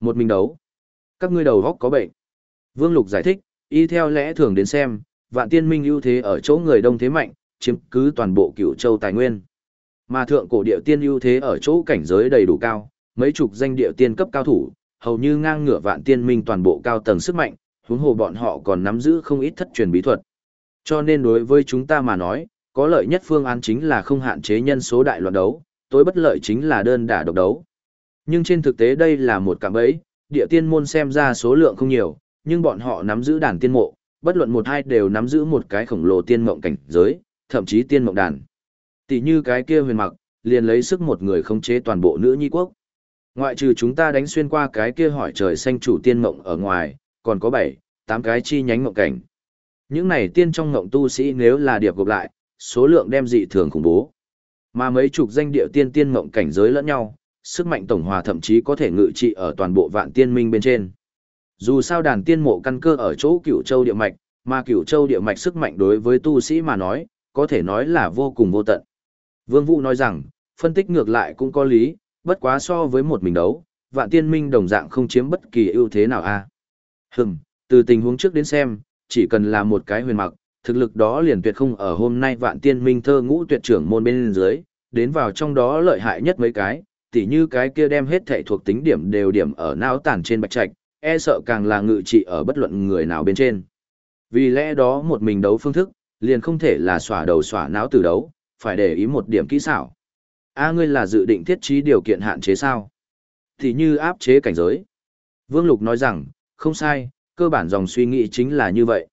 Một mình đấu. Các ngươi đầu góc có bệnh. Vương Lục giải thích, y theo lẽ thường đến xem, vạn tiên minh ưu thế ở chỗ người đông thế mạnh, chiếm cứ toàn bộ cửu châu tài nguyên. Mà thượng cổ địa tiên ưu thế ở chỗ cảnh giới đầy đủ cao, mấy chục danh địa tiên cấp cao thủ, hầu như ngang ngửa vạn tiên minh toàn bộ cao tầng sức mạnh, huống hồ bọn họ còn nắm giữ không ít thất truyền bí thuật. Cho nên đối với chúng ta mà nói, có lợi nhất phương án chính là không hạn chế nhân số đại loạn đấu, tối bất lợi chính là đơn đả độc đấu. Nhưng trên thực tế đây là một cạm bẫy, địa tiên môn xem ra số lượng không nhiều, nhưng bọn họ nắm giữ đàn tiên mộ, bất luận một hai đều nắm giữ một cái khổng lồ tiên mộng cảnh giới, thậm chí tiên mộng đàn. Tỷ như cái kia huyền mặc, liền lấy sức một người khống chế toàn bộ nữ nhi quốc. Ngoại trừ chúng ta đánh xuyên qua cái kia hỏi trời xanh chủ tiên mộng ở ngoài, còn có bảy, tám cái chi nhánh mộng cảnh. Những này tiên trong mộng tu sĩ nếu là điệp gộp lại, số lượng đem dị thường khủng bố. Mà mấy chục danh địa tiên tiên mộng cảnh giới lẫn nhau, sức mạnh tổng hòa thậm chí có thể ngự trị ở toàn bộ vạn tiên minh bên trên. Dù sao đàn tiên mộ căn cơ ở chỗ cửu châu địa mạch, mà cửu châu địa mạch sức mạnh đối với tu sĩ mà nói, có thể nói là vô cùng vô tận. Vương Vũ nói rằng, phân tích ngược lại cũng có lý, bất quá so với một mình đấu, vạn tiên minh đồng dạng không chiếm bất kỳ ưu thế nào a. À. Hừm, từ tình huống trước đến xem, chỉ cần là một cái huyền mặc, thực lực đó liền tuyệt không ở hôm nay vạn tiên minh thơ ngũ tuyệt trưởng môn bên dưới, đến vào trong đó lợi hại nhất mấy cái, tỉ như cái kia đem hết thệ thuộc tính điểm đều điểm ở não tản trên bạch trạch, e sợ càng là ngự trị ở bất luận người nào bên trên. Vì lẽ đó một mình đấu phương thức, liền không thể là xỏa đầu xỏa não từ đấu, phải để ý một điểm kỹ xảo. A ngươi là dự định thiết trí điều kiện hạn chế sao? Thì như áp chế cảnh giới. Vương Lục nói rằng, không sai, cơ bản dòng suy nghĩ chính là như vậy.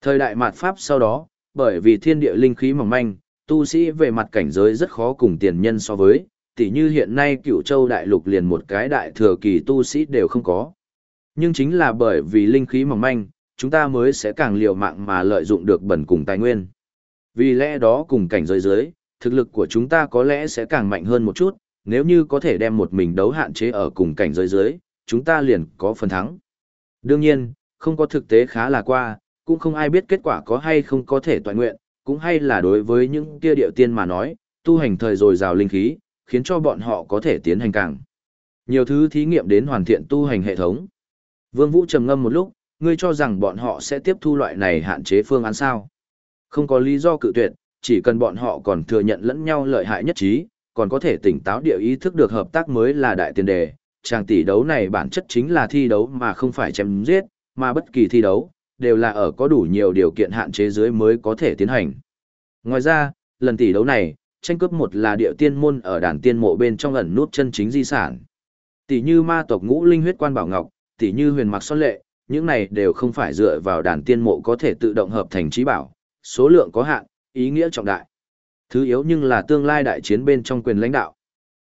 Thời đại mạt Pháp sau đó, bởi vì thiên địa linh khí mỏng manh, tu sĩ về mặt cảnh giới rất khó cùng tiền nhân so với, tỉ như hiện nay cựu châu đại lục liền một cái đại thừa kỳ tu sĩ đều không có. Nhưng chính là bởi vì linh khí mỏng manh, chúng ta mới sẽ càng liều mạng mà lợi dụng được bẩn cùng tài nguyên. Vì lẽ đó cùng cảnh giới dưới, thực lực của chúng ta có lẽ sẽ càng mạnh hơn một chút, nếu như có thể đem một mình đấu hạn chế ở cùng cảnh giới dưới, chúng ta liền có phần thắng. Đương nhiên, không có thực tế khá là qua, cũng không ai biết kết quả có hay không có thể toàn nguyện, cũng hay là đối với những kia điệu tiên mà nói, tu hành thời rồi rào linh khí, khiến cho bọn họ có thể tiến hành càng. Nhiều thứ thí nghiệm đến hoàn thiện tu hành hệ thống. Vương Vũ trầm ngâm một lúc, ngươi cho rằng bọn họ sẽ tiếp thu loại này hạn chế phương án sao? Không có lý do cự tuyệt, chỉ cần bọn họ còn thừa nhận lẫn nhau lợi hại nhất trí, còn có thể tỉnh táo địa ý thức được hợp tác mới là đại tiền đề. Chàng tỷ đấu này bản chất chính là thi đấu mà không phải chém giết, mà bất kỳ thi đấu, đều là ở có đủ nhiều điều kiện hạn chế dưới mới có thể tiến hành. Ngoài ra, lần tỷ đấu này, tranh cướp một là địa tiên môn ở đàn tiên mộ bên trong ẩn nút chân chính di sản. Tỷ như ma tộc ngũ linh huyết quan bảo ngọc, tỷ như huyền mặc son lệ, những này đều không phải dựa vào đàn tiên mộ có thể tự động hợp thành trí bảo, số lượng có hạn, ý nghĩa trọng đại. Thứ yếu nhưng là tương lai đại chiến bên trong quyền lãnh đạo.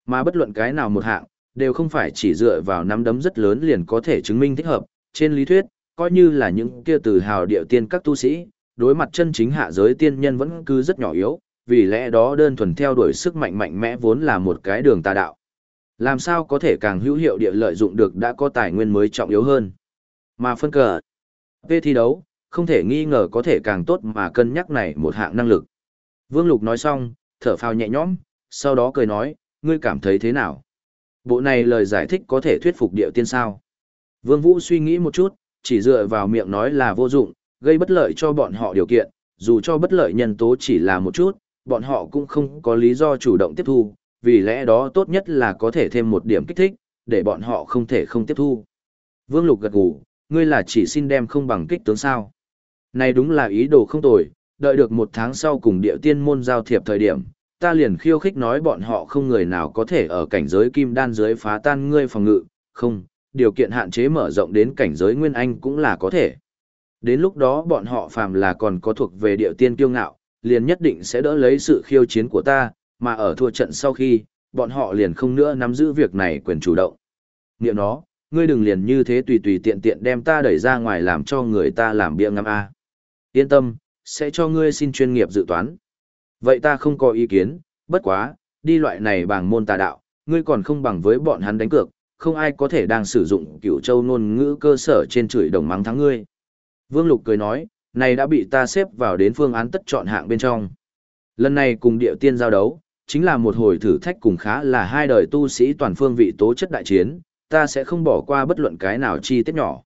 Mà bất luận cái nào một hạng, đều không phải chỉ dựa vào nắm đấm rất lớn liền có thể chứng minh thích hợp. Trên lý thuyết, coi như là những kia từ hào điệu tiên các tu sĩ, đối mặt chân chính hạ giới tiên nhân vẫn cứ rất nhỏ yếu, vì lẽ đó đơn thuần theo đuổi sức mạnh mạnh mẽ vốn là một cái đường tà đạo. Làm sao có thể càng hữu hiệu địa lợi dụng được đã có tài nguyên mới trọng yếu hơn. Mà phân cờ, về thi đấu, không thể nghi ngờ có thể càng tốt mà cân nhắc này một hạng năng lực. Vương Lục nói xong, thở phào nhẹ nhõm, sau đó cười nói, ngươi cảm thấy thế nào? Bộ này lời giải thích có thể thuyết phục điệu tiên sao? Vương Vũ suy nghĩ một chút, chỉ dựa vào miệng nói là vô dụng, gây bất lợi cho bọn họ điều kiện, dù cho bất lợi nhân tố chỉ là một chút, bọn họ cũng không có lý do chủ động tiếp thu, vì lẽ đó tốt nhất là có thể thêm một điểm kích thích, để bọn họ không thể không tiếp thu. Vương Lục gật gù, ngươi là chỉ xin đem không bằng kích tướng sao. Này đúng là ý đồ không tồi, đợi được một tháng sau cùng địa tiên môn giao thiệp thời điểm, ta liền khiêu khích nói bọn họ không người nào có thể ở cảnh giới kim đan dưới phá tan ngươi phòng ngự, không, điều kiện hạn chế mở rộng đến cảnh giới nguyên anh cũng là có thể. Đến lúc đó bọn họ phàm là còn có thuộc về địa tiên kiêu ngạo, liền nhất định sẽ đỡ lấy sự khiêu chiến của ta, mà ở thua trận sau khi, bọn họ liền không nữa nắm giữ việc này quyền chủ động. Niệm nó, ngươi đừng liền như thế tùy tùy tiện tiện đem ta đẩy ra ngoài làm cho người ta làm bia ngắm A. Yên tâm, sẽ cho ngươi xin chuyên nghiệp dự toán. Vậy ta không có ý kiến, bất quá, đi loại này bằng môn tà đạo, ngươi còn không bằng với bọn hắn đánh cược, không ai có thể đang sử dụng cửu châu ngôn ngữ cơ sở trên chửi đồng mắng thắng ngươi. Vương Lục cười nói, này đã bị ta xếp vào đến phương án tất chọn hạng bên trong. Lần này cùng địa tiên giao đấu, chính là một hồi thử thách cùng khá là hai đời tu sĩ toàn phương vị tố chất đại chiến, ta sẽ không bỏ qua bất luận cái nào chi tiết nhỏ.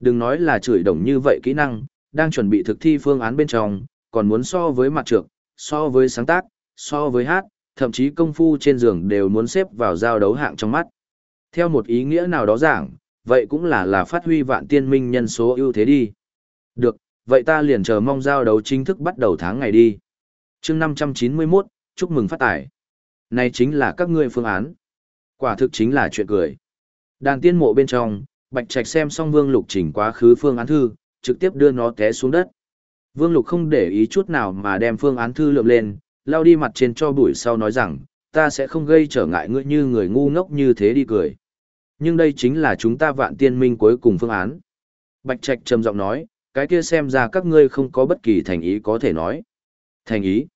Đừng nói là chửi đồng như vậy kỹ năng, đang chuẩn bị thực thi phương án bên trong, còn muốn so với mặt trược, so với sáng tác, so với hát, thậm chí công phu trên giường đều muốn xếp vào giao đấu hạng trong mắt. Theo một ý nghĩa nào đó giảng, vậy cũng là là phát huy vạn tiên minh nhân số ưu thế đi. Được, vậy ta liền chờ mong giao đấu chính thức bắt đầu tháng ngày đi. chương 591, chúc mừng phát tài. Này chính là các ngươi phương án. Quả thực chính là chuyện cười. Đàn tiên mộ bên trong, Bạch Trạch xem xong Vương Lục chỉnh quá khứ phương án thư, trực tiếp đưa nó té xuống đất. Vương Lục không để ý chút nào mà đem phương án thư lượm lên, lao đi mặt trên cho bụi sau nói rằng, ta sẽ không gây trở ngại ngươi như người ngu ngốc như thế đi cười. Nhưng đây chính là chúng ta vạn tiên minh cuối cùng phương án. Bạch Trạch trầm giọng nói, cái kia xem ra các ngươi không có bất kỳ thành ý có thể nói. Thành ý.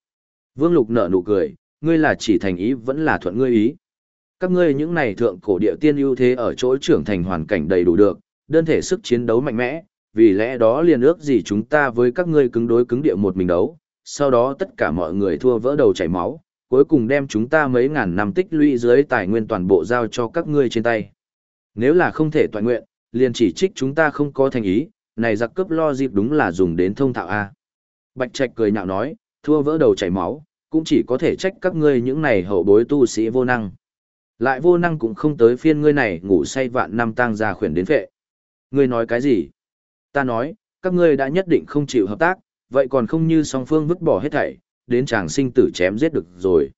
Vương Lục nở nụ cười, ngươi là chỉ thành ý vẫn là thuận ngươi ý. Các ngươi những này thượng cổ địa tiên ưu thế ở chỗ trưởng thành hoàn cảnh đầy đủ được, đơn thể sức chiến đấu mạnh mẽ, vì lẽ đó liền ước gì chúng ta với các ngươi cứng đối cứng địa một mình đấu, sau đó tất cả mọi người thua vỡ đầu chảy máu, cuối cùng đem chúng ta mấy ngàn năm tích lũy dưới tài nguyên toàn bộ giao cho các ngươi trên tay. Nếu là không thể toàn nguyện, liền chỉ trích chúng ta không có thành ý, này giặc cướp lo dịp đúng là dùng đến thông thạo A. Bạch Trạch cười nhạo nói, thua vỡ đầu chảy máu, cũng chỉ có thể trách các ngươi những này hậu bối tu sĩ vô năng. Lại vô năng cũng không tới phiên ngươi này ngủ say vạn năm tang ra khuyển đến vệ. Ngươi nói cái gì? Ta nói, các ngươi đã nhất định không chịu hợp tác, vậy còn không như song phương vứt bỏ hết thảy, đến chàng sinh tử chém giết được rồi.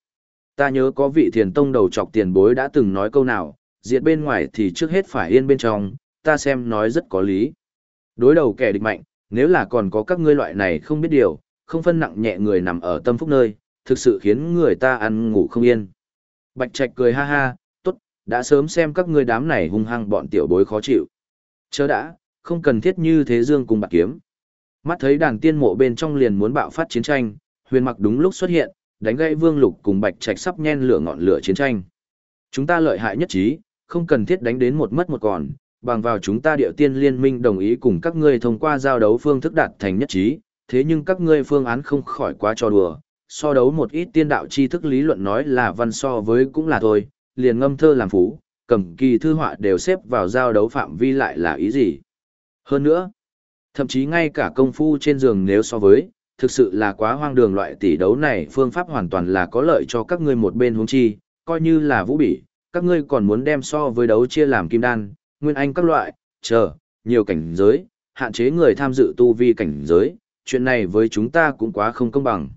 Ta nhớ có vị thiền tông đầu chọc tiền bối đã từng nói câu nào, diệt bên ngoài thì trước hết phải yên bên trong, ta xem nói rất có lý. Đối đầu kẻ địch mạnh, nếu là còn có các ngươi loại này không biết điều, không phân nặng nhẹ người nằm ở tâm phúc nơi, thực sự khiến người ta ăn ngủ không yên. Bạch Trạch cười ha ha, tốt, đã sớm xem các ngươi đám này hung hăng bọn tiểu bối khó chịu. Chớ đã, không cần thiết như thế dương cùng bạc kiếm. Mắt thấy đàn tiên mộ bên trong liền muốn bạo phát chiến tranh, huyền mặc đúng lúc xuất hiện, đánh gãy vương lục cùng bạch trạch sắp nhen lửa ngọn lửa chiến tranh. Chúng ta lợi hại nhất trí, không cần thiết đánh đến một mất một còn, bằng vào chúng ta địa tiên liên minh đồng ý cùng các ngươi thông qua giao đấu phương thức đạt thành nhất trí, thế nhưng các ngươi phương án không khỏi quá cho đùa, so đấu một ít tiên đạo tri thức lý luận nói là văn so với cũng là thôi, liền ngâm thơ làm phú, cầm kỳ thư họa đều xếp vào giao đấu phạm vi lại là ý gì. Hơn nữa, thậm chí ngay cả công phu trên giường nếu so với, thực sự là quá hoang đường loại tỷ đấu này phương pháp hoàn toàn là có lợi cho các ngươi một bên huống chi, coi như là vũ bỉ, các ngươi còn muốn đem so với đấu chia làm kim đan, nguyên anh các loại, chờ, nhiều cảnh giới, hạn chế người tham dự tu vi cảnh giới, chuyện này với chúng ta cũng quá không công bằng.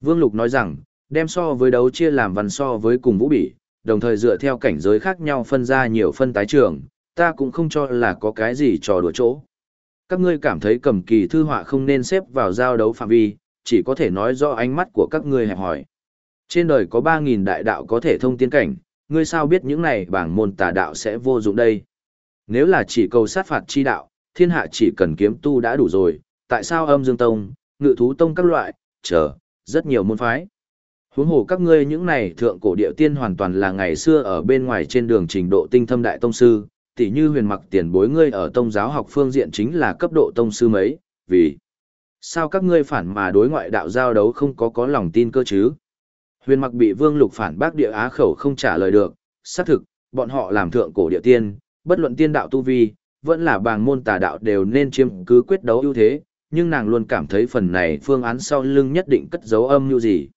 Vương Lục nói rằng, đem so với đấu chia làm văn so với cùng vũ bỉ, đồng thời dựa theo cảnh giới khác nhau phân ra nhiều phân tái trường, ta cũng không cho là có cái gì trò đùa chỗ. Các ngươi cảm thấy cầm kỳ thư họa không nên xếp vào giao đấu phạm vi, chỉ có thể nói do ánh mắt của các ngươi hẹp hỏi. Trên đời có 3.000 đại đạo có thể thông tiến cảnh, ngươi sao biết những này bảng môn tà đạo sẽ vô dụng đây? Nếu là chỉ cầu sát phạt chi đạo, thiên hạ chỉ cần kiếm tu đã đủ rồi, tại sao âm dương tông, ngự thú tông các loại, chờ, rất nhiều môn phái. Huống hồ các ngươi những này thượng cổ địa tiên hoàn toàn là ngày xưa ở bên ngoài trên đường trình độ tinh thâm đại tông sư, tỉ như huyền mặc tiền bối ngươi ở tông giáo học phương diện chính là cấp độ tông sư mấy, vì sao các ngươi phản mà đối ngoại đạo giao đấu không có có lòng tin cơ chứ? Huyền mặc bị vương lục phản bác địa á khẩu không trả lời được, xác thực, bọn họ làm thượng cổ địa tiên, bất luận tiên đạo tu vi, vẫn là bàng môn tà đạo đều nên chiếm cứ quyết đấu ưu thế, nhưng nàng luôn cảm thấy phần này phương án sau lưng nhất định cất dấu âm như gì.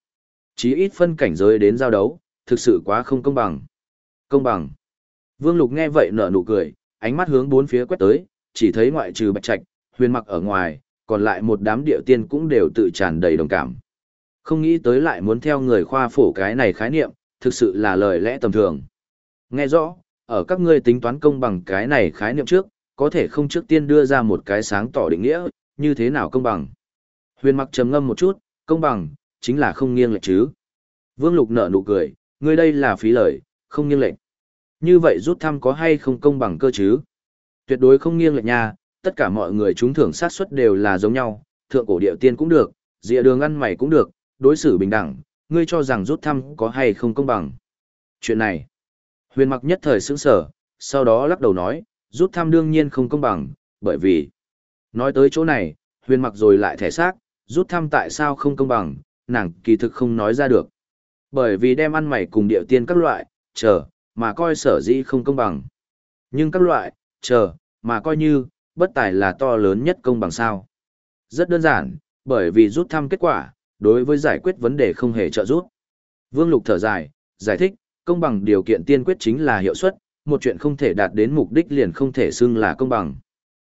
Chí ít phân cảnh giới đến giao đấu, thực sự quá không công bằng. Công bằng. Vương Lục nghe vậy nở nụ cười, ánh mắt hướng bốn phía quét tới, chỉ thấy ngoại trừ Bạch Trạch, Huyền Mặc ở ngoài, còn lại một đám địa tiên cũng đều tự tràn đầy đồng cảm. Không nghĩ tới lại muốn theo người khoa phổ cái này khái niệm, thực sự là lời lẽ tầm thường. Nghe rõ, ở các ngươi tính toán công bằng cái này khái niệm trước, có thể không trước tiên đưa ra một cái sáng tỏ định nghĩa, như thế nào công bằng. Huyền mặc trầm ngâm một chút, công bằng, chính là không nghiêng lệch chứ. Vương Lục nở nụ cười, ngươi đây là phí lời, không nghiêng lệch. Như vậy rút thăm có hay không công bằng cơ chứ? Tuyệt đối không nghiêng lệch nha, tất cả mọi người chúng thưởng sát suất đều là giống nhau, thượng cổ địa tiên cũng được, dịa đường ăn mày cũng được, đối xử bình đẳng, ngươi cho rằng rút thăm có hay không công bằng. Chuyện này, huyền mặc nhất thời sững sở, sau đó lắc đầu nói, rút thăm đương nhiên không công bằng, bởi vì, nói tới chỗ này, huyền mặc rồi lại thẻ xác, rút thăm tại sao không công bằng, nàng kỳ thực không nói ra được. Bởi vì đem ăn mày cùng địa tiên các loại, chờ, mà coi sở dĩ không công bằng. Nhưng các loại, chờ, mà coi như, bất tài là to lớn nhất công bằng sao. Rất đơn giản, bởi vì rút thăm kết quả, đối với giải quyết vấn đề không hề trợ giúp. Vương Lục thở dài, giải thích, công bằng điều kiện tiên quyết chính là hiệu suất, một chuyện không thể đạt đến mục đích liền không thể xưng là công bằng.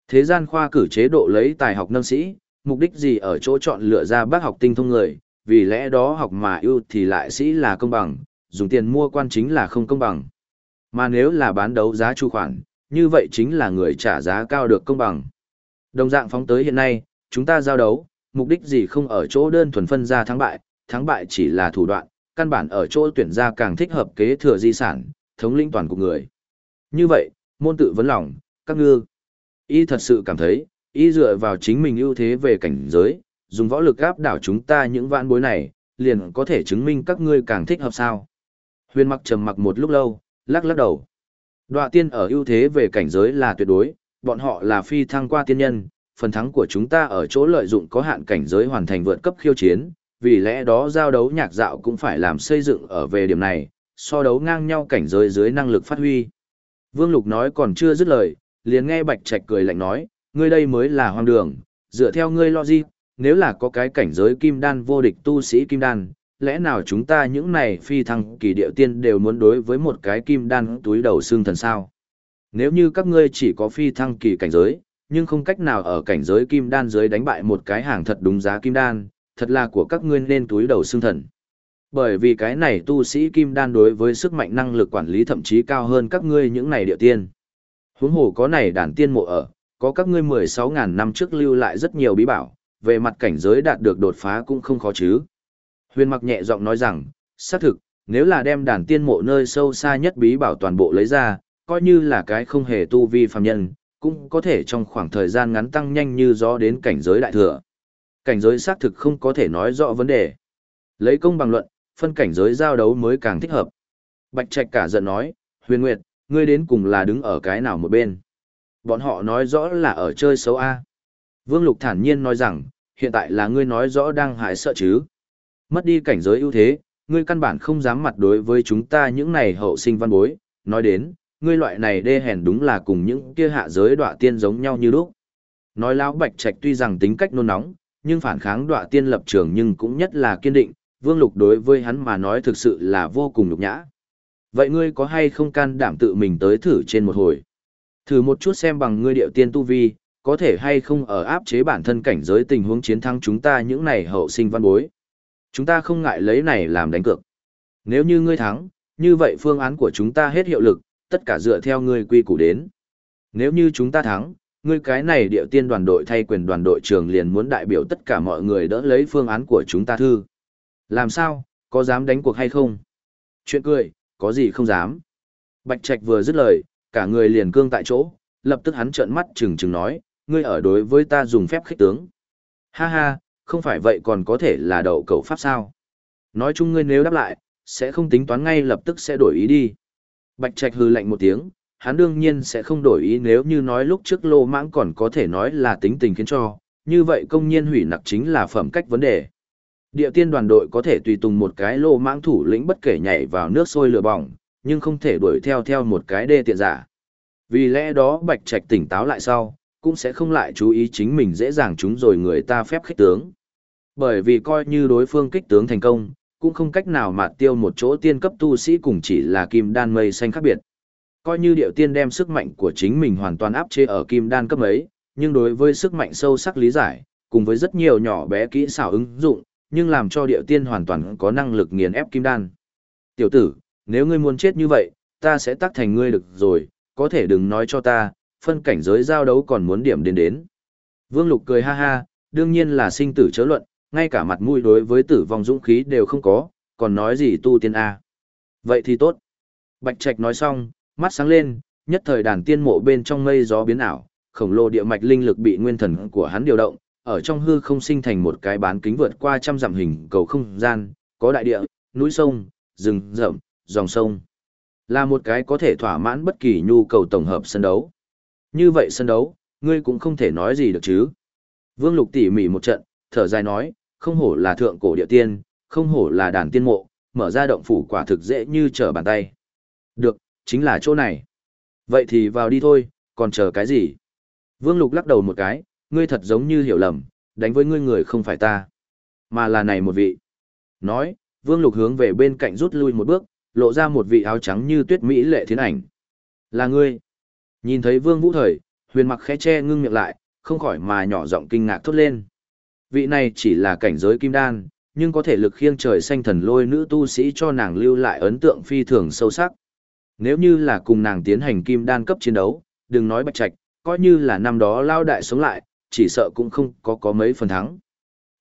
Thế gian khoa cử chế độ lấy tài học nâng sĩ, mục đích gì ở chỗ chọn lựa ra bác học tinh thông người, vì lẽ đó học mà ưu thì lại sĩ là công bằng, dùng tiền mua quan chính là không công bằng. Mà nếu là bán đấu giá chu khoản, như vậy chính là người trả giá cao được công bằng. Đồng dạng phóng tới hiện nay, chúng ta giao đấu, mục đích gì không ở chỗ đơn thuần phân ra thắng bại, thắng bại chỉ là thủ đoạn, căn bản ở chỗ tuyển ra càng thích hợp kế thừa di sản, thống lĩnh toàn cục người. Như vậy, môn tự vấn lòng, các ngư. Y thật sự cảm thấy, y dựa vào chính mình ưu thế về cảnh giới, dùng võ lực áp đảo chúng ta những vạn bối này, liền có thể chứng minh các ngươi càng thích hợp sao. Huyền mặc trầm mặc một lúc lâu, lắc lắc đầu. Đoạ tiên ở ưu thế về cảnh giới là tuyệt đối, bọn họ là phi thăng qua tiên nhân, phần thắng của chúng ta ở chỗ lợi dụng có hạn cảnh giới hoàn thành vượt cấp khiêu chiến, vì lẽ đó giao đấu nhạc dạo cũng phải làm xây dựng ở về điểm này, so đấu ngang nhau cảnh giới dưới năng lực phát huy. Vương Lục nói còn chưa dứt lời, liền nghe Bạch Trạch cười lạnh nói, ngươi đây mới là hoang đường, dựa theo ngươi logic, nếu là có cái cảnh giới kim đan vô địch tu sĩ kim đan, lẽ nào chúng ta những này phi thăng kỳ điệu tiên đều muốn đối với một cái kim đan túi đầu xương thần sao? Nếu như các ngươi chỉ có phi thăng kỳ cảnh giới, nhưng không cách nào ở cảnh giới kim đan dưới đánh bại một cái hàng thật đúng giá kim đan, thật là của các ngươi nên túi đầu xương thần. Bởi vì cái này tu sĩ kim đan đối với sức mạnh năng lực quản lý thậm chí cao hơn các ngươi những này địa tiên. Huống hồ có này đàn tiên mộ ở, có các ngươi 16.000 năm trước lưu lại rất nhiều bí bảo, về mặt cảnh giới đạt được đột phá cũng không khó chứ. Huyền mặc nhẹ giọng nói rằng, xác thực, nếu là đem đàn tiên mộ nơi sâu xa nhất bí bảo toàn bộ lấy ra, coi như là cái không hề tu vi phàm nhân, cũng có thể trong khoảng thời gian ngắn tăng nhanh như gió đến cảnh giới đại thừa. Cảnh giới xác thực không có thể nói rõ vấn đề. Lấy công bằng luận, phân cảnh giới giao đấu mới càng thích hợp. Bạch Trạch cả giận nói, Huyền Nguyệt, ngươi đến cùng là đứng ở cái nào một bên. Bọn họ nói rõ là ở chơi xấu A. Vương Lục thản nhiên nói rằng, hiện tại là ngươi nói rõ đang hại sợ chứ. Mất đi cảnh giới ưu thế, ngươi căn bản không dám mặt đối với chúng ta những này hậu sinh văn bối, nói đến, ngươi loại này đê hèn đúng là cùng những kia hạ giới đọa tiên giống nhau như lúc. Nói lão Bạch Trạch tuy rằng tính cách nôn nóng, nhưng phản kháng đọa tiên lập trường nhưng cũng nhất là kiên định, Vương Lục đối với hắn mà nói thực sự là vô cùng nhục nhã. Vậy ngươi có hay không can đảm tự mình tới thử trên một hồi? Thử một chút xem bằng ngươi điệu tiên tu vi, có thể hay không ở áp chế bản thân cảnh giới tình huống chiến thắng chúng ta những này hậu sinh văn bối. Chúng ta không ngại lấy này làm đánh cược. Nếu như ngươi thắng, như vậy phương án của chúng ta hết hiệu lực, tất cả dựa theo ngươi quy củ đến. Nếu như chúng ta thắng, ngươi cái này điệu tiên đoàn đội thay quyền đoàn đội trưởng liền muốn đại biểu tất cả mọi người đỡ lấy phương án của chúng ta thư. Làm sao, có dám đánh cuộc hay không? Chuyện cười, có gì không dám. Bạch Trạch vừa dứt lời, cả người liền cương tại chỗ, lập tức hắn trợn mắt trừng trừng nói, ngươi ở đối với ta dùng phép khích tướng. Ha ha, không phải vậy còn có thể là đậu cầu pháp sao? Nói chung ngươi nếu đáp lại, sẽ không tính toán ngay lập tức sẽ đổi ý đi. Bạch Trạch hừ lạnh một tiếng, hắn đương nhiên sẽ không đổi ý nếu như nói lúc trước lô mãng còn có thể nói là tính tình khiến cho, như vậy công nhiên hủy nặc chính là phẩm cách vấn đề. Địa tiên đoàn đội có thể tùy tùng một cái lô mãng thủ lĩnh bất kể nhảy vào nước sôi lửa bỏng, nhưng không thể đuổi theo theo một cái đê tiện giả. Vì lẽ đó Bạch Trạch tỉnh táo lại sau, cũng sẽ không lại chú ý chính mình dễ dàng trúng rồi người ta phép khích tướng. Bởi vì coi như đối phương kích tướng thành công, cũng không cách nào mà tiêu một chỗ tiên cấp tu sĩ cùng chỉ là kim đan mây xanh khác biệt. Coi như điệu tiên đem sức mạnh của chính mình hoàn toàn áp chế ở kim đan cấp ấy, nhưng đối với sức mạnh sâu sắc lý giải, cùng với rất nhiều nhỏ bé kỹ xảo ứng dụng, nhưng làm cho điệu tiên hoàn toàn có năng lực nghiền ép kim đan. Tiểu tử, nếu ngươi muốn chết như vậy, ta sẽ tác thành ngươi được rồi, có thể đừng nói cho ta, phân cảnh giới giao đấu còn muốn điểm đến đến. Vương Lục cười ha ha, đương nhiên là sinh tử chớ luận, ngay cả mặt mũi đối với tử vong dũng khí đều không có, còn nói gì tu tiên A. Vậy thì tốt. Bạch Trạch nói xong, mắt sáng lên, nhất thời đàn tiên mộ bên trong mây gió biến ảo, khổng lồ địa mạch linh lực bị nguyên thần của hắn điều động, ở trong hư không sinh thành một cái bán kính vượt qua trăm dặm hình cầu không gian, có đại địa, núi sông, rừng rậm, dòng sông. Là một cái có thể thỏa mãn bất kỳ nhu cầu tổng hợp sân đấu. Như vậy sân đấu, ngươi cũng không thể nói gì được chứ. Vương Lục tỉ mỉ một trận, thở dài nói, không hổ là thượng cổ địa tiên, không hổ là đàn tiên mộ, mở ra động phủ quả thực dễ như trở bàn tay. Được, chính là chỗ này. Vậy thì vào đi thôi, còn chờ cái gì? Vương Lục lắc đầu một cái, ngươi thật giống như hiểu lầm, đánh với ngươi người không phải ta, mà là này một vị. Nói, Vương Lục hướng về bên cạnh rút lui một bước, lộ ra một vị áo trắng như tuyết mỹ lệ thiên ảnh. Là ngươi. Nhìn thấy Vương Vũ Thời, huyền mặc khẽ che ngưng miệng lại, không khỏi mà nhỏ giọng kinh ngạc thốt lên. Vị này chỉ là cảnh giới kim đan, nhưng có thể lực khiêng trời xanh thần lôi nữ tu sĩ cho nàng lưu lại ấn tượng phi thường sâu sắc. Nếu như là cùng nàng tiến hành kim đan cấp chiến đấu, đừng nói bạch trạch, coi như là năm đó lao đại sống lại, chỉ sợ cũng không có có mấy phần thắng.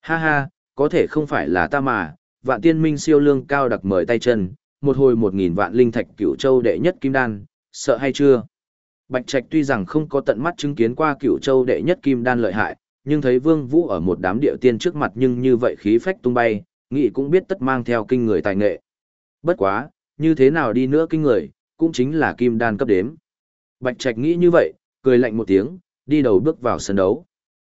Ha ha, có thể không phải là ta mà, vạn tiên minh siêu lương cao đặc mời tay chân, một hồi một nghìn vạn linh thạch cửu châu đệ nhất kim đan, sợ hay chưa? Bạch Trạch tuy rằng không có tận mắt chứng kiến qua cửu châu đệ nhất kim đan lợi hại, nhưng thấy Vương Vũ ở một đám địa tiên trước mặt nhưng như vậy khí phách tung bay, nghĩ cũng biết tất mang theo kinh người tài nghệ. Bất quá, như thế nào đi nữa kinh người, cũng chính là kim đan cấp đếm. Bạch Trạch nghĩ như vậy, cười lạnh một tiếng, đi đầu bước vào sân đấu.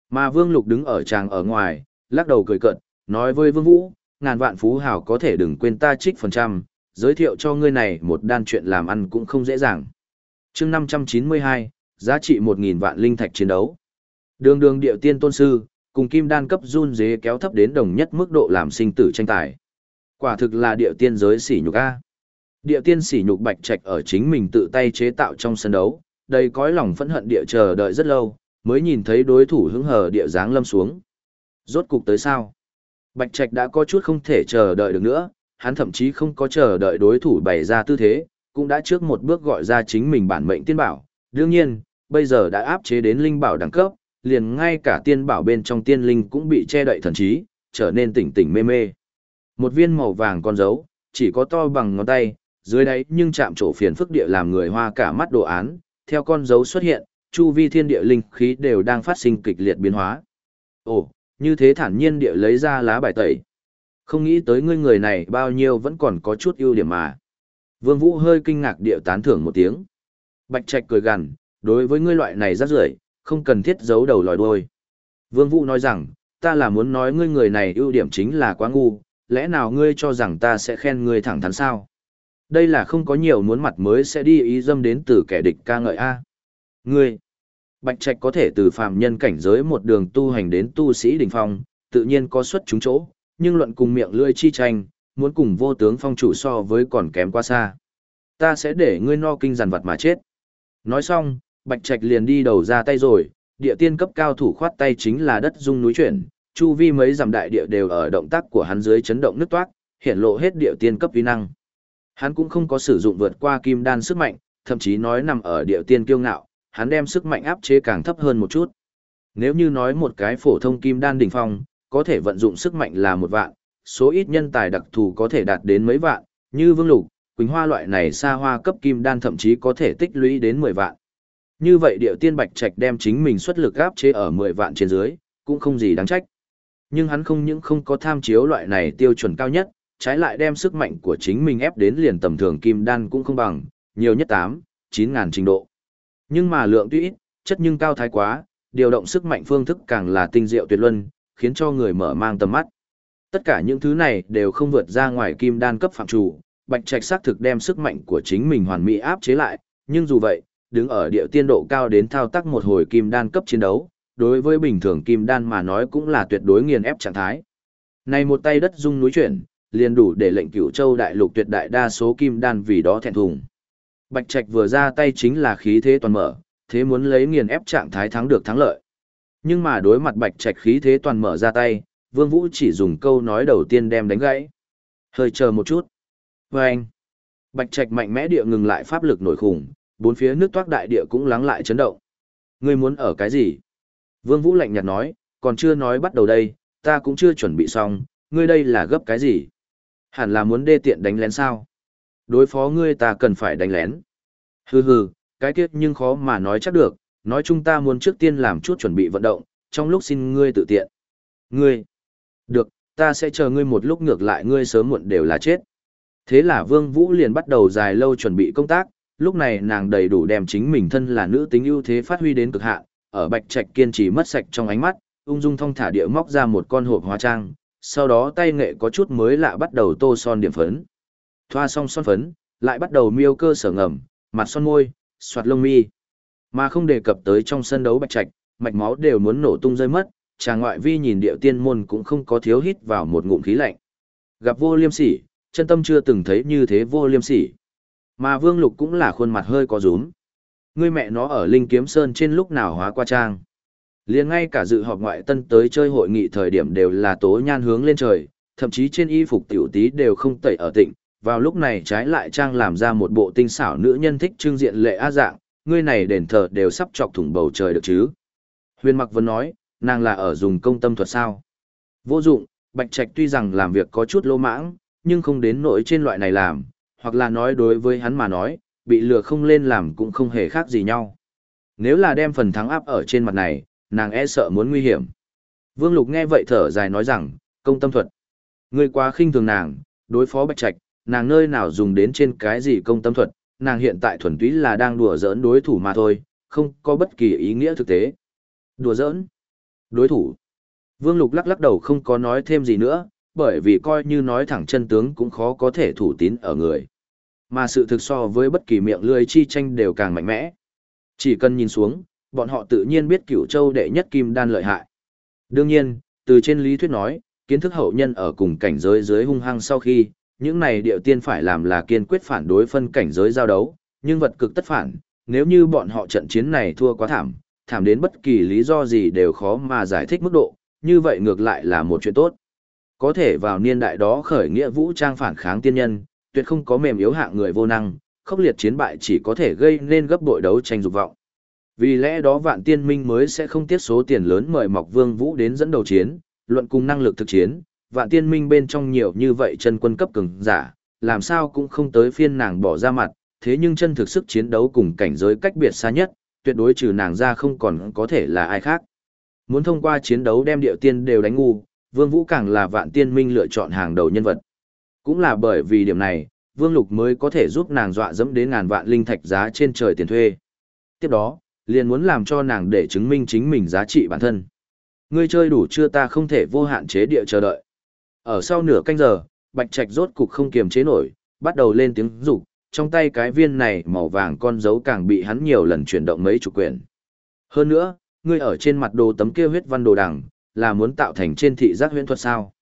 Mà Vương Lục đứng ở tràng ở ngoài, lắc đầu cười cợt, nói với Vương Vũ, ngàn vạn phú hào có thể đừng quên ta trích phần trăm, giới thiệu cho ngươi này một đan chuyện làm ăn cũng không dễ dàng. chương 592, giá trị 1.000 vạn linh thạch chiến đấu. Đường đường điệu tiên tôn sư, cùng kim đan cấp run dế kéo thấp đến đồng nhất mức độ làm sinh tử tranh tài. Quả thực là điệu tiên giới sỉ nhục A. Địa tiên sỉ nhục bạch trạch ở chính mình tự tay chế tạo trong sân đấu, đầy cõi lòng phẫn hận địa chờ đợi rất lâu, mới nhìn thấy đối thủ hứng hờ địa dáng lâm xuống. Rốt cục tới sao? Bạch trạch đã có chút không thể chờ đợi được nữa, hắn thậm chí không có chờ đợi đối thủ bày ra tư thế, cũng đã trước một bước gọi ra chính mình bản mệnh tiên bảo. Đương nhiên, bây giờ đã áp chế đến linh bảo đẳng cấp, liền ngay cả tiên bảo bên trong tiên linh cũng bị che đậy thần trí, trở nên tỉnh tỉnh mê mê. Một viên màu vàng con dấu, chỉ có to bằng ngón tay, dưới đáy nhưng chạm trổ phiền phức địa làm người hoa cả mắt đồ án, theo con dấu xuất hiện, chu vi thiên địa linh khí đều đang phát sinh kịch liệt biến hóa. Ồ, như thế thản nhiên địa lấy ra lá bài tẩy. Không nghĩ tới ngươi người này bao nhiêu vẫn còn có chút ưu điểm mà. Vương Vũ hơi kinh ngạc địa tán thưởng một tiếng. Bạch Trạch cười gằn, đối với ngươi loại này rất rưởi, không cần thiết giấu đầu lòi đuôi. Vương Vũ nói rằng, ta là muốn nói ngươi người này ưu điểm chính là quá ngu, lẽ nào ngươi cho rằng ta sẽ khen ngươi thẳng thắn sao? Đây là không có nhiều muốn mặt mới sẽ đi ý dâm đến từ kẻ địch ca ngợi A. Ngươi, Bạch Trạch có thể từ phàm nhân cảnh giới một đường tu hành đến tu sĩ đỉnh phong, tự nhiên có xuất chúng chỗ, nhưng luận cùng miệng lưỡi chi tranh, muốn cùng vô tướng phong chủ so với còn kém quá xa. Ta sẽ để ngươi no kinh giàn vật mà chết. Nói xong, Bạch Trạch liền đi đầu ra tay rồi, địa tiên cấp cao thủ khoát tay chính là đất dung núi chuyển, chu vi mấy dặm đại địa đều ở động tác của hắn dưới chấn động nứt toát, hiện lộ hết địa tiên cấp uy năng. Hắn cũng không có sử dụng vượt qua kim đan sức mạnh, thậm chí nói nằm ở địa tiên kiêu ngạo, hắn đem sức mạnh áp chế càng thấp hơn một chút. Nếu như nói một cái phổ thông kim đan đỉnh phong, có thể vận dụng sức mạnh là một vạn, số ít nhân tài đặc thù có thể đạt đến mấy vạn, như Vương Lục, Quỳnh Hoa loại này xa hoa cấp kim đan thậm chí có thể tích lũy đến 10 vạn. Như vậy điệu tiên bạch trạch đem chính mình xuất lực áp chế ở 10 vạn trên dưới, cũng không gì đáng trách. Nhưng hắn không những không có tham chiếu loại này tiêu chuẩn cao nhất, trái lại đem sức mạnh của chính mình ép đến liền tầm thường kim đan cũng không bằng, nhiều nhất 8, 9 ngàn trình độ. Nhưng mà lượng tuy ít, chất nhưng cao thái quá, điều động sức mạnh phương thức càng là tinh diệu tuyệt luân, khiến cho người mở mang tầm mắt. Tất cả những thứ này đều không vượt ra ngoài kim đan cấp phạm chủ, Bạch Trạch xác thực đem sức mạnh của chính mình hoàn mỹ áp chế lại, nhưng dù vậy, đứng ở địa tiên độ cao đến thao tác một hồi kim đan cấp chiến đấu, đối với bình thường kim đan mà nói cũng là tuyệt đối nghiền ép trạng thái. Này một tay đất rung núi chuyển, liền đủ để lệnh cửu châu đại lục tuyệt đại đa số kim đan vì đó thẹn thùng. Bạch Trạch vừa ra tay chính là khí thế toàn mở, thế muốn lấy nghiền ép trạng thái thắng được thắng lợi. Nhưng mà đối mặt Bạch Trạch khí thế toàn mở ra tay, Vương Vũ chỉ dùng câu nói đầu tiên đem đánh gãy. Hơi chờ một chút. Và anh. Bạch Trạch mạnh mẽ địa ngừng lại pháp lực nổi khủng, bốn phía nước toát đại địa cũng lắng lại chấn động. Ngươi muốn ở cái gì? Vương Vũ lạnh nhạt nói, còn chưa nói bắt đầu đây, ta cũng chưa chuẩn bị xong, ngươi đây là gấp cái gì? Hẳn là muốn đê tiện đánh lén sao? Đối phó ngươi ta cần phải đánh lén. Hừ hừ, cái kiếp nhưng khó mà nói chắc được, nói chung ta muốn trước tiên làm chút chuẩn bị vận động, trong lúc xin ngươi tự tiện. Ngươi, được, ta sẽ chờ ngươi một lúc ngược lại ngươi sớm muộn đều là chết. Thế là Vương Vũ liền bắt đầu dài lâu chuẩn bị công tác, lúc này nàng đầy đủ đem chính mình thân là nữ tính ưu thế phát huy đến cực hạn, ở Bạch Trạch kiên trì mất sạch trong ánh mắt, ung dung thong thả địa móc ra một con hộp hóa trang, sau đó tay nghệ có chút mới lạ bắt đầu tô son điểm phấn. Thoa xong son phấn, lại bắt đầu miêu cơ sở ngầm, mặt son môi, soạt lông mi. Mà không đề cập tới trong sân đấu bạch trạch, mạch máu đều muốn nổ tung rơi mất, chàng ngoại vi nhìn điệu tiên môn cũng không có thiếu hít vào một ngụm khí lạnh. Gặp vô liêm sỉ, chân tâm chưa từng thấy như thế vô liêm sỉ. Mà vương lục cũng là khuôn mặt hơi có rúm. Người mẹ nó ở Linh Kiếm Sơn trên lúc nào hóa qua trang liền ngay cả dự họp ngoại tân tới chơi hội nghị thời điểm đều là tố nhan hướng lên trời, thậm chí trên y phục tiểu tí đều không tẩy ở tịnh. Vào lúc này trái lại trang làm ra một bộ tinh xảo nữ nhân thích trưng diện lệ a dạng, ngươi này đền thờ đều sắp chọc thủng bầu trời được chứ. Huyền Mặc vẫn nói, nàng là ở dùng công tâm thuật sao. Vô dụng, Bạch Trạch tuy rằng làm việc có chút lô mãng, nhưng không đến nỗi trên loại này làm, hoặc là nói đối với hắn mà nói, bị lừa không lên làm cũng không hề khác gì nhau. Nếu là đem phần thắng áp ở trên mặt này, nàng e sợ muốn nguy hiểm. Vương Lục nghe vậy thở dài nói rằng, công tâm thuật. Ngươi quá khinh thường nàng, đối phó Bạch Trạch, nàng nơi nào dùng đến trên cái gì công tâm thuật, nàng hiện tại thuần túy là đang đùa giỡn đối thủ mà thôi, không có bất kỳ ý nghĩa thực tế. Đùa giỡn? Đối thủ? Vương Lục lắc lắc đầu không có nói thêm gì nữa, bởi vì coi như nói thẳng chân tướng cũng khó có thể thủ tín ở người. Mà sự thực so với bất kỳ miệng lưỡi chi tranh đều càng mạnh mẽ. Chỉ cần nhìn xuống, bọn họ tự nhiên biết cửu châu đệ nhất kim đan lợi hại. Đương nhiên, từ trên lý thuyết nói, kiến thức hậu nhân ở cùng cảnh giới dưới hung hăng sau khi, những này điệu tiên phải làm là kiên quyết phản đối phân cảnh giới giao đấu, nhưng vật cực tất phản, nếu như bọn họ trận chiến này thua quá thảm, thảm đến bất kỳ lý do gì đều khó mà giải thích mức độ, như vậy ngược lại là một chuyện tốt. Có thể vào niên đại đó khởi nghĩa vũ trang phản kháng tiên nhân, tuyệt không có mềm yếu hạng người vô năng, khốc liệt chiến bại chỉ có thể gây nên gấp bội đấu tranh dục vọng. Vì lẽ đó vạn tiên minh mới sẽ không tiết số tiền lớn mời Mọc Vương Vũ đến dẫn đầu chiến, luận cùng năng lực thực chiến, vạn tiên minh bên trong nhiều như vậy chân quân cấp cường giả, làm sao cũng không tới phiên nàng bỏ ra mặt, thế nhưng chân thực sức chiến đấu cùng cảnh giới cách biệt xa nhất, tuyệt đối trừ nàng ra không còn có thể là ai khác. Muốn thông qua chiến đấu đem điệu tiên đều đánh ngu, Vương Vũ càng là vạn tiên minh lựa chọn hàng đầu nhân vật. Cũng là bởi vì điểm này, Vương Lục mới có thể giúp nàng dọa dẫm đến ngàn vạn linh thạch giá trên trời tiền thuê. Tiếp đó, liền muốn làm cho nàng để chứng minh chính mình giá trị bản thân. Ngươi chơi đủ chưa ta không thể vô hạn chế địa chờ đợi. Ở sau nửa canh giờ, Bạch Trạch rốt cục không kiềm chế nổi, bắt đầu lên tiếng rục, trong tay cái viên này màu vàng con dấu càng bị hắn nhiều lần chuyển động mấy chục quyền. Hơn nữa, ngươi ở trên mặt đồ tấm kia huyết văn đồ đằng, là muốn tạo thành trên thị giác huyễn thuật sao?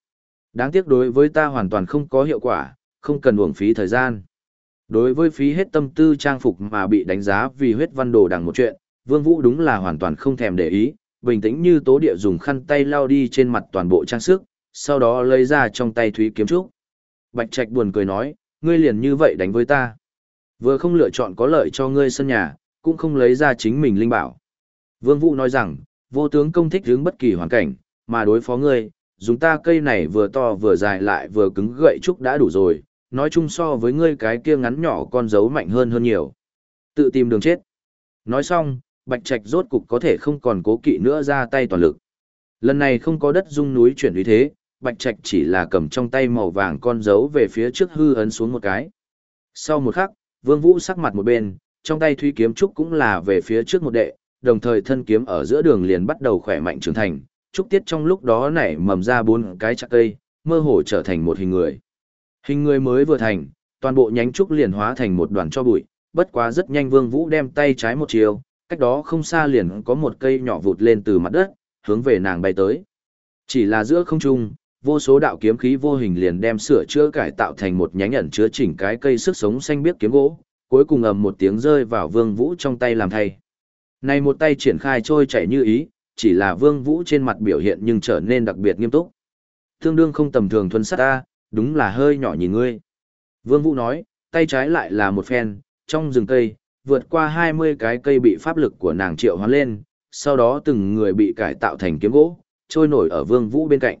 Đáng tiếc đối với ta hoàn toàn không có hiệu quả, không cần uổng phí thời gian. Đối với phí hết tâm tư trang phục mà bị đánh giá vì huyết văn đồ đằng một chuyện, Vương Vũ đúng là hoàn toàn không thèm để ý, bình tĩnh như tố địa dùng khăn tay lau đi trên mặt toàn bộ trang sức, sau đó lấy ra trong tay thúy kiếm trúc. Bạch Trạch buồn cười nói, ngươi liền như vậy đánh với ta. Vừa không lựa chọn có lợi cho ngươi sân nhà, cũng không lấy ra chính mình linh bảo. Vương Vũ nói rằng, vô tướng công thích hướng bất kỳ hoàn cảnh, mà đối phó ngươi, dùng ta cây này vừa to vừa dài lại vừa cứng gậy trúc đã đủ rồi, nói chung so với ngươi cái kia ngắn nhỏ con dấu mạnh hơn hơn nhiều. Tự tìm đường chết. Nói xong, Bạch Trạch rốt cục có thể không còn cố kỵ nữa ra tay toàn lực. Lần này không có đất dung núi chuyển uy thế, Bạch Trạch chỉ là cầm trong tay màu vàng con dấu về phía trước hư ấn xuống một cái. Sau một khắc, Vương Vũ sắc mặt một bên, trong tay Thúy kiếm trúc cũng là về phía trước một đệ, đồng thời thân kiếm ở giữa đường liền bắt đầu khỏe mạnh trưởng thành, trúc tiết trong lúc đó nảy mầm ra bốn cái chạc cây, mơ hồ trở thành một hình người. Hình người mới vừa thành, toàn bộ nhánh trúc liền hóa thành một đoàn cho bụi, bất quá rất nhanh Vương Vũ đem tay trái một chiều, cách đó không xa liền có một cây nhỏ vụt lên từ mặt đất, hướng về nàng bay tới. Chỉ là giữa không trung, vô số đạo kiếm khí vô hình liền đem sửa chữa cải tạo thành một nhánh ẩn chứa chỉnh cái cây sức sống xanh biếc kiếm gỗ, cuối cùng ầm một tiếng rơi vào Vương Vũ trong tay làm thay. Này một tay triển khai trôi chảy như ý, chỉ là Vương Vũ trên mặt biểu hiện nhưng trở nên đặc biệt nghiêm túc. Tương đương không tầm thường thuần sát ta, đúng là hơi nhỏ nhìn ngươi. Vương Vũ nói, tay trái lại là một phen, trong rừng cây, vượt qua 20 cái cây bị pháp lực của nàng triệu hóa lên, sau đó từng người bị cải tạo thành kiếm gỗ, trôi nổi ở Vương Vũ bên cạnh.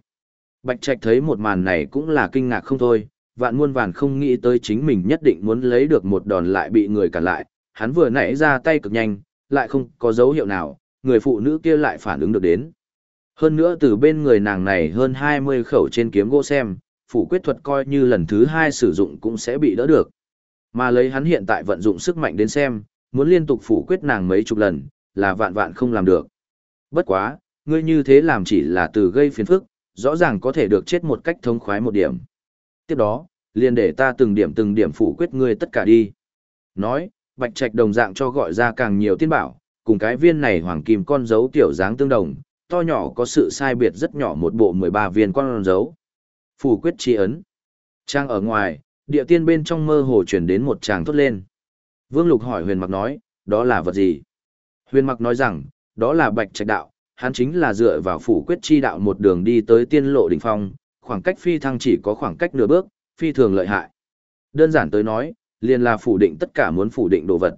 Bạch Trạch thấy một màn này cũng là kinh ngạc không thôi, vạn muôn vàn không nghĩ tới chính mình nhất định muốn lấy được một đòn lại bị người cản lại, hắn vừa nãy ra tay cực nhanh, lại không có dấu hiệu nào, người phụ nữ kia lại phản ứng được đến. Hơn nữa từ bên người nàng này hơn 20 khẩu trên kiếm gỗ xem, phủ quyết thuật coi như lần thứ hai sử dụng cũng sẽ bị đỡ được. Mà lấy hắn hiện tại vận dụng sức mạnh đến xem, muốn liên tục phủ quyết nàng mấy chục lần, là vạn vạn không làm được. Bất quá, ngươi như thế làm chỉ là từ gây phiền phức, rõ ràng có thể được chết một cách thống khoái một điểm. Tiếp đó, liền để ta từng điểm từng điểm phủ quyết ngươi tất cả đi. Nói, Bạch Trạch đồng dạng cho gọi ra càng nhiều tiên bảo, cùng cái viên này hoàng kim con dấu tiểu dáng tương đồng, to nhỏ có sự sai biệt rất nhỏ một bộ 13 viên con dấu. Phủ quyết chi ấn. Trang ở ngoài, địa tiên bên trong mơ hồ chuyển đến một tràng thốt lên. Vương Lục hỏi huyền mặc nói, đó là vật gì? Huyền mặc nói rằng, đó là bạch trạch đạo, hắn chính là dựa vào phủ quyết chi đạo một đường đi tới tiên lộ đỉnh phong, khoảng cách phi thăng chỉ có khoảng cách nửa bước, phi thường lợi hại. Đơn giản tới nói, liền là phủ định tất cả muốn phủ định đồ vật.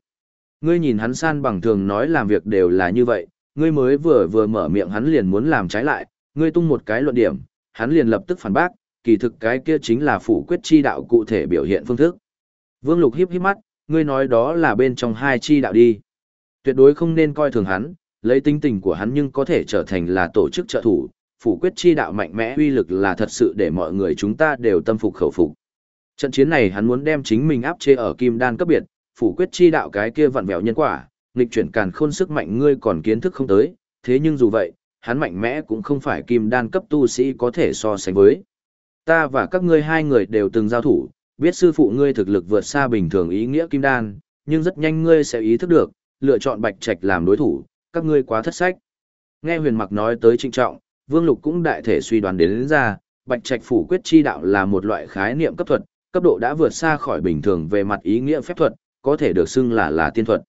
Ngươi nhìn hắn san bằng thường nói làm việc đều là như vậy, ngươi mới vừa vừa mở miệng hắn liền muốn làm trái lại, ngươi tung một cái luận điểm, hắn liền lập tức phản bác, kỳ thực cái kia chính là phủ quyết chi đạo cụ thể biểu hiện phương thức. Vương Lục híp híp mắt, ngươi nói đó là bên trong hai chi đạo đi. Tuyệt đối không nên coi thường hắn, lấy tính tình của hắn nhưng có thể trở thành là tổ chức trợ thủ, phủ quyết chi đạo mạnh mẽ uy lực là thật sự để mọi người chúng ta đều tâm phục khẩu phục. Trận chiến này hắn muốn đem chính mình áp chế ở kim đan cấp biệt, phủ quyết chi đạo cái kia vặn vẹo nhân quả, nghịch chuyển càn khôn sức mạnh ngươi còn kiến thức không tới, thế nhưng dù vậy, hắn mạnh mẽ cũng không phải kim đan cấp tu sĩ có thể so sánh với. Ta và các ngươi hai người đều từng giao thủ, biết sư phụ ngươi thực lực vượt xa bình thường ý nghĩa kim đan, nhưng rất nhanh ngươi sẽ ý thức được, lựa chọn bạch trạch làm đối thủ, các ngươi quá thất sách. Nghe huyền mặc nói tới trinh trọng, vương lục cũng đại thể suy đoán đến, đến ra, bạch trạch phủ quyết chi đạo là một loại khái niệm cấp thuật, cấp độ đã vượt xa khỏi bình thường về mặt ý nghĩa phép thuật, có thể được xưng là là tiên thuật.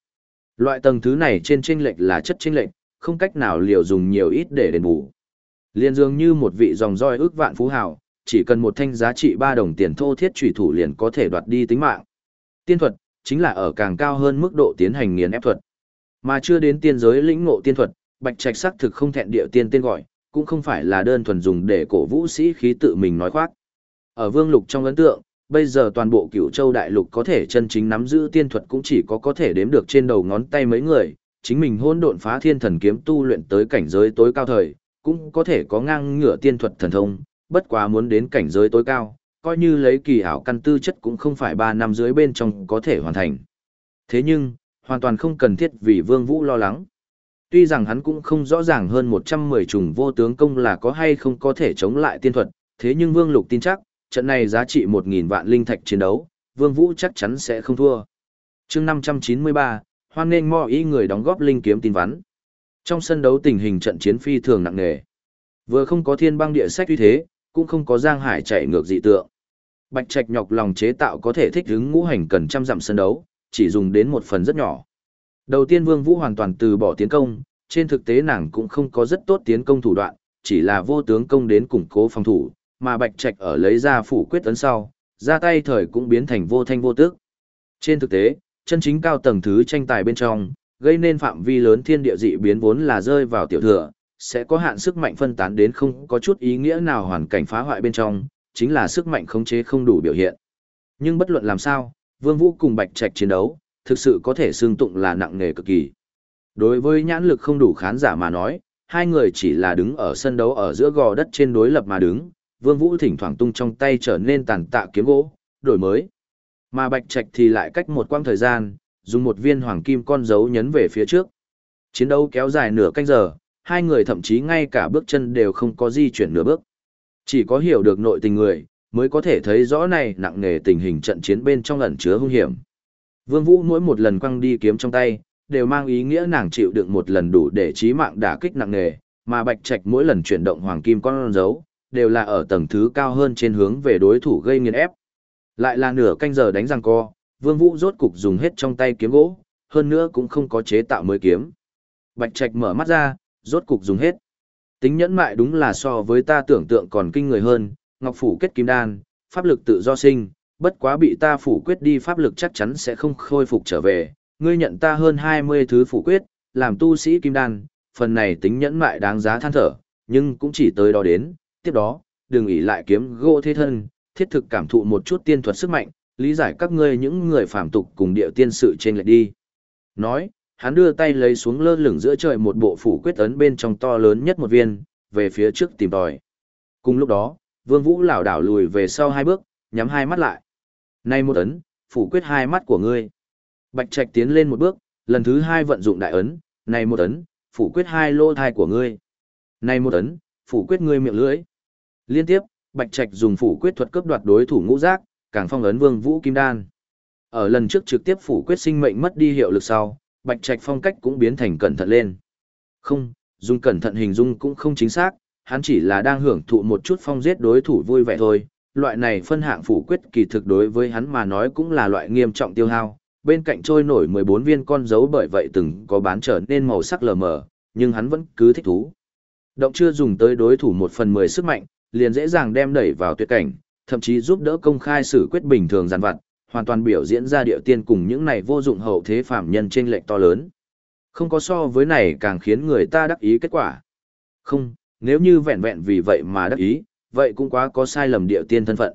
Loại tầng thứ này trên chênh lệch là chất chênh lệch, không cách nào liều dùng nhiều ít để đền bù. Liên dường như một vị dòng roi ước vạn phú hào, chỉ cần một thanh giá trị 3 đồng tiền thô thiết chủy thủ liền có thể đoạt đi tính mạng. Tiên thuật chính là ở càng cao hơn mức độ tiến hành nghiền ép thuật. Mà chưa đến tiên giới lĩnh ngộ tiên thuật, Bạch Trạch sắc thực không thẹn địa tiên tên gọi, cũng không phải là đơn thuần dùng để cổ vũ sĩ khí tự mình nói khoác. Ở Vương Lục trong ấn tượng, bây giờ toàn bộ cửu châu đại lục có thể chân chính nắm giữ tiên thuật cũng chỉ có có thể đếm được trên đầu ngón tay mấy người, chính mình hôn độn phá thiên thần kiếm tu luyện tới cảnh giới tối cao thời, cũng có thể có ngang ngửa tiên thuật thần thông, bất quá muốn đến cảnh giới tối cao, coi như lấy kỳ ảo căn tư chất cũng không phải 3 năm dưới bên trong có thể hoàn thành. Thế nhưng, hoàn toàn không cần thiết vì Vương Vũ lo lắng. Tuy rằng hắn cũng không rõ ràng hơn 110 trùng vô tướng công là có hay không có thể chống lại tiên thuật, thế nhưng Vương Lục tin chắc, trận này giá trị 1.000 vạn linh thạch chiến đấu, Vương Vũ chắc chắn sẽ không thua. chương 593, hoan nghênh mò ý người đóng góp linh kiếm tin vắn. Trong sân đấu tình hình trận chiến phi thường nặng nề. Vừa không có thiên băng địa sách uy thế, cũng không có giang hải chạy ngược dị tượng. Bạch Trạch nhọc lòng chế tạo có thể thích ứng ngũ hành cần trăm dặm sân đấu, chỉ dùng đến một phần rất nhỏ. Đầu tiên Vương Vũ hoàn toàn từ bỏ tiến công, trên thực tế nàng cũng không có rất tốt tiến công thủ đoạn, chỉ là vô tướng công đến củng cố phòng thủ, mà Bạch Trạch ở lấy ra phủ quyết tấn sau, ra tay thời cũng biến thành vô thanh vô tức. Trên thực tế, chân chính cao tầng thứ tranh tài bên trong, gây nên phạm vi lớn thiên địa dị biến vốn là rơi vào tiểu thừa, sẽ có hạn sức mạnh phân tán đến không có chút ý nghĩa nào hoàn cảnh phá hoại bên trong, chính là sức mạnh khống chế không đủ biểu hiện. Nhưng bất luận làm sao, Vương Vũ cùng Bạch Trạch chiến đấu, thực sự có thể xương tụng là nặng nề cực kỳ. Đối với nhãn lực không đủ khán giả mà nói, hai người chỉ là đứng ở sân đấu ở giữa gò đất trên đối lập mà đứng, Vương Vũ thỉnh thoảng tung trong tay trở nên tàn tạ kiếm gỗ, đổi mới. Mà Bạch Trạch thì lại cách một quãng thời gian, dùng một viên hoàng kim con dấu nhấn về phía trước. Chiến đấu kéo dài nửa canh giờ, hai người thậm chí ngay cả bước chân đều không có di chuyển nửa bước. Chỉ có hiểu được nội tình người, mới có thể thấy rõ này nặng nề tình hình trận chiến bên trong ẩn chứa hung hiểm. Vương Vũ mỗi một lần quăng đi kiếm trong tay, đều mang ý nghĩa nàng chịu đựng một lần đủ để chí mạng đả kích nặng nề, mà Bạch Trạch mỗi lần chuyển động hoàng kim con dấu, đều là ở tầng thứ cao hơn trên hướng về đối thủ gây nghiền ép. Lại là nửa canh giờ đánh răng co, Vương Vũ rốt cục dùng hết trong tay kiếm gỗ, hơn nữa cũng không có chế tạo mới kiếm. Bạch Trạch mở mắt ra, rốt cục dùng hết. Tính nhẫn mại đúng là so với ta tưởng tượng còn kinh người hơn, Ngọc Phủ kết kim đan, pháp lực tự do sinh, bất quá bị ta phủ quyết đi pháp lực chắc chắn sẽ không khôi phục trở về, ngươi nhận ta hơn 20 thứ phủ quyết, làm tu sĩ kim đan, phần này tính nhẫn mại đáng giá than thở, nhưng cũng chỉ tới đó đến, tiếp đó, đừng ỷ lại kiếm gỗ thế thân, thiết thực cảm thụ một chút tiên thuật sức mạnh, lý giải các ngươi những người phàm tục cùng địa tiên sự trên lệch đi. Nói, hắn đưa tay lấy xuống lơ lửng giữa trời một bộ phủ quyết ấn bên trong to lớn nhất một viên, về phía trước tìm tòi. Cùng lúc đó, Vương Vũ lảo đảo lùi về sau hai bước, nhắm hai mắt lại. Nay một ấn, phủ quyết hai mắt của ngươi. Bạch Trạch tiến lên một bước, lần thứ hai vận dụng đại ấn, này một ấn, phủ quyết hai lô thai của ngươi. Này một ấn, phủ quyết ngươi miệng lưỡi. Liên tiếp, Bạch Trạch dùng phủ quyết thuật cướp đoạt đối thủ ngũ giác, càng phong ấn Vương Vũ Kim Đan. Ở lần trước trực tiếp phủ quyết sinh mệnh mất đi hiệu lực sau, Bạch Trạch phong cách cũng biến thành cẩn thận lên. Không, dùng cẩn thận hình dung cũng không chính xác, hắn chỉ là đang hưởng thụ một chút phong giết đối thủ vui vẻ thôi. Loại này phân hạng phủ quyết kỳ thực đối với hắn mà nói cũng là loại nghiêm trọng tiêu hao. Bên cạnh trôi nổi 14 viên con dấu bởi vậy từng có bán trở nên màu sắc lờ mờ, nhưng hắn vẫn cứ thích thú. Động chưa dùng tới đối thủ một phần 10 sức mạnh, liền dễ dàng đem đẩy vào tuyệt cảnh, thậm chí giúp đỡ công khai xử quyết bình thường giàn vặt, hoàn toàn biểu diễn ra điệu tiên cùng những này vô dụng hậu thế phạm nhân trên lệnh to lớn. Không có so với này càng khiến người ta đắc ý kết quả. Không, nếu như vẹn vẹn vì vậy mà đắc ý, vậy cũng quá có sai lầm điệu tiên thân phận.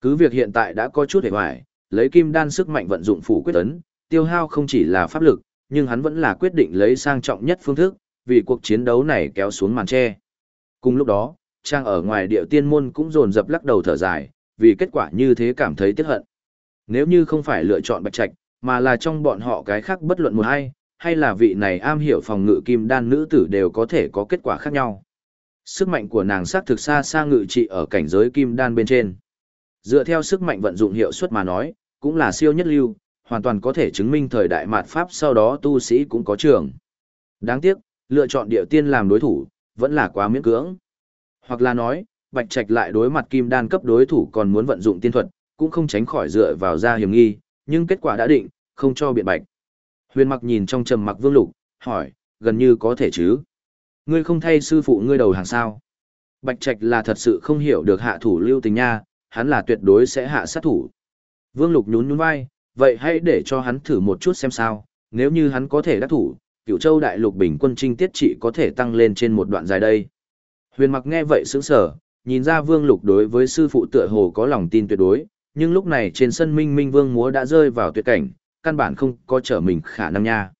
Cứ việc hiện tại đã có chút hề hoài, lấy kim đan sức mạnh vận dụng phủ quyết ấn, tiêu hao không chỉ là pháp lực, nhưng hắn vẫn là quyết định lấy sang trọng nhất phương thức, vì cuộc chiến đấu này kéo xuống màn tre. Cùng lúc đó, trang ở ngoài điệu tiên môn cũng dồn dập lắc đầu thở dài, vì kết quả như thế cảm thấy tiếc hận. Nếu như không phải lựa chọn bạch trạch, mà là trong bọn họ cái khác bất luận một hay, hay là vị này am hiểu phòng ngự kim đan nữ tử đều có thể có kết quả khác nhau. Sức mạnh của nàng xác thực xa xa ngự trị ở cảnh giới kim đan bên trên. Dựa theo sức mạnh vận dụng hiệu suất mà nói, cũng là siêu nhất lưu, hoàn toàn có thể chứng minh thời đại mạt Pháp sau đó tu sĩ cũng có trường. Đáng tiếc, lựa chọn địa tiên làm đối thủ, vẫn là quá miễn cưỡng. Hoặc là nói, Bạch Trạch lại đối mặt kim đan cấp đối thủ còn muốn vận dụng tiên thuật, cũng không tránh khỏi dựa vào ra hiểm nghi, nhưng kết quả đã định, không cho biện bạch. Huyền mặc nhìn trong trầm mặc vương lục, hỏi, gần như có thể chứ. Ngươi không thay sư phụ ngươi đầu hàng sao. Bạch Trạch là thật sự không hiểu được hạ thủ lưu tình nha, hắn là tuyệt đối sẽ hạ sát thủ. Vương lục nhún nhún vai, vậy hãy để cho hắn thử một chút xem sao, nếu như hắn có thể đắc thủ, cửu châu đại lục bình quân trinh tiết trị có thể tăng lên trên một đoạn dài đây. Huyền mặc nghe vậy sững sở, nhìn ra vương lục đối với sư phụ tựa hồ có lòng tin tuyệt đối, nhưng lúc này trên sân minh minh vương múa đã rơi vào tuyệt cảnh, căn bản không có trở mình khả năng nha.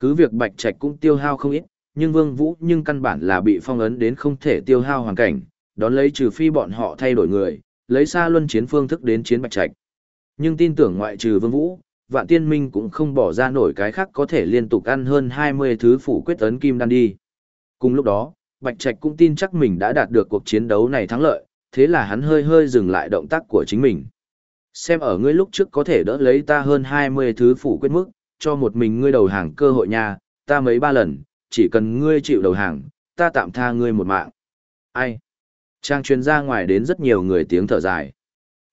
Cứ việc bạch trạch cũng tiêu hao không ít, nhưng vương vũ nhưng căn bản là bị phong ấn đến không thể tiêu hao hoàn cảnh, đón lấy trừ phi bọn họ thay đổi người, lấy xa luân chiến phương thức đến chiến bạch trạch. Nhưng tin tưởng ngoại trừ vương vũ, vạn tiên minh cũng không bỏ ra nổi cái khác có thể liên tục ăn hơn 20 thứ phủ quyết ấn kim đan đi. Cùng lúc đó, Bạch Trạch cũng tin chắc mình đã đạt được cuộc chiến đấu này thắng lợi, thế là hắn hơi hơi dừng lại động tác của chính mình. Xem ở ngươi lúc trước có thể đỡ lấy ta hơn 20 thứ phủ quyết mức, cho một mình ngươi đầu hàng cơ hội nha, ta mấy ba lần, chỉ cần ngươi chịu đầu hàng, ta tạm tha ngươi một mạng. Ai? Trang truyền ra ngoài đến rất nhiều người tiếng thở dài.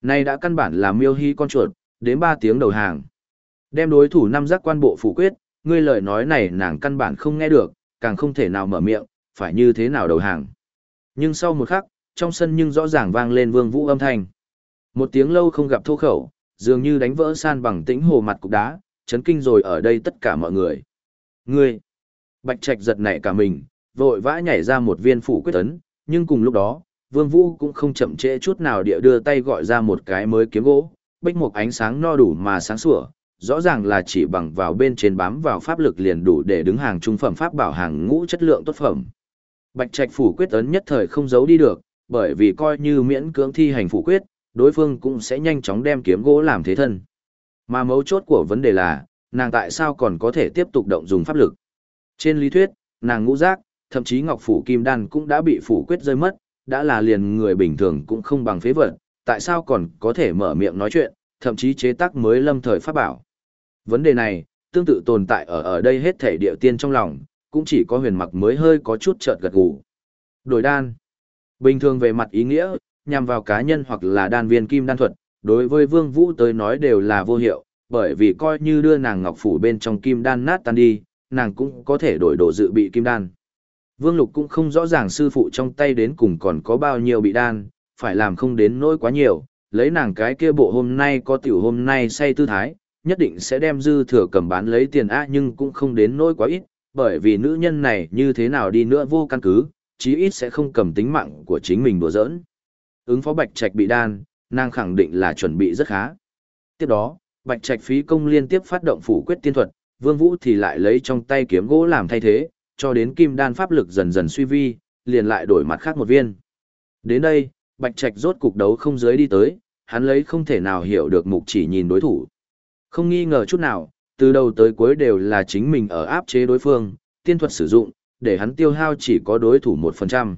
Này đã căn bản là miêu hy con chuột, đến ba tiếng đầu hàng. Đem đối thủ năm giác quan bộ phủ quyết, ngươi lời nói này nàng căn bản không nghe được, càng không thể nào mở miệng, phải như thế nào đầu hàng. Nhưng sau một khắc, trong sân nhưng rõ ràng vang lên vương vũ âm thanh. Một tiếng lâu không gặp thô khẩu, dường như đánh vỡ san bằng tĩnh hồ mặt cục đá, chấn kinh rồi ở đây tất cả mọi người. Ngươi! Bạch Trạch giật nảy cả mình, vội vã nhảy ra một viên phủ quyết tấn, nhưng cùng lúc đó, Vương Vũ cũng không chậm trễ chút nào địa đưa tay gọi ra một cái mới kiếm gỗ, bích một ánh sáng no đủ mà sáng sủa, rõ ràng là chỉ bằng vào bên trên bám vào pháp lực liền đủ để đứng hàng trung phẩm pháp bảo hàng ngũ chất lượng tốt phẩm. Bạch Trạch phủ quyết tấn nhất thời không giấu đi được, bởi vì coi như miễn cưỡng thi hành phủ quyết, đối phương cũng sẽ nhanh chóng đem kiếm gỗ làm thế thân. Mà mấu chốt của vấn đề là, nàng tại sao còn có thể tiếp tục động dùng pháp lực. Trên lý thuyết, nàng ngũ giác, thậm chí ngọc phủ kim đan cũng đã bị phủ quyết rơi mất, đã là liền người bình thường cũng không bằng phế vật, tại sao còn có thể mở miệng nói chuyện, thậm chí chế tác mới lâm thời pháp bảo. Vấn đề này, tương tự tồn tại ở ở đây hết thể địa tiên trong lòng, cũng chỉ có huyền mặc mới hơi có chút chợt gật gù. Đổi đan. Bình thường về mặt ý nghĩa, nhằm vào cá nhân hoặc là đan viên kim đan thuật, đối với Vương Vũ tới nói đều là vô hiệu, bởi vì coi như đưa nàng ngọc phủ bên trong kim đan nát tan đi, nàng cũng có thể đổi đồ dự bị kim đan. Vương Lục cũng không rõ ràng sư phụ trong tay đến cùng còn có bao nhiêu bị đan, phải làm không đến nỗi quá nhiều, lấy nàng cái kia bộ hôm nay có tiểu hôm nay say tư thái, nhất định sẽ đem dư thừa cầm bán lấy tiền á nhưng cũng không đến nỗi quá ít, bởi vì nữ nhân này như thế nào đi nữa vô căn cứ, chí ít sẽ không cầm tính mạng của chính mình đùa giỡn. Ứng phó Bạch Trạch bị đan, nàng khẳng định là chuẩn bị rất khá. Tiếp đó, Bạch Trạch phí công liên tiếp phát động phủ quyết tiên thuật, Vương Vũ thì lại lấy trong tay kiếm gỗ làm thay thế, cho đến kim đan pháp lực dần dần suy vi, liền lại đổi mặt khác một viên. Đến đây, Bạch Trạch rốt cục đấu không dưới đi tới, hắn lấy không thể nào hiểu được mục chỉ nhìn đối thủ. Không nghi ngờ chút nào, từ đầu tới cuối đều là chính mình ở áp chế đối phương, tiên thuật sử dụng, để hắn tiêu hao chỉ có đối thủ 1%.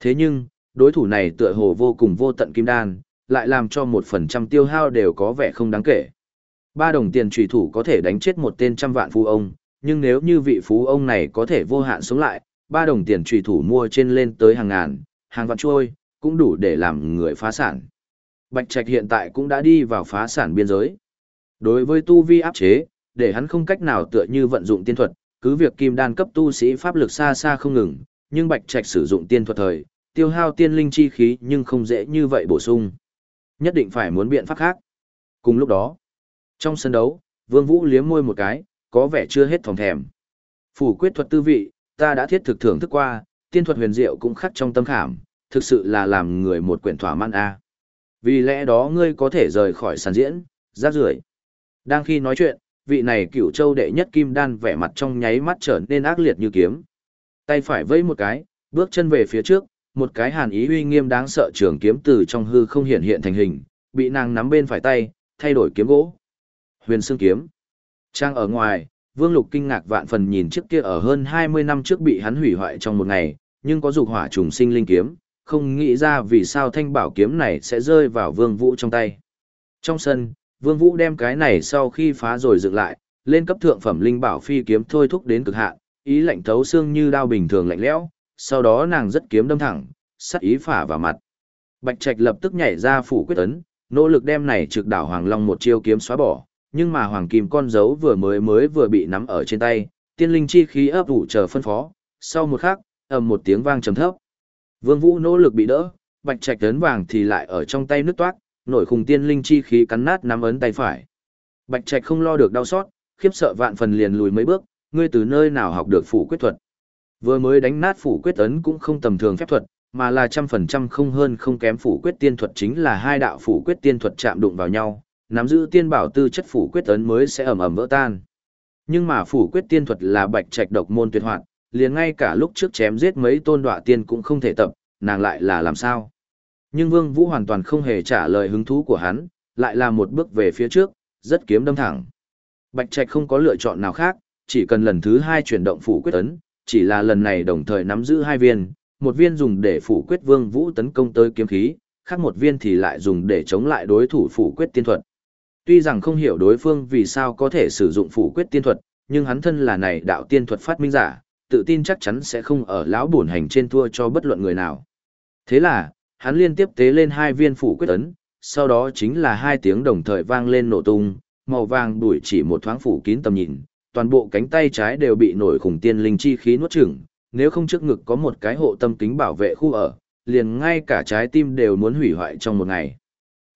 Thế nhưng, đối thủ này tựa hồ vô cùng vô tận kim đan, lại làm cho một phần trăm tiêu hao đều có vẻ không đáng kể. ba đồng tiền trùy thủ có thể đánh chết một tên trăm vạn phú ông, nhưng nếu như vị phú ông này có thể vô hạn sống lại, ba đồng tiền trùy thủ mua trên lên tới hàng ngàn, hàng vạn trôi, cũng đủ để làm người phá sản. Bạch Trạch hiện tại cũng đã đi vào phá sản biên giới. Đối với tu vi áp chế, để hắn không cách nào tựa như vận dụng tiên thuật, cứ việc kim đan cấp tu sĩ pháp lực xa xa không ngừng, nhưng Bạch Trạch sử dụng tiên thuật thời, tiêu hao tiên linh chi khí nhưng không dễ như vậy bổ sung. Nhất định phải muốn biện pháp khác. Cùng lúc đó, trong sân đấu, Vương Vũ liếm môi một cái, có vẻ chưa hết thòng thèm. Phủ quyết thuật tư vị, ta đã thiết thực thưởng thức qua, tiên thuật huyền diệu cũng khắc trong tâm khảm, thực sự là làm người một quyển thỏa mãn a. Vì lẽ đó ngươi có thể rời khỏi sàn diễn, rác rưởi. Đang khi nói chuyện, vị này cửu châu đệ nhất kim đan vẻ mặt trong nháy mắt trở nên ác liệt như kiếm. Tay phải vẫy một cái, bước chân về phía trước, một cái hàn ý uy nghiêm đáng sợ trường kiếm từ trong hư không hiện hiện thành hình, bị nàng nắm bên phải tay, thay đổi kiếm gỗ. Huyền xương kiếm. Trang ở ngoài, Vương Lục kinh ngạc vạn phần nhìn chiếc kia ở hơn 20 năm trước bị hắn hủy hoại trong một ngày, nhưng có dục hỏa trùng sinh linh kiếm, không nghĩ ra vì sao thanh bảo kiếm này sẽ rơi vào Vương Vũ trong tay. Trong sân, Vương Vũ đem cái này sau khi phá rồi dựng lại, lên cấp thượng phẩm linh bảo phi kiếm thôi thúc đến cực hạn, ý lạnh thấu xương như đao bình thường lạnh lẽo, sau đó nàng rất kiếm đâm thẳng, sắt ý phả vào mặt. Bạch Trạch lập tức nhảy ra phủ quyết ấn, nỗ lực đem này trực đảo Hoàng Long một chiêu kiếm xóa bỏ, nhưng mà Hoàng Kim con dấu vừa mới mới vừa bị nắm ở trên tay, tiên linh chi khí ấp ủ chờ phân phó, sau một khắc, ầm một tiếng vang trầm thấp. Vương Vũ nỗ lực bị đỡ, Bạch Trạch ấn vàng thì lại ở trong tay nứt toát, nổi khùng tiên linh chi khí cắn nát nắm ấn tay phải. Bạch Trạch không lo được đau xót, khiếp sợ vạn phần liền lùi mấy bước, ngươi từ nơi nào học được phủ quyết thuật? Vừa mới đánh nát phủ quyết ấn cũng không tầm thường phép thuật, mà là trăm phần trăm không hơn không kém phủ quyết tiên thuật chính là hai đạo phủ quyết tiên thuật chạm đụng vào nhau, nắm giữ tiên bảo tư chất phủ quyết ấn mới sẽ ầm ầm vỡ tan. Nhưng mà phủ quyết tiên thuật là bạch trạch độc môn tuyệt hoạt, liền ngay cả lúc trước chém giết mấy tôn đọa tiên cũng không thể tập, nàng lại là làm sao? Nhưng Vương Vũ hoàn toàn không hề trả lời hứng thú của hắn, lại là một bước về phía trước, rất kiếm đâm thẳng. Bạch Trạch không có lựa chọn nào khác, chỉ cần lần thứ hai chuyển động phủ quyết ấn, chỉ là lần này đồng thời nắm giữ hai viên, một viên dùng để phủ quyết Vương Vũ tấn công tới kiếm khí, khác một viên thì lại dùng để chống lại đối thủ phủ quyết tiên thuật. Tuy rằng không hiểu đối phương vì sao có thể sử dụng phủ quyết tiên thuật, nhưng hắn thân là này đạo tiên thuật phát minh giả, tự tin chắc chắn sẽ không ở lão bổn hành trên thua cho bất luận người nào. Thế là, hắn liên tiếp tế lên hai viên phủ quyết ấn, sau đó chính là hai tiếng đồng thời vang lên nổ tung, màu vàng đuổi chỉ một thoáng phủ kín tầm nhìn, toàn bộ cánh tay trái đều bị nổi khủng tiên linh chi khí nuốt chửng, nếu không trước ngực có một cái hộ tâm kính bảo vệ khu ở, liền ngay cả trái tim đều muốn hủy hoại trong một ngày.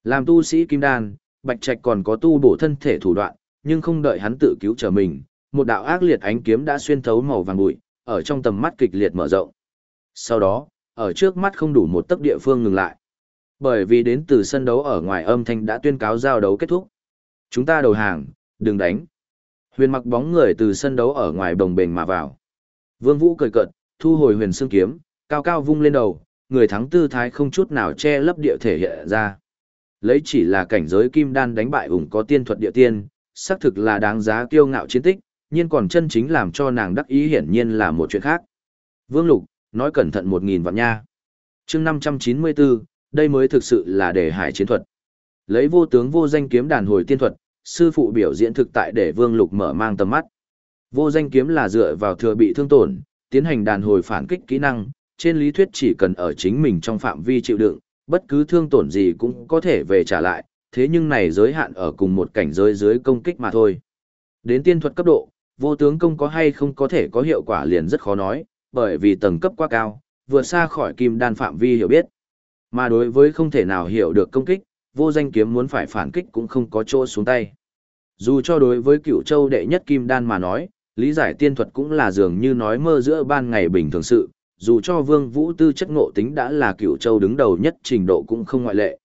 Làm tu sĩ kim đan, Bạch Trạch còn có tu bổ thân thể thủ đoạn, nhưng không đợi hắn tự cứu trở mình, một đạo ác liệt ánh kiếm đã xuyên thấu màu vàng bụi, ở trong tầm mắt kịch liệt mở rộng. Sau đó, ở trước mắt không đủ một tấc địa phương ngừng lại. Bởi vì đến từ sân đấu ở ngoài âm thanh đã tuyên cáo giao đấu kết thúc. Chúng ta đầu hàng, đừng đánh. Huyền mặc bóng người từ sân đấu ở ngoài đồng bền mà vào. Vương Vũ cười cợt, thu hồi huyền xương kiếm, cao cao vung lên đầu, người thắng tư thái không chút nào che lấp địa thể hiện ra. Lấy chỉ là cảnh giới kim đan đánh bại ủng có tiên thuật địa tiên, xác thực là đáng giá kiêu ngạo chiến tích, nhưng còn chân chính làm cho nàng đắc ý hiển nhiên là một chuyện khác. Vương Lục, nói cẩn thận một nghìn vạn nha. chương 594, đây mới thực sự là đề hải chiến thuật. Lấy vô tướng vô danh kiếm đàn hồi tiên thuật, sư phụ biểu diễn thực tại để Vương Lục mở mang tầm mắt. Vô danh kiếm là dựa vào thừa bị thương tổn, tiến hành đàn hồi phản kích kỹ năng, trên lý thuyết chỉ cần ở chính mình trong phạm vi chịu đựng, bất cứ thương tổn gì cũng có thể về trả lại, thế nhưng này giới hạn ở cùng một cảnh giới dưới công kích mà thôi. Đến tiên thuật cấp độ, vô tướng công có hay không có thể có hiệu quả liền rất khó nói, bởi vì tầng cấp quá cao, vượt xa khỏi kim đan phạm vi hiểu biết. Mà đối với không thể nào hiểu được công kích, vô danh kiếm muốn phải phản kích cũng không có chỗ xuống tay. Dù cho đối với cựu châu đệ nhất kim đan mà nói, lý giải tiên thuật cũng là dường như nói mơ giữa ban ngày bình thường sự, dù cho vương vũ tư chất ngộ tính đã là cựu châu đứng đầu nhất trình độ cũng không ngoại lệ.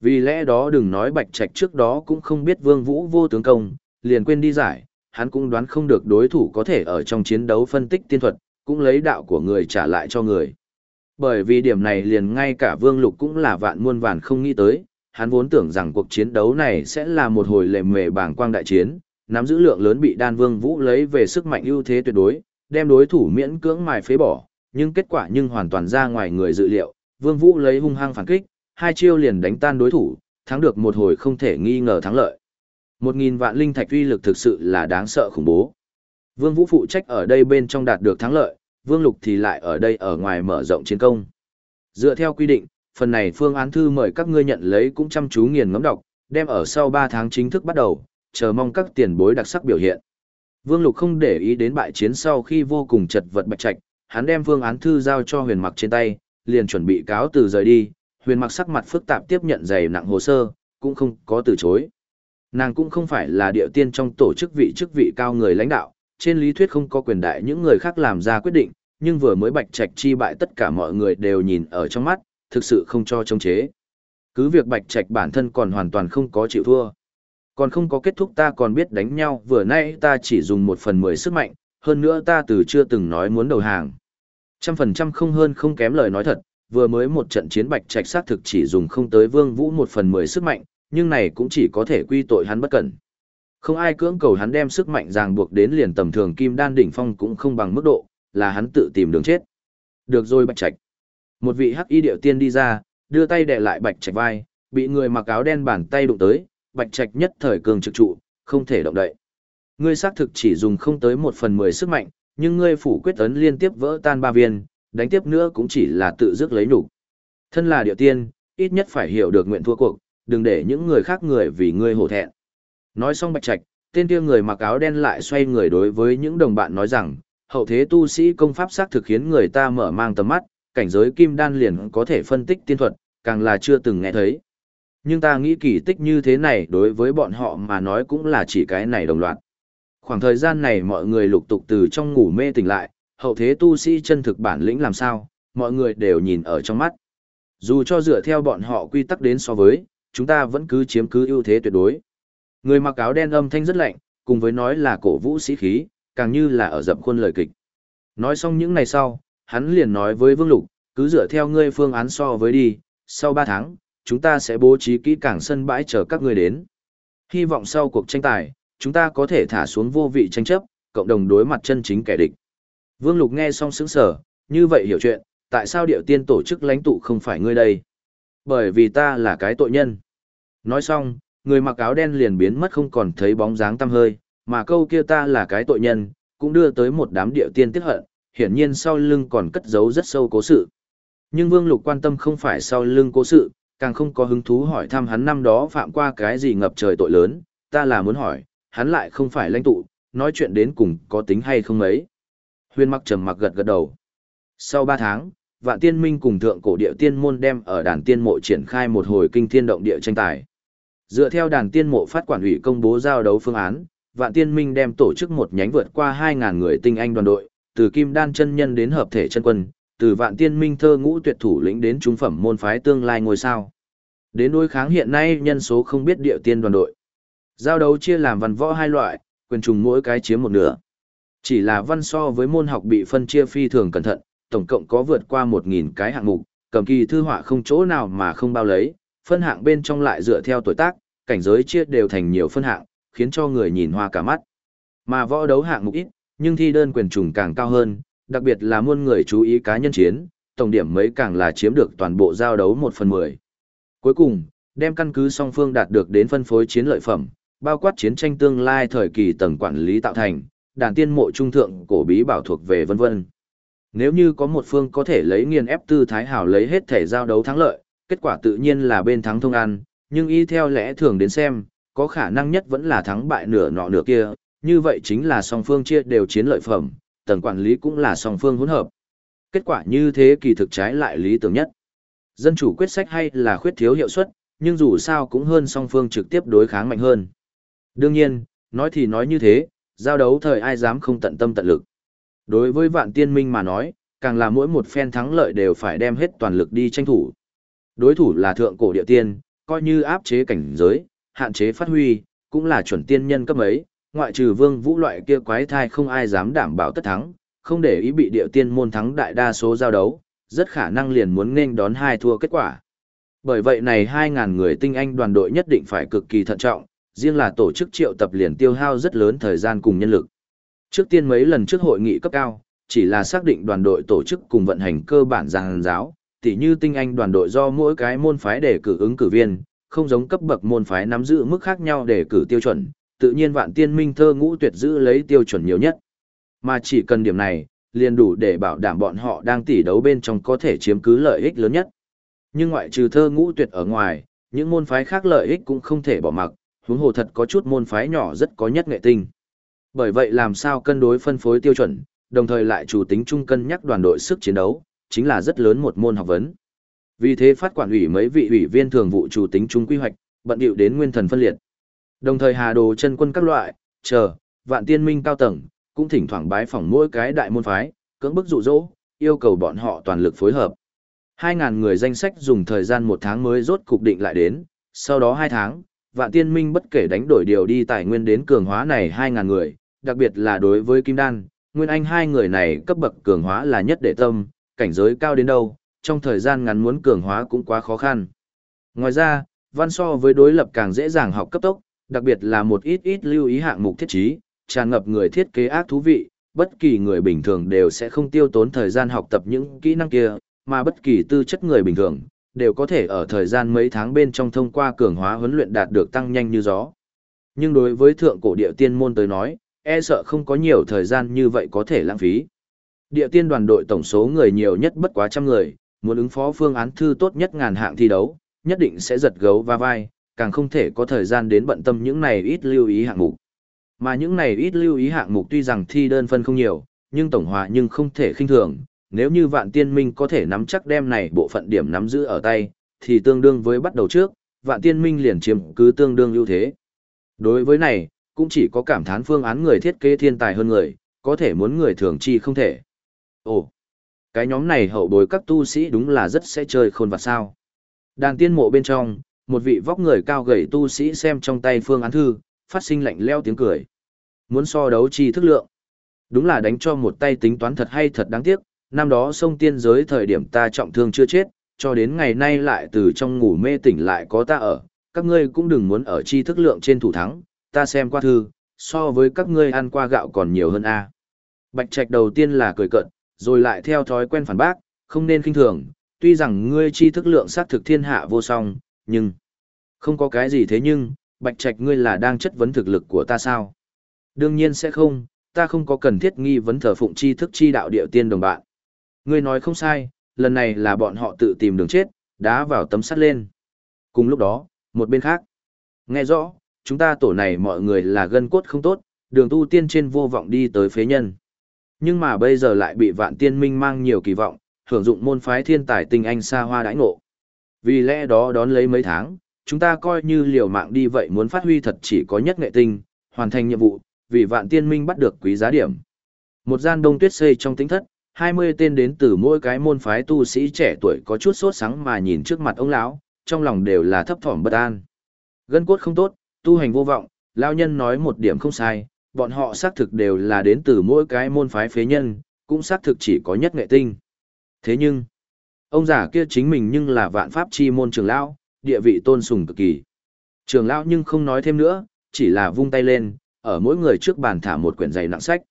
Vì lẽ đó đừng nói bạch trạch trước đó cũng không biết vương vũ vô tướng công, liền quên đi giải, hắn cũng đoán không được đối thủ có thể ở trong chiến đấu phân tích tiên thuật, cũng lấy đạo của người trả lại cho người. Bởi vì điểm này liền ngay cả Vương Lục cũng là vạn muôn vàn không nghĩ tới, hắn vốn tưởng rằng cuộc chiến đấu này sẽ là một hồi lệ mề bảng quang đại chiến, nắm giữ lượng lớn bị đan vương vũ lấy về sức mạnh ưu thế tuyệt đối, đem đối thủ miễn cưỡng mài phế bỏ, nhưng kết quả nhưng hoàn toàn ra ngoài người dự liệu, vương vũ lấy hung hăng phản kích, hai chiêu liền đánh tan đối thủ, thắng được một hồi không thể nghi ngờ thắng lợi. Một nghìn vạn linh thạch uy lực thực sự là đáng sợ khủng bố. Vương Vũ phụ trách ở đây bên trong đạt được thắng lợi, Vương Lục thì lại ở đây ở ngoài mở rộng chiến công. Dựa theo quy định, phần này phương án thư mời các ngươi nhận lấy cũng chăm chú nghiền ngẫm đọc, đem ở sau 3 tháng chính thức bắt đầu, chờ mong các tiền bối đặc sắc biểu hiện. Vương Lục không để ý đến bại chiến sau khi vô cùng chật vật bạch trạch, hắn đem phương án thư giao cho huyền mặc trên tay, liền chuẩn bị cáo từ rời đi, huyền mặc sắc mặt phức tạp tiếp nhận dày nặng hồ sơ, cũng không có từ chối. Nàng cũng không phải là địa tiên trong tổ chức vị chức vị cao người lãnh đạo, trên lý thuyết không có quyền đại những người khác làm ra quyết định, nhưng vừa mới bạch trạch chi bại tất cả mọi người đều nhìn ở trong mắt, thực sự không cho chống chế. Cứ việc bạch trạch bản thân còn hoàn toàn không có chịu thua. Còn không có kết thúc ta còn biết đánh nhau, vừa nay ta chỉ dùng một phần mười sức mạnh, hơn nữa ta từ chưa từng nói muốn đầu hàng. Trăm phần trăm không hơn không kém lời nói thật, vừa mới một trận chiến bạch trạch xác thực chỉ dùng không tới vương vũ một phần mười sức mạnh, nhưng này cũng chỉ có thể quy tội hắn bất cẩn. Không ai cưỡng cầu hắn đem sức mạnh ràng buộc đến liền tầm thường kim đan đỉnh phong cũng không bằng mức độ, là hắn tự tìm đường chết. Được rồi bạch trạch. Một vị hắc y điệu tiên đi ra, đưa tay đè lại bạch trạch vai, bị người mặc áo đen bàn tay đụng tới, bạch trạch nhất thời cường trực trụ, không thể động đậy. Ngươi xác thực chỉ dùng không tới một phần mười sức mạnh, nhưng ngươi phủ quyết ấn liên tiếp vỡ tan ba viên, đánh tiếp nữa cũng chỉ là tự dứt lấy nhục. Thân là điệu tiên, ít nhất phải hiểu được nguyện thua cuộc, đừng để những người khác người vì ngươi hổ thẹn. Nói xong bạch trạch, tên kia người mặc áo đen lại xoay người đối với những đồng bạn nói rằng, hậu thế tu sĩ công pháp xác thực khiến người ta mở mang tầm mắt, cảnh giới kim đan liền có thể phân tích tiên thuật, càng là chưa từng nghe thấy. Nhưng ta nghĩ kỳ tích như thế này đối với bọn họ mà nói cũng là chỉ cái này đồng loạt. Khoảng thời gian này mọi người lục tục từ trong ngủ mê tỉnh lại, hậu thế tu sĩ chân thực bản lĩnh làm sao, mọi người đều nhìn ở trong mắt. Dù cho dựa theo bọn họ quy tắc đến so với, chúng ta vẫn cứ chiếm cứ ưu thế tuyệt đối. Người mặc áo đen âm thanh rất lạnh, cùng với nói là cổ vũ sĩ khí, càng như là ở dập khuôn lời kịch. Nói xong những ngày sau, hắn liền nói với Vương Lục, cứ dựa theo ngươi phương án so với đi, sau 3 tháng, chúng ta sẽ bố trí kỹ càng sân bãi chờ các ngươi đến. Hy vọng sau cuộc tranh tài, chúng ta có thể thả xuống vô vị tranh chấp, cộng đồng đối mặt chân chính kẻ địch. Vương Lục nghe xong sững sờ, như vậy hiểu chuyện, tại sao điệu tiên tổ chức lãnh tụ không phải ngươi đây? Bởi vì ta là cái tội nhân. Nói xong, người mặc áo đen liền biến mất không còn thấy bóng dáng tăm hơi, mà câu kia ta là cái tội nhân, cũng đưa tới một đám điệu tiên tiếc hận, hiển nhiên sau lưng còn cất giấu rất sâu cố sự. Nhưng Vương Lục quan tâm không phải sau lưng cố sự, càng không có hứng thú hỏi thăm hắn năm đó phạm qua cái gì ngập trời tội lớn, ta là muốn hỏi, hắn lại không phải lãnh tụ, nói chuyện đến cùng có tính hay không ấy. Huyền mặc trầm mặc gật gật đầu. Sau 3 tháng, Vạn Tiên Minh cùng Thượng Cổ Địa Tiên Môn đem ở đàn tiên mộ triển khai một hồi kinh thiên động địa tranh tài. Dựa theo đàn tiên mộ phát quản ủy công bố giao đấu phương án, Vạn Tiên Minh đem tổ chức một nhánh vượt qua 2.000 người tinh anh đoàn đội, từ Kim Đan chân nhân đến hợp thể chân quân, từ Vạn Tiên Minh thơ ngũ tuyệt thủ lĩnh đến trung phẩm môn phái tương lai ngôi sao. Đến đối kháng hiện nay nhân số không biết địa tiên đoàn đội. Giao đấu chia làm văn võ hai loại, quyền trùng mỗi cái chiếm một nửa. Chỉ là văn so với môn học bị phân chia phi thường cẩn thận, tổng cộng có vượt qua 1.000 cái hạng mục, cầm kỳ thư họa không chỗ nào mà không bao lấy, phân hạng bên trong lại dựa theo tuổi tác, cảnh giới chia đều thành nhiều phân hạng, khiến cho người nhìn hoa cả mắt. Mà võ đấu hạng mục ít, nhưng thi đơn quyền trùng càng cao hơn, đặc biệt là muôn người chú ý cá nhân chiến, tổng điểm mấy càng là chiếm được toàn bộ giao đấu 1 phần 10. Cuối cùng, đem căn cứ song phương đạt được đến phân phối chiến lợi phẩm, bao quát chiến tranh tương lai thời kỳ tầng quản lý tạo thành, đàn tiên mộ trung thượng cổ bí bảo thuộc về vân vân. Nếu như có một phương có thể lấy nghiền ép tư thái hảo lấy hết thể giao đấu thắng lợi, kết quả tự nhiên là bên thắng thông ăn, nhưng y theo lẽ thường đến xem, có khả năng nhất vẫn là thắng bại nửa nọ nửa kia, như vậy chính là song phương chia đều chiến lợi phẩm, tầng quản lý cũng là song phương hỗn hợp. Kết quả như thế kỳ thực trái lại lý tưởng nhất. Dân chủ quyết sách hay là khuyết thiếu hiệu suất, nhưng dù sao cũng hơn song phương trực tiếp đối kháng mạnh hơn. Đương nhiên, nói thì nói như thế, giao đấu thời ai dám không tận tâm tận lực. Đối với vạn tiên minh mà nói, càng là mỗi một phen thắng lợi đều phải đem hết toàn lực đi tranh thủ. Đối thủ là thượng cổ địa tiên, coi như áp chế cảnh giới, hạn chế phát huy, cũng là chuẩn tiên nhân cấp ấy, ngoại trừ vương vũ loại kia quái thai không ai dám đảm bảo tất thắng, không để ý bị địa tiên môn thắng đại đa số giao đấu, rất khả năng liền muốn nên đón hai thua kết quả. Bởi vậy này 2.000 người tinh anh đoàn đội nhất định phải cực kỳ thận trọng, riêng là tổ chức triệu tập liền tiêu hao rất lớn thời gian cùng nhân lực. Trước tiên mấy lần trước hội nghị cấp cao, chỉ là xác định đoàn đội tổ chức cùng vận hành cơ bản giang giáo, tỉ như tinh anh đoàn đội do mỗi cái môn phái để cử ứng cử viên, không giống cấp bậc môn phái nắm giữ mức khác nhau để cử tiêu chuẩn, tự nhiên vạn tiên minh thơ ngũ tuyệt giữ lấy tiêu chuẩn nhiều nhất. Mà chỉ cần điểm này, liền đủ để bảo đảm bọn họ đang tỉ đấu bên trong có thể chiếm cứ lợi ích lớn nhất. Nhưng ngoại trừ thơ ngũ tuyệt ở ngoài, những môn phái khác lợi ích cũng không thể bỏ mặc, huống hồ thật có chút môn phái nhỏ rất có nhất nghệ tinh. Bởi vậy làm sao cân đối phân phối tiêu chuẩn, đồng thời lại chủ tính chung cân nhắc đoàn đội sức chiến đấu, chính là rất lớn một môn học vấn. Vì thế phát quản ủy mấy vị ủy viên thường vụ chủ tính chung quy hoạch, bận điệu đến nguyên thần phân liệt. Đồng thời hà đồ chân quân các loại, chờ, vạn tiên minh cao tầng, cũng thỉnh thoảng bái phỏng mỗi cái đại môn phái, cưỡng bức dụ dỗ, yêu cầu bọn họ toàn lực phối hợp. 2.000 người danh sách dùng thời gian một tháng mới rốt cục định lại đến, sau đó 2 tháng, vạn tiên minh bất kể đánh đổi điều đi tài nguyên đến cường hóa này 2.000 người, đặc biệt là đối với Kim Đan, Nguyên Anh hai người này cấp bậc cường hóa là nhất để tâm, cảnh giới cao đến đâu, trong thời gian ngắn muốn cường hóa cũng quá khó khăn. Ngoài ra, văn so với đối lập càng dễ dàng học cấp tốc, đặc biệt là một ít ít lưu ý hạng mục thiết trí, tràn ngập người thiết kế ác thú vị, bất kỳ người bình thường đều sẽ không tiêu tốn thời gian học tập những kỹ năng kia, mà bất kỳ tư chất người bình thường đều có thể ở thời gian mấy tháng bên trong thông qua cường hóa huấn luyện đạt được tăng nhanh như gió. Nhưng đối với thượng cổ địa tiên môn tới nói, e sợ không có nhiều thời gian như vậy có thể lãng phí. Địa tiên đoàn đội tổng số người nhiều nhất bất quá trăm người, muốn ứng phó phương án thư tốt nhất ngàn hạng thi đấu, nhất định sẽ giật gấu va vai, càng không thể có thời gian đến bận tâm những này ít lưu ý hạng mục. Mà những này ít lưu ý hạng mục tuy rằng thi đơn phân không nhiều, nhưng tổng hòa nhưng không thể khinh thường, nếu như vạn tiên minh có thể nắm chắc đem này bộ phận điểm nắm giữ ở tay, thì tương đương với bắt đầu trước, vạn tiên minh liền chiếm cứ tương đương ưu thế. Đối với này, cũng chỉ có cảm thán phương án người thiết kế thiên tài hơn người, có thể muốn người thường chi không thể. Ồ, cái nhóm này hậu bối các tu sĩ đúng là rất sẽ chơi khôn vặt sao. Đàn tiên mộ bên trong, một vị vóc người cao gầy tu sĩ xem trong tay phương án thư, phát sinh lạnh leo tiếng cười. Muốn so đấu chi thức lượng. Đúng là đánh cho một tay tính toán thật hay thật đáng tiếc, năm đó sông tiên giới thời điểm ta trọng thương chưa chết, cho đến ngày nay lại từ trong ngủ mê tỉnh lại có ta ở, các ngươi cũng đừng muốn ở chi thức lượng trên thủ thắng, ta xem qua thư, so với các ngươi ăn qua gạo còn nhiều hơn a. Bạch Trạch đầu tiên là cười cợt, rồi lại theo thói quen phản bác, không nên kinh thường, tuy rằng ngươi chi thức lượng xác thực thiên hạ vô song, nhưng không có cái gì thế nhưng, Bạch Trạch ngươi là đang chất vấn thực lực của ta sao? Đương nhiên sẽ không, ta không có cần thiết nghi vấn thờ phụng chi thức chi đạo địa tiên đồng bạn. Ngươi nói không sai, lần này là bọn họ tự tìm đường chết, đá vào tấm sắt lên. Cùng lúc đó, một bên khác. Nghe rõ, chúng ta tổ này mọi người là gân cốt không tốt, đường tu tiên trên vô vọng đi tới phế nhân. Nhưng mà bây giờ lại bị vạn tiên minh mang nhiều kỳ vọng, hưởng dụng môn phái thiên tài tinh anh xa hoa đãi ngộ. Vì lẽ đó đón lấy mấy tháng, chúng ta coi như liều mạng đi vậy muốn phát huy thật chỉ có nhất nghệ tinh, hoàn thành nhiệm vụ, vì vạn tiên minh bắt được quý giá điểm. Một gian đông tuyết xây trong tính thất, 20 tên đến từ mỗi cái môn phái tu sĩ trẻ tuổi có chút sốt sáng mà nhìn trước mặt ông lão, trong lòng đều là thấp thỏm bất an. Gân cốt không tốt, tu hành vô vọng, lão nhân nói một điểm không sai, bọn họ xác thực đều là đến từ mỗi cái môn phái phế nhân, cũng xác thực chỉ có nhất nghệ tinh. Thế nhưng, ông già kia chính mình nhưng là vạn pháp chi môn trường lão, địa vị tôn sùng cực kỳ. Trường lão nhưng không nói thêm nữa, chỉ là vung tay lên, ở mỗi người trước bàn thả một quyển dày nặng sách.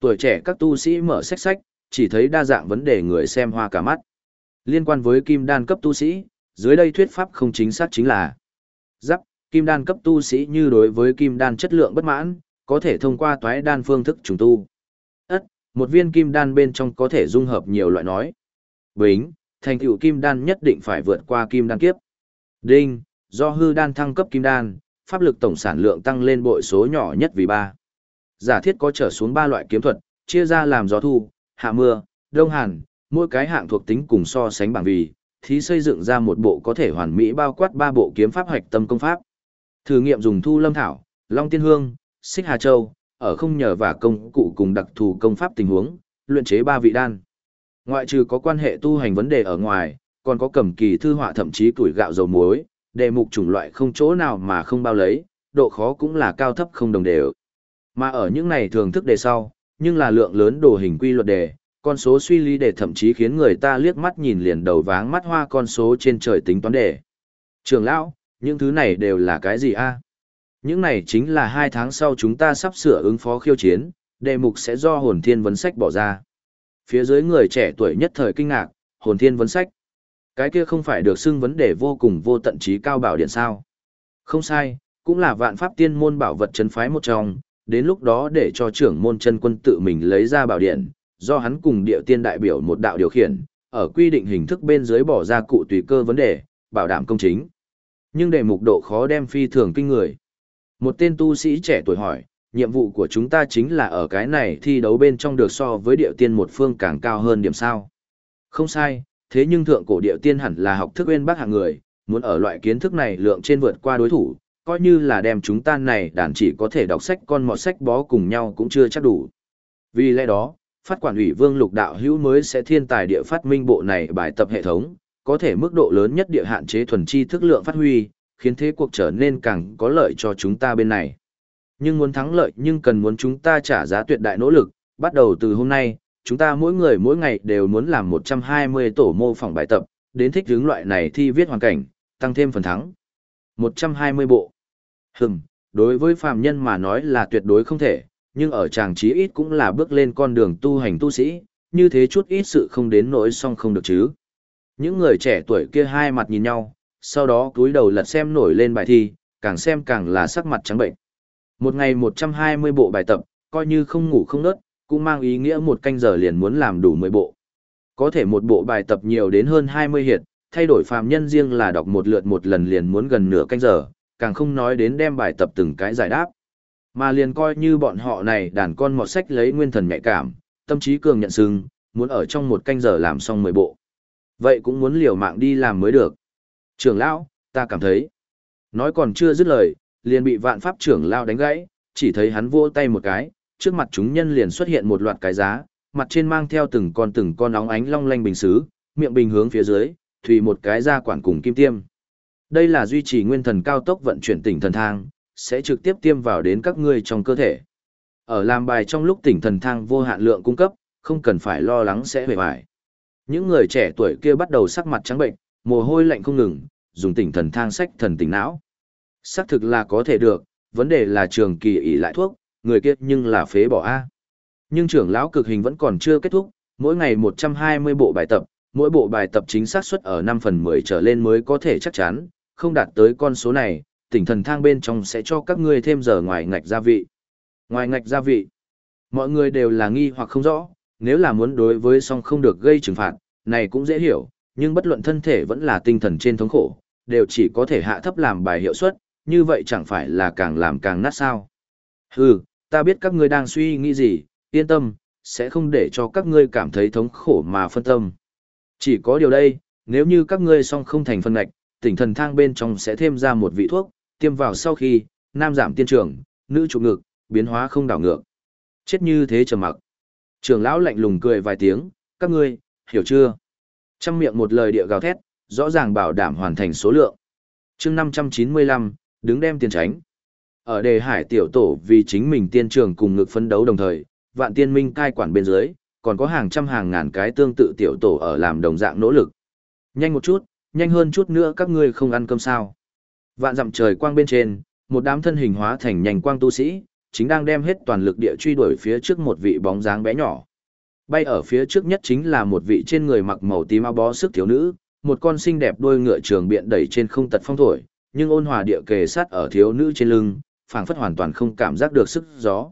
Tuổi trẻ các tu sĩ mở sách sách, chỉ thấy đa dạng vấn đề người xem hoa cả mắt. Liên quan với kim đan cấp tu sĩ, dưới đây thuyết pháp không chính xác chính là Giáp, kim đan cấp tu sĩ như đối với kim đan chất lượng bất mãn, có thể thông qua toái đan phương thức trùng tu. Ất, một viên kim đan bên trong có thể dung hợp nhiều loại nói. Bính, thành tựu kim đan nhất định phải vượt qua kim đan kiếp. Đinh, do hư đan thăng cấp kim đan, pháp lực tổng sản lượng tăng lên bội số nhỏ nhất vì 3. Giả thiết có trở xuống 3 loại kiếm thuật, chia ra làm gió thu, hạ mưa, đông hàn, mỗi cái hạng thuộc tính cùng so sánh bằng vì, thí xây dựng ra một bộ có thể hoàn mỹ bao quát ba bộ kiếm pháp hoạch tâm công pháp. Thử nghiệm dùng thu lâm thảo, long tiên hương, xích hà châu, ở không nhờ và công cụ cùng đặc thù công pháp tình huống, luyện chế ba vị đan. Ngoại trừ có quan hệ tu hành vấn đề ở ngoài, còn có cầm kỳ thư họa thậm chí tuổi gạo dầu muối, đề mục chủng loại không chỗ nào mà không bao lấy, độ khó cũng là cao thấp không đồng đều. Mà ở những này thường thức đề sau, nhưng là lượng lớn đồ hình quy luật đề, con số suy lý đề thậm chí khiến người ta liếc mắt nhìn liền đầu váng mắt hoa con số trên trời tính toán đề. Trường lão, những thứ này đều là cái gì a? Những này chính là hai tháng sau chúng ta sắp sửa ứng phó khiêu chiến, đề mục sẽ do hồn thiên vấn sách bỏ ra. Phía dưới người trẻ tuổi nhất thời kinh ngạc, hồn thiên vấn sách. Cái kia không phải được xưng vấn đề vô cùng vô tận trí cao bảo điện sao. Không sai, cũng là vạn pháp tiên môn bảo vật chân phái một trong, đến lúc đó để cho trưởng môn chân quân tự mình lấy ra bảo điện, do hắn cùng địa tiên đại biểu một đạo điều khiển, ở quy định hình thức bên dưới bỏ ra cụ tùy cơ vấn đề, bảo đảm công chính. Nhưng đề mục độ khó đem phi thường kinh người. Một tên tu sĩ trẻ tuổi hỏi, nhiệm vụ của chúng ta chính là ở cái này thi đấu bên trong được so với địa tiên một phương càng cao hơn điểm sao. Không sai, thế nhưng thượng cổ địa tiên hẳn là học thức bên bác hạng người, muốn ở loại kiến thức này lượng trên vượt qua đối thủ, coi như là đem chúng ta này đàn chỉ có thể đọc sách con mọt sách bó cùng nhau cũng chưa chắc đủ. Vì lẽ đó, phát quản ủy vương lục đạo hữu mới sẽ thiên tài địa phát minh bộ này bài tập hệ thống, có thể mức độ lớn nhất địa hạn chế thuần chi thức lượng phát huy, khiến thế cuộc trở nên càng có lợi cho chúng ta bên này. Nhưng muốn thắng lợi nhưng cần muốn chúng ta trả giá tuyệt đại nỗ lực, bắt đầu từ hôm nay, chúng ta mỗi người mỗi ngày đều muốn làm 120 tổ mô phỏng bài tập, đến thích hướng loại này thi viết hoàn cảnh, tăng thêm phần thắng. 120 bộ. Hừm, đối với phàm nhân mà nói là tuyệt đối không thể, nhưng ở chàng trí ít cũng là bước lên con đường tu hành tu sĩ, như thế chút ít sự không đến nỗi song không được chứ. Những người trẻ tuổi kia hai mặt nhìn nhau, sau đó cúi đầu lật xem nổi lên bài thi, càng xem càng là sắc mặt trắng bệnh. Một ngày 120 bộ bài tập, coi như không ngủ không nớt, cũng mang ý nghĩa một canh giờ liền muốn làm đủ 10 bộ. Có thể một bộ bài tập nhiều đến hơn 20 hiệt, thay đổi phàm nhân riêng là đọc một lượt một lần liền muốn gần nửa canh giờ, càng không nói đến đem bài tập từng cái giải đáp. Mà liền coi như bọn họ này đàn con mọt sách lấy nguyên thần nhạy cảm, tâm trí cường nhận sừng, muốn ở trong một canh giờ làm xong 10 bộ. Vậy cũng muốn liều mạng đi làm mới được. Trưởng lão, ta cảm thấy. Nói còn chưa dứt lời, liền bị vạn pháp trưởng lao đánh gãy, chỉ thấy hắn vỗ tay một cái, trước mặt chúng nhân liền xuất hiện một loạt cái giá, mặt trên mang theo từng con từng con óng ánh long lanh bình xứ, miệng bình hướng phía dưới, thủy một cái ra quản cùng kim tiêm. Đây là duy trì nguyên thần cao tốc vận chuyển tỉnh thần thang, sẽ trực tiếp tiêm vào đến các ngươi trong cơ thể. Ở làm bài trong lúc tỉnh thần thang vô hạn lượng cung cấp, không cần phải lo lắng sẽ bề bại. Những người trẻ tuổi kia bắt đầu sắc mặt trắng bệnh, mồ hôi lạnh không ngừng, dùng tỉnh thần thang sách thần tỉnh não. Xác thực là có thể được, vấn đề là trường kỳ ỷ lại thuốc, người kia nhưng là phế bỏ A. Nhưng trưởng lão cực hình vẫn còn chưa kết thúc, mỗi ngày 120 bộ bài tập, mỗi bộ bài tập chính xác suất ở 5 phần 10 trở lên mới có thể chắc chắn, không đạt tới con số này, tỉnh thần thang bên trong sẽ cho các ngươi thêm giờ ngoài ngạch gia vị. Ngoài ngạch gia vị, mọi người đều là nghi hoặc không rõ, nếu là muốn đối với song không được gây trừng phạt, này cũng dễ hiểu, nhưng bất luận thân thể vẫn là tinh thần trên thống khổ, đều chỉ có thể hạ thấp làm bài hiệu suất, như vậy chẳng phải là càng làm càng nát sao. Hừ, ta biết các ngươi đang suy nghĩ gì, yên tâm, sẽ không để cho các ngươi cảm thấy thống khổ mà phân tâm. Chỉ có điều đây, nếu như các ngươi song không thành phân ngạch, tỉnh thần thang bên trong sẽ thêm ra một vị thuốc, tiêm vào sau khi, nam giảm tiên trưởng, nữ trụ ngực, biến hóa không đảo ngược. Chết như thế trầm mặc. Trường lão lạnh lùng cười vài tiếng, các ngươi, hiểu chưa? Trăm miệng một lời địa gào thét, rõ ràng bảo đảm hoàn thành số lượng. chương 595, đứng đem tiền tránh. Ở đề hải tiểu tổ vì chính mình tiên trường cùng ngực phấn đấu đồng thời, vạn tiên minh cai quản bên dưới, còn có hàng trăm hàng ngàn cái tương tự tiểu tổ ở làm đồng dạng nỗ lực. Nhanh một chút, nhanh hơn chút nữa các ngươi không ăn cơm sao. Vạn dặm trời quang bên trên, một đám thân hình hóa thành nhanh quang tu sĩ, chính đang đem hết toàn lực địa truy đuổi phía trước một vị bóng dáng bé nhỏ. Bay ở phía trước nhất chính là một vị trên người mặc màu tím áo bó sức thiếu nữ, một con xinh đẹp đôi ngựa trường biện đẩy trên không tật phong thổi, nhưng ôn hòa địa kề sát ở thiếu nữ trên lưng, phảng phất hoàn toàn không cảm giác được sức gió.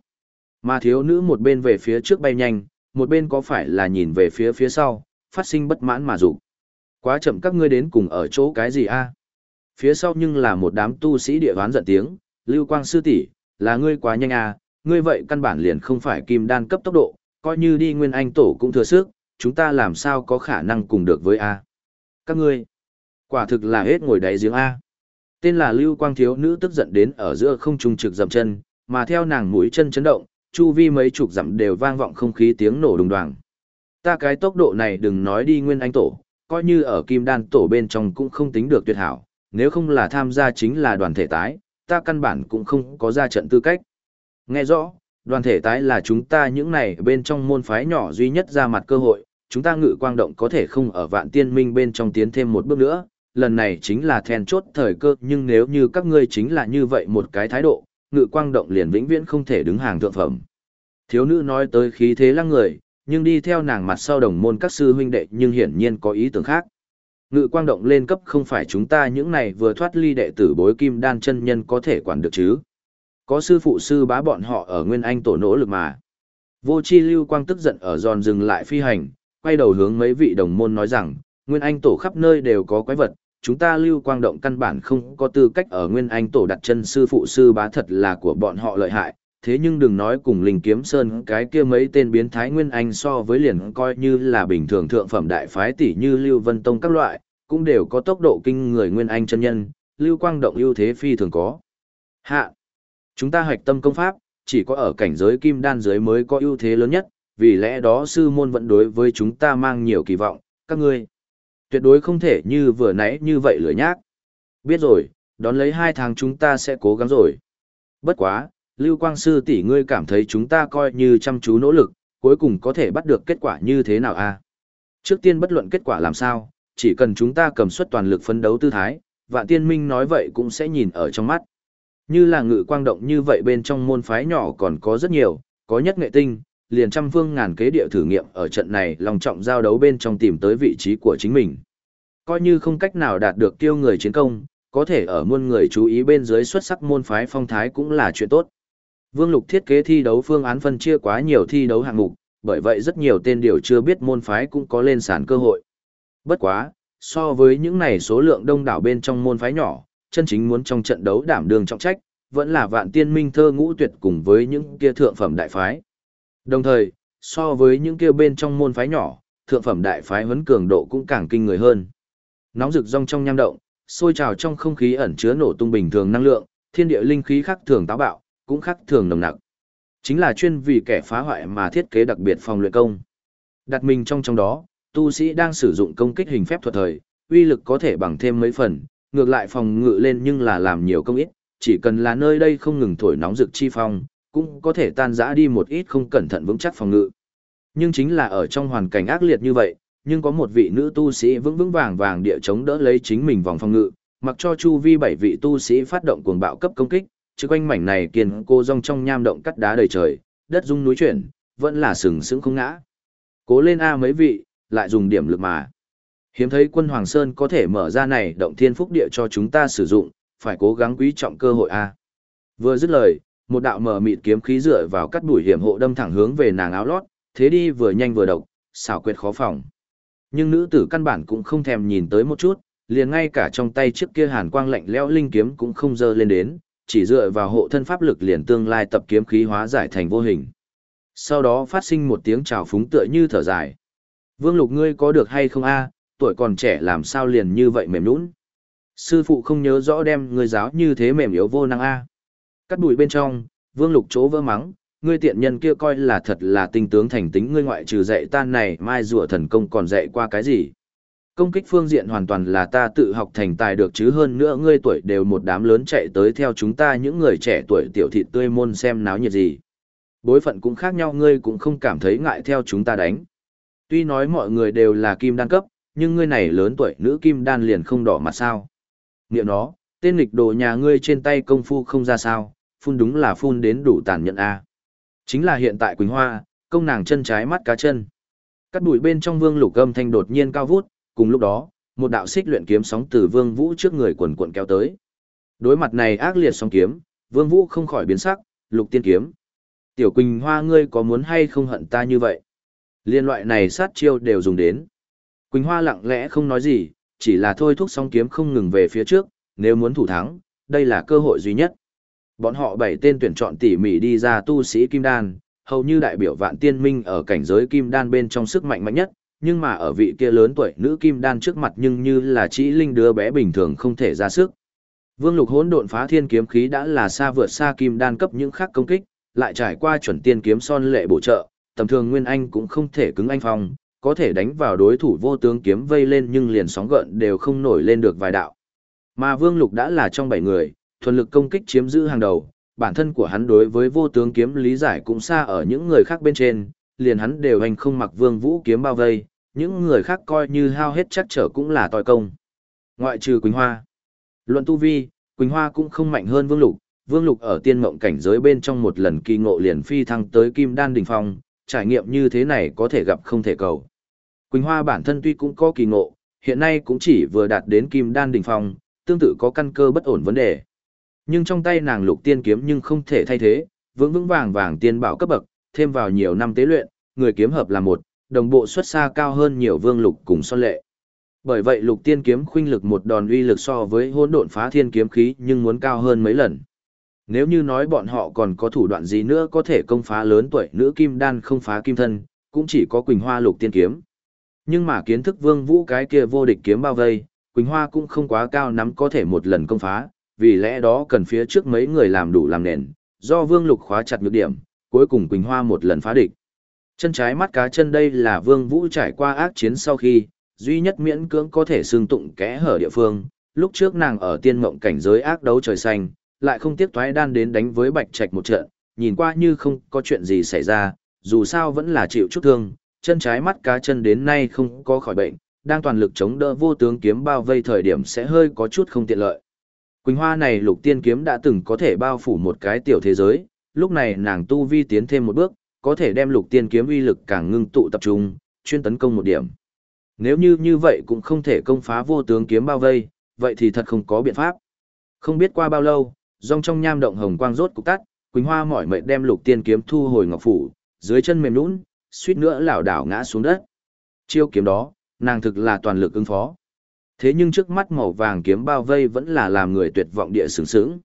Mà thiếu nữ một bên về phía trước bay nhanh, một bên có phải là nhìn về phía phía sau, phát sinh bất mãn mà dục. Quá chậm các ngươi đến cùng ở chỗ cái gì a? Phía sau nhưng là một đám tu sĩ địa ván giận tiếng, Lưu Quang sư tỷ, là ngươi quá nhanh a, ngươi vậy căn bản liền không phải kim đan cấp tốc độ, coi như đi nguyên anh tổ cũng thừa sức, chúng ta làm sao có khả năng cùng được với a? Các ngươi, quả thực là hết ngồi đáy giếng a. Tên là Lưu Quang thiếu nữ tức giận đến ở giữa không trung trực dậm chân, mà theo nàng mũi chân chấn động, chu vi mấy chục dặm đều vang vọng không khí tiếng nổ đùng đoàng. Ta cái tốc độ này đừng nói đi nguyên anh tổ, coi như ở kim đan tổ bên trong cũng không tính được tuyệt hảo, nếu không là tham gia chính là đoàn thể tái, ta căn bản cũng không có ra trận tư cách. Nghe rõ, đoàn thể tái là chúng ta những này bên trong môn phái nhỏ duy nhất ra mặt cơ hội, chúng ta ngự quang động có thể không ở vạn tiên minh bên trong tiến thêm một bước nữa, lần này chính là then chốt thời cơ nhưng nếu như các ngươi chính là như vậy một cái thái độ, ngự quang động liền vĩnh viễn không thể đứng hàng thượng phẩm. Thiếu nữ nói tới khí thế lăng người, nhưng đi theo nàng mặt sau đồng môn các sư huynh đệ nhưng hiển nhiên có ý tưởng khác. Ngự quang động lên cấp không phải chúng ta những này vừa thoát ly đệ tử bối kim đan chân nhân có thể quản được chứ. Có sư phụ sư bá bọn họ ở Nguyên Anh tổ nỗ lực mà. Vô chi lưu quang tức giận ở giòn dừng lại phi hành, quay đầu hướng mấy vị đồng môn nói rằng, Nguyên Anh tổ khắp nơi đều có quái vật, chúng ta lưu quang động căn bản không có tư cách ở Nguyên Anh tổ đặt chân sư phụ sư bá thật là của bọn họ lợi hại, thế nhưng đừng nói cùng Linh Kiếm Sơn cái kia mấy tên biến thái Nguyên Anh so với liền coi như là bình thường thượng phẩm đại phái tỷ như Lưu Vân Tông các loại, cũng đều có tốc độ kinh người Nguyên Anh chân nhân, Lưu Quang động ưu thế phi thường có. Hạ, chúng ta hoạch tâm công pháp, chỉ có ở cảnh giới kim đan giới mới có ưu thế lớn nhất, vì lẽ đó sư môn vẫn đối với chúng ta mang nhiều kỳ vọng, các ngươi tuyệt đối không thể như vừa nãy như vậy lửa nhác. Biết rồi, đón lấy hai tháng chúng ta sẽ cố gắng rồi. Bất quá, Lưu Quang Sư tỷ ngươi cảm thấy chúng ta coi như chăm chú nỗ lực, cuối cùng có thể bắt được kết quả như thế nào a? Trước tiên bất luận kết quả làm sao, chỉ cần chúng ta cầm suất toàn lực phấn đấu tư thái, vạn tiên minh nói vậy cũng sẽ nhìn ở trong mắt. Như là ngự quang động như vậy bên trong môn phái nhỏ còn có rất nhiều, có nhất nghệ tinh, liền trăm phương ngàn kế địa thử nghiệm ở trận này lòng trọng giao đấu bên trong tìm tới vị trí của chính mình. Coi như không cách nào đạt được tiêu người chiến công, có thể ở muôn người chú ý bên dưới xuất sắc môn phái phong thái cũng là chuyện tốt. Vương Lục thiết kế thi đấu phương án phân chia quá nhiều thi đấu hạng mục, bởi vậy rất nhiều tên điều chưa biết môn phái cũng có lên sàn cơ hội. Bất quá, so với những này số lượng đông đảo bên trong môn phái nhỏ, chân chính muốn trong trận đấu đảm đường trọng trách, vẫn là vạn tiên minh thơ ngũ tuyệt cùng với những kia thượng phẩm đại phái. Đồng thời, so với những kia bên trong môn phái nhỏ, thượng phẩm đại phái huấn cường độ cũng càng kinh người hơn. Nóng rực rong trong nham động, sôi trào trong không khí ẩn chứa nổ tung bình thường năng lượng, thiên địa linh khí khác thường táo bạo, cũng khác thường nồng nặc. Chính là chuyên vì kẻ phá hoại mà thiết kế đặc biệt phòng luyện công. Đặt mình trong trong đó, tu sĩ đang sử dụng công kích hình phép thuật thời, uy lực có thể bằng thêm mấy phần, ngược lại phòng ngự lên nhưng là làm nhiều công ít, chỉ cần là nơi đây không ngừng thổi nóng rực chi phong, cũng có thể tan rã đi một ít không cẩn thận vững chắc phòng ngự. Nhưng chính là ở trong hoàn cảnh ác liệt như vậy, nhưng có một vị nữ tu sĩ vững vững vàng vàng địa chống đỡ lấy chính mình vòng phòng ngự, mặc cho chu vi bảy vị tu sĩ phát động cuồng bạo cấp công kích, chứ quanh mảnh này kiên cô rong trong nham động cắt đá đầy trời, đất rung núi chuyển, vẫn là sừng sững không ngã. Cố lên a mấy vị, lại dùng điểm lực mà. Hiếm thấy quân Hoàng Sơn có thể mở ra này động thiên phúc địa cho chúng ta sử dụng, phải cố gắng quý trọng cơ hội a. Vừa dứt lời, một đạo mờ mịt kiếm khí dựa vào cắt đuổi hiểm hộ đâm thẳng hướng về nàng áo lót, thế đi vừa nhanh vừa độc, xảo quyệt khó phòng. Nhưng nữ tử căn bản cũng không thèm nhìn tới một chút, liền ngay cả trong tay trước kia hàn quang lạnh lẽo linh kiếm cũng không dơ lên đến, chỉ dựa vào hộ thân pháp lực liền tương lai tập kiếm khí hóa giải thành vô hình. Sau đó phát sinh một tiếng trào phúng tựa như thở dài. Vương Lục ngươi có được hay không a? tuổi còn trẻ làm sao liền như vậy mềm nhũn? Sư phụ không nhớ rõ đem ngươi giáo như thế mềm yếu vô năng a. Cắt đùi bên trong, Vương Lục chỗ vỡ mắng, ngươi tiện nhân kia coi là thật là tinh tướng thành tính ngươi ngoại trừ dạy tan này mai rùa thần công còn dạy qua cái gì. Công kích phương diện hoàn toàn là ta tự học thành tài được chứ hơn nữa ngươi tuổi đều một đám lớn chạy tới theo chúng ta những người trẻ tuổi tiểu thị tươi môn xem náo nhiệt gì. Bối phận cũng khác nhau ngươi cũng không cảm thấy ngại theo chúng ta đánh. Tuy nói mọi người đều là kim đan cấp, nhưng ngươi này lớn tuổi nữ kim đan liền không đỏ mặt sao. Niệm nó, tên nghịch đồ nhà ngươi trên tay công phu không ra sao, phun đúng là phun đến đủ tàn nhẫn a. Chính là hiện tại Quỳnh Hoa, công nàng chân trái mắt cá chân. Cắt bụi bên trong vương lục âm thanh đột nhiên cao vút, cùng lúc đó, một đạo xích luyện kiếm sóng từ vương vũ trước người quần cuộn kéo tới. Đối mặt này ác liệt sóng kiếm, vương vũ không khỏi biến sắc, lục tiên kiếm. Tiểu Quỳnh Hoa ngươi có muốn hay không hận ta như vậy? Liên loại này sát chiêu đều dùng đến. Quỳnh Hoa lặng lẽ không nói gì, chỉ là thôi thúc song kiếm không ngừng về phía trước, nếu muốn thủ thắng, đây là cơ hội duy nhất. Bọn họ bảy tên tuyển chọn tỉ mỉ đi ra tu sĩ kim đan, hầu như đại biểu vạn tiên minh ở cảnh giới kim đan bên trong sức mạnh mạnh nhất, nhưng mà ở vị kia lớn tuổi nữ kim đan trước mặt nhưng như là chỉ linh đứa bé bình thường không thể ra sức. Vương Lục hỗn độn phá thiên kiếm khí đã là xa vượt xa kim đan cấp những khác công kích, lại trải qua chuẩn tiên kiếm son lệ bổ trợ, tầm thường nguyên anh cũng không thể cứng anh phong, có thể đánh vào đối thủ vô tướng kiếm vây lên nhưng liền sóng gợn đều không nổi lên được vài đạo. Mà Vương Lục đã là trong bảy người, thuần lực công kích chiếm giữ hàng đầu, bản thân của hắn đối với vô tướng kiếm lý giải cũng xa ở những người khác bên trên, liền hắn đều hành không mặc Vương Vũ kiếm bao vây, những người khác coi như hao hết chắc trở cũng là tòi công. Ngoại trừ Quỳnh Hoa. Luận tu vi, Quỳnh Hoa cũng không mạnh hơn Vương Lục, Vương Lục ở tiên mộng cảnh giới bên trong một lần kỳ ngộ liền phi thăng tới Kim Đan đỉnh phong, trải nghiệm như thế này có thể gặp không thể cầu. Quỳnh Hoa bản thân tuy cũng có kỳ ngộ, hiện nay cũng chỉ vừa đạt đến kim đan đỉnh phong, tương tự có căn cơ bất ổn vấn đề. Nhưng trong tay nàng lục tiên kiếm nhưng không thể thay thế, vững vững vàng vàng tiên bảo cấp bậc, thêm vào nhiều năm tế luyện, người kiếm hợp là một, đồng bộ xuất xa cao hơn nhiều vương lục cùng son lệ. Bởi vậy lục tiên kiếm khuynh lực một đòn uy lực so với hỗn độn phá thiên kiếm khí nhưng muốn cao hơn mấy lần. Nếu như nói bọn họ còn có thủ đoạn gì nữa có thể công phá lớn tuổi nữ kim đan không phá kim thân, cũng chỉ có Quỳnh Hoa lục tiên kiếm. Nhưng mà kiến thức vương vũ cái kia vô địch kiếm bao vây, Quỳnh Hoa cũng không quá cao nắm có thể một lần công phá, vì lẽ đó cần phía trước mấy người làm đủ làm nền, do vương lục khóa chặt nhược điểm, cuối cùng Quỳnh Hoa một lần phá địch. Chân trái mắt cá chân đây là vương vũ trải qua ác chiến sau khi, duy nhất miễn cưỡng có thể xương tụng kẽ hở địa phương, lúc trước nàng ở tiên mộng cảnh giới ác đấu trời xanh, lại không tiếc thoái đan đến đánh với bạch trạch một trận, nhìn qua như không có chuyện gì xảy ra, dù sao vẫn là chịu chút thương, chân trái mắt cá chân đến nay không có khỏi bệnh, đang toàn lực chống đỡ vô tướng kiếm bao vây thời điểm sẽ hơi có chút không tiện lợi. Quỳnh Hoa này lục tiên kiếm đã từng có thể bao phủ một cái tiểu thế giới, lúc này nàng tu vi tiến thêm một bước, có thể đem lục tiên kiếm uy lực càng ngưng tụ tập trung, chuyên tấn công một điểm. Nếu như như vậy cũng không thể công phá vô tướng kiếm bao vây, vậy thì thật không có biện pháp. Không biết qua bao lâu, rong trong nham động hồng quang rốt cục tắt, Quỳnh Hoa mỏi mệt đem lục tiên kiếm thu hồi ngọc phủ, dưới chân mềm nhũn, suýt nữa lảo đảo ngã xuống đất. Chiêu kiếm đó, nàng thực là toàn lực ứng phó. Thế nhưng trước mắt màu vàng kiếm bao vây vẫn là làm người tuyệt vọng địa sướng sướng.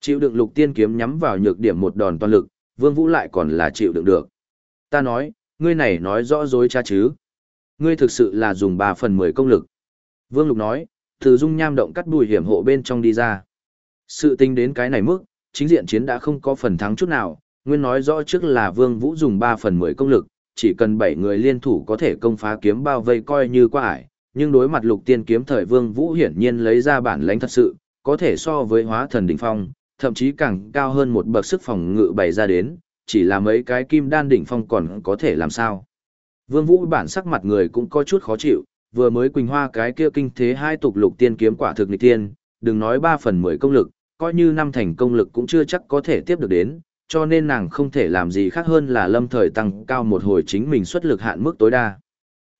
Chịu đựng lục tiên kiếm nhắm vào nhược điểm một đòn toàn lực, Vương Vũ lại còn là chịu đựng được. Ta nói, ngươi này nói rõ dối cha chứ. Ngươi thực sự là dùng 3 phần 10 công lực. Vương Lục nói, từ dung nham động cắt bùi hiểm hộ bên trong đi ra. Sự tình đến cái này mức, chính diện chiến đã không có phần thắng chút nào, nguyên nói rõ trước là Vương Vũ dùng 3 phần 10 công lực, chỉ cần 7 người liên thủ có thể công phá kiếm bao vây coi như qua ải, nhưng đối mặt lục tiên kiếm thời Vương Vũ hiển nhiên lấy ra bản lãnh thật sự, có thể so với hóa thần đỉnh phong, thậm chí càng cao hơn một bậc sức phòng ngự bày ra đến, chỉ là mấy cái kim đan đỉnh phong còn có thể làm sao. Vương Vũ bản sắc mặt người cũng có chút khó chịu, vừa mới quỳnh hoa cái kia kinh thế hai tục lục tiên kiếm quả thực nghịch tiên, đừng nói 3 phần 10 công lực, coi như năm thành công lực cũng chưa chắc có thể tiếp được đến, cho nên nàng không thể làm gì khác hơn là lâm thời tăng cao một hồi chính mình xuất lực hạn mức tối đa.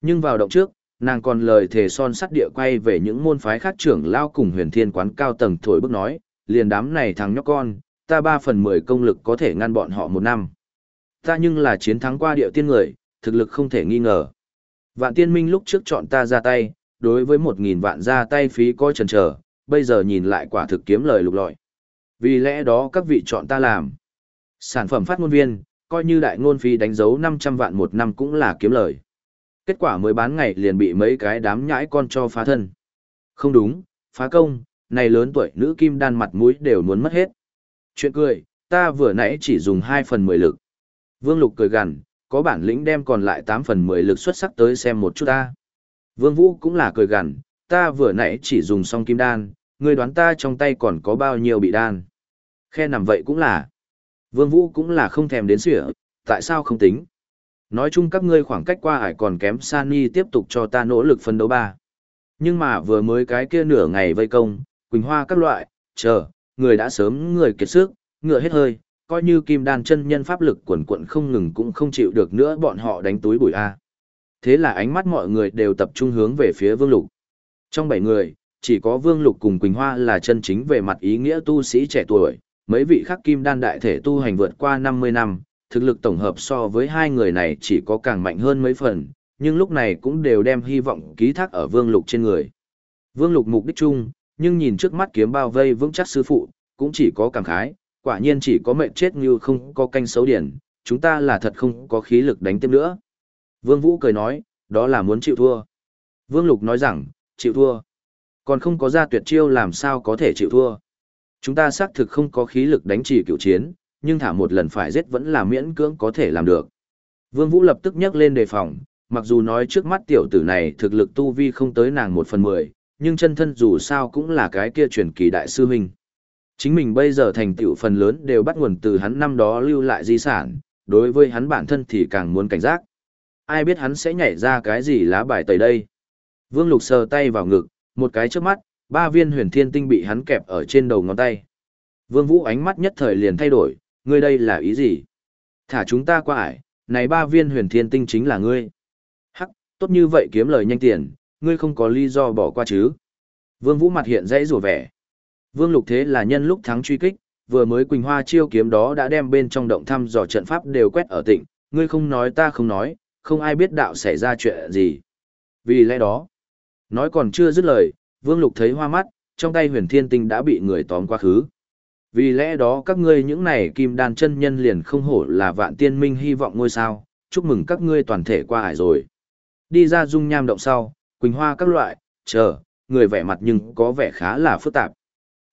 Nhưng vào động trước, nàng còn lời thề son sắt địa quay về những môn phái khác trưởng lao cùng huyền thiên quán cao tầng thổi bức nói, liền đám này thằng nhóc con, ta ba phần mười công lực có thể ngăn bọn họ một năm. Ta nhưng là chiến thắng qua địa tiên người, thực lực không thể nghi ngờ. Vạn tiên minh lúc trước chọn ta ra tay, đối với một nghìn vạn ra tay phí coi chần chờ, bây giờ nhìn lại quả thực kiếm lời lục lọi. Vì lẽ đó các vị chọn ta làm. Sản phẩm phát ngôn viên, coi như đại ngôn phí đánh dấu 500 vạn một năm cũng là kiếm lời. Kết quả mới bán ngày liền bị mấy cái đám nhãi con cho phá thân. Không đúng, phá công, này lớn tuổi nữ kim đan mặt mũi đều muốn mất hết. Chuyện cười, ta vừa nãy chỉ dùng 2 phần 10 lực. Vương Lục cười gằn, có bản lĩnh đem còn lại 8 phần 10 lực xuất sắc tới xem một chút ta. Vương Vũ cũng là cười gằn, ta vừa nãy chỉ dùng xong kim đan, người đoán ta trong tay còn có bao nhiêu bị đan. Khe nằm vậy cũng là. Vương Vũ cũng là không thèm đến sỉa, tại sao không tính. Nói chung các ngươi khoảng cách qua ải còn kém Sani tiếp tục cho ta nỗ lực phân đấu ba. Nhưng mà vừa mới cái kia nửa ngày vây công, Quỳnh Hoa các loại, chờ, người đã sớm người kiệt sức, ngựa hết hơi, coi như kim đan chân nhân pháp lực quần quận không ngừng cũng không chịu được nữa bọn họ đánh túi bụi A. Thế là ánh mắt mọi người đều tập trung hướng về phía Vương Lục. Trong bảy người, chỉ có Vương Lục cùng Quỳnh Hoa là chân chính về mặt ý nghĩa tu sĩ trẻ tuổi, mấy vị khác kim đan đại thể tu hành vượt qua 50 năm, thực lực tổng hợp so với hai người này chỉ có càng mạnh hơn mấy phần, nhưng lúc này cũng đều đem hy vọng ký thác ở Vương Lục trên người. Vương Lục mục đích chung, nhưng nhìn trước mắt kiếm bao vây vững chắc sư phụ, cũng chỉ có cảm khái, quả nhiên chỉ có mệnh chết như không có canh xấu điển, chúng ta là thật không có khí lực đánh tiếp nữa. Vương Vũ cười nói, đó là muốn chịu thua. Vương Lục nói rằng, chịu thua. Còn không có ra tuyệt chiêu làm sao có thể chịu thua. Chúng ta xác thực không có khí lực đánh chỉ cựu chiến, nhưng thả một lần phải giết vẫn là miễn cưỡng có thể làm được. Vương Vũ lập tức nhắc lên đề phòng, mặc dù nói trước mắt tiểu tử này thực lực tu vi không tới nàng một phần mười, nhưng chân thân dù sao cũng là cái kia truyền kỳ đại sư huynh. Chính mình bây giờ thành tựu phần lớn đều bắt nguồn từ hắn năm đó lưu lại di sản, đối với hắn bản thân thì càng muốn cảnh giác. Ai biết hắn sẽ nhảy ra cái gì lá bài tẩy đây. Vương Lục sờ tay vào ngực, một cái trước mắt, ba viên huyền thiên tinh bị hắn kẹp ở trên đầu ngón tay. Vương Vũ ánh mắt nhất thời liền thay đổi, ngươi đây là ý gì? Thả chúng ta qua ải, này ba viên huyền thiên tinh chính là ngươi. Hắc, tốt như vậy kiếm lời nhanh tiền, ngươi không có lý do bỏ qua chứ. Vương Vũ mặt hiện dãy rủa vẻ. Vương Lục thế là nhân lúc thắng truy kích, vừa mới Quỳnh Hoa chiêu kiếm đó đã đem bên trong động thăm dò trận pháp đều quét ở tịnh, ngươi không nói ta không nói, không ai biết đạo xảy ra chuyện gì. Vì lẽ đó, nói còn chưa dứt lời, Vương Lục thấy hoa mắt, trong tay huyền thiên tinh đã bị người tóm qua khứ. Vì lẽ đó các ngươi những này kim đan chân nhân liền không hổ là vạn tiên minh hy vọng ngôi sao, chúc mừng các ngươi toàn thể qua hải rồi. Đi ra dung nham động sau, quỳnh hoa các loại, chờ, người vẻ mặt nhưng có vẻ khá là phức tạp.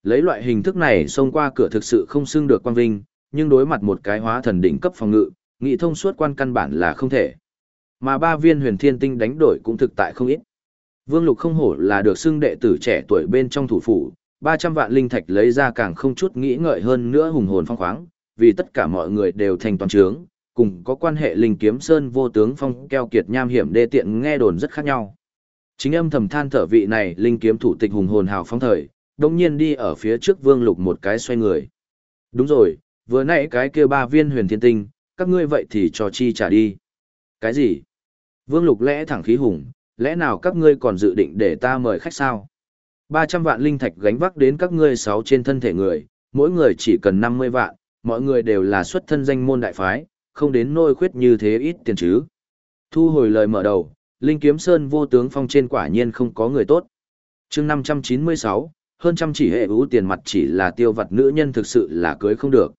Lấy loại hình thức này xông qua cửa thực sự không xưng được quan vinh, nhưng đối mặt một cái hóa thần đỉnh cấp phòng ngự, nghị thông suốt quan căn bản là không thể. Mà ba viên huyền thiên tinh đánh đổi cũng thực tại không ít. Vương Lục không hổ là được xưng đệ tử trẻ tuổi bên trong thủ phủ, 300 vạn linh thạch lấy ra càng không chút nghĩ ngợi hơn nữa hùng hồn phong khoáng, vì tất cả mọi người đều thành toàn trướng, cùng có quan hệ linh kiếm sơn vô tướng phong keo kiệt nham hiểm đê tiện nghe đồn rất khác nhau. Chính âm thầm than thở vị này linh kiếm thủ tịch hùng hồn hào phong thời, đồng nhiên đi ở phía trước vương lục một cái xoay người. Đúng rồi, vừa nãy cái kia ba viên huyền thiên tinh, các ngươi vậy thì cho chi trả đi. Cái gì? Vương lục lẽ thẳng khí hùng, lẽ nào các ngươi còn dự định để ta mời khách sao? 300 vạn linh thạch gánh vác đến các ngươi sáu trên thân thể người, mỗi người chỉ cần 50 vạn, mọi người đều là xuất thân danh môn đại phái, không đến nôi khuyết như thế ít tiền chứ. Thu hồi lời mở đầu, Linh Kiếm Sơn vô tướng phong trên quả nhiên không có người tốt. chương 596, hơn trăm chỉ hệ ưu tiền mặt chỉ là tiêu vật nữ nhân thực sự là cưới không được.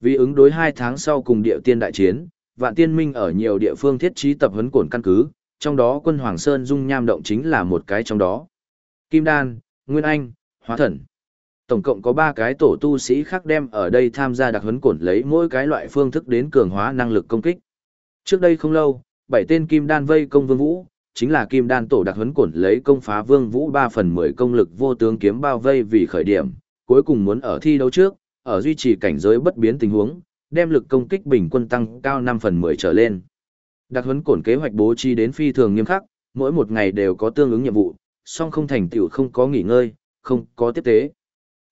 Vì ứng đối 2 tháng sau cùng địa tiên đại chiến, vạn tiên minh ở nhiều địa phương thiết trí tập huấn cổn căn cứ, trong đó quân Hoàng Sơn dung nham động chính là một cái trong đó. Kim Đan, Nguyên Anh, Hóa Thần. Tổng cộng có 3 cái tổ tu sĩ khác đem ở đây tham gia đặc huấn cổn lấy mỗi cái loại phương thức đến cường hóa năng lực công kích. Trước đây không lâu, bảy tên Kim Đan vây công Vương Vũ, chính là Kim Đan tổ đặc huấn cổn lấy công phá Vương Vũ 3 phần 10 công lực vô tướng kiếm bao vây vì khởi điểm, cuối cùng muốn ở thi đấu trước, ở duy trì cảnh giới bất biến tình huống, đem lực công kích bình quân tăng cao 5 phần 10 trở lên. Đặc huấn cổn kế hoạch bố trí đến phi thường nghiêm khắc, mỗi một ngày đều có tương ứng nhiệm vụ, song không thành tựu không có nghỉ ngơi, không có tiếp tế.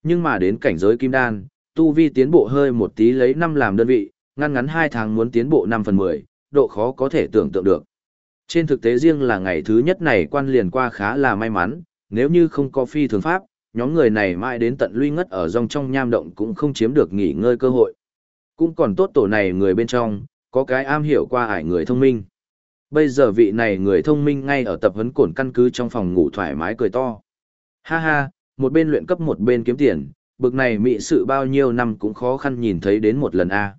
Nhưng mà đến cảnh giới kim đan, tu vi tiến bộ hơi một tí lấy 5 làm đơn vị, ngăn ngắn 2 tháng muốn tiến bộ 5 phần 10, độ khó có thể tưởng tượng được. Trên thực tế riêng là ngày thứ nhất này quan liền qua khá là may mắn, nếu như không có phi thường pháp, nhóm người này mãi đến tận luy ngất ở dòng trong nham động cũng không chiếm được nghỉ ngơi cơ hội. Cũng còn tốt tổ này người bên trong, có cái am hiểu qua ải người thông minh. Bây giờ vị này người thông minh ngay ở tập huấn cổn căn cứ trong phòng ngủ thoải mái cười to. Ha ha, một bên luyện cấp một bên kiếm tiền, bực này mị sự bao nhiêu năm cũng khó khăn nhìn thấy đến một lần a.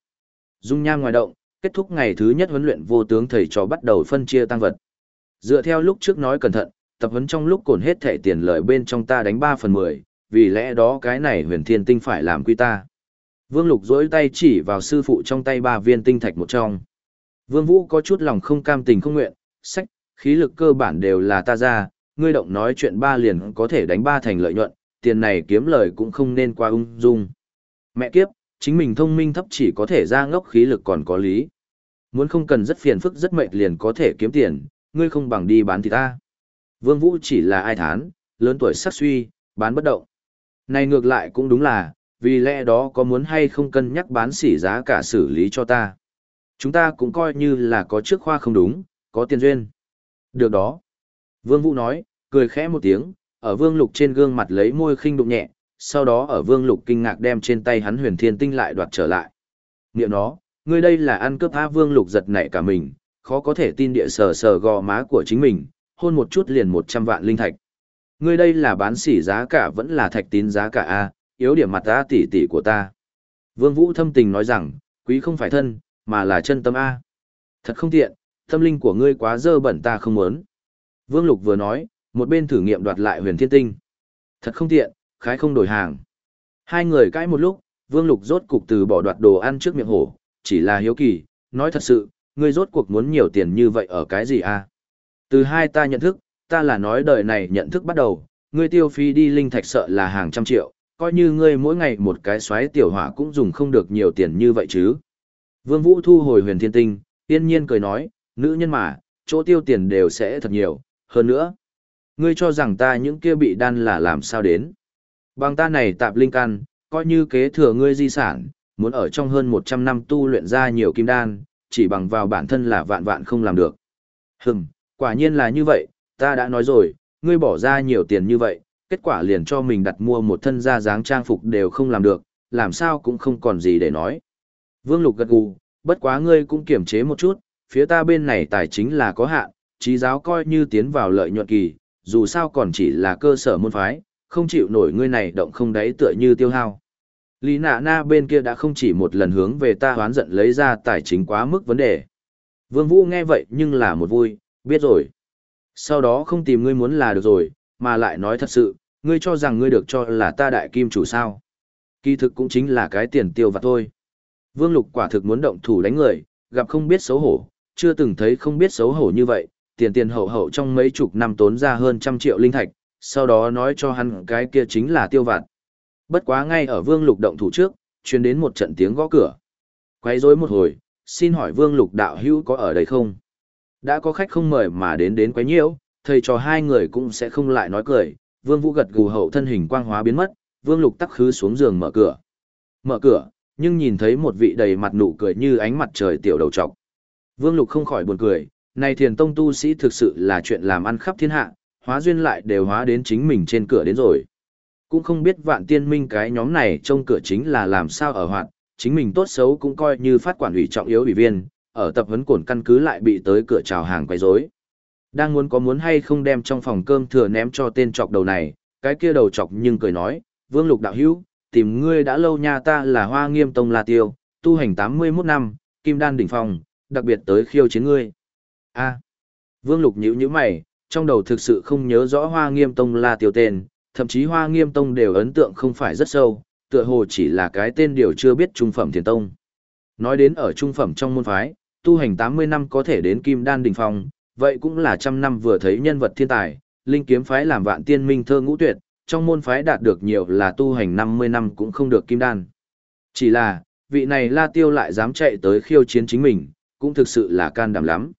Dung nham ngoài động, kết thúc ngày thứ nhất huấn luyện vô tướng thầy trò bắt đầu phân chia tăng vật. Dựa theo lúc trước nói cẩn thận, tập huấn trong lúc cổn hết thẻ tiền lợi bên trong ta đánh 3 phần 10, vì lẽ đó cái này huyền thiên tinh phải làm quy ta. Vương Lục dối tay chỉ vào sư phụ trong tay ba viên tinh thạch một trong. Vương Vũ có chút lòng không cam tình không nguyện, sách, khí lực cơ bản đều là ta ra, ngươi động nói chuyện ba liền có thể đánh ba thành lợi nhuận, tiền này kiếm lời cũng không nên qua ung dung. Mẹ kiếp, chính mình thông minh thấp chỉ có thể ra ngốc khí lực còn có lý. Muốn không cần rất phiền phức rất mệt liền có thể kiếm tiền, ngươi không bằng đi bán thì ta. Vương Vũ chỉ là ai thán, lớn tuổi sắc suy, bán bất động. Này ngược lại cũng đúng là, vì lẽ đó có muốn hay không cân nhắc bán sỉ giá cả xử lý cho ta. Chúng ta cũng coi như là có trước khoa không đúng, có tiền duyên. Được đó. Vương Vũ nói, cười khẽ một tiếng, ở Vương Lục trên gương mặt lấy môi khinh đụng nhẹ, sau đó ở Vương Lục kinh ngạc đem trên tay hắn huyền thiên tinh lại đoạt trở lại. Niệm nó, ngươi đây là ăn cướp A Vương Lục giật nảy cả mình, khó có thể tin địa sờ sờ gò má của chính mình, hôn một chút liền một trăm vạn linh thạch. Ngươi đây là bán sỉ giá cả vẫn là thạch tín giá cả A, yếu điểm mặt ta tỷ tỷ của ta. Vương Vũ thâm tình nói rằng, quý không phải thân, mà là chân tâm A. Thật không tiện, tâm linh của ngươi quá dơ bẩn ta không muốn. Vương Lục vừa nói, một bên thử nghiệm đoạt lại huyền thiên tinh. Thật không tiện, khái không đổi hàng. Hai người cãi một lúc, Vương Lục rốt cục từ bỏ đoạt đồ ăn trước miệng hổ, chỉ là hiếu kỳ, nói thật sự, ngươi rốt cuộc muốn nhiều tiền như vậy ở cái gì a? Từ hai ta nhận thức, ta là nói đời này nhận thức bắt đầu, ngươi tiêu phí đi linh thạch sợ là hàng trăm triệu, coi như ngươi mỗi ngày một cái xoáy tiểu hỏa cũng dùng không được nhiều tiền như vậy chứ. Vương Vũ thu hồi huyền thiên tinh, yên nhiên cười nói, nữ nhân mà, chỗ tiêu tiền đều sẽ thật nhiều, hơn nữa. Ngươi cho rằng ta những kia bị đan là làm sao đến. Bằng ta này tạp linh căn, coi như kế thừa ngươi di sản, muốn ở trong hơn 100 năm tu luyện ra nhiều kim đan, chỉ bằng vào bản thân là vạn vạn không làm được. Hừm, quả nhiên là như vậy, ta đã nói rồi, ngươi bỏ ra nhiều tiền như vậy, kết quả liền cho mình đặt mua một thân da dáng trang phục đều không làm được, làm sao cũng không còn gì để nói. Vương Lục gật gù, bất quá ngươi cũng kiểm chế một chút, phía ta bên này tài chính là có hạn, trí giáo coi như tiến vào lợi nhuận kỳ, dù sao còn chỉ là cơ sở môn phái, không chịu nổi ngươi này động không đáy tựa như tiêu hao. Lý nạ na bên kia đã không chỉ một lần hướng về ta hoán giận lấy ra tài chính quá mức vấn đề. Vương Vũ nghe vậy nhưng là một vui, biết rồi. Sau đó không tìm ngươi muốn là được rồi, mà lại nói thật sự, ngươi cho rằng ngươi được cho là ta đại kim chủ sao. Kỳ thực cũng chính là cái tiền tiêu vặt thôi. Vương Lục quả thực muốn động thủ đánh người, gặp không biết xấu hổ, chưa từng thấy không biết xấu hổ như vậy, tiền tiền hậu hậu trong mấy chục năm tốn ra hơn trăm triệu linh thạch, sau đó nói cho hắn cái kia chính là tiêu vặt. Bất quá ngay ở Vương Lục động thủ trước, truyền đến một trận tiếng gõ cửa. Quấy rối một hồi, xin hỏi Vương Lục đạo hữu có ở đây không? Đã có khách không mời mà đến đến quấy nhiễu, thầy trò hai người cũng sẽ không lại nói cười, Vương Vũ gật gù hậu thân hình quang hóa biến mất, Vương Lục tắc khứ xuống giường mở cửa. Mở cửa, nhưng nhìn thấy một vị đầy mặt nụ cười như ánh mặt trời tiểu đầu trọc. Vương Lục không khỏi buồn cười, này thiền tông tu sĩ thực sự là chuyện làm ăn khắp thiên hạ, hóa duyên lại đều hóa đến chính mình trên cửa đến rồi. Cũng không biết vạn tiên minh cái nhóm này trong cửa chính là làm sao ở hoạt, chính mình tốt xấu cũng coi như phát quản ủy trọng yếu ủy viên, ở tập huấn cổn căn cứ lại bị tới cửa chào hàng quấy rối. Đang muốn có muốn hay không đem trong phòng cơm thừa ném cho tên chọc đầu này, cái kia đầu chọc nhưng cười nói, Vương Lục đạo hữu, tìm ngươi đã lâu nha ta là Hoa Nghiêm Tông La Tiêu, tu hành 81 năm, Kim Đan đỉnh phong, đặc biệt tới khiêu chiến ngươi. A. Vương Lục nhíu nhíu mày, trong đầu thực sự không nhớ rõ Hoa Nghiêm Tông La Tiêu tên, thậm chí Hoa Nghiêm Tông đều ấn tượng không phải rất sâu, tựa hồ chỉ là cái tên điều chưa biết trung phẩm thiền tông. Nói đến ở trung phẩm trong môn phái, tu hành 80 năm có thể đến Kim Đan đỉnh phong, vậy cũng là trăm năm vừa thấy nhân vật thiên tài, linh kiếm phái làm vạn tiên minh thơ ngũ tuyệt, trong môn phái đạt được nhiều là tu hành 50 năm cũng không được kim đan. Chỉ là, vị này La Tiêu lại dám chạy tới khiêu chiến chính mình, cũng thực sự là can đảm lắm.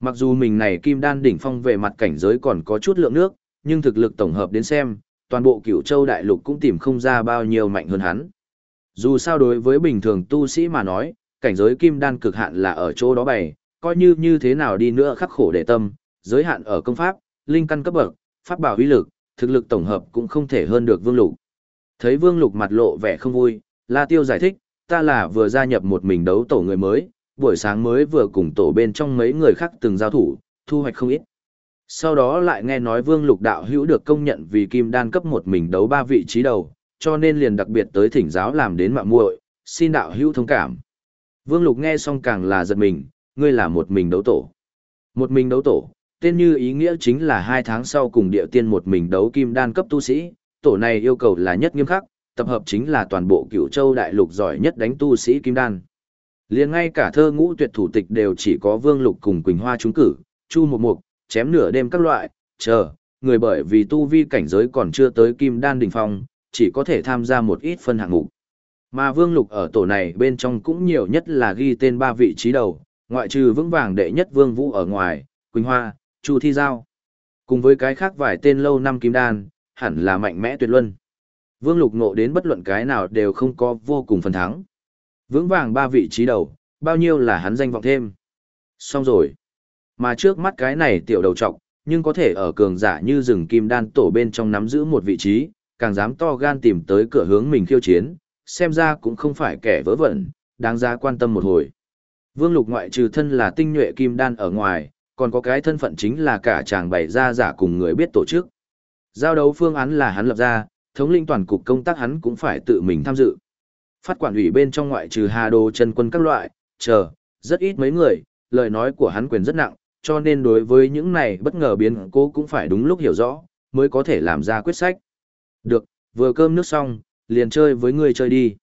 Mặc dù mình này kim đan đỉnh phong về mặt cảnh giới còn có chút lượng nước, nhưng thực lực tổng hợp đến xem, toàn bộ cửu châu đại lục cũng tìm không ra bao nhiêu mạnh hơn hắn. Dù sao đối với bình thường tu sĩ mà nói, cảnh giới kim đan cực hạn là ở chỗ đó bày, coi như như thế nào đi nữa khắc khổ để tâm, giới hạn ở công pháp, linh căn cấp bậc, pháp bảo uy lực, thực lực tổng hợp cũng không thể hơn được Vương Lục. Thấy Vương Lục mặt lộ vẻ không vui, La Tiêu giải thích, ta là vừa gia nhập một mình đấu tổ người mới, buổi sáng mới vừa cùng tổ bên trong mấy người khác từng giao thủ, thu hoạch không ít. Sau đó lại nghe nói Vương Lục đạo hữu được công nhận vì kim đan cấp một mình đấu ba vị trí đầu, cho nên liền đặc biệt tới thỉnh giáo làm đến mạng muội, xin đạo hữu thông cảm. Vương Lục nghe xong càng là giật mình, ngươi là một mình đấu tổ. Một mình đấu tổ, tên như ý nghĩa chính là hai tháng sau cùng địa tiên một mình đấu kim đan cấp tu sĩ, tổ này yêu cầu là nhất nghiêm khắc, tập hợp chính là toàn bộ cửu châu đại lục giỏi nhất đánh tu sĩ kim đan. liền ngay cả thơ ngũ tuyệt thủ tịch đều chỉ có vương lục cùng Quỳnh Hoa trúng cử, chu một mục, chém nửa đêm các loại, chờ, người bởi vì tu vi cảnh giới còn chưa tới kim đan đỉnh phong, chỉ có thể tham gia một ít phân hạng mục. Mà vương lục ở tổ này bên trong cũng nhiều nhất là ghi tên ba vị trí đầu, ngoại trừ vững vàng đệ nhất vương vũ ở ngoài, Quỳnh Hoa, Chu Thi Giao. Cùng với cái khác vài tên lâu năm kim đan, hẳn là mạnh mẽ tuyệt luân. Vương Lục nộ đến bất luận cái nào đều không có vô cùng phần thắng. Vững vàng ba vị trí đầu, bao nhiêu là hắn danh vọng thêm. Xong rồi. Mà trước mắt cái này tiểu đầu trọc, nhưng có thể ở cường giả như rừng kim đan tổ bên trong nắm giữ một vị trí, càng dám to gan tìm tới cửa hướng mình khiêu chiến, xem ra cũng không phải kẻ vớ vẩn, đáng ra quan tâm một hồi. Vương Lục ngoại trừ thân là tinh nhuệ kim đan ở ngoài, còn có cái thân phận chính là cả chàng bày ra giả cùng người biết tổ chức. Giao đấu phương án là hắn lập ra, thống lĩnh toàn cục công tác hắn cũng phải tự mình tham dự. Phát quản ủy bên trong ngoại trừ Hà Đô chân quân các loại, chờ, rất ít mấy người, lời nói của hắn quyền rất nặng, cho nên đối với những này bất ngờ biến cố cũng phải đúng lúc hiểu rõ, mới có thể làm ra quyết sách. Được, vừa cơm nước xong, liền chơi với người chơi đi.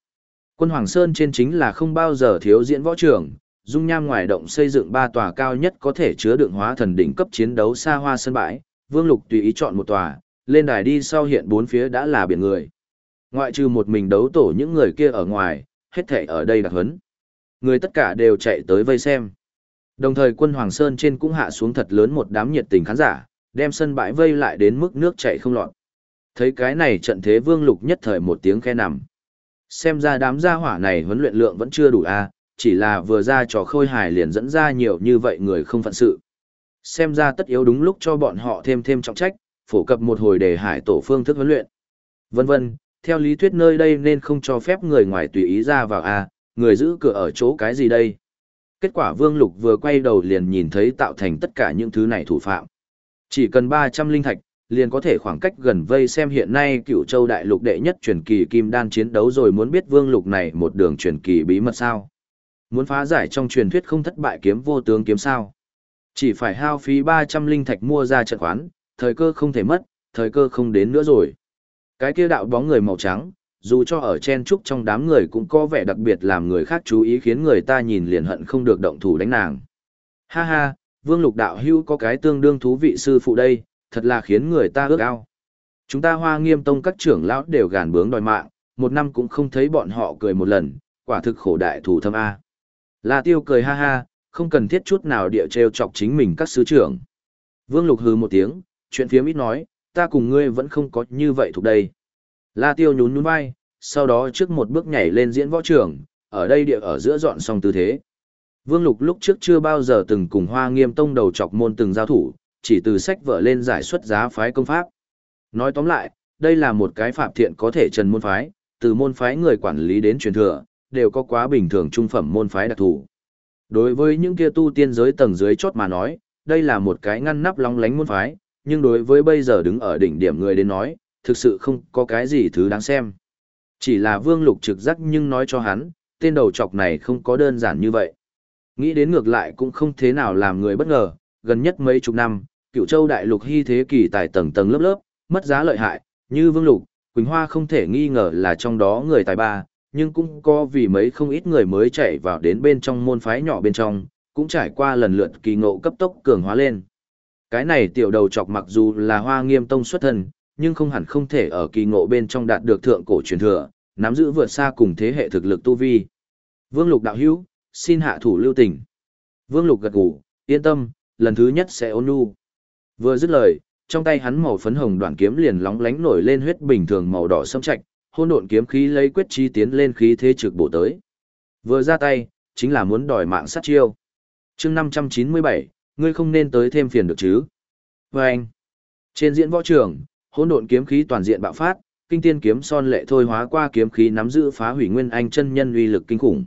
Quân Hoàng Sơn trên chính là không bao giờ thiếu diễn võ trưởng dung nham ngoài động xây dựng ba tòa cao nhất có thể chứa đựng hóa thần đỉnh cấp chiến đấu xa hoa sân bãi, Vương Lục tùy ý chọn một tòa, lên đài đi sau hiện bốn phía đã là biển người. Ngoại trừ một mình đấu tổ những người kia ở ngoài, hết thảy ở đây đặc hấn. Người tất cả đều chạy tới vây xem. Đồng thời quân Hoàng Sơn trên cũng hạ xuống thật lớn một đám nhiệt tình khán giả, đem sân bãi vây lại đến mức nước chảy không lọt. Thấy cái này trận thế Vương Lục nhất thời một tiếng khe nằm. Xem ra đám gia hỏa này huấn luyện lượng vẫn chưa đủ a, chỉ là vừa ra trò khôi hài liền dẫn ra nhiều như vậy người không phận sự. Xem ra tất yếu đúng lúc cho bọn họ thêm thêm trọng trách, phổ cập một hồi để hải tổ phương thức huấn luyện. Vân vân, theo lý thuyết nơi đây nên không cho phép người ngoài tùy ý ra vào a, người giữ cửa ở chỗ cái gì đây? Kết quả Vương Lục vừa quay đầu liền nhìn thấy tạo thành tất cả những thứ này thủ phạm. Chỉ cần 300 linh thạch, liền có thể khoảng cách gần vây xem hiện nay cựu châu đại lục đệ nhất truyền kỳ kim đan chiến đấu rồi muốn biết Vương Lục này một đường truyền kỳ bí mật sao? Muốn phá giải trong truyền thuyết không thất bại kiếm vô tướng kiếm sao? Chỉ phải hao phí 300 linh thạch mua ra trận khoán, thời cơ không thể mất, thời cơ không đến nữa rồi. Cái kia đạo bóng người màu trắng, dù cho ở chen trúc trong đám người cũng có vẻ đặc biệt làm người khác chú ý khiến người ta nhìn liền hận không được động thủ đánh nàng. Ha ha, Vương Lục đạo hưu có cái tương đương thú vị sư phụ đây, thật là khiến người ta ước ao. Chúng ta hoa nghiêm tông các trưởng lão đều gàn bướng đòi mạng, một năm cũng không thấy bọn họ cười một lần, quả thực khổ đại thủ thâm A. La tiêu cười ha ha, không cần thiết chút nào địa treo chọc chính mình các sứ trưởng. Vương Lục hừ một tiếng, chuyện phía ít nói, ta cùng ngươi vẫn không có như vậy thuộc đây. La tiêu nhún nhún vai, sau đó trước một bước nhảy lên diễn võ trường, ở đây địa ở giữa dọn xong tư thế. Vương Lục lúc trước chưa bao giờ từng cùng Hoa Nghiêm Tông đầu chọc môn từng giao thủ, chỉ từ sách vở lên giải xuất giá phái công pháp. Nói tóm lại, đây là một cái phạm thiện có thể trần môn phái, từ môn phái người quản lý đến truyền thừa, đều có quá bình thường trung phẩm môn phái đặc thù. Đối với những kia tu tiên giới tầng dưới chót mà nói, đây là một cái ngăn nắp long lánh môn phái, nhưng đối với bây giờ đứng ở đỉnh điểm người đến nói, thực sự không có cái gì thứ đáng xem. Chỉ là vương lục trực giác nhưng nói cho hắn, tên đầu chọc này không có đơn giản như vậy. Nghĩ đến ngược lại cũng không thế nào làm người bất ngờ, gần nhất mấy chục năm, cựu châu đại lục hy thế kỷ tài tầng tầng lớp lớp, mất giá lợi hại, như vương lục, Quỳnh Hoa không thể nghi ngờ là trong đó người tài ba, nhưng cũng có vì mấy không ít người mới chạy vào đến bên trong môn phái nhỏ bên trong, cũng trải qua lần lượt kỳ ngộ cấp tốc cường hóa lên. Cái này tiểu đầu chọc mặc dù là hoa nghiêm tông xuất thân, nhưng không hẳn không thể ở kỳ ngộ bên trong đạt được thượng cổ truyền thừa, nắm giữ vượt xa cùng thế hệ thực lực tu vi. Vương Lục đạo hữu, xin hạ thủ lưu tình. Vương Lục gật gù, yên tâm, lần thứ nhất sẽ ôn nhu. Vừa dứt lời, trong tay hắn màu phấn hồng đoạn kiếm liền lóng lánh nổi lên huyết bình thường màu đỏ sẫm trạch, hôn độn kiếm khí lấy quyết chi tiến lên khí thế trực bổ tới. Vừa ra tay, chính là muốn đòi mạng sát chiêu. chương 597, ngươi không nên tới thêm phiền được chứ. Và anh, trên diễn võ trường, hôn độn kiếm khí toàn diện bạo phát, kinh tiên kiếm son lệ thôi hóa qua kiếm khí nắm giữ phá hủy nguyên anh chân nhân uy lực kinh khủng.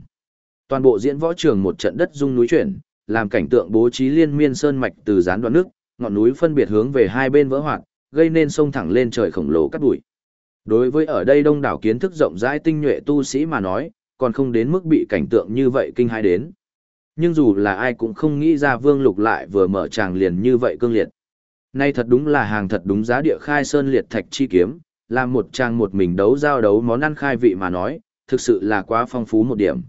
Toàn bộ diễn võ trường một trận đất rung núi chuyển, làm cảnh tượng bố trí liên miên sơn mạch từ gián đoạn nước, ngọn núi phân biệt hướng về hai bên vỡ hoạt, gây nên sông thẳng lên trời khổng lồ cắt bụi. Đối với ở đây đông đảo kiến thức rộng rãi tinh nhuệ tu sĩ mà nói, còn không đến mức bị cảnh tượng như vậy kinh hai đến. Nhưng dù là ai cũng không nghĩ ra Vương Lục lại vừa mở tràng liền như vậy cương liệt. Nay thật đúng là hàng thật đúng giá địa khai sơn liệt thạch chi kiếm, làm một trang một mình đấu giao đấu món ăn khai vị mà nói, thực sự là quá phong phú một điểm.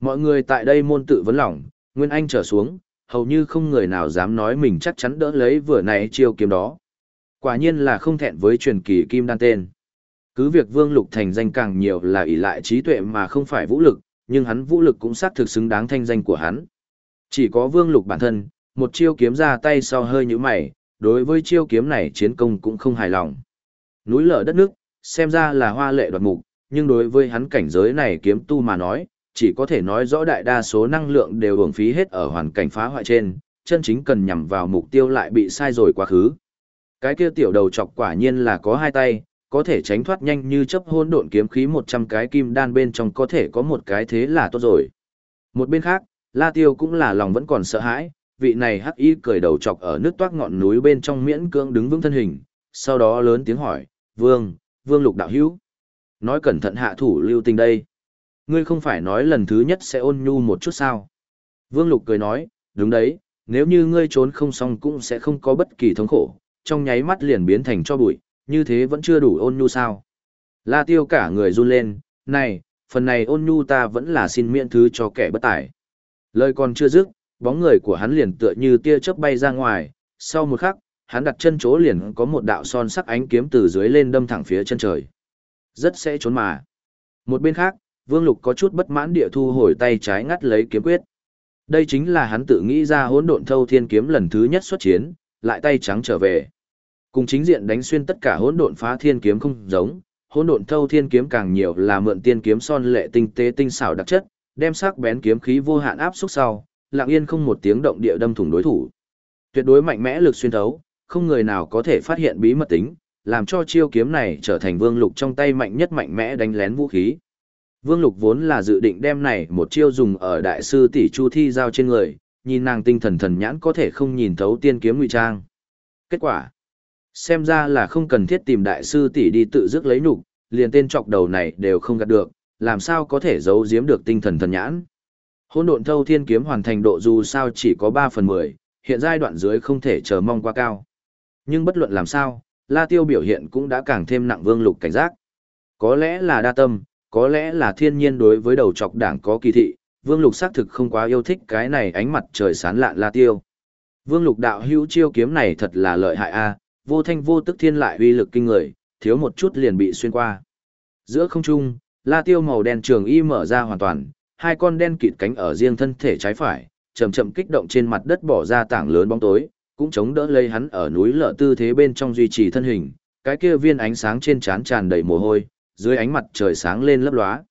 Mọi người tại đây môn tự vấn lòng, Nguyên Anh trở xuống, hầu như không người nào dám nói mình chắc chắn đỡ lấy vừa nãy chiêu kiếm đó. Quả nhiên là không thẹn với truyền kỳ kim đan tên. Cứ việc Vương Lục thành danh càng nhiều là ỷ lại trí tuệ mà không phải vũ lực, nhưng hắn vũ lực cũng xác thực xứng đáng thanh danh của hắn. Chỉ có Vương Lục bản thân, một chiêu kiếm ra tay sau hơi như mày, đối với chiêu kiếm này chiến công cũng không hài lòng. Núi lở đất nước, xem ra là hoa lệ đoạt mục, nhưng đối với hắn cảnh giới này kiếm tu mà nói, chỉ có thể nói rõ đại đa số năng lượng đều hưởng phí hết ở hoàn cảnh phá hoại trên, chân chính cần nhằm vào mục tiêu lại bị sai rồi quá khứ. Cái kia tiểu đầu chọc quả nhiên là có hai tay, có thể tránh thoát nhanh như chấp hôn độn kiếm khí 100 cái kim đan bên trong có thể có một cái thế là tốt rồi. Một bên khác, La Tiêu cũng là lòng vẫn còn sợ hãi, vị này hắc y cười đầu chọc ở nước toát ngọn núi bên trong miễn cưỡng đứng vững thân hình, sau đó lớn tiếng hỏi, Vương, Vương Lục Đạo Hữu Nói cẩn thận hạ thủ lưu tình đây. Ngươi không phải nói lần thứ nhất sẽ ôn nhu một chút sao? Vương Lục cười nói, đúng đấy, nếu như ngươi trốn không xong cũng sẽ không có bất kỳ thống khổ, trong nháy mắt liền biến thành cho bụi, như thế vẫn chưa đủ ôn nhu sao. La tiêu cả người run lên, này, phần này ôn nhu ta vẫn là xin miễn thứ cho kẻ bất tài. Lời còn chưa dứt, bóng người của hắn liền tựa như tia chớp bay ra ngoài, sau một khắc, hắn đặt chân chỗ liền có một đạo son sắc ánh kiếm từ dưới lên đâm thẳng phía chân trời. Rất sẽ trốn mà. Một bên khác, Vương Lục có chút bất mãn địa thu hồi tay trái ngắt lấy kiếm quyết. Đây chính là hắn tự nghĩ ra hỗn độn thâu thiên kiếm lần thứ nhất xuất chiến, lại tay trắng trở về. Cùng chính diện đánh xuyên tất cả hỗn độn phá thiên kiếm không giống, hỗn độn thâu thiên kiếm càng nhiều là mượn tiên kiếm son lệ tinh tế tinh xảo đặc chất, đem sắc bén kiếm khí vô hạn áp xúc sau, lặng yên không một tiếng động địa đâm thủng đối thủ. Tuyệt đối mạnh mẽ lực xuyên thấu, không người nào có thể phát hiện bí mật tính, làm cho chiêu kiếm này trở thành vương lục trong tay mạnh nhất mạnh mẽ đánh lén vũ khí. Vương lục vốn là dự định đem này một chiêu dùng ở đại sư tỷ chu thi giao trên người, nhìn nàng tinh thần thần nhãn có thể không nhìn thấu tiên kiếm ngụy trang. Kết quả, xem ra là không cần thiết tìm đại sư tỷ đi tự dứt lấy nhục, liền tên chọc đầu này đều không gạt được, làm sao có thể giấu giếm được tinh thần thần nhãn. hỗn độn thâu thiên kiếm hoàn thành độ dù sao chỉ có 3 phần 10, hiện giai đoạn dưới không thể chờ mong quá cao. Nhưng bất luận làm sao, La Tiêu biểu hiện cũng đã càng thêm nặng vương lục cảnh giác. Có lẽ là đa tâm, có lẽ là thiên nhiên đối với đầu chọc đảng có kỳ thị, vương lục xác thực không quá yêu thích cái này ánh mặt trời sáng lạn La Tiêu. Vương lục đạo hữu chiêu kiếm này thật là lợi hại a, vô thanh vô tức thiên lại uy lực kinh người, thiếu một chút liền bị xuyên qua. Giữa không trung, La Tiêu màu đen trường y mở ra hoàn toàn, hai con đen kịt cánh ở riêng thân thể trái phải, chậm chậm kích động trên mặt đất bỏ ra tảng lớn bóng tối, cũng chống đỡ lấy hắn ở núi lở tư thế bên trong duy trì thân hình, cái kia viên ánh sáng trên trán tràn đầy mồ hôi, dưới ánh mặt trời sáng lên lấp lóa.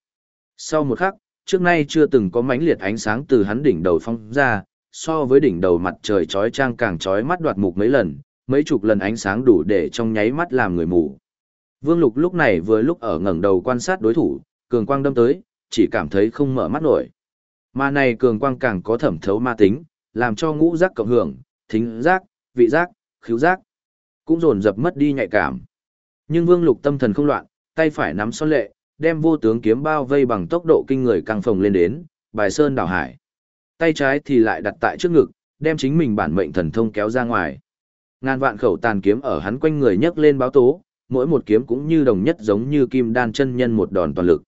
Sau một khắc, trước nay chưa từng có mãnh liệt ánh sáng từ hắn đỉnh đầu phong ra, so với đỉnh đầu mặt trời chói chang càng chói mắt đoạt mục mấy lần, mấy chục lần ánh sáng đủ để trong nháy mắt làm người mù. Vương Lục lúc này vừa lúc ở ngẩng đầu quan sát đối thủ, cường quang đâm tới, chỉ cảm thấy không mở mắt nổi. Mà này cường quang càng có thẩm thấu ma tính, làm cho ngũ giác cộng hưởng, thính giác, vị giác, khứu giác, cũng dồn dập mất đi nhạy cảm. Nhưng Vương Lục tâm thần không loạn, tay phải nắm son lệ, đem vô tướng kiếm bao vây bằng tốc độ kinh người càng phồng lên đến, bài sơn đảo hải. Tay trái thì lại đặt tại trước ngực, đem chính mình bản mệnh thần thông kéo ra ngoài. Ngàn vạn khẩu tàn kiếm ở hắn quanh người nhấc lên báo tố, mỗi một kiếm cũng như đồng nhất giống như kim đan chân nhân một đòn toàn lực.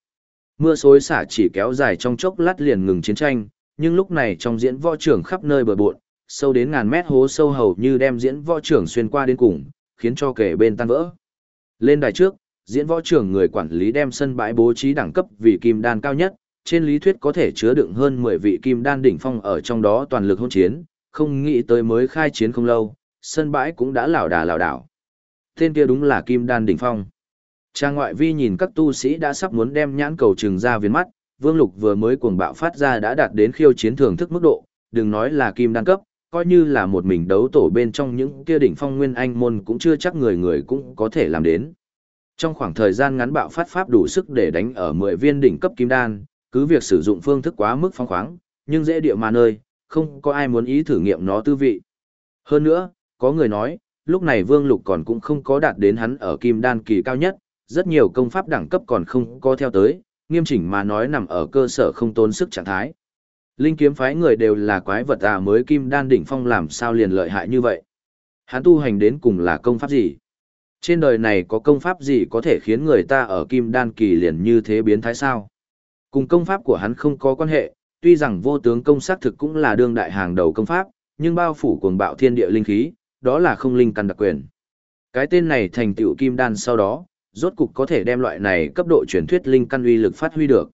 Mưa xối xả chỉ kéo dài trong chốc lát liền ngừng chiến tranh, nhưng lúc này trong diễn võ trưởng khắp nơi bờ bộn, sâu đến ngàn mét hố sâu hầu như đem diễn võ trưởng xuyên qua đến cùng, khiến cho kẻ bên tan vỡ. Lên đài trước, diễn võ trưởng người quản lý đem sân bãi bố trí đẳng cấp vì kim đan cao nhất, trên lý thuyết có thể chứa đựng hơn 10 vị kim đan đỉnh phong ở trong đó toàn lực hôn chiến, không nghĩ tới mới khai chiến không lâu, sân bãi cũng đã lảo đà lảo đảo. Tên kia đúng là kim đan đỉnh phong. Trang ngoại vi nhìn các tu sĩ đã sắp muốn đem nhãn cầu trừng ra viên mắt, Vương Lục vừa mới cuồng bạo phát ra đã đạt đến khiêu chiến thưởng thức mức độ, đừng nói là kim đan cấp, coi như là một mình đấu tổ bên trong những kia đỉnh phong nguyên anh môn cũng chưa chắc người người cũng có thể làm đến. Trong khoảng thời gian ngắn bạo phát pháp đủ sức để đánh ở 10 viên đỉnh cấp kim đan, cứ việc sử dụng phương thức quá mức phong khoáng, nhưng dễ địa mà nơi, không có ai muốn ý thử nghiệm nó tư vị. Hơn nữa, có người nói, lúc này Vương Lục còn cũng không có đạt đến hắn ở kim đan kỳ cao nhất, rất nhiều công pháp đẳng cấp còn không có theo tới, nghiêm chỉnh mà nói nằm ở cơ sở không tốn sức trạng thái. Linh kiếm phái người đều là quái vật à mới kim đan đỉnh phong làm sao liền lợi hại như vậy. Hắn tu hành đến cùng là công pháp gì? Trên đời này có công pháp gì có thể khiến người ta ở kim đan kỳ liền như thế biến thái sao? Cùng công pháp của hắn không có quan hệ, tuy rằng vô tướng công sát thực cũng là đương đại hàng đầu công pháp, nhưng bao phủ cuồng bạo thiên địa linh khí, đó là không linh căn đặc quyền. Cái tên này thành tựu kim đan sau đó, rốt cục có thể đem loại này cấp độ truyền thuyết linh căn uy lực phát huy được.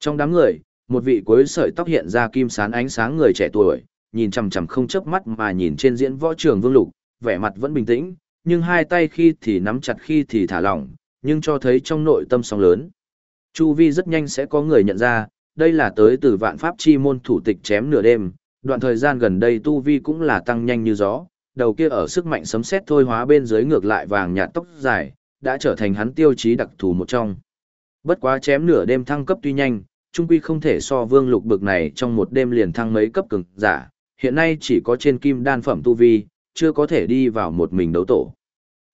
Trong đám người, một vị cuối sợi tóc hiện ra kim sán ánh sáng người trẻ tuổi, nhìn chằm chằm không chớp mắt mà nhìn trên diễn võ trường Vương Lục, vẻ mặt vẫn bình tĩnh, nhưng hai tay khi thì nắm chặt khi thì thả lỏng, nhưng cho thấy trong nội tâm sóng lớn. Chu vi rất nhanh sẽ có người nhận ra, đây là tới từ vạn pháp chi môn thủ tịch chém nửa đêm, đoạn thời gian gần đây tu vi cũng là tăng nhanh như gió, đầu kia ở sức mạnh sấm sét thôi hóa bên dưới ngược lại vàng nhạt tóc dài, đã trở thành hắn tiêu chí đặc thù một trong. Bất quá chém nửa đêm thăng cấp tuy nhanh, trung quy không thể so vương lục bực này trong một đêm liền thăng mấy cấp cường giả, hiện nay chỉ có trên kim đan phẩm tu vi, chưa có thể đi vào một mình đấu tổ.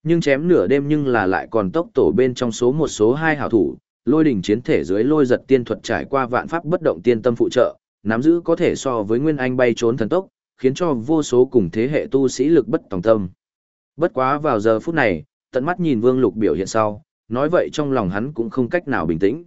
Nhưng chém nửa đêm nhưng là lại còn tốc tổ bên trong số một số hai hảo thủ, lôi đỉnh chiến thể dưới lôi giật tiên thuật trải qua vạn pháp bất động tiên tâm phụ trợ, nắm giữ có thể so với nguyên anh bay trốn thần tốc, khiến cho vô số cùng thế hệ tu sĩ lực bất tòng tâm. Bất quá vào giờ phút này, tận mắt nhìn Vương Lục biểu hiện sau, nói vậy trong lòng hắn cũng không cách nào bình tĩnh.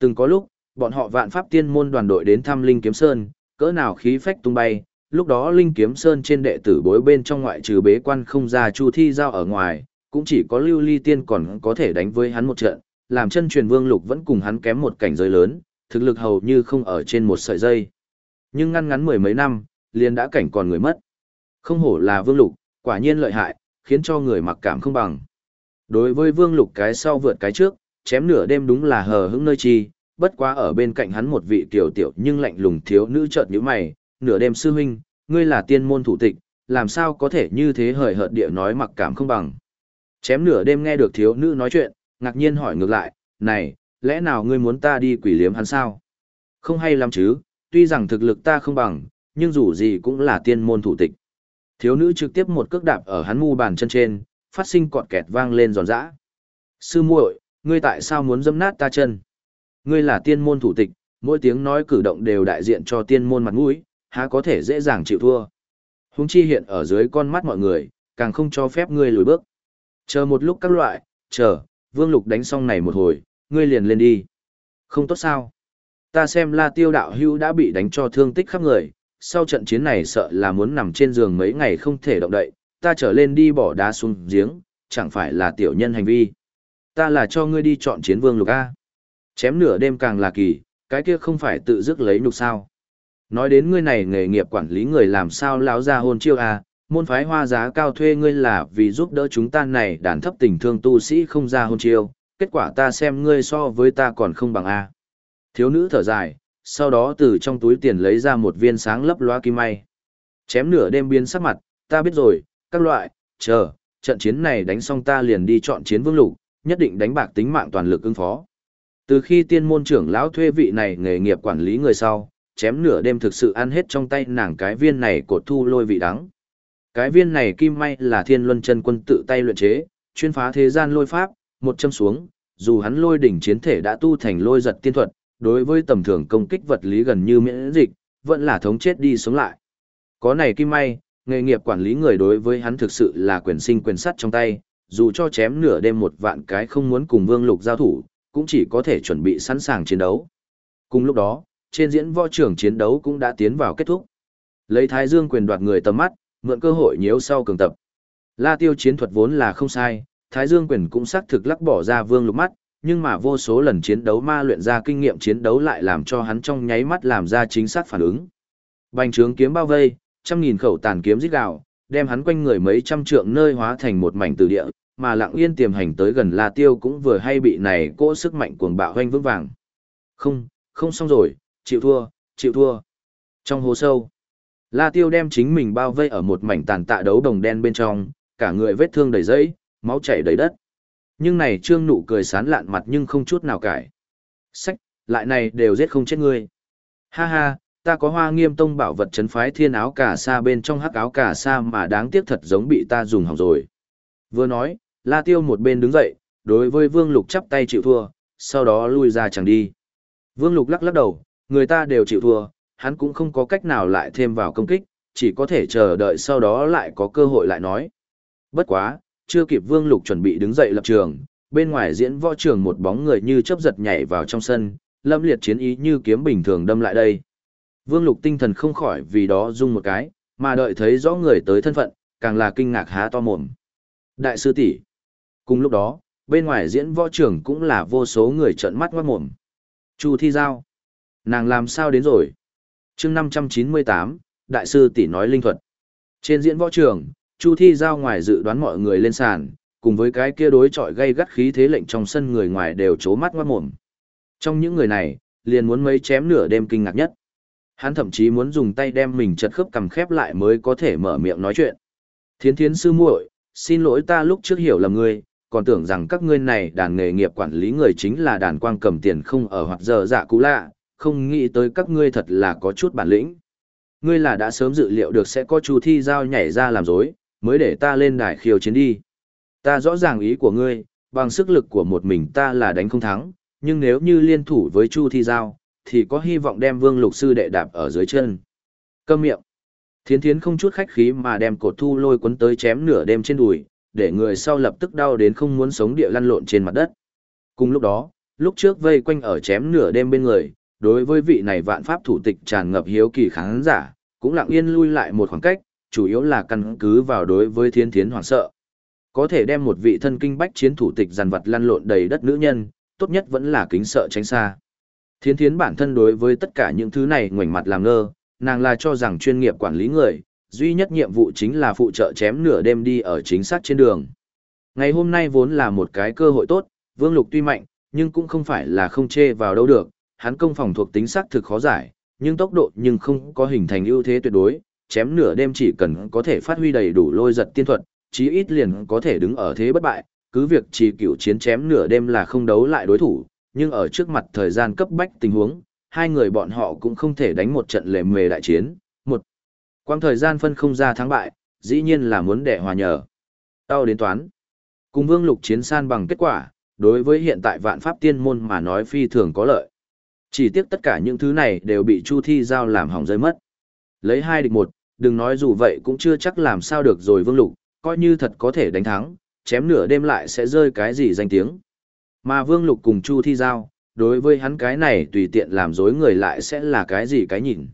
Từng có lúc, bọn họ vạn pháp tiên môn đoàn đội đến thăm Linh Kiếm Sơn, cỡ nào khí phách tung bay, lúc đó Linh Kiếm Sơn trên đệ tử bối bên trong ngoại trừ bế quan không ra chu thi giao ở ngoài, cũng chỉ có Lưu Ly Tiên còn có thể đánh với hắn một trận, làm chân truyền Vương Lục vẫn cùng hắn kém một cảnh giới lớn, thực lực hầu như không ở trên một sợi dây. Nhưng ngăn ngắn mười mấy năm, liền đã cảnh còn người mất. Không hổ là Vương Lục, quả nhiên lợi hại, khiến cho người mặc cảm không bằng. Đối với Vương Lục cái sau vượt cái trước, chém nửa đêm đúng là hờ hững nơi chi, bất quá ở bên cạnh hắn một vị tiểu tiểu nhưng lạnh lùng thiếu nữ chợt nhíu mày, nửa đêm sư huynh, ngươi là tiên môn thủ tịch, làm sao có thể như thế hời hợt địa nói mặc cảm không bằng. Chém nửa đêm nghe được thiếu nữ nói chuyện, ngạc nhiên hỏi ngược lại, này, lẽ nào ngươi muốn ta đi quỷ liếm hắn sao? Không hay lắm chứ, tuy rằng thực lực ta không bằng, nhưng dù gì cũng là tiên môn thủ tịch. Thiếu nữ trực tiếp một cước đạp ở hắn mu bàn chân trên, phát sinh cọt kẹt vang lên giòn giã. Sư muội, ngươi tại sao muốn dâm nát ta chân? Ngươi là tiên môn thủ tịch, mỗi tiếng nói cử động đều đại diện cho tiên môn mặt mũi, há có thể dễ dàng chịu thua. Húng chi hiện ở dưới con mắt mọi người, càng không cho phép ngươi lùi bước. Chờ một lúc các loại, chờ, vương lục đánh xong này một hồi, ngươi liền lên đi. Không tốt sao? Ta xem la tiêu đạo hưu đã bị đánh cho thương tích khắp người, sau trận chiến này sợ là muốn nằm trên giường mấy ngày không thể động đậy, ta trở lên đi bỏ đá xuống giếng, chẳng phải là tiểu nhân hành vi. Ta là cho ngươi đi chọn chiến vương lục A. Chém nửa đêm càng là kỳ, cái kia không phải tự dứt lấy nhục sao. Nói đến ngươi này nghề nghiệp quản lý người làm sao lão ra hôn chiêu A, môn phái hoa giá cao thuê ngươi là vì giúp đỡ chúng ta này đàn thấp tình thương tu sĩ không ra hôn chiêu, kết quả ta xem ngươi so với ta còn không bằng A. Thiếu nữ thở dài, sau đó từ trong túi tiền lấy ra một viên sáng lấp loa kim may. Chém nửa đêm biến sắc mặt, ta biết rồi, các loại, chờ, trận chiến này đánh xong ta liền đi chọn chiến vương lục, nhất định đánh bạc tính mạng toàn lực ứng phó. Từ khi tiên môn trưởng lão thuê vị này nghề nghiệp quản lý người sau, chém nửa đêm thực sự ăn hết trong tay nàng cái viên này cột thu lôi vị đắng. Cái viên này kim may là thiên luân chân quân tự tay luyện chế, chuyên phá thế gian lôi pháp, một châm xuống, dù hắn lôi đỉnh chiến thể đã tu thành lôi giật tiên thuật, đối với tầm thường công kích vật lý gần như miễn dịch, vẫn là thống chết đi sống lại. Có này kim may, nghề nghiệp quản lý người đối với hắn thực sự là quyền sinh quyền sắt trong tay, dù cho chém nửa đêm một vạn cái không muốn cùng Vương Lục giao thủ, cũng chỉ có thể chuẩn bị sẵn sàng chiến đấu. Cùng lúc đó, trên diễn võ trường chiến đấu cũng đã tiến vào kết thúc. Lấy Thái Dương quyền đoạt người tầm mắt, mượn cơ hội nhiễu sau cường tập. La Tiêu chiến thuật vốn là không sai, Thái Dương quyền cũng xác thực lắc bỏ ra Vương Lục mắt, nhưng mà vô số lần chiến đấu ma luyện ra kinh nghiệm chiến đấu lại làm cho hắn trong nháy mắt làm ra chính xác phản ứng. Bành trướng kiếm bao vây, trăm nghìn khẩu tàn kiếm giết gào, đem hắn quanh người mấy trăm trượng nơi hóa thành một mảnh từ địa, mà lặng yên tiềm hành tới gần La Tiêu cũng vừa hay bị này cỗ sức mạnh cuồng bạo hoanh vững vàng. Không, không xong rồi, chịu thua, chịu thua. Trong hồ sâu, La Tiêu đem chính mình bao vây ở một mảnh tàn tạ đấu đồng đen bên trong, cả người vết thương đầy dẫy, máu chảy đầy đất. Nhưng này trương nụ cười sán lạn mặt nhưng không chút nào cải. Sách, lại này đều giết không chết ngươi. Ha ha, ta có hoa nghiêm tông bảo vật chấn phái thiên áo cả sa bên trong hắc áo cả sa mà đáng tiếc thật giống bị ta dùng hỏng rồi. Vừa nói, La Tiêu một bên đứng dậy, đối với Vương Lục chắp tay chịu thua, sau đó lui ra chẳng đi. Vương Lục lắc lắc đầu, người ta đều chịu thua, hắn cũng không có cách nào lại thêm vào công kích, chỉ có thể chờ đợi sau đó lại có cơ hội lại nói. Bất quá, chưa kịp Vương Lục chuẩn bị đứng dậy lập trường, bên ngoài diễn võ trường một bóng người như chớp giật nhảy vào trong sân, lâm liệt chiến ý như kiếm bình thường đâm lại đây. Vương Lục tinh thần không khỏi vì đó rung một cái, mà đợi thấy rõ người tới thân phận, càng là kinh ngạc há to mồm. Đại sư tỷ. Cùng lúc đó, bên ngoài diễn võ trường cũng là vô số người trợn mắt ngoát mồm. Chu Thi Giao. Nàng làm sao đến rồi? chương 598, Đại sư tỷ nói linh thuật. Trên diễn võ trường, Chu Thi Giao ngoài dự đoán mọi người lên sàn, cùng với cái kia đối chọi gây gắt khí thế lệnh trong sân người ngoài đều chố mắt ngoát mồm. Trong những người này, liền muốn mấy chém nửa đêm kinh ngạc nhất. Hắn thậm chí muốn dùng tay đem mình chật khớp cầm khép lại mới có thể mở miệng nói chuyện. Thiến thiến sư muội, xin lỗi ta lúc trước hiểu lầm ngươi, còn tưởng rằng các ngươi này đàn nghề nghiệp quản lý người chính là đàn quang cầm tiền không ở hoặc giờ dạ cũ lạ, không nghĩ tới các ngươi thật là có chút bản lĩnh. Ngươi là đã sớm dự liệu được sẽ có chu thi giao nhảy ra làm dối, mới để ta lên đài khiêu chiến đi. Ta rõ ràng ý của ngươi, bằng sức lực của một mình ta là đánh không thắng, nhưng nếu như liên thủ với chu thi giao, thì có hy vọng đem vương lục sư đệ đạp ở dưới chân. Câm miệng. Thiến thiến không chút khách khí mà đem cột thu lôi cuốn tới chém nửa đêm trên đùi, để người sau lập tức đau đến không muốn sống địa lăn lộn trên mặt đất. Cùng lúc đó, lúc trước vây quanh ở chém nửa đêm bên người, đối với vị này vạn pháp thủ tịch tràn ngập hiếu kỳ khán giả, cũng lặng yên lui lại một khoảng cách, chủ yếu là căn cứ vào đối với thiên thiến hoảng sợ. Có thể đem một vị thân kinh bách chiến thủ tịch giàn vật lăn lộn đầy đất nữ nhân, tốt nhất vẫn là kính sợ tránh xa. Thiên thiến bản thân đối với tất cả những thứ này ngoảnh mặt làm ngơ, nàng là cho rằng chuyên nghiệp quản lý người, duy nhất nhiệm vụ chính là phụ trợ chém nửa đêm đi ở chính xác trên đường. Ngày hôm nay vốn là một cái cơ hội tốt, Vương Lục tuy mạnh, nhưng cũng không phải là không chê vào đâu được, hắn công phòng thuộc tính xác thực khó giải, nhưng tốc độ nhưng không có hình thành ưu thế tuyệt đối, chém nửa đêm chỉ cần có thể phát huy đầy đủ lôi giật tiên thuật, chí ít liền có thể đứng ở thế bất bại, cứ việc chỉ cửu chiến chém nửa đêm là không đấu lại đối thủ, nhưng ở trước mặt thời gian cấp bách tình huống, hai người bọn họ cũng không thể đánh một trận lề mề đại chiến, một quang thời gian phân không ra thắng bại, dĩ nhiên là muốn để hòa nhờ. Tao đến toán. Cùng vương lục chiến san bằng kết quả, đối với hiện tại vạn pháp tiên môn mà nói phi thường có lợi. Chỉ tiếc tất cả những thứ này đều bị Chu Thi Giao làm hỏng rơi mất. Lấy hai địch một, đừng nói dù vậy cũng chưa chắc làm sao được rồi vương lục, coi như thật có thể đánh thắng, chém nửa đêm lại sẽ rơi cái gì danh tiếng. Mà vương lục cùng Chu Thi Giao, đối với hắn cái này tùy tiện làm dối người lại sẽ là cái gì cái nhìn.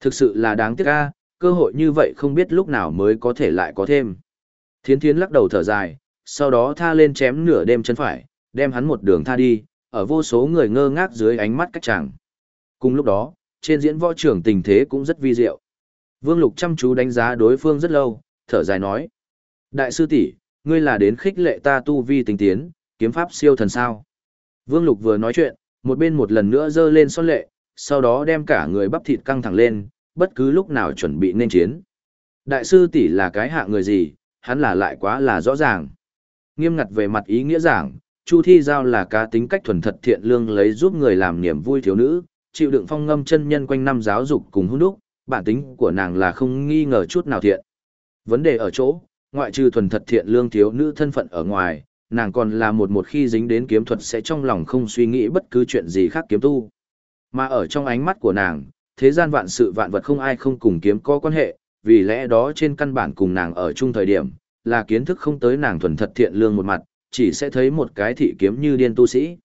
Thực sự là đáng tiếc a, cơ hội như vậy không biết lúc nào mới có thể lại có thêm. Thiến thiến lắc đầu thở dài, sau đó tha lên chém nửa đêm chân phải, đem hắn một đường tha đi, ở vô số người ngơ ngác dưới ánh mắt cách chàng. Cùng lúc đó, trên diễn võ trưởng tình thế cũng rất vi diệu. Vương Lục chăm chú đánh giá đối phương rất lâu, thở dài nói. Đại sư tỷ, ngươi là đến khích lệ ta tu vi tinh tiến, kiếm pháp siêu thần sao. Vương Lục vừa nói chuyện, một bên một lần nữa dơ lên son lệ, sau đó đem cả người bắp thịt căng thẳng lên, bất cứ lúc nào chuẩn bị nên chiến. Đại sư tỷ là cái hạ người gì, hắn là lại quá là rõ ràng. Nghiêm ngặt về mặt ý nghĩa giảng, Chu Thi Giao là cá tính cách thuần thật thiện lương lấy giúp người làm niềm vui thiếu nữ, chịu đựng phong ngâm chân nhân quanh năm giáo dục cùng hôn đúc, bản tính của nàng là không nghi ngờ chút nào thiện. Vấn đề ở chỗ, ngoại trừ thuần thật thiện lương thiếu nữ thân phận ở ngoài, nàng còn là một một khi dính đến kiếm thuật sẽ trong lòng không suy nghĩ bất cứ chuyện gì khác kiếm tu. Mà ở trong ánh mắt của nàng, thế gian vạn sự vạn vật không ai không cùng kiếm có quan hệ, vì lẽ đó trên căn bản cùng nàng ở chung thời điểm, là kiến thức không tới nàng thuần thật thiện lương một mặt, chỉ sẽ thấy một cái thị kiếm như điên tu sĩ.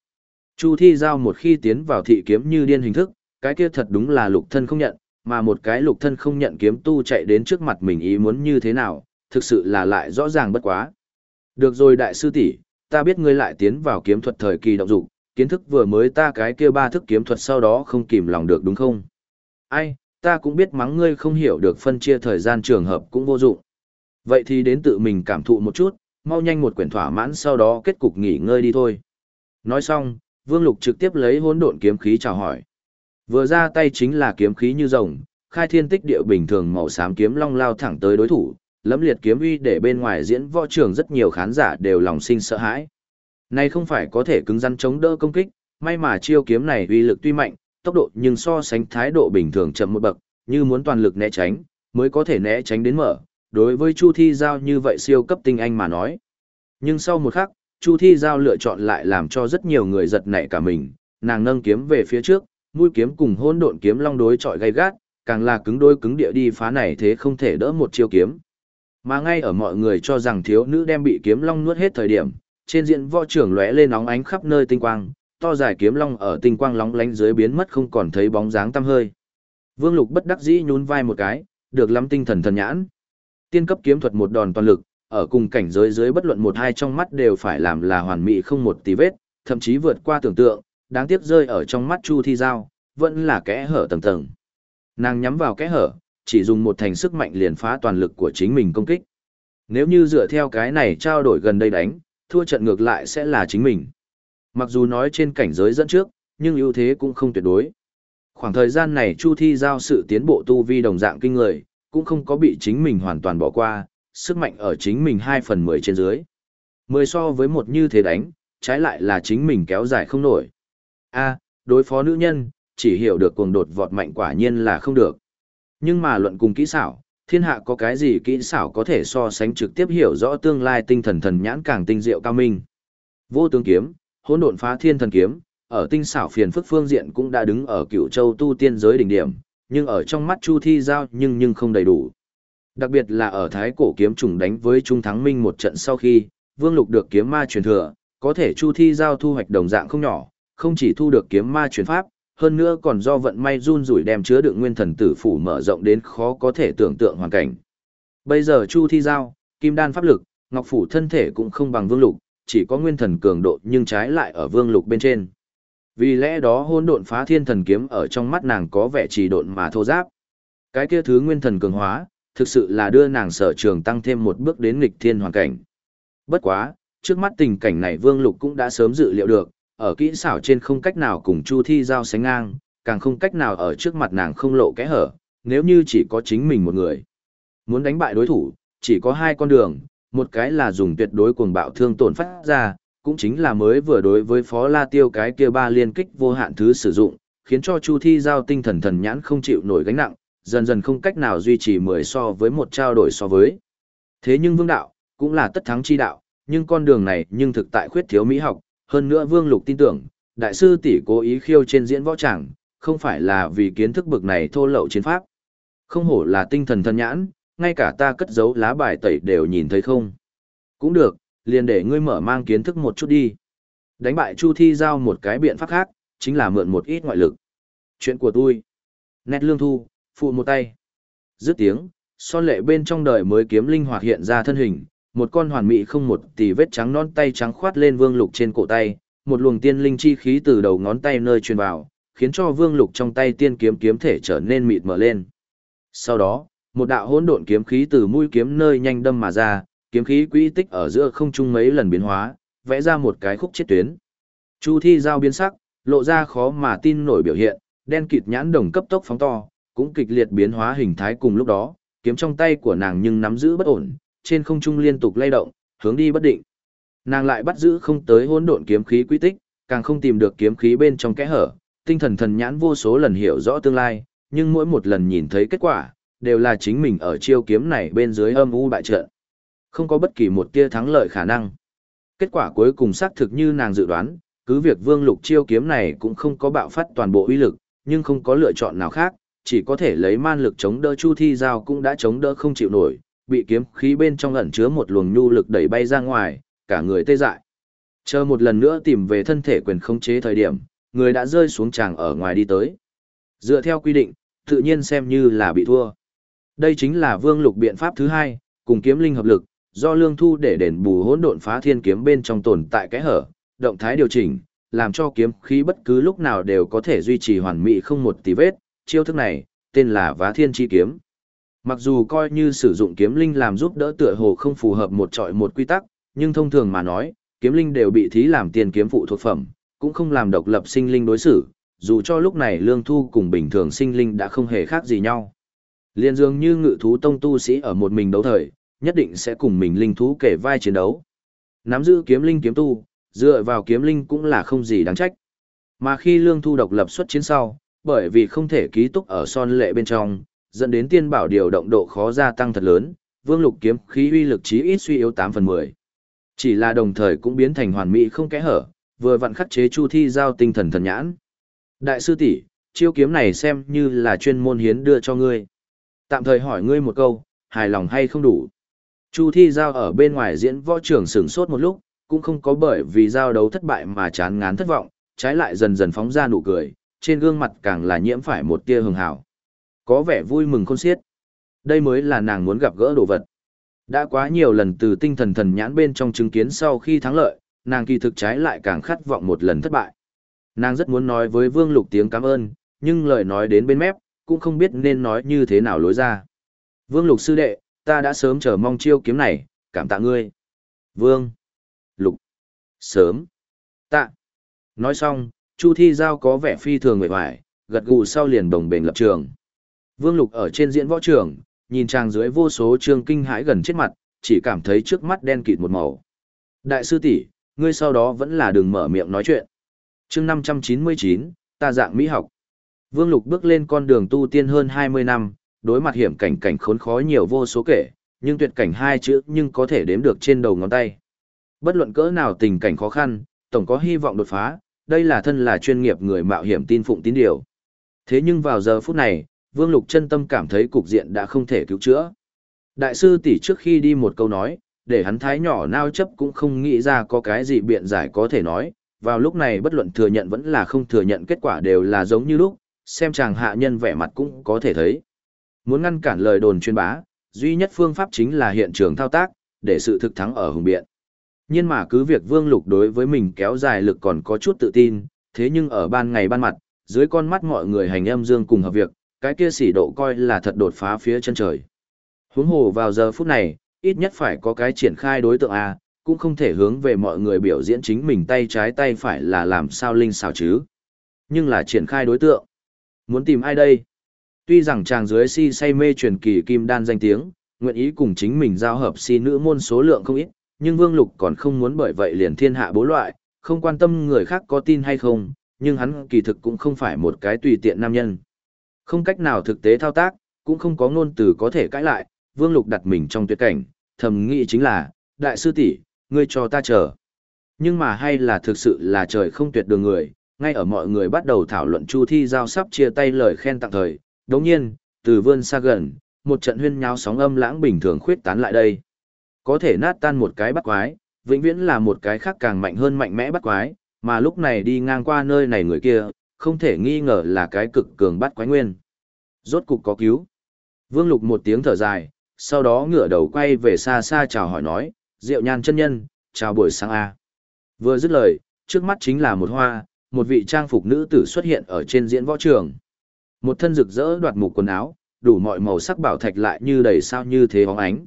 Chu thi giao một khi tiến vào thị kiếm như điên hình thức, cái kia thật đúng là lục thân không nhận, mà một cái lục thân không nhận kiếm tu chạy đến trước mặt mình ý muốn như thế nào, thực sự là lại rõ ràng bất quá. Được rồi đại sư tỷ, ta biết ngươi lại tiến vào kiếm thuật thời kỳ động dục, kiến thức vừa mới ta cái kia ba thức kiếm thuật sau đó không kìm lòng được đúng không? Ai, ta cũng biết mắng ngươi không hiểu được phân chia thời gian trường hợp cũng vô dụng. Vậy thì đến tự mình cảm thụ một chút, mau nhanh một quyển thỏa mãn sau đó kết cục nghỉ ngơi đi thôi. Nói xong, Vương Lục trực tiếp lấy hỗn độn kiếm khí chào hỏi. Vừa ra tay chính là kiếm khí như rồng, khai thiên tích địa bình thường màu xám kiếm long lao thẳng tới đối thủ, lẫm liệt kiếm uy để bên ngoài diễn võ trường rất nhiều khán giả đều lòng sinh sợ hãi. Này không phải có thể cứng rắn chống đỡ công kích, may mà chiêu kiếm này uy lực tuy mạnh, tốc độ nhưng so sánh thái độ bình thường chậm một bậc, như muốn toàn lực né tránh, mới có thể né tránh đến mở. Đối với Chu Thi Giao như vậy siêu cấp tinh anh mà nói. Nhưng sau một khắc, Chu Thi Giao lựa chọn lại làm cho rất nhiều người giật nảy cả mình, nàng nâng kiếm về phía trước, mũi kiếm cùng hôn độn kiếm long đối chọi gay gắt, càng là cứng đôi cứng địa đi phá này thế không thể đỡ một chiêu kiếm. Mà ngay ở mọi người cho rằng thiếu nữ đem bị kiếm long nuốt hết thời điểm, trên diện võ trưởng lóe lên nóng ánh khắp nơi tinh quang, to dài kiếm long ở tinh quang lóng lánh dưới biến mất không còn thấy bóng dáng tăm hơi. Vương Lục bất đắc dĩ nhún vai một cái, được lắm tinh thần thần nhãn. Tiên cấp kiếm thuật một đòn toàn lực, ở cùng cảnh giới dưới bất luận một hai trong mắt đều phải làm là hoàn mỹ không một tí vết, thậm chí vượt qua tưởng tượng, đáng tiếc rơi ở trong mắt Chu Thi Giao, vẫn là kẽ hở tầng tầng. Nàng nhắm vào kẽ hở, chỉ dùng một thành sức mạnh liền phá toàn lực của chính mình công kích. Nếu như dựa theo cái này trao đổi gần đây đánh, thua trận ngược lại sẽ là chính mình. Mặc dù nói trên cảnh giới dẫn trước, nhưng ưu thế cũng không tuyệt đối. Khoảng thời gian này Chu Thi giao sự tiến bộ tu vi đồng dạng kinh người, cũng không có bị chính mình hoàn toàn bỏ qua, sức mạnh ở chính mình 2 phần 10 trên dưới. 10 so với một như thế đánh, trái lại là chính mình kéo dài không nổi. A, đối phó nữ nhân, chỉ hiểu được cuồng đột vọt mạnh quả nhiên là không được. Nhưng mà luận cùng kỹ xảo, thiên hạ có cái gì kỹ xảo có thể so sánh trực tiếp hiểu rõ tương lai tinh thần thần nhãn càng tinh diệu cao minh. Vô tướng kiếm, hỗn độn phá thiên thần kiếm, ở tinh xảo phiền phức phương diện cũng đã đứng ở cựu châu tu tiên giới đỉnh điểm, nhưng ở trong mắt Chu Thi Giao nhưng nhưng không đầy đủ. Đặc biệt là ở thái cổ kiếm trùng đánh với Trung Thắng Minh một trận sau khi, Vương Lục được kiếm ma truyền thừa, có thể Chu Thi Giao thu hoạch đồng dạng không nhỏ, không chỉ thu được kiếm ma truyền pháp, hơn nữa còn do vận may run rủi đem chứa đựng nguyên thần tử phủ mở rộng đến khó có thể tưởng tượng hoàn cảnh. Bây giờ Chu Thi Giao, kim đan pháp lực, ngọc phủ thân thể cũng không bằng Vương Lục, chỉ có nguyên thần cường độ nhưng trái lại ở Vương Lục bên trên. Vì lẽ đó hôn độn phá thiên thần kiếm ở trong mắt nàng có vẻ trì độn mà thô giáp. Cái kia thứ nguyên thần cường hóa, thực sự là đưa nàng sở trường tăng thêm một bước đến nghịch thiên hoàn cảnh. Bất quá, trước mắt tình cảnh này Vương Lục cũng đã sớm dự liệu được, ở kỹ xảo trên không cách nào cùng Chu Thi giao sánh ngang, càng không cách nào ở trước mặt nàng không lộ kẽ hở, nếu như chỉ có chính mình một người. Muốn đánh bại đối thủ, chỉ có hai con đường, một cái là dùng tuyệt đối cuồng bạo thương tổn phát ra, cũng chính là mới vừa đối với Phó La Tiêu cái kia ba liên kích vô hạn thứ sử dụng, khiến cho Chu Thi giao tinh thần thần nhãn không chịu nổi gánh nặng, dần dần không cách nào duy trì mười so với một trao đổi so với. Thế nhưng vương đạo, cũng là tất thắng chi đạo, nhưng con đường này nhưng thực tại khuyết thiếu mỹ học, hơn nữa Vương Lục tin tưởng, đại sư tỷ cố ý khiêu trên diễn võ tràng, không phải là vì kiến thức bực này thô lậu chiến pháp. Không hổ là tinh thần thân nhãn, ngay cả ta cất giấu lá bài tẩy đều nhìn thấy không. Cũng được, liền để ngươi mở mang kiến thức một chút đi. Đánh bại Chu Thi giao một cái biện pháp khác, chính là mượn một ít ngoại lực. Chuyện của tôi. Nét lương thu, phụ một tay. Dứt tiếng, son lệ bên trong đời mới kiếm linh hoạt hiện ra thân hình, một con hoàn mỹ không một tỷ vết trắng non tay trắng khoát lên vương lục trên cổ tay, một luồng tiên linh chi khí từ đầu ngón tay nơi truyền vào, khiến cho vương lục trong tay tiên kiếm kiếm thể trở nên mịt mở lên. Sau đó, một đạo hỗn độn kiếm khí từ mũi kiếm nơi nhanh đâm mà ra, kiếm khí quỹ tích ở giữa không trung mấy lần biến hóa, vẽ ra một cái khúc chết tuyến. Chu thi giao biến sắc, lộ ra khó mà tin nổi biểu hiện, đen kịt nhãn đồng cấp tốc phóng to, cũng kịch liệt biến hóa hình thái cùng lúc đó, kiếm trong tay của nàng nhưng nắm giữ bất ổn, trên không trung liên tục lay động, hướng đi bất định. Nàng lại bắt giữ không tới hỗn độn kiếm khí quy tích, càng không tìm được kiếm khí bên trong kẽ hở, tinh thần thần nhãn vô số lần hiểu rõ tương lai, nhưng mỗi một lần nhìn thấy kết quả, đều là chính mình ở chiêu kiếm này bên dưới âm u bại trận. Không có bất kỳ một tia thắng lợi khả năng. Kết quả cuối cùng xác thực như nàng dự đoán, cứ việc vương lục chiêu kiếm này cũng không có bạo phát toàn bộ uy lực, nhưng không có lựa chọn nào khác, chỉ có thể lấy man lực chống đỡ chu thi giao cũng đã chống đỡ không chịu nổi, bị kiếm khí bên trong ẩn chứa một luồng nhu lực đẩy bay ra ngoài, cả người tê dại. Chờ một lần nữa tìm về thân thể quyền khống chế thời điểm, người đã rơi xuống tràng ở ngoài đi tới. Dựa theo quy định, tự nhiên xem như là bị thua. Đây chính là vương lục biện pháp thứ hai, cùng kiếm linh hợp lực, do lương thu để đền bù hỗn độn phá thiên kiếm bên trong tồn tại cái hở, động thái điều chỉnh, làm cho kiếm khí bất cứ lúc nào đều có thể duy trì hoàn mỹ không một tí vết. Chiêu thức này, tên là vá thiên chi kiếm. Mặc dù coi như sử dụng kiếm linh làm giúp đỡ tựa hồ không phù hợp một trọi một quy tắc, nhưng thông thường mà nói, kiếm linh đều bị thí làm tiền kiếm phụ thuộc phẩm, cũng không làm độc lập sinh linh đối xử, dù cho lúc này lương thu cùng bình thường sinh linh đã không hề khác gì nhau. Liên dường như ngự thú tông tu sĩ ở một mình đấu thời, nhất định sẽ cùng mình linh thú kể vai chiến đấu. Nắm giữ kiếm linh kiếm tu, dựa vào kiếm linh cũng là không gì đáng trách. Mà khi lương thu độc lập xuất chiến sau, bởi vì không thể ký túc ở son lệ bên trong, dẫn đến tiên bảo điều động độ khó gia tăng thật lớn, vương lục kiếm khí uy lực chí ít suy yếu 8 phần 10. Chỉ là đồng thời cũng biến thành hoàn mỹ không kẽ hở, vừa vặn khắc chế chu thi giao tinh thần thần nhãn. Đại sư tỷ, chiêu kiếm này xem như là chuyên môn hiến đưa cho ngươi. Tạm thời hỏi ngươi một câu, hài lòng hay không đủ. Chu thi giao ở bên ngoài diễn võ trưởng sửng sốt một lúc, cũng không có bởi vì giao đấu thất bại mà chán ngán thất vọng, trái lại dần dần phóng ra nụ cười, trên gương mặt càng là nhiễm phải một tia hường hảo. Có vẻ vui mừng khôn xiết. Đây mới là nàng muốn gặp gỡ đồ vật. Đã quá nhiều lần từ tinh thần thần nhãn bên trong chứng kiến sau khi thắng lợi, nàng kỳ thực trái lại càng khát vọng một lần thất bại. Nàng rất muốn nói với Vương Lục tiếng cảm ơn, nhưng lời nói đến bên mép, cũng không biết nên nói như thế nào lối ra. Vương Lục sư đệ, ta đã sớm chờ mong chiêu kiếm này, cảm tạ ngươi. Vương. Lục. Sớm. Tạ. Nói xong, Chu Thi Giao có vẻ phi thường người hoài, gật gù sau liền đồng bền lập trường. Vương Lục ở trên diễn võ trường, nhìn trang dưới vô số trương kinh hãi gần chết mặt, chỉ cảm thấy trước mắt đen kịt một màu. Đại sư tỷ, ngươi sau đó vẫn là đừng mở miệng nói chuyện. chương 599, ta dạng mỹ học. Vương Lục bước lên con đường tu tiên hơn 20 năm, đối mặt hiểm cảnh cảnh khốn khó nhiều vô số kể, nhưng tuyệt cảnh hai chữ nhưng có thể đếm được trên đầu ngón tay. Bất luận cỡ nào tình cảnh khó khăn, tổng có hy vọng đột phá, đây là thân là chuyên nghiệp người mạo hiểm tin phụng tín điều. Thế nhưng vào giờ phút này, Vương Lục chân tâm cảm thấy cục diện đã không thể cứu chữa. Đại sư tỷ trước khi đi một câu nói, để hắn thái nhỏ nao chấp cũng không nghĩ ra có cái gì biện giải có thể nói, vào lúc này bất luận thừa nhận vẫn là không thừa nhận kết quả đều là giống như lúc, xem chàng hạ nhân vẻ mặt cũng có thể thấy. Muốn ngăn cản lời đồn chuyên bá, duy nhất phương pháp chính là hiện trường thao tác, để sự thực thắng ở hùng biện. Nhưng mà cứ việc Vương Lục đối với mình kéo dài lực còn có chút tự tin, thế nhưng ở ban ngày ban mặt, dưới con mắt mọi người hành âm dương cùng hợp việc, cái kia xỉ độ coi là thật đột phá phía chân trời. Huống hồ vào giờ phút này, ít nhất phải có cái triển khai đối tượng A, cũng không thể hướng về mọi người biểu diễn chính mình tay trái tay phải là làm sao linh xảo chứ. Nhưng là triển khai đối tượng. Muốn tìm ai đây? Tuy rằng chàng dưới si say mê truyền kỳ kim đan danh tiếng, nguyện ý cùng chính mình giao hợp si nữ môn số lượng không ít, nhưng Vương Lục còn không muốn bởi vậy liền thiên hạ bố loại, không quan tâm người khác có tin hay không, nhưng hắn kỳ thực cũng không phải một cái tùy tiện nam nhân. Không cách nào thực tế thao tác, cũng không có ngôn từ có thể cãi lại, Vương Lục đặt mình trong tuyệt cảnh, thầm nghĩ chính là, đại sư tỷ, ngươi cho ta chờ. Nhưng mà hay là thực sự là trời không tuyệt đường người, ngay ở mọi người bắt đầu thảo luận Chu Thi giao sắp chia tay lời khen tặng thời, đồng nhiên, từ vươn xa gần, một trận huyên nháo sóng âm lãng bình thường khuyết tán lại đây. Có thể nát tan một cái bắt quái, vĩnh viễn là một cái khác càng mạnh hơn mạnh mẽ bắt quái, mà lúc này đi ngang qua nơi này người kia, không thể nghi ngờ là cái cực cường bắt quái nguyên. Rốt cục có cứu. Vương Lục một tiếng thở dài, sau đó ngửa đầu quay về xa xa chào hỏi nói, Diệu Nhan chân nhân, chào buổi sáng A. Vừa dứt lời, trước mắt chính là một hoa, một vị trang phục nữ tử xuất hiện ở trên diễn võ trường. Một thân rực rỡ đoạt mục quần áo, đủ mọi màu sắc bảo thạch lại như đầy sao như thế bóng ánh.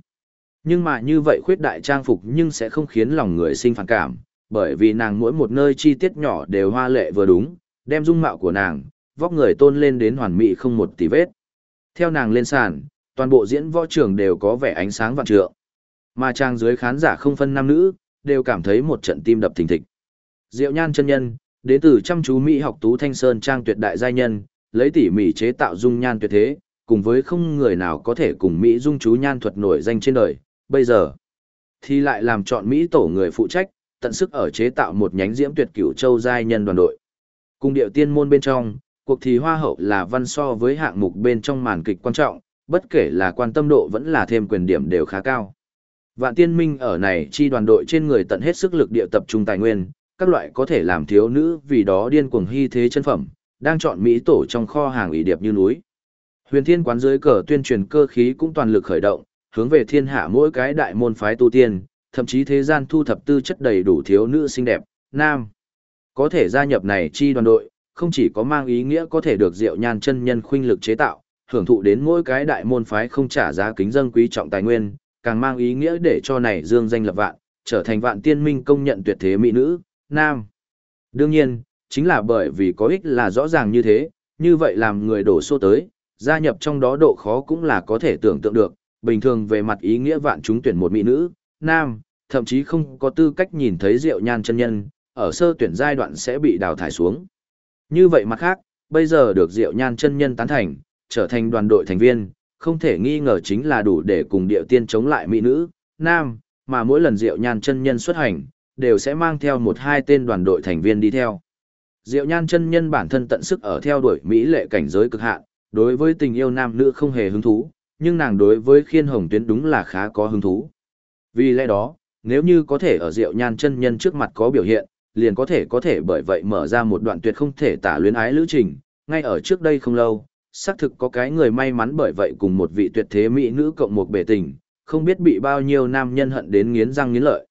Nhưng mà như vậy khuyết đại trang phục nhưng sẽ không khiến lòng người sinh phản cảm, bởi vì nàng mỗi một nơi chi tiết nhỏ đều hoa lệ vừa đúng, đem dung mạo của nàng, vóc người tôn lên đến hoàn mỹ không một tì vết. Theo nàng lên sàn, toàn bộ diễn võ trường đều có vẻ ánh sáng vạn trượng. Mà trang dưới khán giả không phân nam nữ, đều cảm thấy một trận tim đập thình thịch. Diệu Nhan chân nhân, đến từ chăm chú Mỹ học tú Thanh Sơn trang tuyệt đại giai nhân, lấy tỉ mỉ chế tạo dung nhan tuyệt thế, cùng với không người nào có thể cùng Mỹ dung chú nhan thuật nổi danh trên đời, bây giờ thì lại làm chọn Mỹ tổ người phụ trách, tận sức ở chế tạo một nhánh diễm tuyệt cửu châu giai nhân đoàn đội. Cùng điệu tiên môn bên trong, cuộc thi hoa hậu là văn so với hạng mục bên trong màn kịch quan trọng, bất kể là quan tâm độ vẫn là thêm quyền điểm đều khá cao. Vạn tiên minh ở này chi đoàn đội trên người tận hết sức lực địa tập trung tài nguyên, các loại có thể làm thiếu nữ vì đó điên cuồng hy thế chân phẩm, đang chọn Mỹ tổ trong kho hàng ủy điệp như núi. Huyền thiên quán dưới cờ tuyên truyền cơ khí cũng toàn lực khởi động, hướng về thiên hạ mỗi cái đại môn phái tu tiên, thậm chí thế gian thu thập tư chất đầy đủ thiếu nữ xinh đẹp, nam. Có thể gia nhập này chi đoàn đội, không chỉ có mang ý nghĩa có thể được diệu nhan chân nhân khuynh lực chế tạo, hưởng thụ đến mỗi cái đại môn phái không trả giá kính dân quý trọng tài nguyên, càng mang ý nghĩa để cho này dương danh lập vạn, trở thành vạn tiên minh công nhận tuyệt thế mỹ nữ, nam. Đương nhiên, chính là bởi vì có ích là rõ ràng như thế, như vậy làm người đổ xô tới, gia nhập trong đó độ khó cũng là có thể tưởng tượng được, bình thường về mặt ý nghĩa vạn chúng tuyển một mỹ nữ, nam, thậm chí không có tư cách nhìn thấy rượu nhan chân nhân, ở sơ tuyển giai đoạn sẽ bị đào thải xuống. Như vậy mặt khác, bây giờ được rượu nhan chân nhân tán thành, trở thành đoàn đội thành viên, không thể nghi ngờ chính là đủ để cùng điệu tiên chống lại mỹ nữ, nam, mà mỗi lần rượu nhan chân nhân xuất hành, đều sẽ mang theo một hai tên đoàn đội thành viên đi theo. Diệu nhan chân nhân bản thân tận sức ở theo đuổi Mỹ lệ cảnh giới cực hạn, đối với tình yêu nam nữ không hề hứng thú, nhưng nàng đối với khiên hồng tuyến đúng là khá có hứng thú. Vì lẽ đó, nếu như có thể ở Diệu nhan chân nhân trước mặt có biểu hiện, liền có thể có thể bởi vậy mở ra một đoạn tuyệt không thể tả luyến ái lữ trình, ngay ở trước đây không lâu, xác thực có cái người may mắn bởi vậy cùng một vị tuyệt thế mỹ nữ cộng một bể tình, không biết bị bao nhiêu nam nhân hận đến nghiến răng nghiến lợi.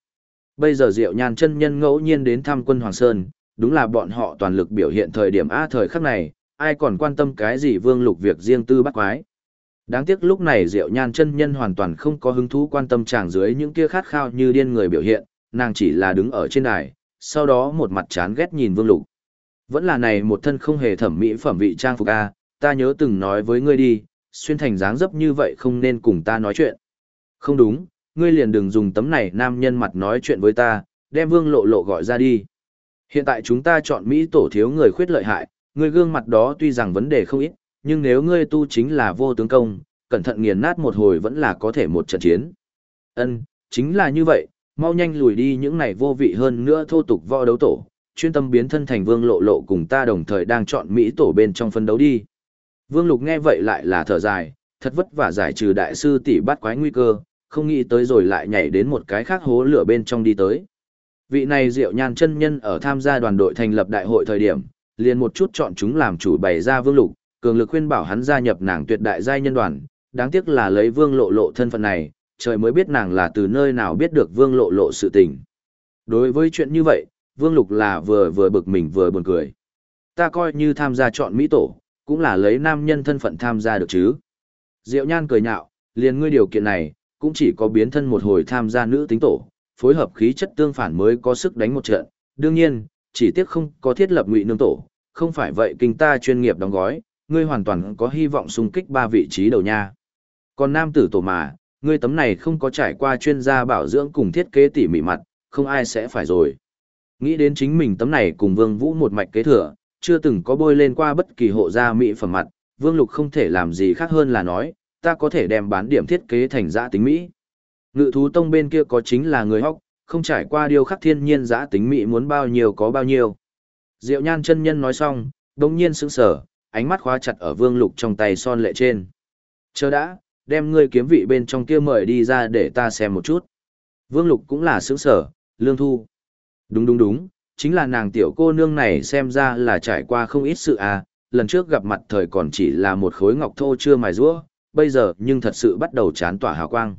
Bây giờ Diệu Nhan chân nhân ngẫu nhiên đến thăm quân Hoàng Sơn, đúng là bọn họ toàn lực biểu hiện thời điểm A thời khắc này, ai còn quan tâm cái gì vương lục việc riêng tư bắt quái. Đáng tiếc lúc này Diệu Nhan chân nhân hoàn toàn không có hứng thú quan tâm chàng dưới những kia khát khao như điên người biểu hiện, nàng chỉ là đứng ở trên đài, sau đó một mặt chán ghét nhìn vương lục. Vẫn là này một thân không hề thẩm mỹ phẩm vị trang phục A, ta nhớ từng nói với ngươi đi, xuyên thành dáng dấp như vậy không nên cùng ta nói chuyện. Không đúng, ngươi liền đừng dùng tấm này nam nhân mặt nói chuyện với ta, đem vương lộ lộ gọi ra đi. Hiện tại chúng ta chọn Mỹ tổ thiếu người khuyết lợi hại, người gương mặt đó tuy rằng vấn đề không ít, nhưng nếu ngươi tu chính là vô tướng công, cẩn thận nghiền nát một hồi vẫn là có thể một trận chiến. Ân, chính là như vậy, mau nhanh lùi đi những này vô vị hơn nữa thô tục võ đấu tổ, chuyên tâm biến thân thành vương lộ lộ cùng ta đồng thời đang chọn Mỹ tổ bên trong phân đấu đi. Vương Lục nghe vậy lại là thở dài, thật vất vả giải trừ đại sư tỷ bắt quái nguy cơ, không nghĩ tới rồi lại nhảy đến một cái khác hố lửa bên trong đi tới. Vị này Diệu Nhan chân nhân ở tham gia đoàn đội thành lập đại hội thời điểm, liền một chút chọn chúng làm chủ bày ra Vương Lục, cường lực khuyên bảo hắn gia nhập nàng tuyệt đại giai nhân đoàn, đáng tiếc là lấy Vương Lộ Lộ thân phận này, trời mới biết nàng là từ nơi nào biết được Vương Lộ Lộ sự tình. Đối với chuyện như vậy, Vương Lục là vừa vừa bực mình vừa buồn cười. Ta coi như tham gia chọn Mỹ tổ, cũng là lấy nam nhân thân phận tham gia được chứ. Diệu Nhan cười nhạo, liền ngươi điều kiện này, cũng chỉ có biến thân một hồi tham gia nữ tính tổ, phối hợp khí chất tương phản mới có sức đánh một trận. Đương nhiên, chỉ tiếc không có thiết lập ngụy nương tổ, không phải vậy kinh ta chuyên nghiệp đóng gói, ngươi hoàn toàn có hy vọng xung kích ba vị trí đầu nha. Còn nam tử tổ mà, ngươi tấm này không có trải qua chuyên gia bảo dưỡng cùng thiết kế tỉ mỉ mặt, không ai sẽ phải rồi. Nghĩ đến chính mình tấm này cùng Vương Vũ một mạch kế thừa, chưa từng có bôi lên qua bất kỳ hộ gia mỹ phẩm mặt, Vương Lục không thể làm gì khác hơn là nói, ta có thể đem bán điểm thiết kế thành giã tính Mỹ. Ngự thú tông bên kia có chính là người hóc, không trải qua điều khắc thiên nhiên giã tính Mỹ muốn bao nhiêu có bao nhiêu. Diệu nhan chân nhân nói xong, đồng nhiên sững sở, ánh mắt khóa chặt ở Vương Lục trong tay son lệ trên. Chờ đã, đem ngươi kiếm vị bên trong kia mời đi ra để ta xem một chút. Vương Lục cũng là sững sở, lương thu. Đúng đúng đúng, chính là nàng tiểu cô nương này xem ra là trải qua không ít sự à, lần trước gặp mặt thời còn chỉ là một khối ngọc thô chưa mài rũa, bây giờ nhưng thật sự bắt đầu chán tỏa hào quang.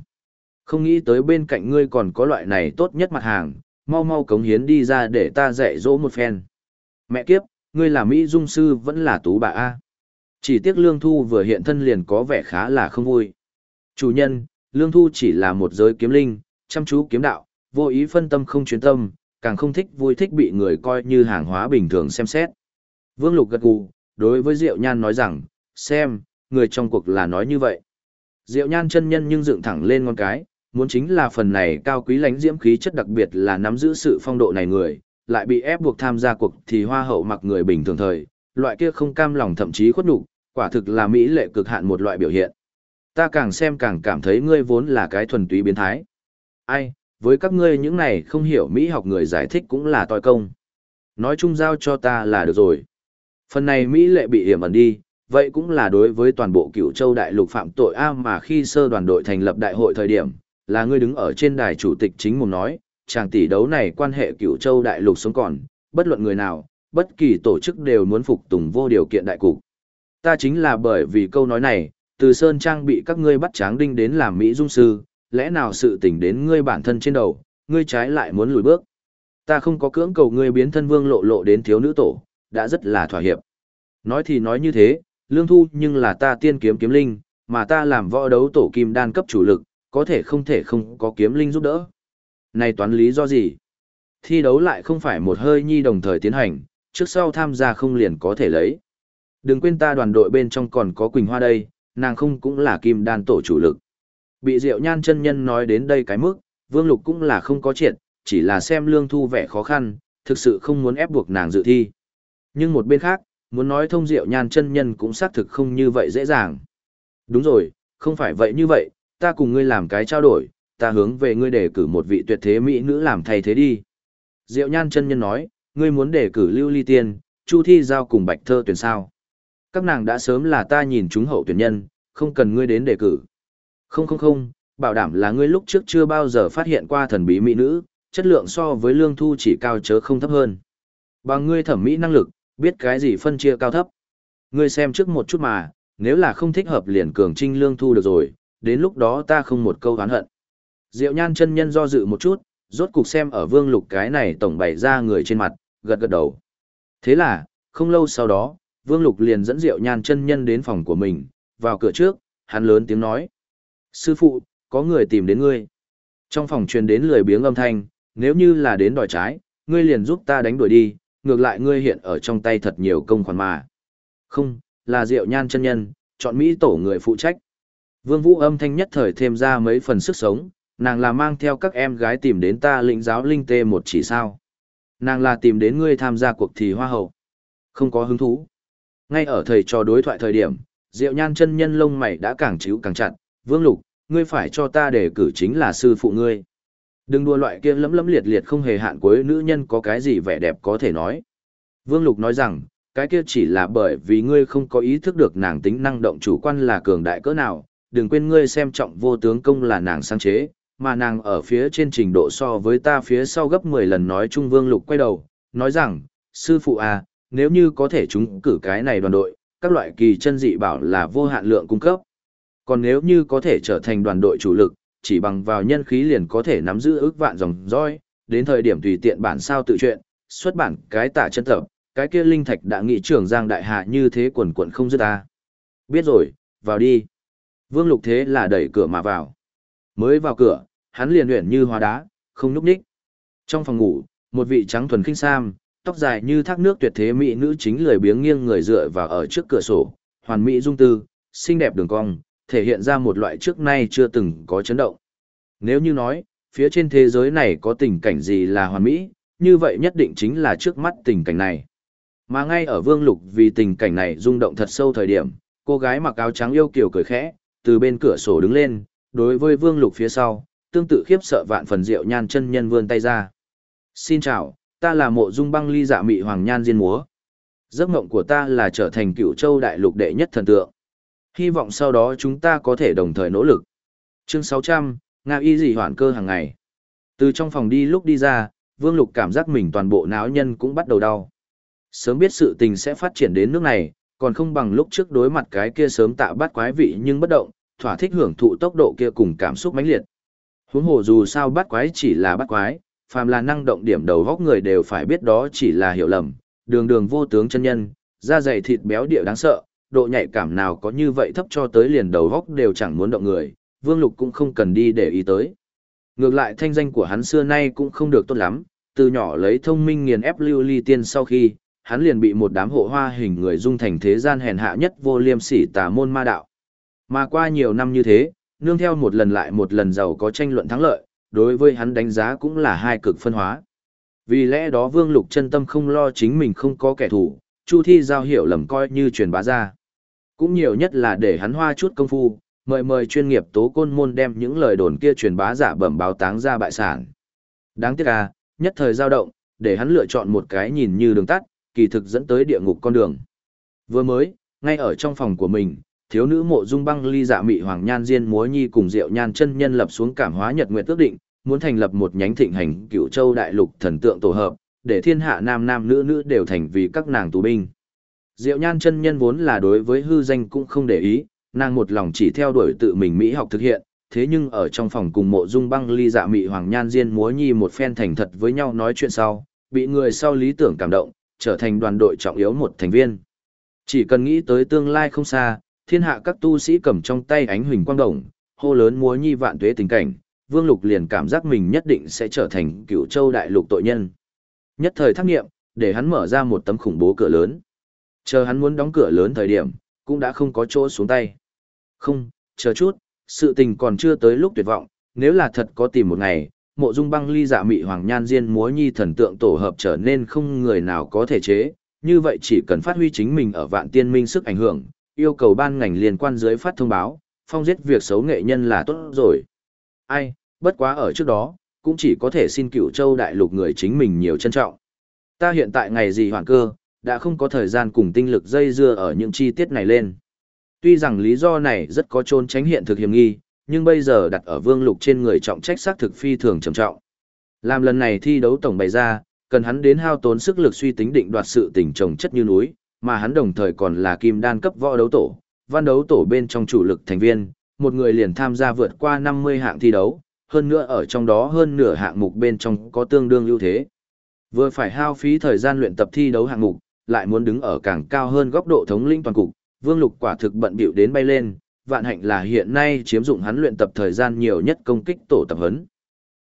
Không nghĩ tới bên cạnh ngươi còn có loại này tốt nhất mặt hàng, mau mau cống hiến đi ra để ta dạy dỗ một phen. Mẹ kiếp, ngươi là Mỹ Dung Sư vẫn là tú bà A. Chỉ tiếc Lương Thu vừa hiện thân liền có vẻ khá là không vui. Chủ nhân, Lương Thu chỉ là một giới kiếm linh, chăm chú kiếm đạo, vô ý phân tâm không chuyên tâm, càng không thích vui thích bị người coi như hàng hóa bình thường xem xét. Vương Lục gật gù, đối với Diệu Nhan nói rằng, xem, người trong cuộc là nói như vậy. Diệu Nhan chân nhân nhưng dựng thẳng lên ngón cái, muốn chính là phần này cao quý lãnh diễm khí chất đặc biệt là nắm giữ sự phong độ này người, lại bị ép buộc tham gia cuộc thì hoa hậu mặc người bình thường thời, loại kia không cam lòng thậm chí khuất nhục, quả thực là mỹ lệ cực hạn một loại biểu hiện. Ta càng xem càng cảm thấy ngươi vốn là cái thuần túy biến thái. Ai, với các ngươi những này không hiểu mỹ học người giải thích cũng là toi công. Nói chung giao cho ta là được rồi. Phần này mỹ lệ bị hiểm ẩn đi, vậy cũng là đối với toàn bộ cựu châu đại lục phạm tội A mà khi sơ đoàn đội thành lập đại hội thời điểm, là ngươi đứng ở trên đài chủ tịch chính mồm nói, chàng tỷ đấu này quan hệ cựu châu đại lục sống còn, bất luận người nào, bất kỳ tổ chức đều muốn phục tùng vô điều kiện đại cục. Ta chính là bởi vì câu nói này, từ Sơn Trang bị các ngươi bắt tráng đinh đến làm Mỹ Dung Sư, lẽ nào sự tình đến ngươi bản thân trên đầu, ngươi trái lại muốn lùi bước. Ta không có cưỡng cầu ngươi biến thân vương lộ lộ đến thiếu nữ tổ, đã rất là thỏa hiệp. Nói thì nói như thế, lương thu nhưng là ta tiên kiếm kiếm linh, mà ta làm võ đấu tổ kim đan cấp chủ lực, có thể không thể không có kiếm linh giúp đỡ. Này toán lý do gì? Thi đấu lại không phải một hơi nhi đồng thời tiến hành, trước sau tham gia không liền có thể lấy. Đừng quên ta đoàn đội bên trong còn có Quỳnh Hoa đây, nàng không cũng là kim đan tổ chủ lực. Bị Diệu Nhan chân nhân nói đến đây cái mức, Vương Lục cũng là không có chuyện, chỉ là xem lương thu vẻ khó khăn, thực sự không muốn ép buộc nàng dự thi. Nhưng một bên khác, muốn nói thông Diệu Nhan chân nhân cũng xác thực không như vậy dễ dàng. Đúng rồi, không phải vậy như vậy, ta cùng ngươi làm cái trao đổi, ta hướng về ngươi đề cử một vị tuyệt thế mỹ nữ làm thay thế đi. Diệu Nhan chân nhân nói, ngươi muốn đề cử Lưu Ly Tiên, Chu Thi Giao cùng Bạch Thơ tuyển sao. Các nàng đã sớm là ta nhìn chúng hậu tuyển nhân, không cần ngươi đến đề cử. Không không không, bảo đảm là ngươi lúc trước chưa bao giờ phát hiện qua thần bí mỹ nữ, chất lượng so với lương thu chỉ cao chớ không thấp hơn. Bằng ngươi thẩm mỹ năng lực, biết cái gì phân chia cao thấp. Ngươi xem trước một chút mà, nếu là không thích hợp liền cường trinh lương thu được rồi, đến lúc đó ta không một câu oán hận. Diệu nhan chân nhân do dự một chút, rốt cục xem ở vương lục cái này tổng bày ra người trên mặt, gật gật đầu. Thế là, không lâu sau đó, vương lục liền dẫn Diệu nhan chân nhân đến phòng của mình, vào cửa trước, hắn lớn tiếng nói. Sư phụ, có người tìm đến ngươi. Trong phòng truyền đến lười biếng âm thanh, nếu như là đến đòi trái, ngươi liền giúp ta đánh đuổi đi, ngược lại ngươi hiện ở trong tay thật nhiều công khoản mà. Không, là Diệu Nhan chân nhân, chọn Mỹ tổ người phụ trách. Vương Vũ âm thanh nhất thời thêm ra mấy phần sức sống, nàng là mang theo các em gái tìm đến ta lĩnh giáo linh tê một chỉ sao. Nàng là tìm đến ngươi tham gia cuộc thi hoa hậu. Không có hứng thú. Ngay ở thầy trò đối thoại thời điểm, Diệu Nhan chân nhân lông mày đã càng chíu càng chặt, Vương Lục, ngươi phải cho ta để cử chính là sư phụ ngươi. Đừng đua loại kia lấm lấm liệt liệt không hề hạn cuối nữ nhân có cái gì vẻ đẹp có thể nói. Vương Lục nói rằng, cái kia chỉ là bởi vì ngươi không có ý thức được nàng tính năng động chủ quan là cường đại cỡ nào, đừng quên ngươi xem trọng vô tướng công là nàng sáng chế, mà nàng ở phía trên trình độ so với ta phía sau gấp 10 lần nói Trung Vương Lục quay đầu, nói rằng, sư phụ à, nếu như có thể chúng cử cái này đoàn đội, các loại kỳ chân dị bảo là vô hạn lượng cung cấp. Còn nếu như có thể trở thành đoàn đội chủ lực, chỉ bằng vào nhân khí liền có thể nắm giữ ước vạn dòng roi, đến thời điểm tùy tiện bản sao tự chuyện, xuất bản cái tả chân tập, cái kia linh thạch đã nghị trưởng giang đại hạ như thế quần quần không dứt ta. Biết rồi, vào đi. Vương Lục thế là đẩy cửa mà vào. Mới vào cửa, hắn liền luyện như hóa đá, không núp ních. Trong phòng ngủ, một vị trắng thuần khinh sam, tóc dài như thác nước tuyệt thế mỹ nữ chính lười biếng nghiêng người dựa vào ở trước cửa sổ, hoàn mỹ dung tư, xinh đẹp đường cong, thể hiện ra một loại trước nay chưa từng có chấn động. Nếu như nói, phía trên thế giới này có tình cảnh gì là hoàn mỹ, như vậy nhất định chính là trước mắt tình cảnh này. Mà ngay ở Vương Lục vì tình cảnh này rung động thật sâu thời điểm, cô gái mặc áo trắng yêu kiều cười khẽ, từ bên cửa sổ đứng lên, đối với Vương Lục phía sau, tương tự khiếp sợ vạn phần rượu nhan chân nhân vươn tay ra. Xin chào, ta là mộ dung băng ly dạ mị hoàng nhan diên múa. Giấc mộng của ta là trở thành cựu châu đại lục đệ nhất thần tượng. Hy vọng sau đó chúng ta có thể đồng thời nỗ lực. Chương 600, Nga y dị hoạn cơ hàng ngày. Từ trong phòng đi lúc đi ra, Vương Lục cảm giác mình toàn bộ não nhân cũng bắt đầu đau. Sớm biết sự tình sẽ phát triển đến nước này, còn không bằng lúc trước đối mặt cái kia sớm tạo bắt quái vị nhưng bất động, thỏa thích hưởng thụ tốc độ kia cùng cảm xúc mãnh liệt. Huống hồ dù sao bắt quái chỉ là bắt quái, phàm là năng động điểm đầu góc người đều phải biết đó chỉ là hiểu lầm, đường đường vô tướng chân nhân, da dày thịt béo địa đáng sợ, độ nhạy cảm nào có như vậy thấp cho tới liền đầu góc đều chẳng muốn động người, Vương Lục cũng không cần đi để ý tới. Ngược lại thanh danh của hắn xưa nay cũng không được tốt lắm, từ nhỏ lấy thông minh nghiền ép lưu ly tiên sau khi, hắn liền bị một đám hộ hoa hình người dung thành thế gian hèn hạ nhất vô liêm sỉ tà môn ma đạo. Mà qua nhiều năm như thế, nương theo một lần lại một lần giàu có tranh luận thắng lợi, đối với hắn đánh giá cũng là hai cực phân hóa. Vì lẽ đó Vương Lục chân tâm không lo chính mình không có kẻ thù, Chu Thi giao hiểu lầm coi như truyền bá ra. Cũng nhiều nhất là để hắn hoa chút công phu, mời mời chuyên nghiệp tố côn môn đem những lời đồn kia truyền bá giả bẩm báo táng ra bại sản. Đáng tiếc à, nhất thời dao động, để hắn lựa chọn một cái nhìn như đường tắt, kỳ thực dẫn tới địa ngục con đường. Vừa mới, ngay ở trong phòng của mình, thiếu nữ mộ dung băng ly dạ mị hoàng nhan diên múa nhi cùng diệu nhan chân nhân lập xuống cảm hóa nhật nguyện tước định, muốn thành lập một nhánh thịnh hành cựu châu đại lục thần tượng tổ hợp, để thiên hạ nam nam nữ nữ đều thành vì các nàng tù binh. Diệu nhan chân nhân vốn là đối với hư danh cũng không để ý, nàng một lòng chỉ theo đuổi tự mình mỹ học thực hiện, thế nhưng ở trong phòng cùng mộ dung băng ly dạ mị hoàng nhan diên múa nhi một phen thành thật với nhau nói chuyện sau, bị người sau lý tưởng cảm động, trở thành đoàn đội trọng yếu một thành viên. Chỉ cần nghĩ tới tương lai không xa, thiên hạ các tu sĩ cầm trong tay ánh huỳnh quang đồng, hô lớn múa nhi vạn tuế tình cảnh, Vương Lục liền cảm giác mình nhất định sẽ trở thành cựu châu đại lục tội nhân. Nhất thời thắc nghiệm, để hắn mở ra một tấm khủng bố cửa lớn. Chờ hắn muốn đóng cửa lớn thời điểm, cũng đã không có chỗ xuống tay. Không, chờ chút, sự tình còn chưa tới lúc tuyệt vọng, nếu là thật có tìm một ngày, mộ dung băng ly dạ mị hoàng nhan diên múa nhi thần tượng tổ hợp trở nên không người nào có thể chế, như vậy chỉ cần phát huy chính mình ở vạn tiên minh sức ảnh hưởng, yêu cầu ban ngành liên quan dưới phát thông báo, phong giết việc xấu nghệ nhân là tốt rồi. Ai, bất quá ở trước đó, cũng chỉ có thể xin cựu châu đại lục người chính mình nhiều trân trọng. Ta hiện tại ngày gì hoàn cơ, đã không có thời gian cùng tinh lực dây dưa ở những chi tiết này lên. Tuy rằng lý do này rất có trốn tránh hiện thực hiểm nghi, nhưng bây giờ đặt ở vương lục trên người trọng trách xác thực phi thường trầm trọng. Làm lần này thi đấu tổng bày ra, cần hắn đến hao tốn sức lực suy tính định đoạt sự tình trồng chất như núi, mà hắn đồng thời còn là kim đan cấp võ đấu tổ, văn đấu tổ bên trong chủ lực thành viên, một người liền tham gia vượt qua 50 hạng thi đấu, hơn nữa ở trong đó hơn nửa hạng mục bên trong có tương đương ưu thế. Vừa phải hao phí thời gian luyện tập thi đấu hạng mục, lại muốn đứng ở càng cao hơn góc độ thống lĩnh toàn cục, Vương Lục quả thực bận bịu đến bay lên, vạn hạnh là hiện nay chiếm dụng hắn luyện tập thời gian nhiều nhất công kích tổ tập huấn.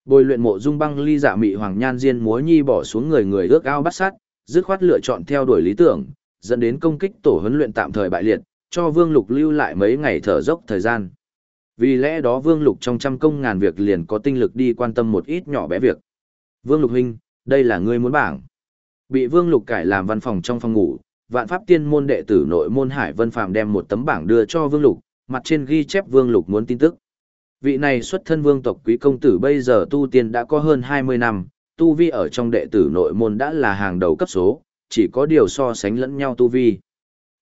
Bồi luyện mộ dung băng ly dạ mị hoàng nhan diên múa nhi bỏ xuống người người ước ao bắt sát, dứt khoát lựa chọn theo đuổi lý tưởng, dẫn đến công kích tổ huấn luyện tạm thời bại liệt, cho Vương Lục lưu lại mấy ngày thở dốc thời gian. Vì lẽ đó Vương Lục trong trăm công ngàn việc liền có tinh lực đi quan tâm một ít nhỏ bé việc. Vương Lục huynh, đây là ngươi muốn bảng. Bị Vương Lục cải làm văn phòng trong phòng ngủ, vạn pháp tiên môn đệ tử nội môn Hải Vân Phàm đem một tấm bảng đưa cho Vương Lục, mặt trên ghi chép Vương Lục muốn tin tức. Vị này xuất thân vương tộc quý công tử bây giờ tu tiên đã có hơn 20 năm, tu vi ở trong đệ tử nội môn đã là hàng đầu cấp số, chỉ có điều so sánh lẫn nhau tu vi.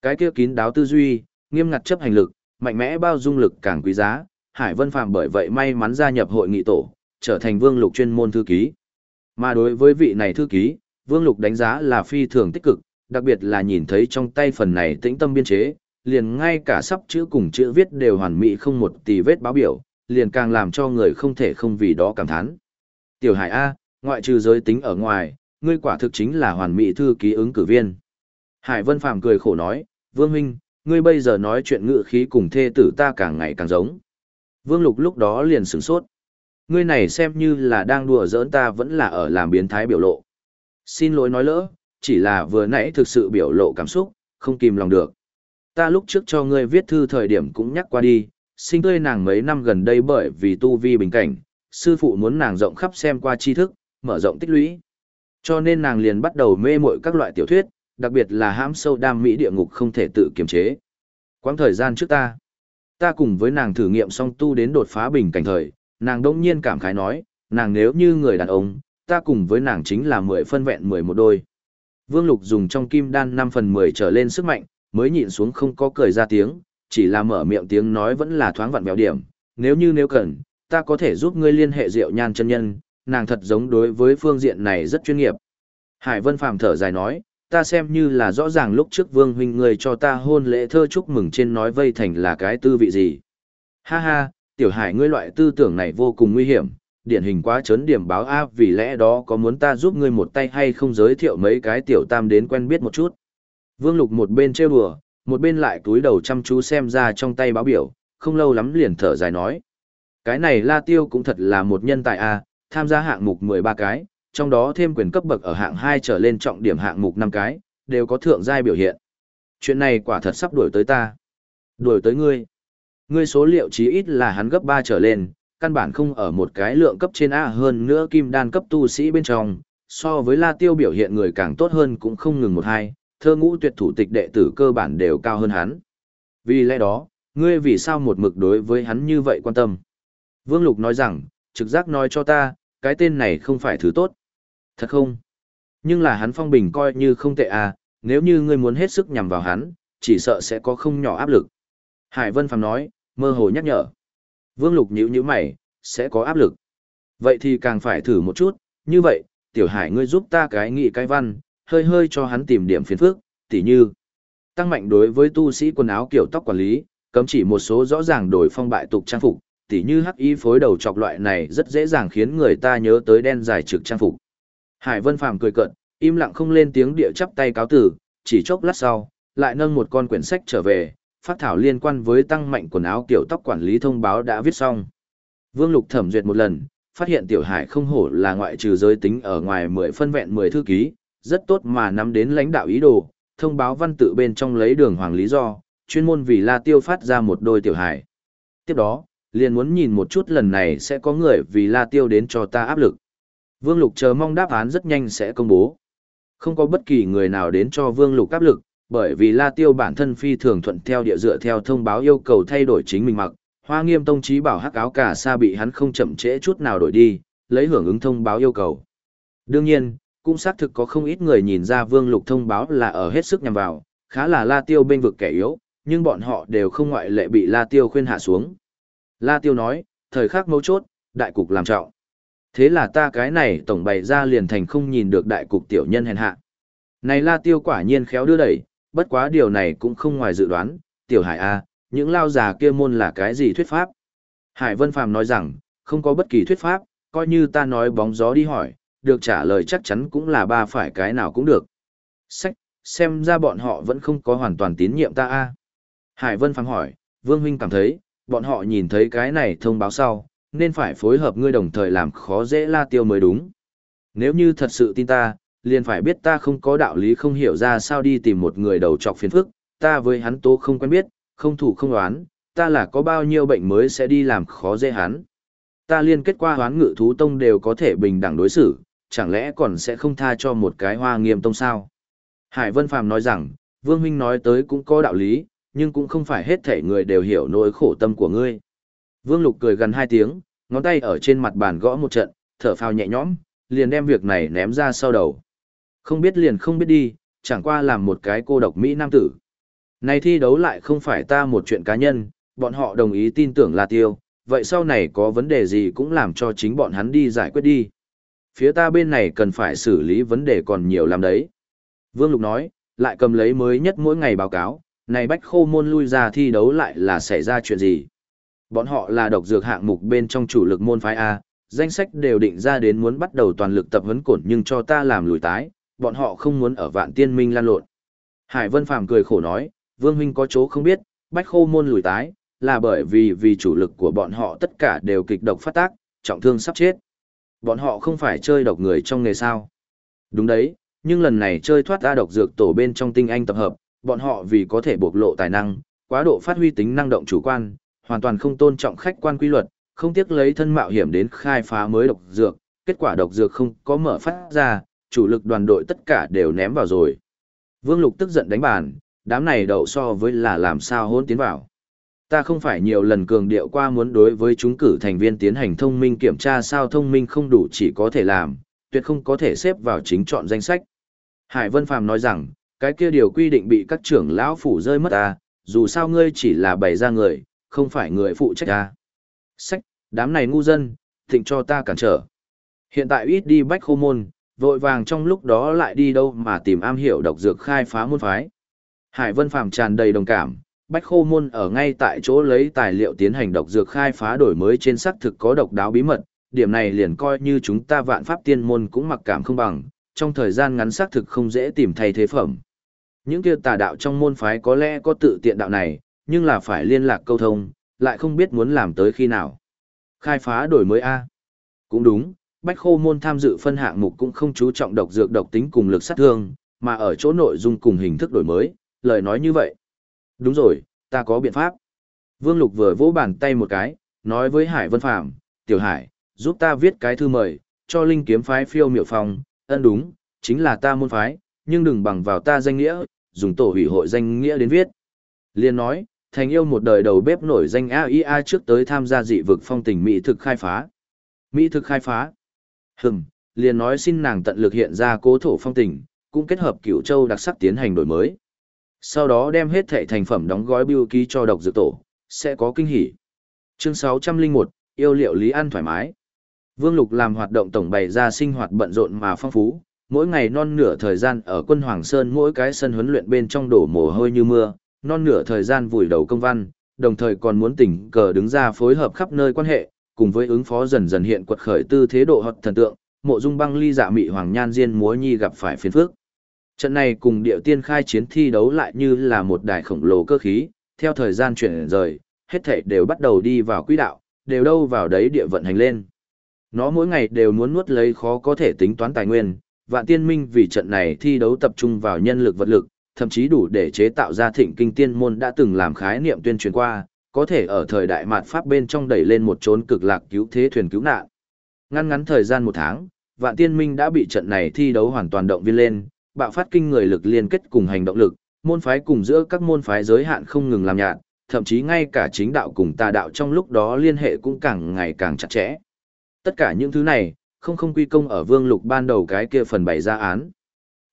Cái kia kín đáo tư duy, nghiêm ngặt chấp hành lực, mạnh mẽ bao dung lực càng quý giá, Hải Vân Phàm bởi vậy may mắn gia nhập hội nghị tổ, trở thành Vương Lục chuyên môn thư ký. Mà đối với vị này thư ký, Vương Lục đánh giá là phi thường tích cực, đặc biệt là nhìn thấy trong tay phần này tĩnh tâm biên chế, liền ngay cả sắp chữ cùng chữ viết đều hoàn mỹ không một tì vết báo biểu, liền càng làm cho người không thể không vì đó cảm thán. Tiểu Hải A, ngoại trừ giới tính ở ngoài, ngươi quả thực chính là hoàn mỹ thư ký ứng cử viên. Hải Vân Phàm cười khổ nói, Vương Huynh, ngươi bây giờ nói chuyện ngự khí cùng thê tử ta càng ngày càng giống. Vương Lục lúc đó liền sửng sốt. Ngươi này xem như là đang đùa giỡn ta vẫn là ở làm biến thái biểu lộ. Xin lỗi nói lỡ, chỉ là vừa nãy thực sự biểu lộ cảm xúc, không kìm lòng được. Ta lúc trước cho ngươi viết thư thời điểm cũng nhắc qua đi, sinh tươi nàng mấy năm gần đây bởi vì tu vi bình cảnh, sư phụ muốn nàng rộng khắp xem qua tri thức, mở rộng tích lũy. Cho nên nàng liền bắt đầu mê mội các loại tiểu thuyết, đặc biệt là hãm sâu đam mỹ địa ngục không thể tự kiềm chế. Quãng thời gian trước ta, ta cùng với nàng thử nghiệm song tu đến đột phá bình cảnh thời, nàng đông nhiên cảm khái nói, nàng nếu như người đàn ông, ta cùng với nàng chính là mười phân vẹn mười một đôi. Vương Lục dùng trong kim đan 5 phần 10 trở lên sức mạnh, mới nhịn xuống không có cười ra tiếng, chỉ là mở miệng tiếng nói vẫn là thoáng vặn vẹo điểm, nếu như nếu cần, ta có thể giúp ngươi liên hệ Diệu Nhan chân nhân, nàng thật giống đối với phương diện này rất chuyên nghiệp. Hải Vân Phàm thở dài nói, ta xem như là rõ ràng lúc trước Vương huynh người cho ta hôn lễ thơ chúc mừng trên nói vây thành là cái tư vị gì. Ha ha, tiểu hải ngươi loại tư tưởng này vô cùng nguy hiểm, điển hình quá chấn điểm báo A vì lẽ đó có muốn ta giúp ngươi một tay hay không giới thiệu mấy cái tiểu tam đến quen biết một chút. Vương Lục một bên trêu đùa, một bên lại túi đầu chăm chú xem ra trong tay báo biểu, không lâu lắm liền thở dài nói. Cái này La Tiêu cũng thật là một nhân tài A, tham gia hạng mục 13 cái, trong đó thêm quyền cấp bậc ở hạng 2 trở lên trọng điểm hạng mục 5 cái, đều có thượng giai biểu hiện. Chuyện này quả thật sắp đuổi tới ta. Đuổi tới ngươi. Ngươi số liệu chí ít là hắn gấp 3 trở lên, căn bản không ở một cái lượng cấp trên A hơn nữa kim đan cấp tu sĩ bên trong, so với La Tiêu biểu hiện người càng tốt hơn cũng không ngừng một hai, thơ ngũ tuyệt thủ tịch đệ tử cơ bản đều cao hơn hắn. Vì lẽ đó, ngươi vì sao một mực đối với hắn như vậy quan tâm? Vương Lục nói rằng, trực giác nói cho ta, cái tên này không phải thứ tốt. Thật không? Nhưng là hắn phong bình coi như không tệ à, nếu như ngươi muốn hết sức nhằm vào hắn, chỉ sợ sẽ có không nhỏ áp lực. Hải Vân Phàm nói, mơ hồ nhắc nhở. Vương Lục nhíu nhíu mày, sẽ có áp lực. Vậy thì càng phải thử một chút, như vậy, tiểu hải ngươi giúp ta cái nghị cái văn, hơi hơi cho hắn tìm điểm phiền phức, tỉ như tăng mạnh đối với tu sĩ quần áo kiểu tóc quản lý, cấm chỉ một số rõ ràng đổi phong bại tục trang phục, tỉ như hắc y phối đầu chọc loại này rất dễ dàng khiến người ta nhớ tới đen dài trực trang phục. Hải Vân Phàm cười cợt, im lặng không lên tiếng địa chắp tay cáo tử, chỉ chốc lát sau, lại nâng một con quyển sách trở về, phát thảo liên quan với tăng mạnh quần áo kiểu tóc quản lý thông báo đã viết xong. Vương Lục thẩm duyệt một lần, phát hiện Tiểu Hải không hổ là ngoại trừ giới tính ở ngoài 10 phân vẹn 10 thư ký, rất tốt mà nắm đến lãnh đạo ý đồ, thông báo văn tự bên trong lấy đường hoàng lý do, chuyên môn vì La Tiêu phát ra một đôi Tiểu Hải. Tiếp đó, liền muốn nhìn một chút lần này sẽ có người vì La Tiêu đến cho ta áp lực. Vương Lục chờ mong đáp án rất nhanh sẽ công bố. Không có bất kỳ người nào đến cho Vương Lục áp lực, bởi vì La Tiêu bản thân phi thường thuận theo địa dựa theo thông báo yêu cầu thay đổi chính mình mặc, Hoa Nghiêm Tông chí bảo hắc áo cả sa bị hắn không chậm trễ chút nào đổi đi, lấy hưởng ứng thông báo yêu cầu. Đương nhiên, cũng xác thực có không ít người nhìn ra Vương Lục thông báo là ở hết sức nhằm vào, khá là La Tiêu bên vực kẻ yếu, nhưng bọn họ đều không ngoại lệ bị La Tiêu khuyên hạ xuống. La Tiêu nói, thời khắc mấu chốt, đại cục làm trọng. Thế là ta cái này tổng bày ra liền thành không nhìn được đại cục tiểu nhân hèn hạ. Này La Tiêu quả nhiên khéo đưa đẩy, bất quá điều này cũng không ngoài dự đoán, tiểu hải A, những lao già kia môn là cái gì thuyết pháp? Hải Vân Phàm nói rằng, không có bất kỳ thuyết pháp, coi như ta nói bóng gió đi hỏi, được trả lời chắc chắn cũng là ba phải cái nào cũng được. Sách, xem ra bọn họ vẫn không có hoàn toàn tín nhiệm ta a. Hải Vân Phàm hỏi, Vương Huynh cảm thấy, bọn họ nhìn thấy cái này thông báo sau, nên phải phối hợp ngươi đồng thời làm khó dễ la tiêu mới đúng. Nếu như thật sự tin ta, liền phải biết ta không có đạo lý không hiểu ra sao đi tìm một người đầu trọc phiền phức, ta với hắn tố không quen biết, không thủ không đoán, ta là có bao nhiêu bệnh mới sẽ đi làm khó dễ hắn. Ta liên kết qua hoán ngự thú tông đều có thể bình đẳng đối xử, chẳng lẽ còn sẽ không tha cho một cái hoa nghiêm tông sao? Hải Vân Phàm nói rằng, Vương Huynh nói tới cũng có đạo lý, nhưng cũng không phải hết thể người đều hiểu nỗi khổ tâm của ngươi. Vương Lục cười gần hai tiếng, ngón tay ở trên mặt bàn gõ một trận, thở phào nhẹ nhõm, liền đem việc này ném ra sau đầu. Không biết liền không biết đi, chẳng qua làm một cái cô độc Mỹ Nam tử. Này thi đấu lại không phải ta một chuyện cá nhân, bọn họ đồng ý tin tưởng là tiêu, vậy sau này có vấn đề gì cũng làm cho chính bọn hắn đi giải quyết đi. Phía ta bên này cần phải xử lý vấn đề còn nhiều lắm đấy. Vương Lục nói, lại cầm lấy mới nhất mỗi ngày báo cáo, này bách khô môn lui ra thi đấu lại là xảy ra chuyện gì. Bọn họ là độc dược hạng mục bên trong chủ lực môn phái A, danh sách đều định ra đến muốn bắt đầu toàn lực tập huấn cổn nhưng cho ta làm lùi tái, bọn họ không muốn ở vạn tiên minh lan lộn. Hải Vân Phàm cười khổ nói, Vương Huynh có chỗ không biết, bách khô môn lùi tái, là bởi vì vì chủ lực của bọn họ tất cả đều kịch độc phát tác, trọng thương sắp chết. Bọn họ không phải chơi độc người trong nghề sao. Đúng đấy, nhưng lần này chơi thoát ra độc dược tổ bên trong tinh anh tập hợp, bọn họ vì có thể bộc lộ tài năng, quá độ phát huy tính năng động chủ quan, hoàn toàn không tôn trọng khách quan quy luật, không tiếc lấy thân mạo hiểm đến khai phá mới độc dược, kết quả độc dược không có mở phát ra, chủ lực đoàn đội tất cả đều ném vào rồi. Vương Lục tức giận đánh bàn, đám này đậu so với là làm sao hôn tiến vào. Ta không phải nhiều lần cường điệu qua muốn đối với chúng cử thành viên tiến hành thông minh kiểm tra sao thông minh không đủ chỉ có thể làm, tuyệt không có thể xếp vào chính chọn danh sách. Hải Vân Phàm nói rằng, cái kia điều quy định bị các trưởng lão phủ rơi mất à dù sao ngươi chỉ là bày ra người, không phải người phụ trách à Sách, đám này ngu dân, thịnh cho ta cản trở. Hiện tại ít đi bách khô môn, vội vàng trong lúc đó lại đi đâu mà tìm am hiểu độc dược khai phá môn phái. Hải Vân Phàm tràn đầy đồng cảm, bách khô môn ở ngay tại chỗ lấy tài liệu tiến hành độc dược khai phá đổi mới trên xác thực có độc đáo bí mật, điểm này liền coi như chúng ta vạn pháp tiên môn cũng mặc cảm không bằng, trong thời gian ngắn xác thực không dễ tìm thay thế phẩm. Những kia tà đạo trong môn phái có lẽ có tự tiện đạo này, nhưng là phải liên lạc câu thông, lại không biết muốn làm tới khi nào. Khai phá đổi mới A. Cũng đúng, Bách Khô Môn tham dự phân hạng mục cũng không chú trọng độc dược độc tính cùng lực sát thương, mà ở chỗ nội dung cùng hình thức đổi mới, lời nói như vậy. Đúng rồi, ta có biện pháp. Vương Lục vừa vỗ bàn tay một cái, nói với Hải Vân Phạm, Tiểu Hải, giúp ta viết cái thư mời, cho Linh Kiếm Phái phiêu miệu phòng, ân đúng, chính là ta môn phái, nhưng đừng bằng vào ta danh nghĩa, dùng tổ hủy hội danh nghĩa đến viết. Liên nói, thành yêu một đời đầu bếp nổi danh AIA trước tới tham gia dị vực phong tình Mỹ thực khai phá. Mỹ thực khai phá. Hừm, liền nói xin nàng tận lực hiện ra cố thổ phong tình, cũng kết hợp cửu châu đặc sắc tiến hành đổi mới. Sau đó đem hết thệ thành phẩm đóng gói biêu ký cho độc dược tổ, sẽ có kinh hỉ. Chương 601, yêu liệu lý ăn thoải mái. Vương Lục làm hoạt động tổng bày ra sinh hoạt bận rộn mà phong phú, mỗi ngày non nửa thời gian ở quân Hoàng Sơn mỗi cái sân huấn luyện bên trong đổ mồ hôi như mưa, non nửa thời gian vùi đầu công văn, đồng thời còn muốn tỉnh cờ đứng ra phối hợp khắp nơi quan hệ, cùng với ứng phó dần dần hiện quật khởi tư thế độ hợp thần tượng, mộ dung băng ly dạ mị hoàng nhan diên múa nhi gặp phải phiền phước. Trận này cùng điệu tiên khai chiến thi đấu lại như là một đài khổng lồ cơ khí, theo thời gian chuyển rời, hết thảy đều bắt đầu đi vào quỹ đạo, đều đâu vào đấy địa vận hành lên. Nó mỗi ngày đều muốn nuốt lấy khó có thể tính toán tài nguyên, vạn tiên minh vì trận này thi đấu tập trung vào nhân lực vật lực, thậm chí đủ để chế tạo ra thịnh kinh tiên môn đã từng làm khái niệm tuyên truyền qua, có thể ở thời đại mạt pháp bên trong đẩy lên một chốn cực lạc cứu thế thuyền cứu nạn. Ngăn ngắn thời gian một tháng, vạn tiên minh đã bị trận này thi đấu hoàn toàn động viên lên, bạo phát kinh người lực liên kết cùng hành động lực, môn phái cùng giữa các môn phái giới hạn không ngừng làm nhạt, thậm chí ngay cả chính đạo cùng tà đạo trong lúc đó liên hệ cũng càng ngày càng chặt chẽ. Tất cả những thứ này, không không quy công ở Vương Lục ban đầu cái kia phần bày ra án.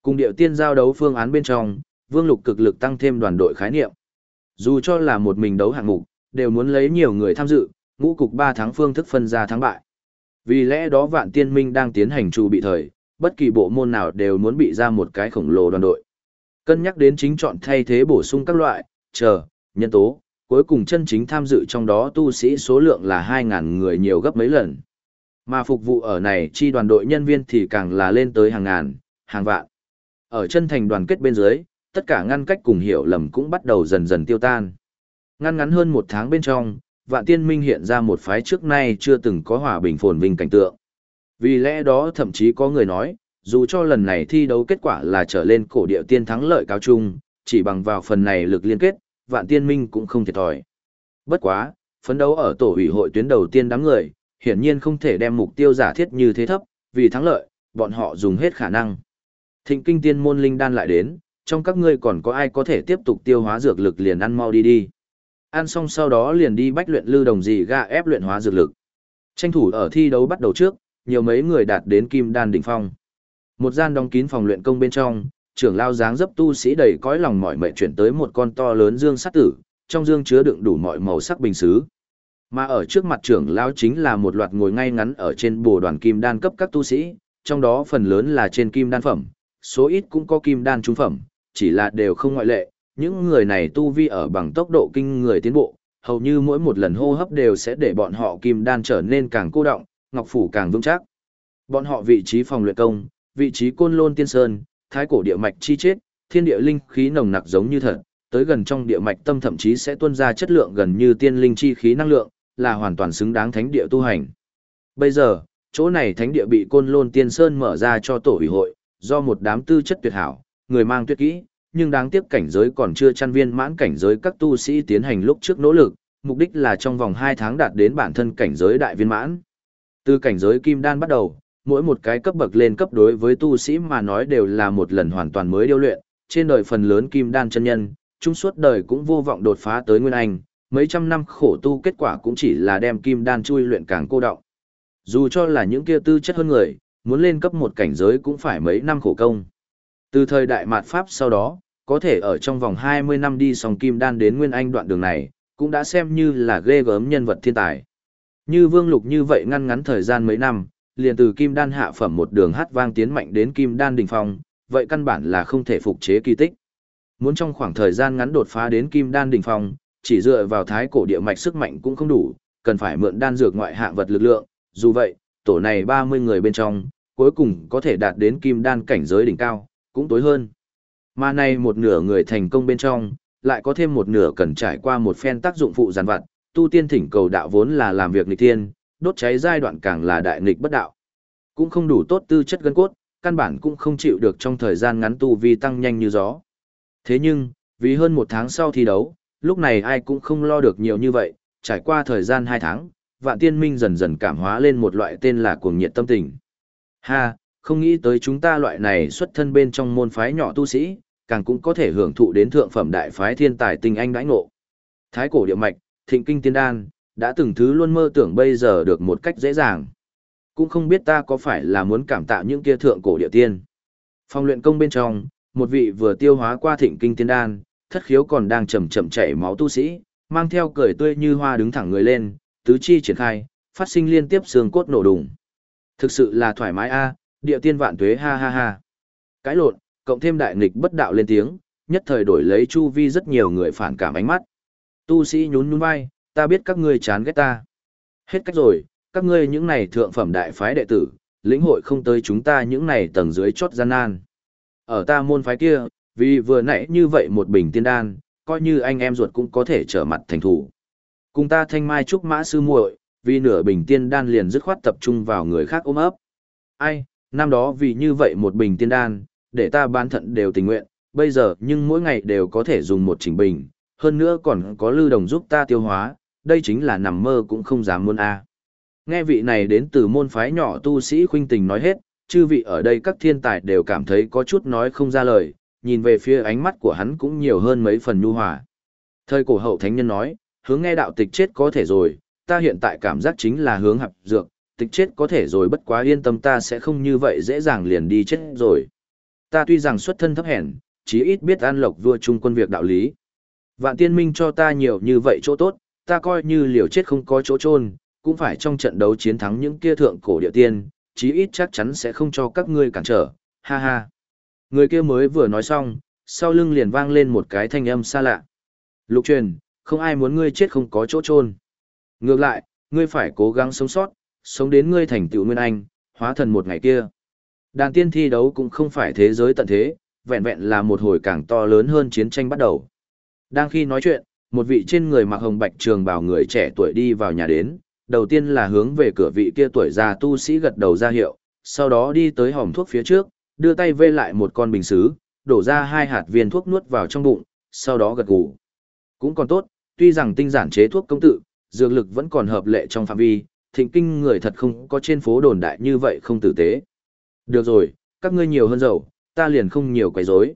Cùng điệu tiên giao đấu phương án bên trong, Vương Lục cực lực tăng thêm đoàn đội khái niệm. Dù cho là một mình đấu hạng mục, đều muốn lấy nhiều người tham dự, ngũ cục 3 tháng phương thức phân ra thắng bại. Vì lẽ đó Vạn Tiên Minh đang tiến hành trù bị thời, bất kỳ bộ môn nào đều muốn bị ra một cái khổng lồ đoàn đội. Cân nhắc đến chính chọn thay thế bổ sung các loại, chờ, nhân tố, cuối cùng chân chính tham dự trong đó tu sĩ số lượng là 2.000 người nhiều gấp mấy lần. Mà phục vụ ở này chi đoàn đội nhân viên thì càng là lên tới hàng ngàn, hàng vạn. Ở chân thành đoàn kết bên dưới, tất cả ngăn cách cùng hiểu lầm cũng bắt đầu dần dần tiêu tan. Ngăn ngắn hơn một tháng bên trong, vạn tiên minh hiện ra một phái trước nay chưa từng có hòa bình phồn vinh cảnh tượng. Vì lẽ đó thậm chí có người nói, dù cho lần này thi đấu kết quả là trở lên cổ địa tiên thắng lợi cao trung, chỉ bằng vào phần này lực liên kết, vạn tiên minh cũng không thiệt thòi. Bất quá, phấn đấu ở tổ ủy hội tuyến đầu tiên đám người, hiển nhiên không thể đem mục tiêu giả thiết như thế thấp, vì thắng lợi, bọn họ dùng hết khả năng. Thịnh kinh tiên môn linh đan lại đến, trong các ngươi còn có ai có thể tiếp tục tiêu hóa dược lực liền ăn mau đi đi. Ăn xong sau đó liền đi bách luyện lưu đồng gì ga ép luyện hóa dược lực. Tranh thủ ở thi đấu bắt đầu trước, nhiều mấy người đạt đến kim đan đỉnh phong. Một gian đóng kín phòng luyện công bên trong, trưởng lao dáng dấp tu sĩ đầy cõi lòng mỏi mệt chuyển tới một con to lớn dương sắt tử, trong dương chứa đựng đủ mọi màu sắc bình xứ. Mà ở trước mặt trưởng lão chính là một loạt ngồi ngay ngắn ở trên bồ đoàn kim đan cấp các tu sĩ, trong đó phần lớn là trên kim đan phẩm, số ít cũng có kim đan trung phẩm, chỉ là đều không ngoại lệ, những người này tu vi ở bằng tốc độ kinh người tiến bộ, hầu như mỗi một lần hô hấp đều sẽ để bọn họ kim đan trở nên càng cô động, ngọc phủ càng vững chắc. Bọn họ vị trí phòng luyện công, vị trí côn lôn tiên sơn, thái cổ địa mạch chi chết, thiên địa linh khí nồng nặc giống như thật, tới gần trong địa mạch tâm thậm chí sẽ tuôn ra chất lượng gần như tiên linh chi khí năng lượng, là hoàn toàn xứng đáng thánh địa tu hành. Bây giờ, chỗ này thánh địa bị côn lôn tiên sơn mở ra cho tổ ủy hội, do một đám tư chất tuyệt hảo, người mang tuyệt kỹ, nhưng đáng tiếc cảnh giới còn chưa chăn viên mãn cảnh giới các tu sĩ tiến hành lúc trước nỗ lực, mục đích là trong vòng 2 tháng đạt đến bản thân cảnh giới đại viên mãn. Từ cảnh giới kim đan bắt đầu, mỗi một cái cấp bậc lên cấp đối với tu sĩ mà nói đều là một lần hoàn toàn mới điêu luyện, trên đời phần lớn kim đan chân nhân, chúng suốt đời cũng vô vọng đột phá tới nguyên anh, mấy trăm năm khổ tu kết quả cũng chỉ là đem kim đan chui luyện càng cô động. Dù cho là những kia tư chất hơn người, muốn lên cấp một cảnh giới cũng phải mấy năm khổ công. Từ thời đại mạt Pháp sau đó, có thể ở trong vòng 20 năm đi song kim đan đến nguyên anh đoạn đường này, cũng đã xem như là ghê gớm nhân vật thiên tài. Như Vương Lục như vậy ngăn ngắn thời gian mấy năm, liền từ kim đan hạ phẩm một đường hát vang tiến mạnh đến kim đan đỉnh phong, vậy căn bản là không thể phục chế kỳ tích. Muốn trong khoảng thời gian ngắn đột phá đến kim đan đỉnh phong, chỉ dựa vào thái cổ địa mạch sức mạnh cũng không đủ, cần phải mượn đan dược ngoại hạng vật lực lượng, dù vậy, tổ này 30 người bên trong, cuối cùng có thể đạt đến kim đan cảnh giới đỉnh cao, cũng tối hơn. Mà nay một nửa người thành công bên trong, lại có thêm một nửa cần trải qua một phen tác dụng phụ giàn vặt, tu tiên thỉnh cầu đạo vốn là làm việc nghịch tiên, đốt cháy giai đoạn càng là đại nghịch bất đạo. Cũng không đủ tốt tư chất gân cốt, căn bản cũng không chịu được trong thời gian ngắn tu vi tăng nhanh như gió. Thế nhưng, vì hơn một tháng sau thi đấu, lúc này ai cũng không lo được nhiều như vậy, trải qua thời gian hai tháng, vạn tiên minh dần dần cảm hóa lên một loại tên là cuồng nhiệt tâm tình. Ha, không nghĩ tới chúng ta loại này xuất thân bên trong môn phái nhỏ tu sĩ, càng cũng có thể hưởng thụ đến thượng phẩm đại phái thiên tài tinh anh đãi ngộ. Thái cổ địa mạch, thịnh kinh tiên đan, đã từng thứ luôn mơ tưởng bây giờ được một cách dễ dàng. Cũng không biết ta có phải là muốn cảm tạ những kia thượng cổ địa tiên. Phong luyện công bên trong, một vị vừa tiêu hóa qua thịnh kinh tiên đan, thất khiếu còn đang chậm chậm chảy máu tu sĩ, mang theo cười tươi như hoa đứng thẳng người lên, tứ chi triển khai, phát sinh liên tiếp xương cốt nổ đùng. Thực sự là thoải mái a, địa tiên vạn tuế ha ha ha. Cái lộn, cộng thêm đại nghịch bất đạo lên tiếng, nhất thời đổi lấy chu vi rất nhiều người phản cảm ánh mắt. Tu sĩ nhún nhún vai, ta biết các ngươi chán ghét ta. Hết cách rồi, các ngươi những này thượng phẩm đại phái đệ tử, lĩnh hội không tới chúng ta những này tầng dưới chót gian nan. Ở ta môn phái kia, vì vừa nãy như vậy một bình tiên đan, coi như anh em ruột cũng có thể trở mặt thành thủ. Cùng ta thanh mai trúc mã sư muội, vì nửa bình tiên đan liền dứt khoát tập trung vào người khác ôm ấp. Ai, năm đó vì như vậy một bình tiên đan, để ta bán thận đều tình nguyện, bây giờ nhưng mỗi ngày đều có thể dùng một chỉnh bình, hơn nữa còn có lưu đồng giúp ta tiêu hóa, đây chính là nằm mơ cũng không dám muốn a. Nghe vị này đến từ môn phái nhỏ tu sĩ khuynh tình nói hết, chư vị ở đây các thiên tài đều cảm thấy có chút nói không ra lời, nhìn về phía ánh mắt của hắn cũng nhiều hơn mấy phần nhu hòa. Thời cổ hậu thánh nhân nói, hướng nghe đạo tịch chết có thể rồi, ta hiện tại cảm giác chính là hướng hạp dược, tịch chết có thể rồi bất quá yên tâm ta sẽ không như vậy dễ dàng liền đi chết rồi. Ta tuy rằng xuất thân thấp hèn, chí ít biết an lộc vua trung quân việc đạo lý. Vạn tiên minh cho ta nhiều như vậy chỗ tốt, ta coi như liều chết không có chỗ chôn cũng phải trong trận đấu chiến thắng những kia thượng cổ địa tiên, chí ít chắc chắn sẽ không cho các ngươi cản trở, ha ha. Người kia mới vừa nói xong, sau lưng liền vang lên một cái thanh âm xa lạ. Lục truyền, không ai muốn ngươi chết không có chỗ chôn Ngược lại, ngươi phải cố gắng sống sót, sống đến ngươi thành tựu nguyên anh, hóa thần một ngày kia. Đàn tiên thi đấu cũng không phải thế giới tận thế, vẹn vẹn là một hồi càng to lớn hơn chiến tranh bắt đầu. Đang khi nói chuyện, một vị trên người mặc hồng bạch trường bào người trẻ tuổi đi vào nhà đến, đầu tiên là hướng về cửa vị kia tuổi già tu sĩ gật đầu ra hiệu, sau đó đi tới hòm thuốc phía trước, đưa tay vê lại một con bình xứ, đổ ra hai hạt viên thuốc nuốt vào trong bụng, sau đó gật gù. Cũng còn tốt, tuy rằng tinh giản chế thuốc công tự, dược lực vẫn còn hợp lệ trong phạm vi, thịnh kinh người thật không có trên phố đồn đại như vậy không tử tế. Được rồi, các ngươi nhiều hơn dầu, ta liền không nhiều quấy rối.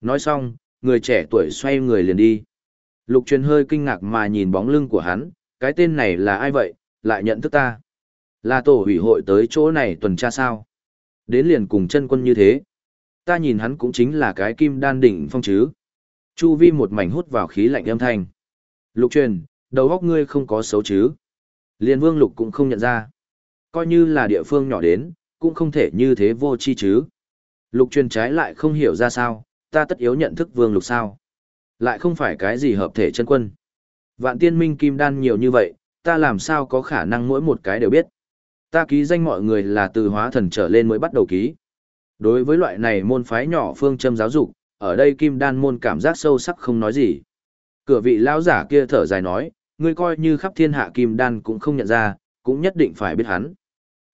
Nói xong, người trẻ tuổi xoay người liền đi. Lục truyền hơi kinh ngạc mà nhìn bóng lưng của hắn, cái tên này là ai vậy, lại nhận thức ta. Là tổ hủy hội tới chỗ này tuần tra sao. Đến liền cùng chân quân như thế. Ta nhìn hắn cũng chính là cái kim đan đỉnh phong chứ. Chu vi một mảnh hút vào khí lạnh âm thanh. Lục truyền, đầu óc ngươi không có xấu chứ. Liên vương lục cũng không nhận ra. Coi như là địa phương nhỏ đến, cũng không thể như thế vô chi chứ. Lục truyền trái lại không hiểu ra sao, ta tất yếu nhận thức vương lục sao. Lại không phải cái gì hợp thể chân quân. Vạn tiên minh kim đan nhiều như vậy, ta làm sao có khả năng mỗi một cái đều biết. Ta ký danh mọi người là từ hóa thần trở lên mới bắt đầu ký. Đối với loại này môn phái nhỏ phương châm giáo dục, ở đây kim đan môn cảm giác sâu sắc không nói gì. Cửa vị lão giả kia thở dài nói, ngươi coi như khắp thiên hạ kim đan cũng không nhận ra, cũng nhất định phải biết hắn.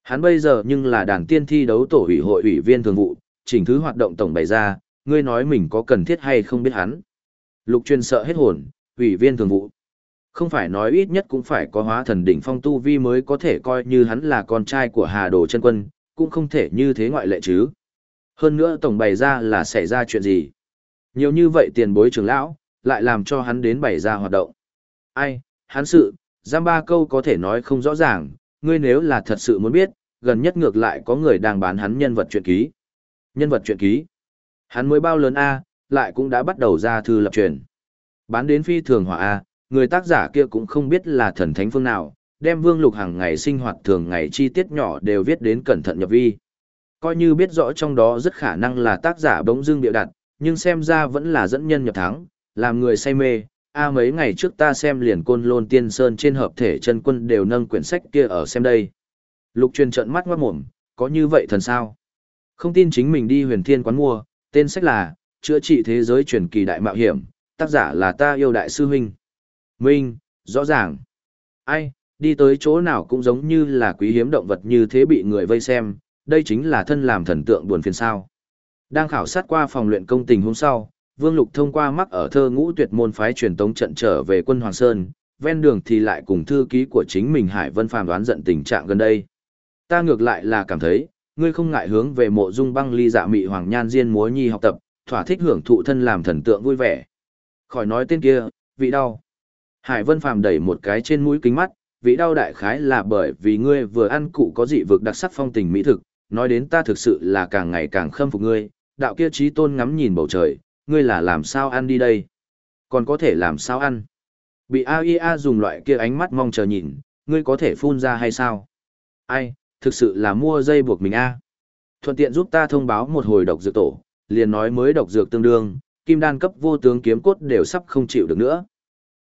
Hắn bây giờ nhưng là đàn tiên thi đấu tổ ủy hội ủy viên thường vụ, chỉnh thứ hoạt động tổng bày ra, ngươi nói mình có cần thiết hay không biết hắn. Lục truyền sợ hết hồn, ủy viên thường vụ. Không phải nói ít nhất cũng phải có hóa thần đỉnh phong tu vi mới có thể coi như hắn là con trai của Hà Đồ chân quân, cũng không thể như thế ngoại lệ chứ. Hơn nữa tổng bày ra là xảy ra chuyện gì. Nhiều như vậy tiền bối trưởng lão, lại làm cho hắn đến bày ra hoạt động. Ai, hắn sự, giam ba câu có thể nói không rõ ràng, ngươi nếu là thật sự muốn biết, gần nhất ngược lại có người đang bán hắn nhân vật truyện ký. Nhân vật truyện ký. Hắn mới bao lớn A, lại cũng đã bắt đầu ra thư lập truyền. Bán đến phi thường hỏa A, người tác giả kia cũng không biết là thần thánh phương nào, đem vương lục hàng ngày sinh hoạt thường ngày chi tiết nhỏ đều viết đến cẩn thận nhập vi. Coi như biết rõ trong đó rất khả năng là tác giả bỗng dưng biểu đặt, nhưng xem ra vẫn là dẫn nhân nhập thắng, làm người say mê. A mấy ngày trước ta xem liền côn lôn tiên sơn trên hợp thể chân quân đều nâng quyển sách kia ở xem đây. Lục truyền trận mắt ngoát mồm, có như vậy thần sao? Không tin chính mình đi huyền thiên quán mua, tên sách là, chữa trị thế giới truyền kỳ đại mạo hiểm, tác giả là ta yêu đại sư huynh. Minh, rõ ràng. Ai, đi tới chỗ nào cũng giống như là quý hiếm động vật như thế bị người vây xem, đây chính là thân làm thần tượng buồn phiền sao. Đang khảo sát qua phòng luyện công tình hôm sau, Vương Lục thông qua mắc ở thơ ngũ tuyệt môn phái truyền tống trận trở về quân Hoàng Sơn, ven đường thì lại cùng thư ký của chính mình Hải Vân Phàm đoán giận tình trạng gần đây. Ta ngược lại là cảm thấy, ngươi không ngại hướng về mộ dung băng ly dạ mị hoàng nhan diên múa nhi học tập, thỏa thích hưởng thụ thân làm thần tượng vui vẻ. Khỏi nói tên kia, vị đau. Hải Vân Phàm đẩy một cái trên mũi kính mắt, vị đau đại khái là bởi vì ngươi vừa ăn cụ có dị vực đặc sắc phong tình mỹ thực, nói đến ta thực sự là càng ngày càng khâm phục ngươi, đạo kia trí tôn ngắm nhìn bầu trời, ngươi là làm sao ăn đi đây? Còn có thể làm sao ăn? Bị AIA dùng loại kia ánh mắt mong chờ nhìn, ngươi có thể phun ra hay sao? Ai, thực sự là mua dây buộc mình a. Thuận tiện giúp ta thông báo một hồi độc dược tổ, liền nói mới độc dược tương đương, kim đan cấp vô tướng kiếm cốt đều sắp không chịu được nữa.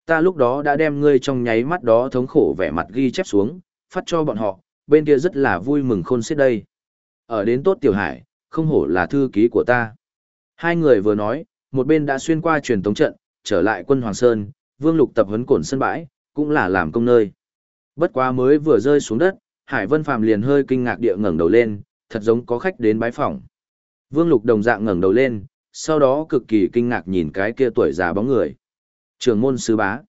Ta lúc đó đã đem ngươi trong nháy mắt đó thống khổ vẻ mặt ghi chép xuống, phát cho bọn họ, bên kia rất là vui mừng khôn xiết đây. Ở đến tốt tiểu hải, không hổ là thư ký của ta. Hai người vừa nói, một bên đã xuyên qua truyền tống trận, trở lại quân Hoàng Sơn, Vương Lục tập huấn cổn sân bãi, cũng là làm công nơi. Bất quá mới vừa rơi xuống đất, Hải Vân Phàm liền hơi kinh ngạc địa ngẩng đầu lên, thật giống có khách đến bái phỏng. Vương Lục đồng dạng ngẩng đầu lên, sau đó cực kỳ kinh ngạc nhìn cái kia tuổi già bóng người. Trường môn sứ bá.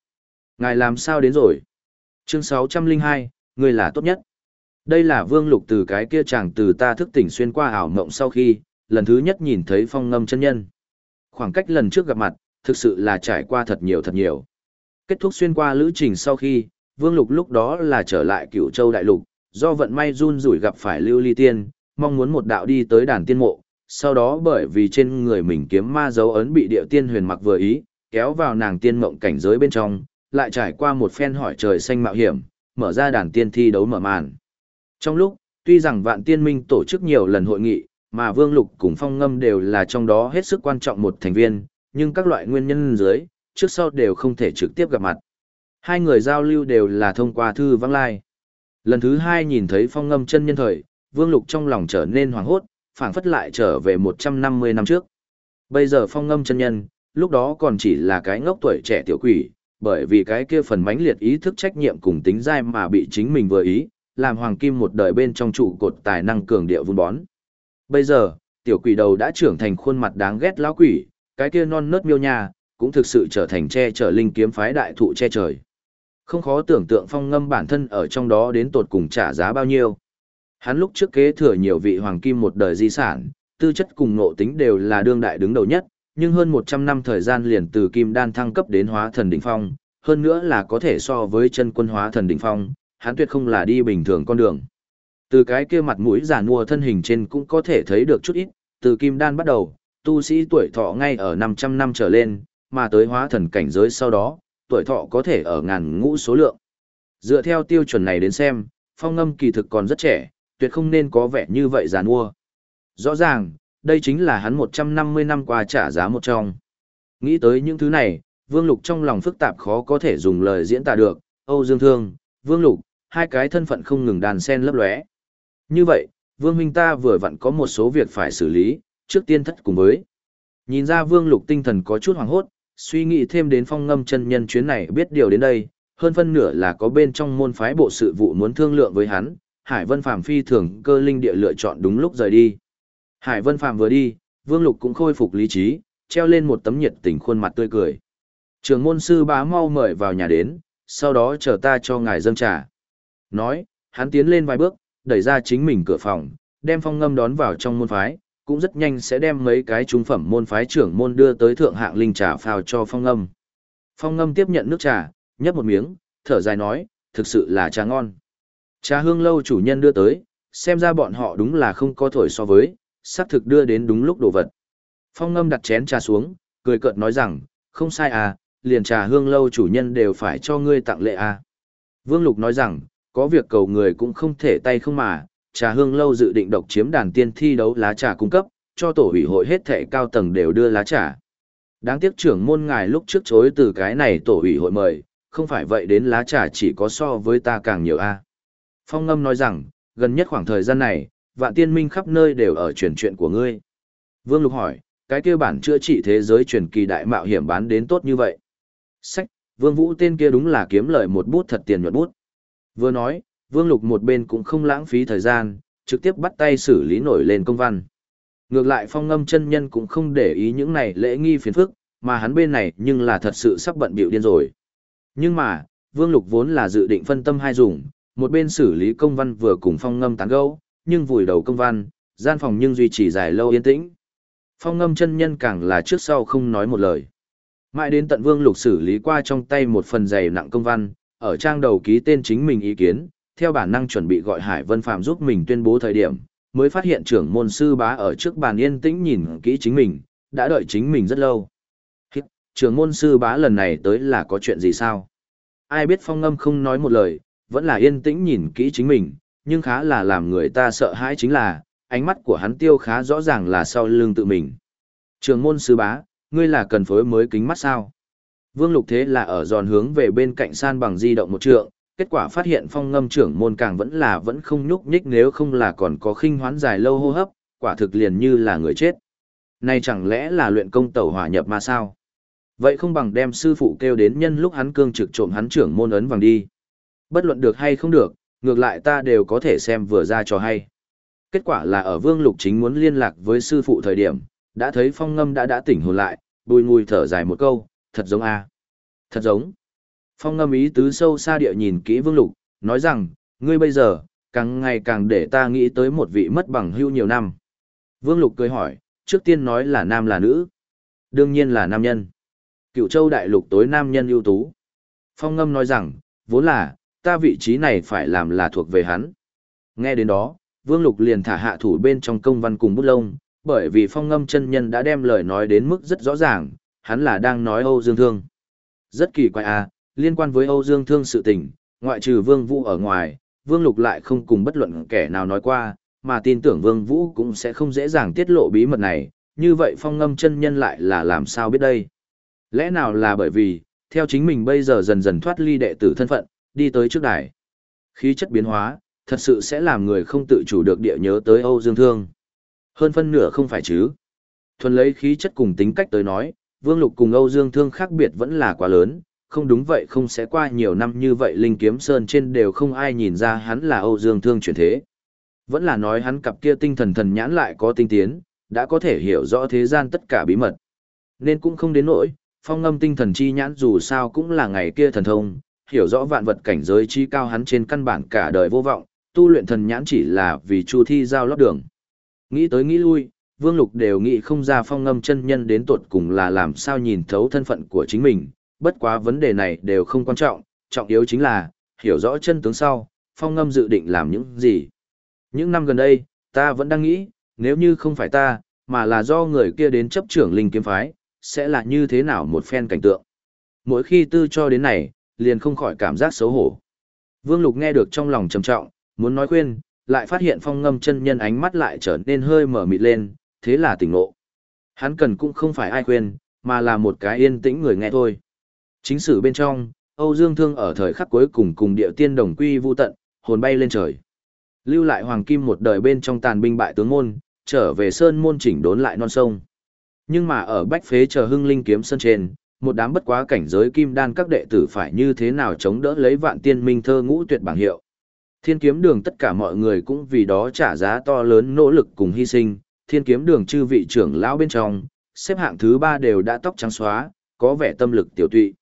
Ngài làm sao đến rồi? Chương 602, người là tốt nhất. Đây là Vương Lục từ cái kia chàng từ ta thức tỉnh xuyên qua ảo mộng sau khi, lần thứ nhất nhìn thấy phong ngâm chân nhân. Khoảng cách lần trước gặp mặt, thực sự là trải qua thật nhiều thật nhiều. Kết thúc xuyên qua lữ trình sau khi, Vương Lục lúc đó là trở lại cửu châu đại lục, do vận may run rủi gặp phải lưu ly tiên, mong muốn một đạo đi tới đàn tiên mộ, sau đó bởi vì trên người mình kiếm ma dấu ấn bị địa tiên huyền mặc vừa ý, kéo vào nàng tiên mộng cảnh giới bên trong, lại trải qua một phen hỏi trời xanh mạo hiểm, mở ra đàn tiên thi đấu mở màn. Trong lúc, tuy rằng vạn tiên minh tổ chức nhiều lần hội nghị, mà Vương Lục cùng Phong Ngâm đều là trong đó hết sức quan trọng một thành viên, nhưng các loại nguyên nhân dưới, trước sau đều không thể trực tiếp gặp mặt. Hai người giao lưu đều là thông qua thư vắng lai. Lần thứ hai nhìn thấy Phong Ngâm chân nhân thời, Vương Lục trong lòng trở nên hoảng hốt, phảng phất lại trở về 150 năm trước. Bây giờ Phong Ngâm chân nhân, lúc đó còn chỉ là cái ngốc tuổi trẻ tiểu quỷ, bởi vì cái kia phần mãnh liệt ý thức trách nhiệm cùng tính dai mà bị chính mình vừa ý, làm hoàng kim một đời bên trong trụ cột tài năng cường điệu vun bón. Bây giờ, tiểu quỷ đầu đã trưởng thành khuôn mặt đáng ghét lão quỷ, cái kia non nớt miêu nhà, cũng thực sự trở thành che chở linh kiếm phái đại thụ che trời. Không khó tưởng tượng phong ngâm bản thân ở trong đó đến tột cùng trả giá bao nhiêu. Hắn lúc trước kế thừa nhiều vị hoàng kim một đời di sản, tư chất cùng ngộ tính đều là đương đại đứng đầu nhất, nhưng hơn 100 năm thời gian liền từ kim đan thăng cấp đến hóa thần đỉnh phong, hơn nữa là có thể so với chân quân hóa thần đỉnh phong, hắn tuyệt không là đi bình thường con đường. Từ cái kia mặt mũi giả nua thân hình trên cũng có thể thấy được chút ít, từ kim đan bắt đầu, tu sĩ tuổi thọ ngay ở 500 năm trở lên, mà tới hóa thần cảnh giới sau đó, tuổi thọ có thể ở ngàn ngũ số lượng. Dựa theo tiêu chuẩn này đến xem, phong ngâm kỳ thực còn rất trẻ, tuyệt không nên có vẻ như vậy giả nua. Rõ ràng, đây chính là hắn 150 năm qua trả giá một trong. Nghĩ tới những thứ này, Vương Lục trong lòng phức tạp khó có thể dùng lời diễn tả được, Âu Dương Thương, Vương Lục, hai cái thân phận không ngừng đàn sen lấp lóe. Như vậy, Vương huynh ta vừa vặn có một số việc phải xử lý, trước tiên thất cùng với. Nhìn ra Vương Lục tinh thần có chút hoảng hốt, suy nghĩ thêm đến phong ngâm chân nhân chuyến này biết điều đến đây, hơn phân nửa là có bên trong môn phái bộ sự vụ muốn thương lượng với hắn, Hải Vân Phàm phi thường cơ linh địa lựa chọn đúng lúc rời đi. Hải Vân Phạm vừa đi, Vương Lục cũng khôi phục lý trí, treo lên một tấm nhiệt tình khuôn mặt tươi cười. Trường môn sư bá mau mời vào nhà đến, sau đó chờ ta cho ngài dâng trà. Nói, hắn tiến lên vài bước, đẩy ra chính mình cửa phòng, đem phong ngâm đón vào trong môn phái, cũng rất nhanh sẽ đem mấy cái trung phẩm môn phái trưởng môn đưa tới thượng hạng linh trà phao cho phong ngâm. Phong ngâm tiếp nhận nước trà, nhấp một miếng, thở dài nói, thực sự là trà ngon. Trà hương lâu chủ nhân đưa tới, xem ra bọn họ đúng là không có thổi so với, xác thực đưa đến đúng lúc đồ vật. Phong ngâm đặt chén trà xuống, cười cợt nói rằng, không sai à, liền trà hương lâu chủ nhân đều phải cho ngươi tặng lệ à. Vương Lục nói rằng, có việc cầu người cũng không thể tay không mà, trà hương lâu dự định độc chiếm đàn tiên thi đấu lá trà cung cấp, cho tổ ủy hội hết thệ cao tầng đều đưa lá trà. Đáng tiếc trưởng môn ngài lúc trước chối từ cái này tổ ủy hội mời, không phải vậy đến lá trà chỉ có so với ta càng nhiều a. Phong ngâm nói rằng, gần nhất khoảng thời gian này, vạn tiên minh khắp nơi đều ở truyền chuyện của ngươi. Vương Lục hỏi, cái kia bản chữa trị thế giới truyền kỳ đại mạo hiểm bán đến tốt như vậy. Sách, Vương Vũ tên kia đúng là kiếm lợi một bút thật tiền nhuận bút. Vừa nói, Vương Lục một bên cũng không lãng phí thời gian, trực tiếp bắt tay xử lý nổi lên công văn. Ngược lại phong ngâm chân nhân cũng không để ý những này lễ nghi phiền phức, mà hắn bên này nhưng là thật sự sắp bận bịu điên rồi. Nhưng mà, Vương Lục vốn là dự định phân tâm hai dùng, một bên xử lý công văn vừa cùng phong ngâm tán gẫu, nhưng vùi đầu công văn, gian phòng nhưng duy trì dài lâu yên tĩnh. Phong ngâm chân nhân càng là trước sau không nói một lời. Mãi đến tận Vương Lục xử lý qua trong tay một phần dày nặng công văn, ở trang đầu ký tên chính mình ý kiến, theo bản năng chuẩn bị gọi Hải Vân Phạm giúp mình tuyên bố thời điểm, mới phát hiện trưởng môn sư bá ở trước bàn yên tĩnh nhìn kỹ chính mình, đã đợi chính mình rất lâu. Hít, trưởng môn sư bá lần này tới là có chuyện gì sao? Ai biết phong ngâm không nói một lời, vẫn là yên tĩnh nhìn kỹ chính mình, nhưng khá là làm người ta sợ hãi chính là, ánh mắt của hắn tiêu khá rõ ràng là sau lưng tự mình. Trường môn sư bá, ngươi là cần phối mới kính mắt sao? Vương Lục thế là ở giòn hướng về bên cạnh san bằng di động một trượng, kết quả phát hiện phong ngâm trưởng môn càng vẫn là vẫn không nhúc nhích nếu không là còn có khinh hoán dài lâu hô hấp, quả thực liền như là người chết. Này chẳng lẽ là luyện công tẩu hỏa nhập mà sao? Vậy không bằng đem sư phụ kêu đến nhân lúc hắn cương trực trộm hắn trưởng môn ấn vàng đi. Bất luận được hay không được, ngược lại ta đều có thể xem vừa ra cho hay. Kết quả là ở Vương Lục Chính muốn liên lạc với sư phụ thời điểm, đã thấy phong ngâm đã đã tỉnh hồn lại, bùi ngùi thở dài một câu, thật giống a Thật giống. Phong ngâm ý tứ sâu xa địa nhìn kỹ Vương Lục, nói rằng, ngươi bây giờ, càng ngày càng để ta nghĩ tới một vị mất bằng hưu nhiều năm. Vương Lục cười hỏi, trước tiên nói là nam là nữ. Đương nhiên là nam nhân. Cựu châu đại lục tối nam nhân ưu tú. Phong ngâm nói rằng, vốn là, ta vị trí này phải làm là thuộc về hắn. Nghe đến đó, Vương Lục liền thả hạ thủ bên trong công văn cùng bút lông, bởi vì phong ngâm chân nhân đã đem lời nói đến mức rất rõ ràng, hắn là đang nói Âu Dương Thương. Rất kỳ quái à, liên quan với Âu Dương Thương sự tình, ngoại trừ Vương Vũ ở ngoài, Vương Lục lại không cùng bất luận kẻ nào nói qua, mà tin tưởng Vương Vũ cũng sẽ không dễ dàng tiết lộ bí mật này, như vậy phong ngâm chân nhân lại là làm sao biết đây? Lẽ nào là bởi vì, theo chính mình bây giờ dần dần thoát ly đệ tử thân phận, đi tới trước đài. Khí chất biến hóa, thật sự sẽ làm người không tự chủ được địa nhớ tới Âu Dương Thương. Hơn phân nửa không phải chứ. Thuần lấy khí chất cùng tính cách tới nói, Vương Lục cùng Âu Dương Thương khác biệt vẫn là quá lớn, không đúng vậy không sẽ qua nhiều năm như vậy Linh Kiếm Sơn trên đều không ai nhìn ra hắn là Âu Dương Thương chuyển thế. Vẫn là nói hắn cặp kia tinh thần thần nhãn lại có tinh tiến, đã có thể hiểu rõ thế gian tất cả bí mật. Nên cũng không đến nỗi, phong ngâm tinh thần chi nhãn dù sao cũng là ngày kia thần thông, hiểu rõ vạn vật cảnh giới chi cao hắn trên căn bản cả đời vô vọng, tu luyện thần nhãn chỉ là vì chu thi giao lót đường. Nghĩ tới nghĩ lui, Vương Lục đều nghĩ không ra phong ngâm chân nhân đến tuột cùng là làm sao nhìn thấu thân phận của chính mình, bất quá vấn đề này đều không quan trọng, trọng yếu chính là, hiểu rõ chân tướng sau, phong ngâm dự định làm những gì. Những năm gần đây, ta vẫn đang nghĩ, nếu như không phải ta, mà là do người kia đến chấp trưởng linh kiếm phái, sẽ là như thế nào một phen cảnh tượng. Mỗi khi tư cho đến này, liền không khỏi cảm giác xấu hổ. Vương Lục nghe được trong lòng trầm trọng, muốn nói khuyên, lại phát hiện phong ngâm chân nhân ánh mắt lại trở nên hơi mở mịt lên, thế là tỉnh ngộ. Hắn cần cũng không phải ai khuyên, mà là một cái yên tĩnh người nghe thôi. Chính sử bên trong, Âu Dương Thương ở thời khắc cuối cùng cùng địa tiên đồng quy vu tận, hồn bay lên trời. Lưu lại hoàng kim một đời bên trong tàn binh bại tướng môn, trở về sơn môn chỉnh đốn lại non sông. Nhưng mà ở bách phế chờ hưng linh kiếm sơn trên, một đám bất quá cảnh giới kim đan các đệ tử phải như thế nào chống đỡ lấy vạn tiên minh thơ ngũ tuyệt bảng hiệu. Thiên kiếm đường tất cả mọi người cũng vì đó trả giá to lớn nỗ lực cùng hy sinh, thiên kiếm đường chư vị trưởng lão bên trong, xếp hạng thứ ba đều đã tóc trắng xóa, có vẻ tâm lực tiểu tụy.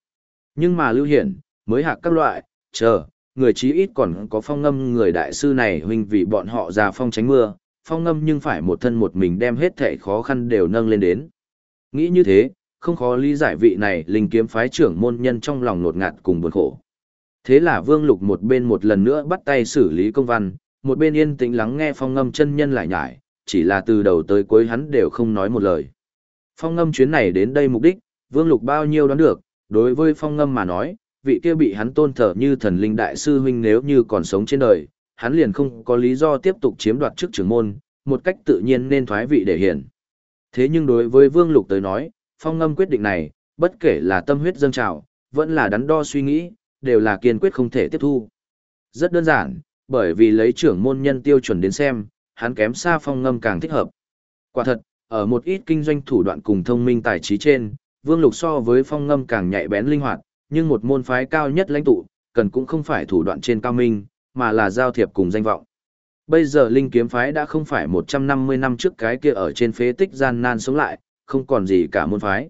Nhưng mà lưu hiển, mới hạc các loại, chờ, người chí ít còn có phong ngâm người đại sư này huynh vì bọn họ già phong tránh mưa, phong ngâm nhưng phải một thân một mình đem hết thảy khó khăn đều nâng lên đến. Nghĩ như thế, không khó lý giải vị này linh kiếm phái trưởng môn nhân trong lòng nột ngạt cùng buồn khổ. Thế là Vương Lục một bên một lần nữa bắt tay xử lý công văn, một bên yên tĩnh lắng nghe phong ngâm chân nhân lại nhải, chỉ là từ đầu tới cuối hắn đều không nói một lời. Phong ngâm chuyến này đến đây mục đích, Vương Lục bao nhiêu đoán được, đối với phong ngâm mà nói, vị kia bị hắn tôn thờ như thần linh đại sư huynh nếu như còn sống trên đời, hắn liền không có lý do tiếp tục chiếm đoạt chức trưởng môn, một cách tự nhiên nên thoái vị để hiển. Thế nhưng đối với Vương Lục tới nói, phong ngâm quyết định này, bất kể là tâm huyết dâng trào, vẫn là đắn đo suy nghĩ, đều là kiên quyết không thể tiếp thu. Rất đơn giản, bởi vì lấy trưởng môn nhân tiêu chuẩn đến xem, hắn kém xa phong ngâm càng thích hợp. Quả thật, ở một ít kinh doanh thủ đoạn cùng thông minh tài trí trên, Vương Lục so với phong ngâm càng nhạy bén linh hoạt, nhưng một môn phái cao nhất lãnh tụ, cần cũng không phải thủ đoạn trên cao minh, mà là giao thiệp cùng danh vọng. Bây giờ linh kiếm phái đã không phải 150 năm trước cái kia ở trên phế tích gian nan sống lại, không còn gì cả môn phái.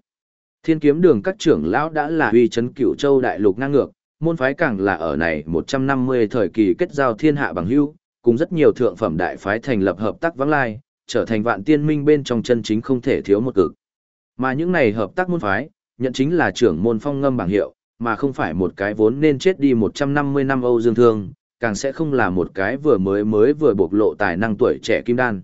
Thiên kiếm đường các trưởng lão đã là uy chấn cửu châu đại lục ngang ngược, môn phái càng là ở này 150 thời kỳ kết giao thiên hạ bằng hữu, cùng rất nhiều thượng phẩm đại phái thành lập hợp tác vắng lai, trở thành vạn tiên minh bên trong chân chính không thể thiếu một cực. Mà những này hợp tác môn phái, nhận chính là trưởng môn phong ngâm bảng hiệu, mà không phải một cái vốn nên chết đi 150 năm Âu Dương Thương, càng sẽ không là một cái vừa mới mới vừa bộc lộ tài năng tuổi trẻ kim đan.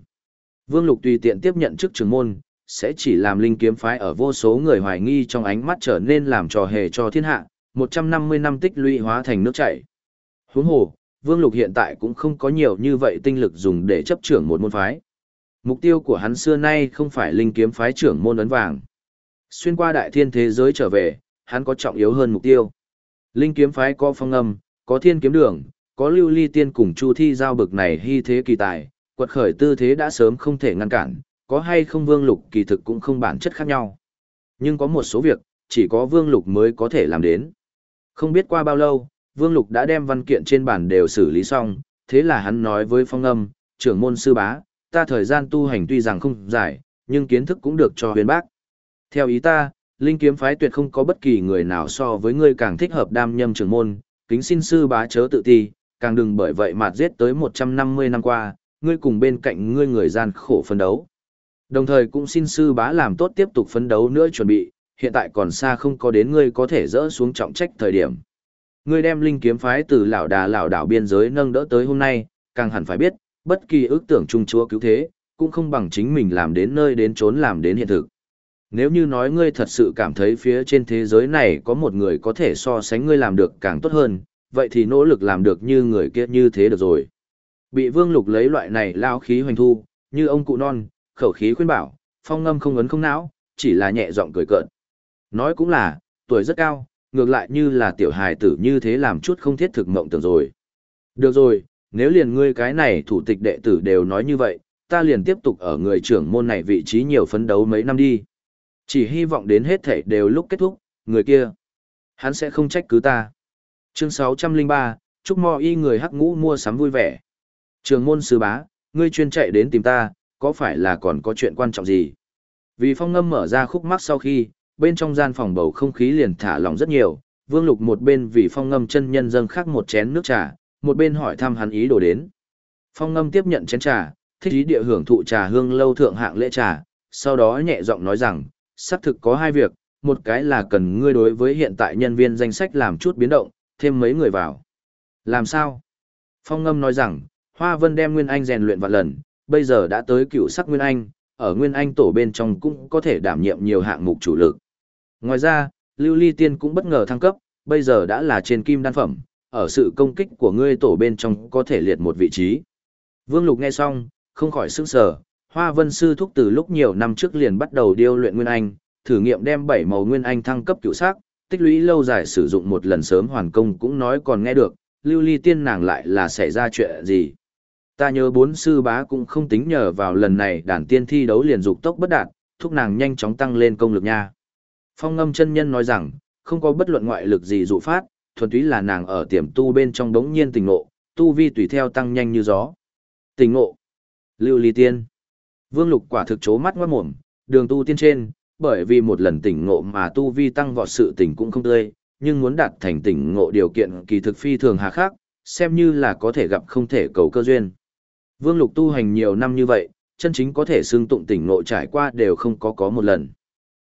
Vương Lục tùy tiện tiếp nhận chức trưởng môn, sẽ chỉ làm linh kiếm phái ở vô số người hoài nghi trong ánh mắt trở nên làm trò hề cho thiên hạ, 150 năm tích lũy hóa thành nước chảy. Huống hồ, Vương Lục hiện tại cũng không có nhiều như vậy tinh lực dùng để chấp trưởng một môn phái. Mục tiêu của hắn xưa nay không phải linh kiếm phái trưởng môn ấn vàng. Xuyên qua đại thiên thế giới trở về, hắn có trọng yếu hơn mục tiêu. Linh kiếm phái có phong âm, có thiên kiếm đường, có lưu ly tiên cùng chu thi giao bực này hy thế kỳ tài, quật khởi tư thế đã sớm không thể ngăn cản, có hay không vương lục kỳ thực cũng không bản chất khác nhau. Nhưng có một số việc, chỉ có vương lục mới có thể làm đến. Không biết qua bao lâu, vương lục đã đem văn kiện trên bản đều xử lý xong, thế là hắn nói với phong âm, trưởng môn sư bá, ta thời gian tu hành tuy rằng không dài, nhưng kiến thức cũng được cho huyền bác. Theo ý ta, linh kiếm phái tuyệt không có bất kỳ người nào so với ngươi càng thích hợp đam nhâm trưởng môn, kính xin sư bá chớ tự ti, càng đừng bởi vậy mà giết tới 150 năm qua, ngươi cùng bên cạnh ngươi người gian khổ phân đấu. Đồng thời cũng xin sư bá làm tốt tiếp tục phấn đấu nữa chuẩn bị, hiện tại còn xa không có đến ngươi có thể dỡ xuống trọng trách thời điểm. Ngươi đem linh kiếm phái từ lão đà lão đảo biên giới nâng đỡ tới hôm nay, càng hẳn phải biết, bất kỳ ước tưởng trung chúa cứu thế, cũng không bằng chính mình làm đến nơi đến trốn làm đến hiện thực. Nếu như nói ngươi thật sự cảm thấy phía trên thế giới này có một người có thể so sánh ngươi làm được càng tốt hơn, vậy thì nỗ lực làm được như người kia như thế được rồi. Bị vương lục lấy loại này lao khí hoành thu, như ông cụ non, khẩu khí khuyên bảo, phong ngâm không ấn không não, chỉ là nhẹ giọng cười cợt. Nói cũng là, tuổi rất cao, ngược lại như là tiểu hài tử như thế làm chút không thiết thực mộng tưởng rồi. Được rồi, nếu liền ngươi cái này thủ tịch đệ tử đều nói như vậy, ta liền tiếp tục ở người trưởng môn này vị trí nhiều phấn đấu mấy năm đi. Chỉ hy vọng đến hết thể đều lúc kết thúc, người kia, hắn sẽ không trách cứ ta. Chương 603, chúc mò y người hắc ngũ mua sắm vui vẻ. Trường môn sư bá, ngươi chuyên chạy đến tìm ta, có phải là còn có chuyện quan trọng gì? Vì phong ngâm mở ra khúc mắc sau khi, bên trong gian phòng bầu không khí liền thả lỏng rất nhiều, vương lục một bên vì phong ngâm chân nhân dâng khác một chén nước trà, một bên hỏi thăm hắn ý đồ đến. Phong ngâm tiếp nhận chén trà, thích ý địa hưởng thụ trà hương lâu thượng hạng lễ trà, sau đó nhẹ giọng nói rằng, xác thực có hai việc, một cái là cần ngươi đối với hiện tại nhân viên danh sách làm chút biến động, thêm mấy người vào. Làm sao? Phong ngâm nói rằng, Hoa Vân đem Nguyên Anh rèn luyện vạn lần, bây giờ đã tới cựu sắc Nguyên Anh, ở Nguyên Anh tổ bên trong cũng có thể đảm nhiệm nhiều hạng mục chủ lực. Ngoài ra, Lưu Ly Tiên cũng bất ngờ thăng cấp, bây giờ đã là trên kim đan phẩm, ở sự công kích của ngươi tổ bên trong có thể liệt một vị trí. Vương Lục nghe xong, không khỏi sững sờ, Hoa Vân sư thúc từ lúc nhiều năm trước liền bắt đầu điêu luyện Nguyên Anh, thử nghiệm đem bảy màu Nguyên Anh thăng cấp cựu sắc, tích lũy lâu dài sử dụng một lần sớm hoàn công cũng nói còn nghe được, lưu ly tiên nàng lại là xảy ra chuyện gì. Ta nhớ bốn sư bá cũng không tính nhờ vào lần này đàn tiên thi đấu liền dục tốc bất đạt, thúc nàng nhanh chóng tăng lên công lực nha. Phong ngâm chân nhân nói rằng, không có bất luận ngoại lực gì dụ phát, thuần túy là nàng ở tiềm tu bên trong đống nhiên tình ngộ, tu vi tùy theo tăng nhanh như gió. Tình ngộ. Lưu ly tiên. Vương Lục quả thực chố mắt ngoát mồm, đường tu tiên trên, bởi vì một lần tỉnh ngộ mà tu vi tăng vọt sự tỉnh cũng không tươi, nhưng muốn đạt thành tỉnh ngộ điều kiện kỳ thực phi thường hà khắc, xem như là có thể gặp không thể cầu cơ duyên. Vương Lục tu hành nhiều năm như vậy, chân chính có thể xương tụng tỉnh ngộ trải qua đều không có có một lần.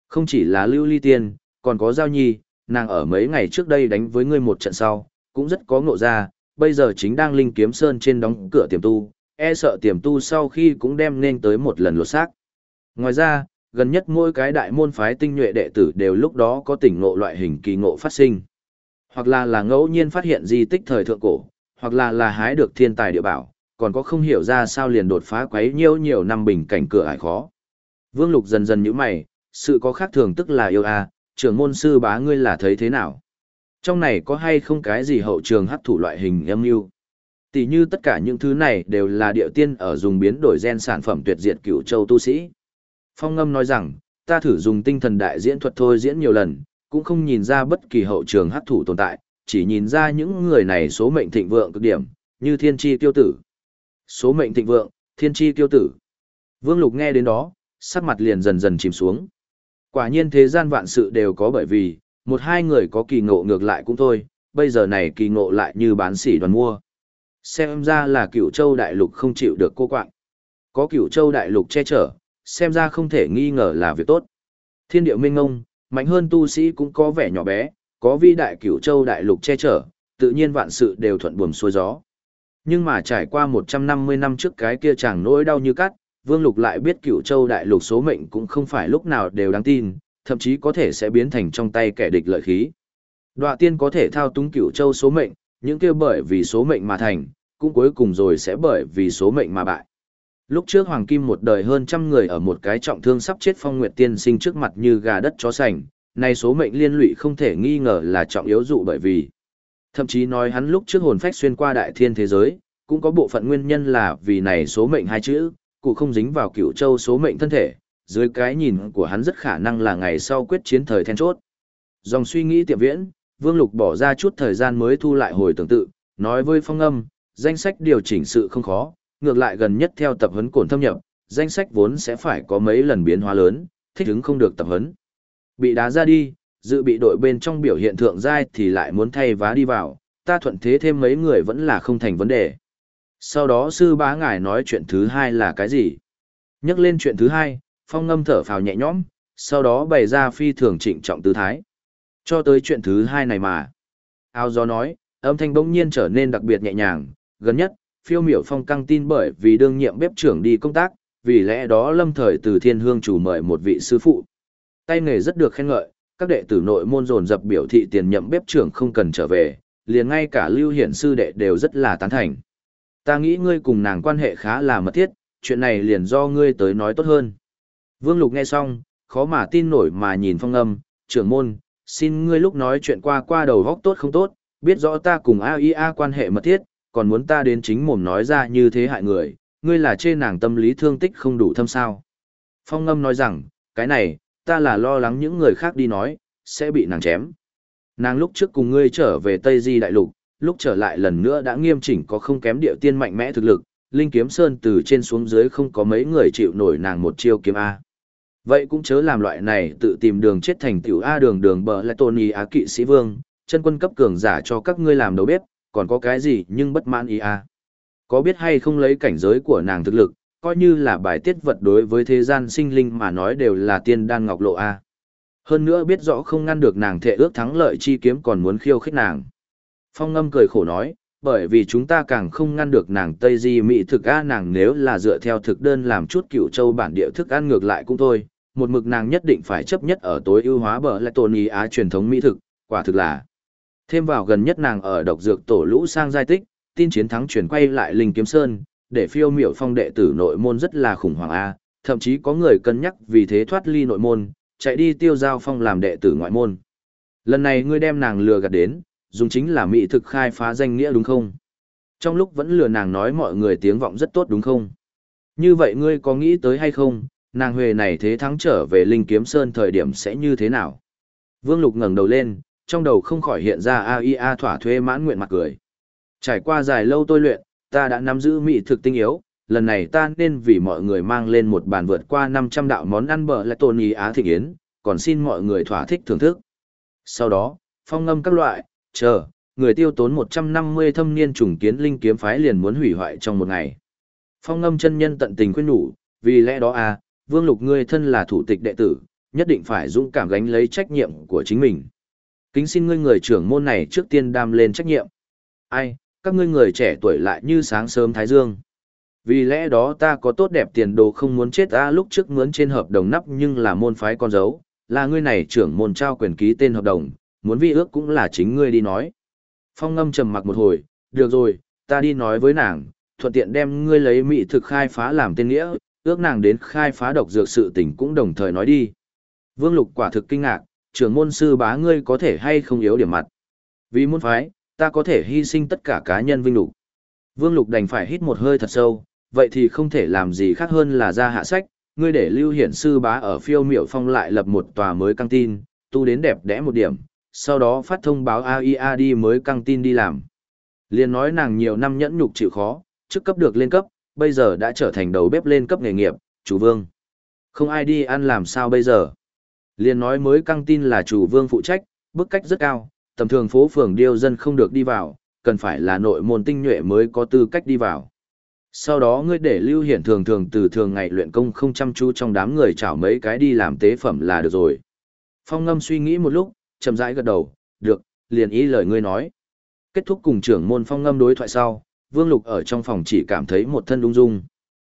Không chỉ là Lưu Ly Tiên, còn có Giao Nhi, nàng ở mấy ngày trước đây đánh với ngươi một trận sau, cũng rất có ngộ ra, bây giờ chính đang linh kiếm sơn trên đóng cửa tiềm tu, e sợ tiềm tu sau khi cũng đem nên tới một lần lột xác. Ngoài ra, gần nhất mỗi cái đại môn phái tinh nhuệ đệ tử đều lúc đó có tỉnh ngộ loại hình kỳ ngộ phát sinh. Hoặc là là ngẫu nhiên phát hiện di tích thời thượng cổ, hoặc là là hái được thiên tài địa bảo, còn có không hiểu ra sao liền đột phá quấy nhiêu nhiều năm bình cảnh cửa ải khó. Vương Lục dần dần nhíu mày, sự có khác thường tức là yêu a, à, trưởng môn sư bá ngươi là thấy thế nào? Trong này có hay không cái gì hậu trường hấp thụ loại hình âm mưu? Tỷ như tất cả những thứ này đều là điệu tiên ở dùng biến đổi gen sản phẩm tuyệt diệt cửu châu tu sĩ. Phong ngâm nói rằng, ta thử dùng tinh thần đại diễn thuật thôi diễn nhiều lần, cũng không nhìn ra bất kỳ hậu trường hấp thụ tồn tại, chỉ nhìn ra những người này số mệnh thịnh vượng cực điểm, như thiên chi tiêu tử. Số mệnh thịnh vượng, thiên tri tiêu tử. Vương Lục nghe đến đó, sắc mặt liền dần dần chìm xuống. Quả nhiên thế gian vạn sự đều có bởi vì, một hai người có kỳ ngộ ngược lại cũng thôi, bây giờ này kỳ ngộ lại như bán sỉ đoàn mua. Xem ra là cửu châu đại lục không chịu được cô quạng. Có cửu châu đại lục che chở, xem ra không thể nghi ngờ là việc tốt. Thiên điệu minh ngông, mạnh hơn tu sĩ cũng có vẻ nhỏ bé, có vi đại cửu châu đại lục che chở, tự nhiên vạn sự đều thuận buồm xuôi gió. Nhưng mà trải qua 150 năm trước cái kia chẳng nỗi đau như cắt, Vương Lục lại biết cửu châu đại lục số mệnh cũng không phải lúc nào đều đáng tin, thậm chí có thể sẽ biến thành trong tay kẻ địch lợi khí. Đoạ tiên có thể thao túng cửu châu số mệnh, những kia bởi vì số mệnh mà thành, cũng cuối cùng rồi sẽ bởi vì số mệnh mà bại. Lúc trước Hoàng Kim một đời hơn trăm người ở một cái trọng thương sắp chết phong nguyệt tiên sinh trước mặt như gà đất chó sành, nay số mệnh liên lụy không thể nghi ngờ là trọng yếu dụ bởi vì. Thậm chí nói hắn lúc trước hồn phách xuyên qua đại thiên thế giới, cũng có bộ phận nguyên nhân là vì này số mệnh hai chữ, cụ không dính vào cựu châu số mệnh thân thể, dưới cái nhìn của hắn rất khả năng là ngày sau quyết chiến thời then chốt. Dòng suy nghĩ tiệm viễn, Vương Lục bỏ ra chút thời gian mới thu lại hồi tưởng tự, nói với phong âm, danh sách điều chỉnh sự không khó, ngược lại gần nhất theo tập huấn cổn thâm nhập, danh sách vốn sẽ phải có mấy lần biến hóa lớn, thích ứng không được tập huấn. Bị đá ra đi, dự bị đội bên trong biểu hiện thượng giai thì lại muốn thay vá đi vào, ta thuận thế thêm mấy người vẫn là không thành vấn đề. Sau đó sư bá ngài nói chuyện thứ hai là cái gì? Nhắc lên chuyện thứ hai, phong ngâm thở phào nhẹ nhõm, sau đó bày ra phi thường trịnh trọng tư thái. Cho tới chuyện thứ hai này mà. Ao gió nói, âm thanh bỗng nhiên trở nên đặc biệt nhẹ nhàng, gần nhất, phiêu miểu phong căng tin bởi vì đương nhiệm bếp trưởng đi công tác, vì lẽ đó lâm thời từ thiên hương chủ mời một vị sư phụ. Tay nghề rất được khen ngợi, các đệ tử nội môn dồn dập biểu thị tiền nhậm bếp trưởng không cần trở về, liền ngay cả lưu hiển sư đệ đều rất là tán thành. Ta nghĩ ngươi cùng nàng quan hệ khá là mật thiết, chuyện này liền do ngươi tới nói tốt hơn. Vương Lục nghe xong, khó mà tin nổi mà nhìn phong âm, trưởng môn, xin ngươi lúc nói chuyện qua qua đầu góc tốt không tốt, biết rõ ta cùng AIA quan hệ mật thiết, còn muốn ta đến chính mồm nói ra như thế hại người, ngươi là chê nàng tâm lý thương tích không đủ thâm sao. Phong âm nói rằng, cái này, ta là lo lắng những người khác đi nói, sẽ bị nàng chém. Nàng lúc trước cùng ngươi trở về Tây Di Đại Lục, lúc trở lại lần nữa đã nghiêm chỉnh có không kém điệu tiên mạnh mẽ thực lực, Linh Kiếm Sơn từ trên xuống dưới không có mấy người chịu nổi nàng một chiêu kiếm A. Vậy cũng chớ làm loại này tự tìm đường chết thành tiểu A đường đường bờ lại tôn ý á kỵ sĩ vương, chân quân cấp cường giả cho các ngươi làm đầu bếp, còn có cái gì nhưng bất mãn ý A. Có biết hay không lấy cảnh giới của nàng thực lực, coi như là bài tiết vật đối với thế gian sinh linh mà nói đều là tiên đan ngọc lộ A. Hơn nữa biết rõ không ngăn được nàng thệ ước thắng lợi chi kiếm còn muốn khiêu khích nàng. Phong ngâm cười khổ nói, bởi vì chúng ta càng không ngăn được nàng Tây Di Mỹ thực A nàng nếu là dựa theo thực đơn làm chút cựu châu bản địa thức ăn ngược lại cũng thôi, một mực nàng nhất định phải chấp nhất ở tối ưu hóa bờ lại tồn ý á truyền thống mỹ thực, quả thực là. Thêm vào gần nhất nàng ở độc dược tổ lũ sang giai tích, tin chiến thắng chuyển quay lại Linh Kiếm Sơn, để phiêu miểu phong đệ tử nội môn rất là khủng hoảng A, thậm chí có người cân nhắc vì thế thoát ly nội môn, chạy đi tiêu giao phong làm đệ tử ngoại môn. Lần này ngươi đem nàng lừa gạt đến, dùng chính là mỹ thực khai phá danh nghĩa đúng không? Trong lúc vẫn lừa nàng nói mọi người tiếng vọng rất tốt đúng không? Như vậy ngươi có nghĩ tới hay không, nàng huề này thế thắng trở về Linh Kiếm Sơn thời điểm sẽ như thế nào? Vương Lục ngẩng đầu lên, trong đầu không khỏi hiện ra AIA thỏa thuê mãn nguyện mặt cười. Trải qua dài lâu tôi luyện, ta đã nắm giữ mỹ thực tinh yếu, lần này ta nên vì mọi người mang lên một bàn vượt qua 500 đạo món ăn bờ lại tôn ý á thịnh yến, còn xin mọi người thỏa thích thưởng thức. Sau đó, phong ngâm các loại, chờ, người tiêu tốn 150 thâm niên trùng kiến linh kiếm phái liền muốn hủy hoại trong một ngày. Phong ngâm chân nhân tận tình khuyên nhủ, vì lẽ đó à, vương lục ngươi thân là thủ tịch đệ tử, nhất định phải dũng cảm gánh lấy trách nhiệm của chính mình. Kính xin ngươi người trưởng môn này trước tiên đam lên trách nhiệm. Ai, các ngươi người trẻ tuổi lại như sáng sớm thái dương. Vì lẽ đó ta có tốt đẹp tiền đồ không muốn chết ta lúc trước mướn trên hợp đồng nắp nhưng là môn phái con dấu, là ngươi này trưởng môn trao quyền ký tên hợp đồng, muốn vi ước cũng là chính ngươi đi nói. Phong ngâm trầm mặc một hồi, được rồi, ta đi nói với nàng, thuận tiện đem ngươi lấy mỹ thực khai phá làm tên nghĩa, ước nàng đến khai phá độc dược sự tình cũng đồng thời nói đi. Vương Lục quả thực kinh ngạc, trưởng môn sư bá ngươi có thể hay không yếu điểm mặt. Vì môn phái, ta có thể hy sinh tất cả cá nhân vinh lục. Vương Lục đành phải hít một hơi thật sâu, vậy thì không thể làm gì khác hơn là ra hạ sách, ngươi để lưu hiển sư bá ở phiêu miểu phong lại lập một tòa mới căng tin, tu đến đẹp đẽ một điểm, sau đó phát thông báo AIA đi mới căng tin đi làm. Liên nói nàng nhiều năm nhẫn nhục chịu khó, trước cấp được lên cấp, bây giờ đã trở thành đầu bếp lên cấp nghề nghiệp, chủ vương. Không ai đi ăn làm sao bây giờ. Liên nói mới căng tin là chủ vương phụ trách, bức cách rất cao, tầm thường phố phường điêu dân không được đi vào, cần phải là nội môn tinh nhuệ mới có tư cách đi vào. Sau đó ngươi để lưu hiển thường thường từ thường ngày luyện công không chăm chú trong đám người chảo mấy cái đi làm tế phẩm là được rồi. Phong ngâm suy nghĩ một lúc, chậm rãi gật đầu, được, liền ý lời ngươi nói. Kết thúc cùng trưởng môn phong ngâm đối thoại sau, Vương Lục ở trong phòng chỉ cảm thấy một thân đung dung.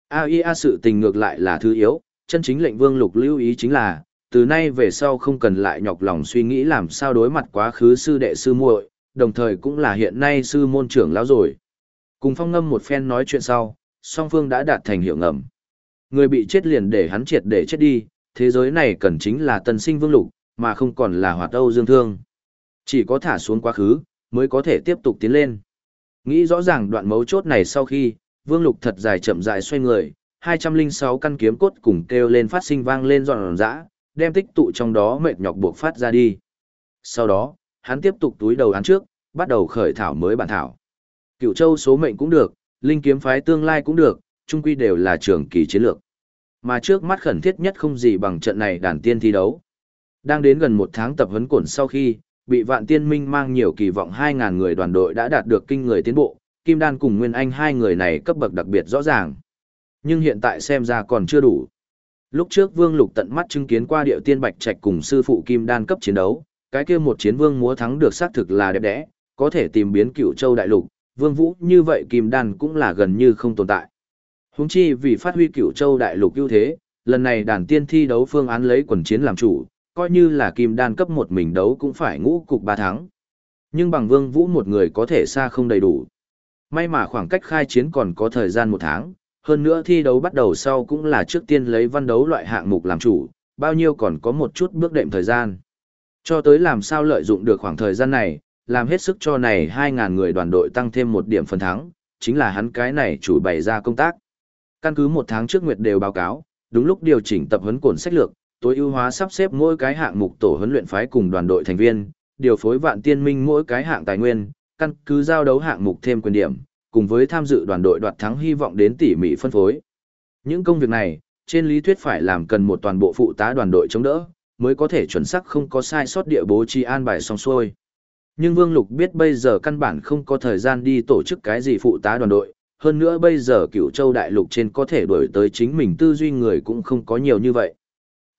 AIA sự tình ngược lại là thứ yếu, chân chính lệnh Vương Lục lưu ý chính là, từ nay về sau không cần lại nhọc lòng suy nghĩ làm sao đối mặt quá khứ sư đệ sư muội, đồng thời cũng là hiện nay sư môn trưởng lão rồi. Cùng phong ngâm một phen nói chuyện sau, song phương đã đạt thành hiệu ngầm. Người bị chết liền để hắn triệt để chết đi, thế giới này cần chính là tân sinh vương lục, mà không còn là hoạt âu dương thương. Chỉ có thả xuống quá khứ, mới có thể tiếp tục tiến lên. Nghĩ rõ ràng đoạn mấu chốt này sau khi, vương lục thật dài chậm dài xoay người, 206 căn kiếm cốt cùng kêu lên phát sinh vang lên dọn dã, đem tích tụ trong đó mệt nhọc buộc phát ra đi. Sau đó, hắn tiếp tục túi đầu án trước, bắt đầu khởi thảo mới bản thảo. Cựu châu số mệnh cũng được, linh kiếm phái tương lai cũng được, chung quy đều là trường kỳ chiến lược. Mà trước mắt khẩn thiết nhất không gì bằng trận này đàn tiên thi đấu. Đang đến gần một tháng tập huấn cổn sau khi, bị vạn tiên minh mang nhiều kỳ vọng 2.000 người đoàn đội đã đạt được kinh người tiến bộ, Kim Đan cùng Nguyên Anh hai người này cấp bậc đặc biệt rõ ràng. Nhưng hiện tại xem ra còn chưa đủ. Lúc trước Vương Lục tận mắt chứng kiến qua điệu tiên Bạch Trạch cùng sư phụ Kim Đan cấp chiến đấu, cái kia một chiến vương múa thắng được xác thực là đẹp đẽ, có thể tìm biến Cửu châu đại lục, vương vũ như vậy Kim Đan cũng là gần như không tồn tại. Huống chi vì phát huy Cửu châu đại lục ưu thế, lần này đàn tiên thi đấu phương án lấy quần chiến làm chủ, coi như là Kim Đan cấp một mình đấu cũng phải ngũ cục ba thắng. Nhưng bằng vương vũ một người có thể xa không đầy đủ. May mà khoảng cách khai chiến còn có thời gian một tháng, hơn nữa thi đấu bắt đầu sau cũng là trước tiên lấy văn đấu loại hạng mục làm chủ, bao nhiêu còn có một chút bước đệm thời gian. Cho tới làm sao lợi dụng được khoảng thời gian này, làm hết sức cho này 2.000 người đoàn đội tăng thêm một điểm phần thắng, chính là hắn cái này chủ bày ra công tác. Căn cứ một tháng trước Nguyệt đều báo cáo, đúng lúc điều chỉnh tập huấn cổn sách lược, tối ưu hóa sắp xếp mỗi cái hạng mục tổ huấn luyện phái cùng đoàn đội thành viên, điều phối vạn tiên minh mỗi cái hạng tài nguyên, căn cứ giao đấu hạng mục thêm quyền điểm, cùng với tham dự đoàn đội đoạt thắng hy vọng đến tỉ mỉ phân phối. Những công việc này, trên lý thuyết phải làm cần một toàn bộ phụ tá đoàn đội chống đỡ, mới có thể chuẩn xác không có sai sót địa bố trí an bài xong xuôi. Nhưng Vương Lục biết bây giờ căn bản không có thời gian đi tổ chức cái gì phụ tá đoàn đội, hơn nữa bây giờ cửu châu đại lục trên có thể đuổi tới chính mình tư duy người cũng không có nhiều như vậy.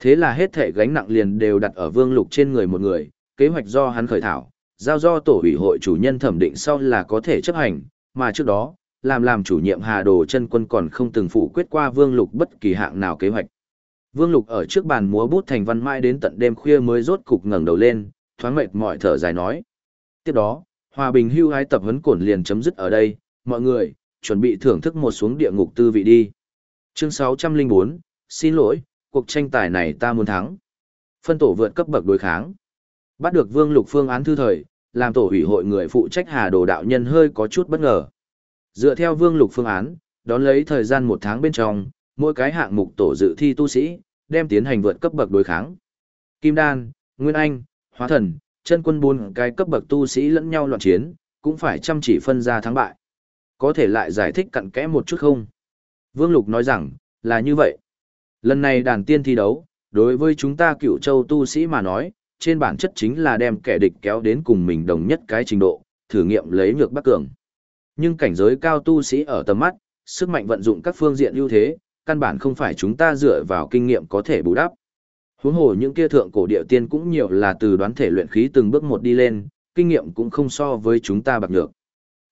Thế là hết thể gánh nặng liền đều đặt ở Vương Lục trên người một người, kế hoạch do hắn khởi thảo, giao do tổ ủy hội chủ nhân thẩm định sau là có thể chấp hành, mà trước đó, làm làm chủ nhiệm Hà Đồ chân quân còn không từng phụ quyết qua Vương Lục bất kỳ hạng nào kế hoạch. Vương Lục ở trước bàn múa bút thành văn mãi đến tận đêm khuya mới rốt cục ngẩng đầu lên, thoáng mệt mỏi thở dài nói. Tiếp đó, Hòa Bình hưu hái tập huấn cổn liền chấm dứt ở đây, mọi người, chuẩn bị thưởng thức một xuống địa ngục tư vị đi. Chương 604, xin lỗi, cuộc tranh tài này ta muốn thắng. Phân tổ vượt cấp bậc đối kháng. Bắt được Vương Lục phương án thư thời, làm tổ ủy hội người phụ trách Hà Đồ đạo nhân hơi có chút bất ngờ. Dựa theo Vương Lục phương án, đón lấy thời gian một tháng bên trong, mỗi cái hạng mục tổ dự thi tu sĩ, đem tiến hành vượt cấp bậc đối kháng. Kim Đan, Nguyên Anh, Hóa Thần, chân quân bốn cái cấp bậc tu sĩ lẫn nhau loạn chiến, cũng phải chăm chỉ phân ra thắng bại. Có thể lại giải thích cặn kẽ một chút không? Vương Lục nói rằng, là như vậy. Lần này đàn tiên thi đấu, đối với chúng ta cựu châu tu sĩ mà nói, trên bản chất chính là đem kẻ địch kéo đến cùng mình đồng nhất cái trình độ, thử nghiệm lấy nhược bắc cường. Nhưng cảnh giới cao tu sĩ ở tầm mắt, sức mạnh vận dụng các phương diện ưu thế, căn bản không phải chúng ta dựa vào kinh nghiệm có thể bù đắp. Huống hồ những kia thượng cổ địa tiên cũng nhiều là từ đoán thể luyện khí từng bước một đi lên, kinh nghiệm cũng không so với chúng ta bạc nhược.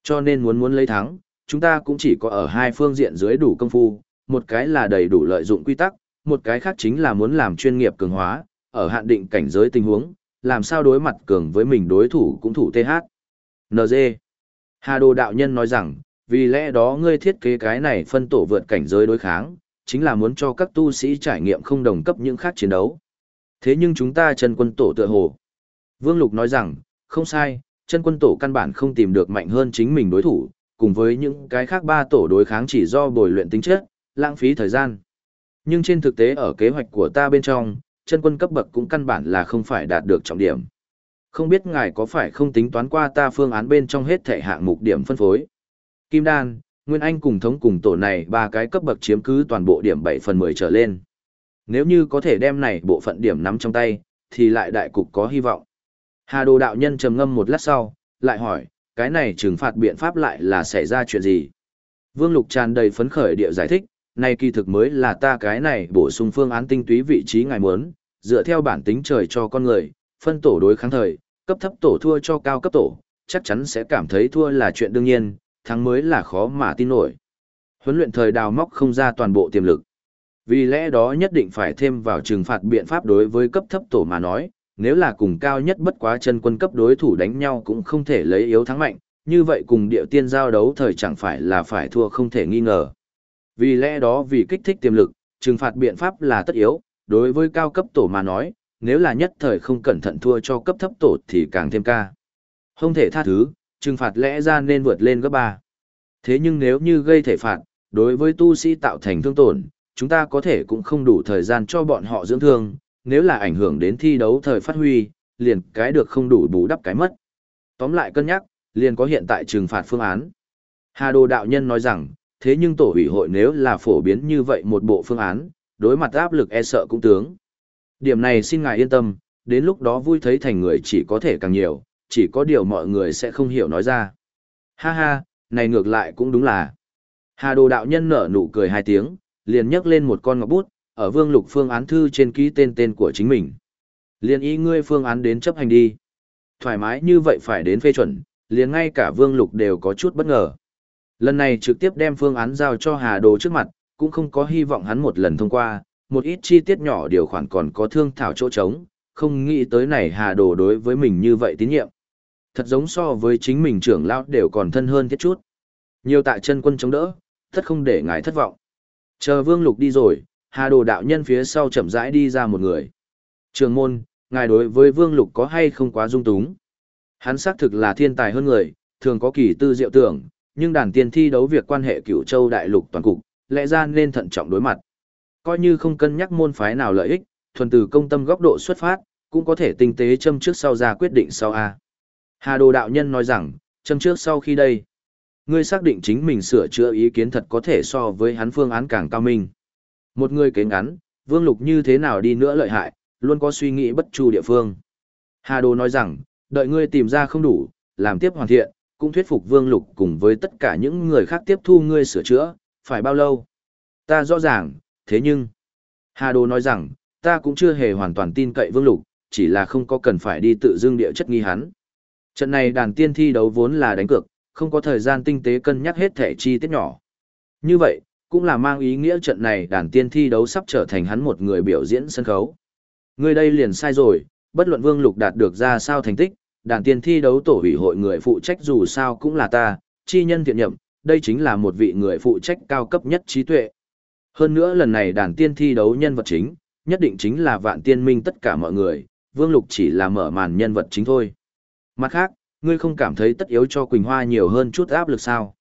Cho nên muốn muốn lấy thắng, chúng ta cũng chỉ có ở hai phương diện dưới đủ công phu, một cái là đầy đủ lợi dụng quy tắc, một cái khác chính là muốn làm chuyên nghiệp cường hóa, ở hạn định cảnh giới tình huống, làm sao đối mặt cường với mình đối thủ cũng thủ TH. NG. Hà Đồ Đạo Nhân nói rằng, vì lẽ đó ngươi thiết kế cái này phân tổ vượt cảnh giới đối kháng, chính là muốn cho các tu sĩ trải nghiệm không đồng cấp những khác chiến đấu. Thế nhưng chúng ta chân quân tổ tựa hồ. Vương Lục nói rằng, không sai, chân quân tổ căn bản không tìm được mạnh hơn chính mình đối thủ, cùng với những cái khác ba tổ đối kháng chỉ do bồi luyện tính chất, lãng phí thời gian. Nhưng trên thực tế ở kế hoạch của ta bên trong, chân quân cấp bậc cũng căn bản là không phải đạt được trọng điểm. Không biết ngài có phải không tính toán qua ta phương án bên trong hết thể hạng mục điểm phân phối. Kim Đan, Nguyên Anh cùng thống cùng tổ này ba cái cấp bậc chiếm cứ toàn bộ điểm 7 phần 10 trở lên. Nếu như có thể đem này bộ phận điểm nắm trong tay, thì lại đại cục có hy vọng. Hà Đồ đạo nhân trầm ngâm một lát sau, lại hỏi, cái này trừng phạt biện pháp lại là xảy ra chuyện gì? Vương Lục tràn đầy phấn khởi địa giải thích, này kỳ thực mới là ta cái này bổ sung phương án tinh túy vị trí ngài muốn, dựa theo bản tính trời cho con người, phân tổ đối kháng thời, cấp thấp tổ thua cho cao cấp tổ, chắc chắn sẽ cảm thấy thua là chuyện đương nhiên, thắng mới là khó mà tin nổi. Huấn luyện thời đào móc không ra toàn bộ tiềm lực. Vì lẽ đó nhất định phải thêm vào trừng phạt biện pháp đối với cấp thấp tổ mà nói, nếu là cùng cao nhất bất quá chân quân cấp đối thủ đánh nhau cũng không thể lấy yếu thắng mạnh, như vậy cùng địa tiên giao đấu thời chẳng phải là phải thua không thể nghi ngờ. Vì lẽ đó vì kích thích tiềm lực, trừng phạt biện pháp là tất yếu, đối với cao cấp tổ mà nói, nếu là nhất thời không cẩn thận thua cho cấp thấp tổ thì càng thêm ca. Không thể tha thứ, trừng phạt lẽ ra nên vượt lên gấp ba. Thế nhưng nếu như gây thể phạt, đối với tu sĩ tạo thành thương tổn, chúng ta có thể cũng không đủ thời gian cho bọn họ dưỡng thương, nếu là ảnh hưởng đến thi đấu thời phát huy, liền cái được không đủ bù đắp cái mất. Tóm lại cân nhắc, liền có hiện tại trừng phạt phương án. Hà Đồ đạo nhân nói rằng, thế nhưng tổ ủy hội nếu là phổ biến như vậy một bộ phương án, đối mặt áp lực e sợ cũng tướng. Điểm này xin ngài yên tâm, đến lúc đó vui thấy thành người chỉ có thể càng nhiều, chỉ có điều mọi người sẽ không hiểu nói ra. Ha ha, này ngược lại cũng đúng là. Hà đồ đạo nhân nở nụ cười hai tiếng, liền nhấc lên một con ngọc bút, ở vương lục phương án thư trên ký tên tên của chính mình. Liền ý ngươi phương án đến chấp hành đi. Thoải mái như vậy phải đến phê chuẩn, liền ngay cả vương lục đều có chút bất ngờ. Lần này trực tiếp đem phương án giao cho Hà Đồ trước mặt, cũng không có hy vọng hắn một lần thông qua, một ít chi tiết nhỏ điều khoản còn có thương thảo chỗ trống, không nghĩ tới này Hà Đồ đối với mình như vậy tín nhiệm. Thật giống so với chính mình trưởng lão đều còn thân hơn thiết chút. Nhiều tại chân quân chống đỡ, thất không để ngài thất vọng. Chờ Vương Lục đi rồi, Hà Đồ đạo nhân phía sau chậm rãi đi ra một người. Trường môn, ngài đối với Vương Lục có hay không quá dung túng? Hắn xác thực là thiên tài hơn người, thường có kỳ tư diệu tưởng, nhưng đàn tiên thi đấu việc quan hệ cửu châu đại lục toàn cục, lẽ ra nên thận trọng đối mặt. Coi như không cân nhắc môn phái nào lợi ích, thuần từ công tâm góc độ xuất phát, cũng có thể tinh tế châm trước sau ra quyết định sau A. Hà Đồ Đạo Nhân nói rằng, châm trước sau khi đây, ngươi xác định chính mình sửa chữa ý kiến thật có thể so với hắn phương án càng cao minh. Một người kế ngắn, Vương Lục như thế nào đi nữa lợi hại, luôn có suy nghĩ bất chu địa phương. Hà Đồ nói rằng, đợi ngươi tìm ra không đủ, làm tiếp hoàn thiện, cũng thuyết phục Vương Lục cùng với tất cả những người khác tiếp thu ngươi sửa chữa, phải bao lâu? Ta rõ ràng, thế nhưng... Hà Đồ nói rằng, ta cũng chưa hề hoàn toàn tin cậy Vương Lục, chỉ là không có cần phải đi tự dương địa chất nghi hắn. Trận này đàn tiên thi đấu vốn là đánh cược, không có thời gian tinh tế cân nhắc hết thể chi tiết nhỏ. Như vậy, cũng là mang ý nghĩa trận này đàn tiên thi đấu sắp trở thành hắn một người biểu diễn sân khấu. Người đây liền sai rồi, bất luận Vương Lục đạt được ra sao thành tích, đàn tiên thi đấu tổ ủy hội người phụ trách dù sao cũng là ta, chi nhân thiện nhậm, đây chính là một vị người phụ trách cao cấp nhất trí tuệ. Hơn nữa lần này đàn tiên thi đấu nhân vật chính, nhất định chính là vạn tiên minh tất cả mọi người, Vương Lục chỉ là mở màn nhân vật chính thôi. Mặt khác, ngươi không cảm thấy tất yếu cho Quỳnh Hoa nhiều hơn chút áp lực sao?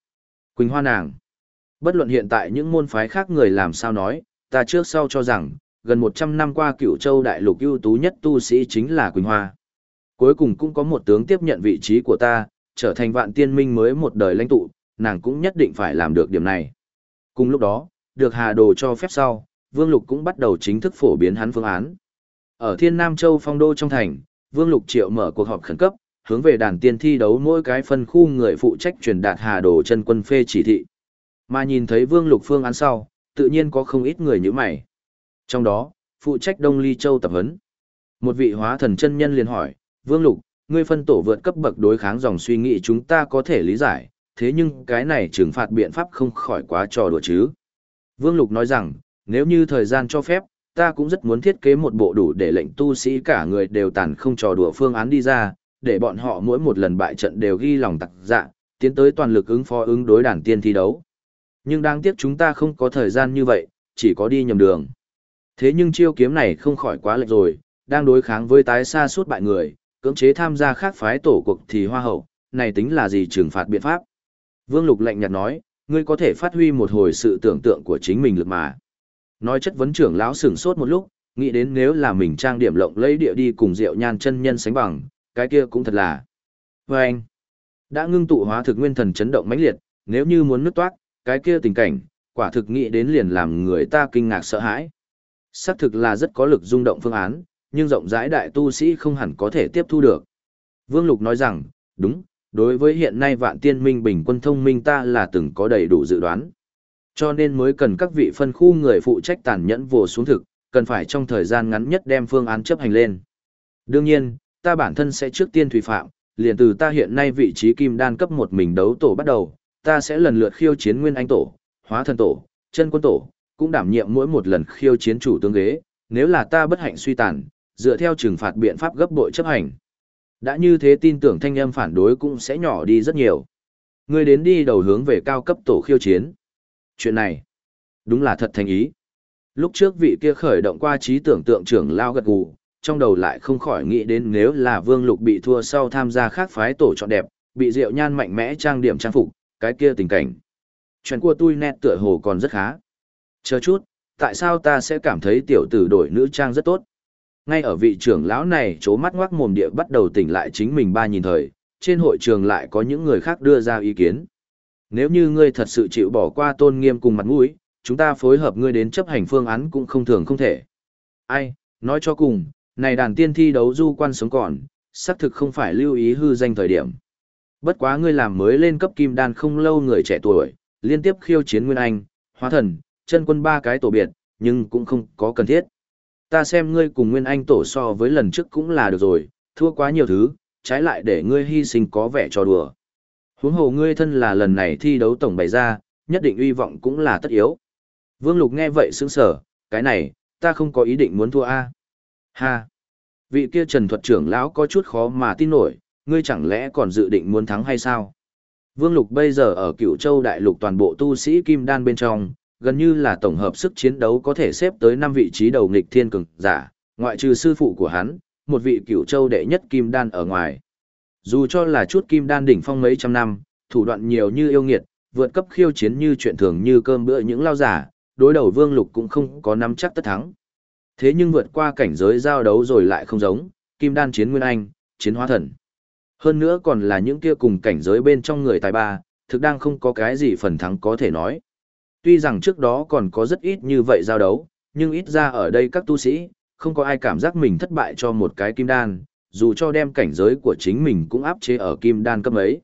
Quỳnh Hoa nàng. Bất luận hiện tại những môn phái khác người làm sao nói, ta trước sau cho rằng, gần 100 năm qua cửu châu đại lục ưu tú nhất tu sĩ chính là Quỳnh Hoa. Cuối cùng cũng có một tướng tiếp nhận vị trí của ta, trở thành vạn tiên minh mới một đời lãnh tụ, nàng cũng nhất định phải làm được điểm này. Cùng lúc đó, được Hà Đồ cho phép sau, Vương Lục cũng bắt đầu chính thức phổ biến hắn phương án. Ở Thiên Nam Châu phong đô trong thành, Vương Lục Triệu mở cuộc họp khẩn cấp, hướng về đàn tiên thi đấu mỗi cái phân khu người phụ trách truyền đạt Hà Đồ chân quân phê chỉ thị. Mà nhìn thấy Vương Lục phương án sau, tự nhiên có không ít người như mày. Trong đó, phụ trách Đông Ly Châu tập huấn. Một vị hóa thần chân nhân liền hỏi, Vương Lục, ngươi phân tổ vượt cấp bậc đối kháng dòng suy nghĩ chúng ta có thể lý giải, thế nhưng cái này trừng phạt biện pháp không khỏi quá trò đùa chứ. Vương Lục nói rằng, nếu như thời gian cho phép, ta cũng rất muốn thiết kế một bộ đủ để lệnh tu sĩ cả người đều tàn không trò đùa phương án đi ra, để bọn họ mỗi một lần bại trận đều ghi lòng tặc dạ, tiến tới toàn lực ứng phó ứng đối đàn tiên thi đấu. Nhưng đáng tiếc chúng ta không có thời gian như vậy, chỉ có đi nhầm đường. Thế nhưng chiêu kiếm này không khỏi quá lệch rồi, đang đối kháng với tái xa suốt bại người, cưỡng chế tham gia khác phái tổ cuộc thì hoa hậu, này tính là gì trừng phạt biện pháp. Vương Lục lạnh nhạt nói, ngươi có thể phát huy một hồi sự tưởng tượng của chính mình lực mà. Nói chất vấn trưởng lão sửng sốt một lúc, nghĩ đến nếu là mình trang điểm lộng lấy địa đi cùng rượu nhan chân nhân sánh bằng, cái kia cũng thật là. Và anh, đã ngưng tụ hóa thực nguyên thần chấn động mãnh liệt, nếu như muốn nứt toát, cái kia tình cảnh, quả thực nghĩ đến liền làm người ta kinh ngạc sợ hãi. Xác thực là rất có lực rung động phương án, nhưng rộng rãi đại tu sĩ không hẳn có thể tiếp thu được. Vương Lục nói rằng, đúng, đối với hiện nay vạn tiên minh bình quân thông minh ta là từng có đầy đủ dự đoán. Cho nên mới cần các vị phân khu người phụ trách tàn nhẫn vồ xuống thực, cần phải trong thời gian ngắn nhất đem phương án chấp hành lên. Đương nhiên, ta bản thân sẽ trước tiên thủy phạm, liền từ ta hiện nay vị trí kim đan cấp một mình đấu tổ bắt đầu, ta sẽ lần lượt khiêu chiến nguyên anh tổ, hóa thần tổ, chân quân tổ, cũng đảm nhiệm mỗi một lần khiêu chiến chủ tướng ghế, nếu là ta bất hạnh suy tàn, dựa theo trừng phạt biện pháp gấp bội chấp hành. Đã như thế tin tưởng thanh âm phản đối cũng sẽ nhỏ đi rất nhiều. Ngươi đến đi đầu hướng về cao cấp tổ khiêu chiến. Chuyện này, đúng là thật thành ý. Lúc trước vị kia khởi động qua trí tưởng tượng trưởng lao gật gù, trong đầu lại không khỏi nghĩ đến nếu là Vương Lục bị thua sau tham gia khác phái tổ chọn đẹp, bị Diệu Nhan mạnh mẽ trang điểm trang phục, cái kia tình cảnh. Chuyện của tôi nét tựa hồ còn rất khá. Chờ chút, tại sao ta sẽ cảm thấy tiểu tử đổi nữ trang rất tốt? Ngay ở vị trưởng lão này chố mắt ngoác mồm địa bắt đầu tỉnh lại chính mình ba nhìn thời, trên hội trường lại có những người khác đưa ra ý kiến. Nếu như ngươi thật sự chịu bỏ qua tôn nghiêm cùng mặt mũi, chúng ta phối hợp ngươi đến chấp hành phương án cũng không thường không thể. Ai, nói cho cùng, này đàn tiên thi đấu du quan sống còn, xác thực không phải lưu ý hư danh thời điểm. Bất quá ngươi làm mới lên cấp kim đan không lâu người trẻ tuổi, liên tiếp khiêu chiến Nguyên Anh, Hóa Thần, chân quân ba cái tổ biệt, nhưng cũng không có cần thiết. Ta xem ngươi cùng Nguyên Anh tổ so với lần trước cũng là được rồi, thua quá nhiều thứ, trái lại để ngươi hy sinh có vẻ cho đùa. Huống hồ ngươi thân là lần này thi đấu tổng bày ra, nhất định uy vọng cũng là tất yếu. Vương Lục nghe vậy sững sở, cái này, ta không có ý định muốn thua a. Ha. Vị kia Trần Thuật trưởng lão có chút khó mà tin nổi, ngươi chẳng lẽ còn dự định muốn thắng hay sao? Vương Lục bây giờ ở Cựu Châu đại lục toàn bộ tu sĩ kim đan bên trong, gần như là tổng hợp sức chiến đấu có thể xếp tới 5 vị trí đầu nghịch thiên cường giả, ngoại trừ sư phụ của hắn, một vị Cựu Châu đệ nhất kim đan ở ngoài. Dù cho là chút kim đan đỉnh phong mấy trăm năm, thủ đoạn nhiều như yêu nghiệt, vượt cấp khiêu chiến như chuyện thường như cơm bữa những lao giả, đối đầu Vương Lục cũng không có nắm chắc tất thắng. Thế nhưng vượt qua cảnh giới giao đấu rồi lại không giống, kim đan chiến nguyên anh, chiến hóa thần. Hơn nữa còn là những kia cùng cảnh giới bên trong người tài ba, thực đang không có cái gì phần thắng có thể nói. Tuy rằng trước đó còn có rất ít như vậy giao đấu, nhưng ít ra ở đây các tu sĩ, không có ai cảm giác mình thất bại cho một cái kim đan, dù cho đem cảnh giới của chính mình cũng áp chế ở kim đan cấp ấy.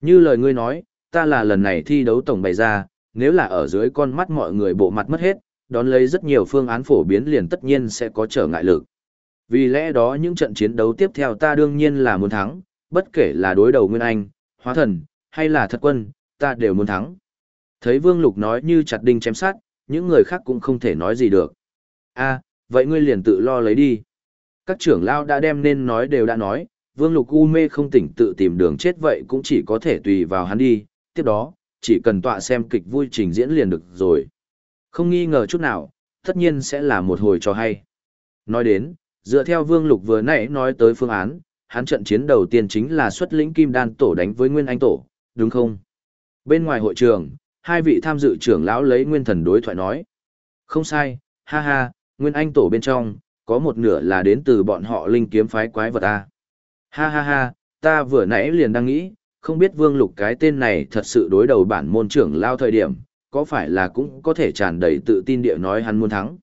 Như lời ngươi nói, ta là lần này thi đấu tổng bày ra, nếu là ở dưới con mắt mọi người bộ mặt mất hết, đón lấy rất nhiều phương án phổ biến liền tất nhiên sẽ có trở ngại lực. Vì lẽ đó những trận chiến đấu tiếp theo ta đương nhiên là muốn thắng, bất kể là đối đầu Nguyên Anh, Hóa Thần, hay là thật quân, ta đều muốn thắng. Thấy Vương Lục nói như chặt đinh chém sát, những người khác cũng không thể nói gì được. a vậy ngươi liền tự lo lấy đi. Các trưởng lao đã đem nên nói đều đã nói, Vương Lục u mê không tỉnh tự tìm đường chết vậy cũng chỉ có thể tùy vào hắn đi, tiếp đó, chỉ cần tọa xem kịch vui trình diễn liền được rồi. Không nghi ngờ chút nào, tất nhiên sẽ là một hồi trò hay. Nói đến, dựa theo Vương Lục vừa nãy nói tới phương án, hắn trận chiến đầu tiên chính là xuất lĩnh Kim Đan tổ đánh với Nguyên Anh tổ, đúng không? Bên ngoài hội trường, hai vị tham dự trưởng lão lấy Nguyên Thần đối thoại nói. Không sai, ha ha, Nguyên Anh tổ bên trong, có một nửa là đến từ bọn họ linh kiếm phái quái vật ta. Ha ha ha, ta vừa nãy liền đang nghĩ, không biết Vương Lục cái tên này thật sự đối đầu bản môn trưởng lao thời điểm, có phải là cũng có thể tràn đầy tự tin địa nói hắn muốn thắng.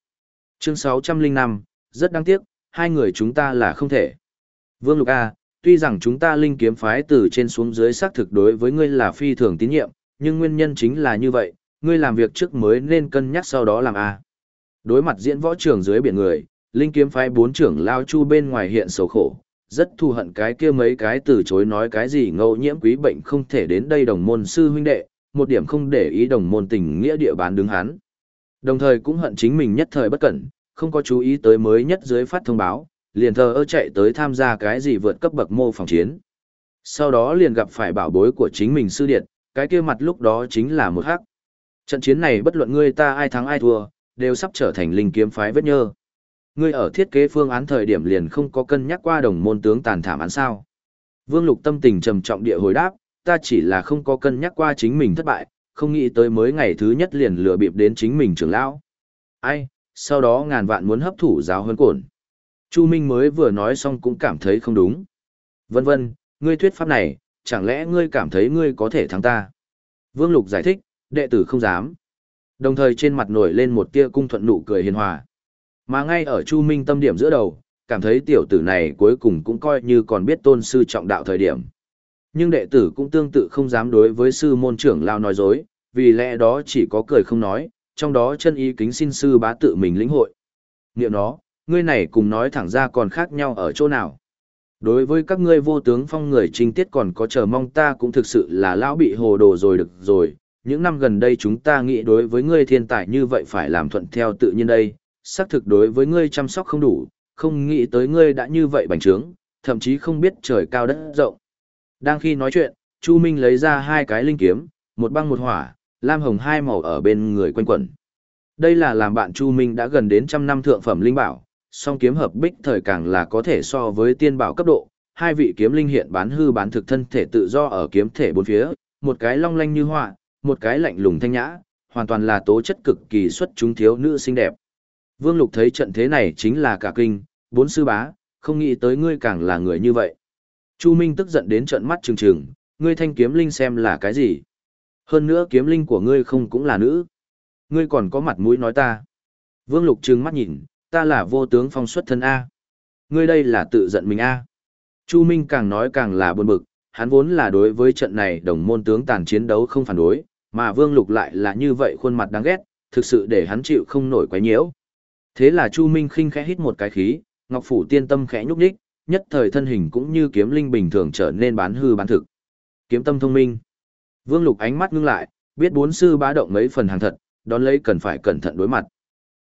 Chương 605, rất đáng tiếc, hai người chúng ta là không thể. Vương Lục A, tuy rằng chúng ta linh kiếm phái từ trên xuống dưới xác thực đối với ngươi là phi thường tín nhiệm, nhưng nguyên nhân chính là như vậy, ngươi làm việc trước mới nên cân nhắc sau đó làm A. Đối mặt diễn võ trưởng dưới biển người, linh kiếm phái bốn trưởng lao chu bên ngoài hiện xấu khổ, rất thù hận cái kia mấy cái từ chối nói cái gì ngẫu nhiễm quý bệnh không thể đến đây đồng môn sư huynh đệ, một điểm không để ý đồng môn tình nghĩa địa bán đứng hắn. Đồng thời cũng hận chính mình nhất thời bất cẩn, không có chú ý tới mới nhất dưới phát thông báo, liền thờ ơ chạy tới tham gia cái gì vượt cấp bậc mô phòng chiến. Sau đó liền gặp phải bảo bối của chính mình sư điện, cái kia mặt lúc đó chính là một hắc. Trận chiến này bất luận ngươi ta ai thắng ai thua, đều sắp trở thành linh kiếm phái vết nhơ. Ngươi ở thiết kế phương án thời điểm liền không có cân nhắc qua đồng môn tướng tàn thảm án sao. Vương Lục tâm tình trầm trọng địa hồi đáp, ta chỉ là không có cân nhắc qua chính mình thất bại, không nghĩ tới mới ngày thứ nhất liền lừa bịp đến chính mình trưởng lão. Ai, sau đó ngàn vạn muốn hấp thụ giáo huấn cổn. Chu Minh mới vừa nói xong cũng cảm thấy không đúng. Vân vân, ngươi thuyết pháp này, chẳng lẽ ngươi cảm thấy ngươi có thể thắng ta? Vương Lục giải thích, đệ tử không dám. Đồng thời trên mặt nổi lên một tia cung thuận nụ cười hiền hòa. Mà ngay ở Chu Minh tâm điểm giữa đầu, cảm thấy tiểu tử này cuối cùng cũng coi như còn biết tôn sư trọng đạo thời điểm. Nhưng đệ tử cũng tương tự không dám đối với sư môn trưởng lao nói dối, vì lẽ đó chỉ có cười không nói, trong đó chân ý kính xin sư bá tự mình lĩnh hội. Niệm nó, ngươi này cùng nói thẳng ra còn khác nhau ở chỗ nào. Đối với các ngươi vô tướng phong người trinh tiết còn có chờ mong ta cũng thực sự là lão bị hồ đồ rồi được rồi, những năm gần đây chúng ta nghĩ đối với ngươi thiên tài như vậy phải làm thuận theo tự nhiên đây, xác thực đối với ngươi chăm sóc không đủ, không nghĩ tới ngươi đã như vậy bành trướng, thậm chí không biết trời cao đất rộng. Đang khi nói chuyện, Chu Minh lấy ra hai cái linh kiếm, một băng một hỏa, lam hồng hai màu ở bên người quanh quẩn. Đây là làm bạn Chu Minh đã gần đến trăm năm thượng phẩm linh bảo, song kiếm hợp bích thời càng là có thể so với tiên bảo cấp độ, hai vị kiếm linh hiện bán hư bán thực thân thể tự do ở kiếm thể bốn phía, một cái long lanh như họa, một cái lạnh lùng thanh nhã, hoàn toàn là tố chất cực kỳ xuất chúng thiếu nữ xinh đẹp. Vương Lục thấy trận thế này chính là cả kinh, bốn sư bá, không nghĩ tới ngươi càng là người như vậy. Chu Minh tức giận đến trận mắt trừng trừng, ngươi thanh kiếm linh xem là cái gì? Hơn nữa kiếm linh của ngươi không cũng là nữ. Ngươi còn có mặt mũi nói ta. Vương Lục trừng mắt nhìn, ta là vô tướng phong xuất thân A. Ngươi đây là tự giận mình A. Chu Minh càng nói càng là buồn bực, hắn vốn là đối với trận này đồng môn tướng tàn chiến đấu không phản đối, mà Vương Lục lại là như vậy khuôn mặt đáng ghét, thực sự để hắn chịu không nổi quá nhiễu. Thế là Chu Minh khinh khẽ hít một cái khí, Ngọc Phủ tiên tâm khẽ nhúc nhích, nhất thời thân hình cũng như kiếm linh bình thường trở nên bán hư bán thực. Kiếm tâm thông minh. Vương Lục ánh mắt ngưng lại, biết bốn sư bá động mấy phần hàng thật, đón lấy cần phải cẩn thận đối mặt.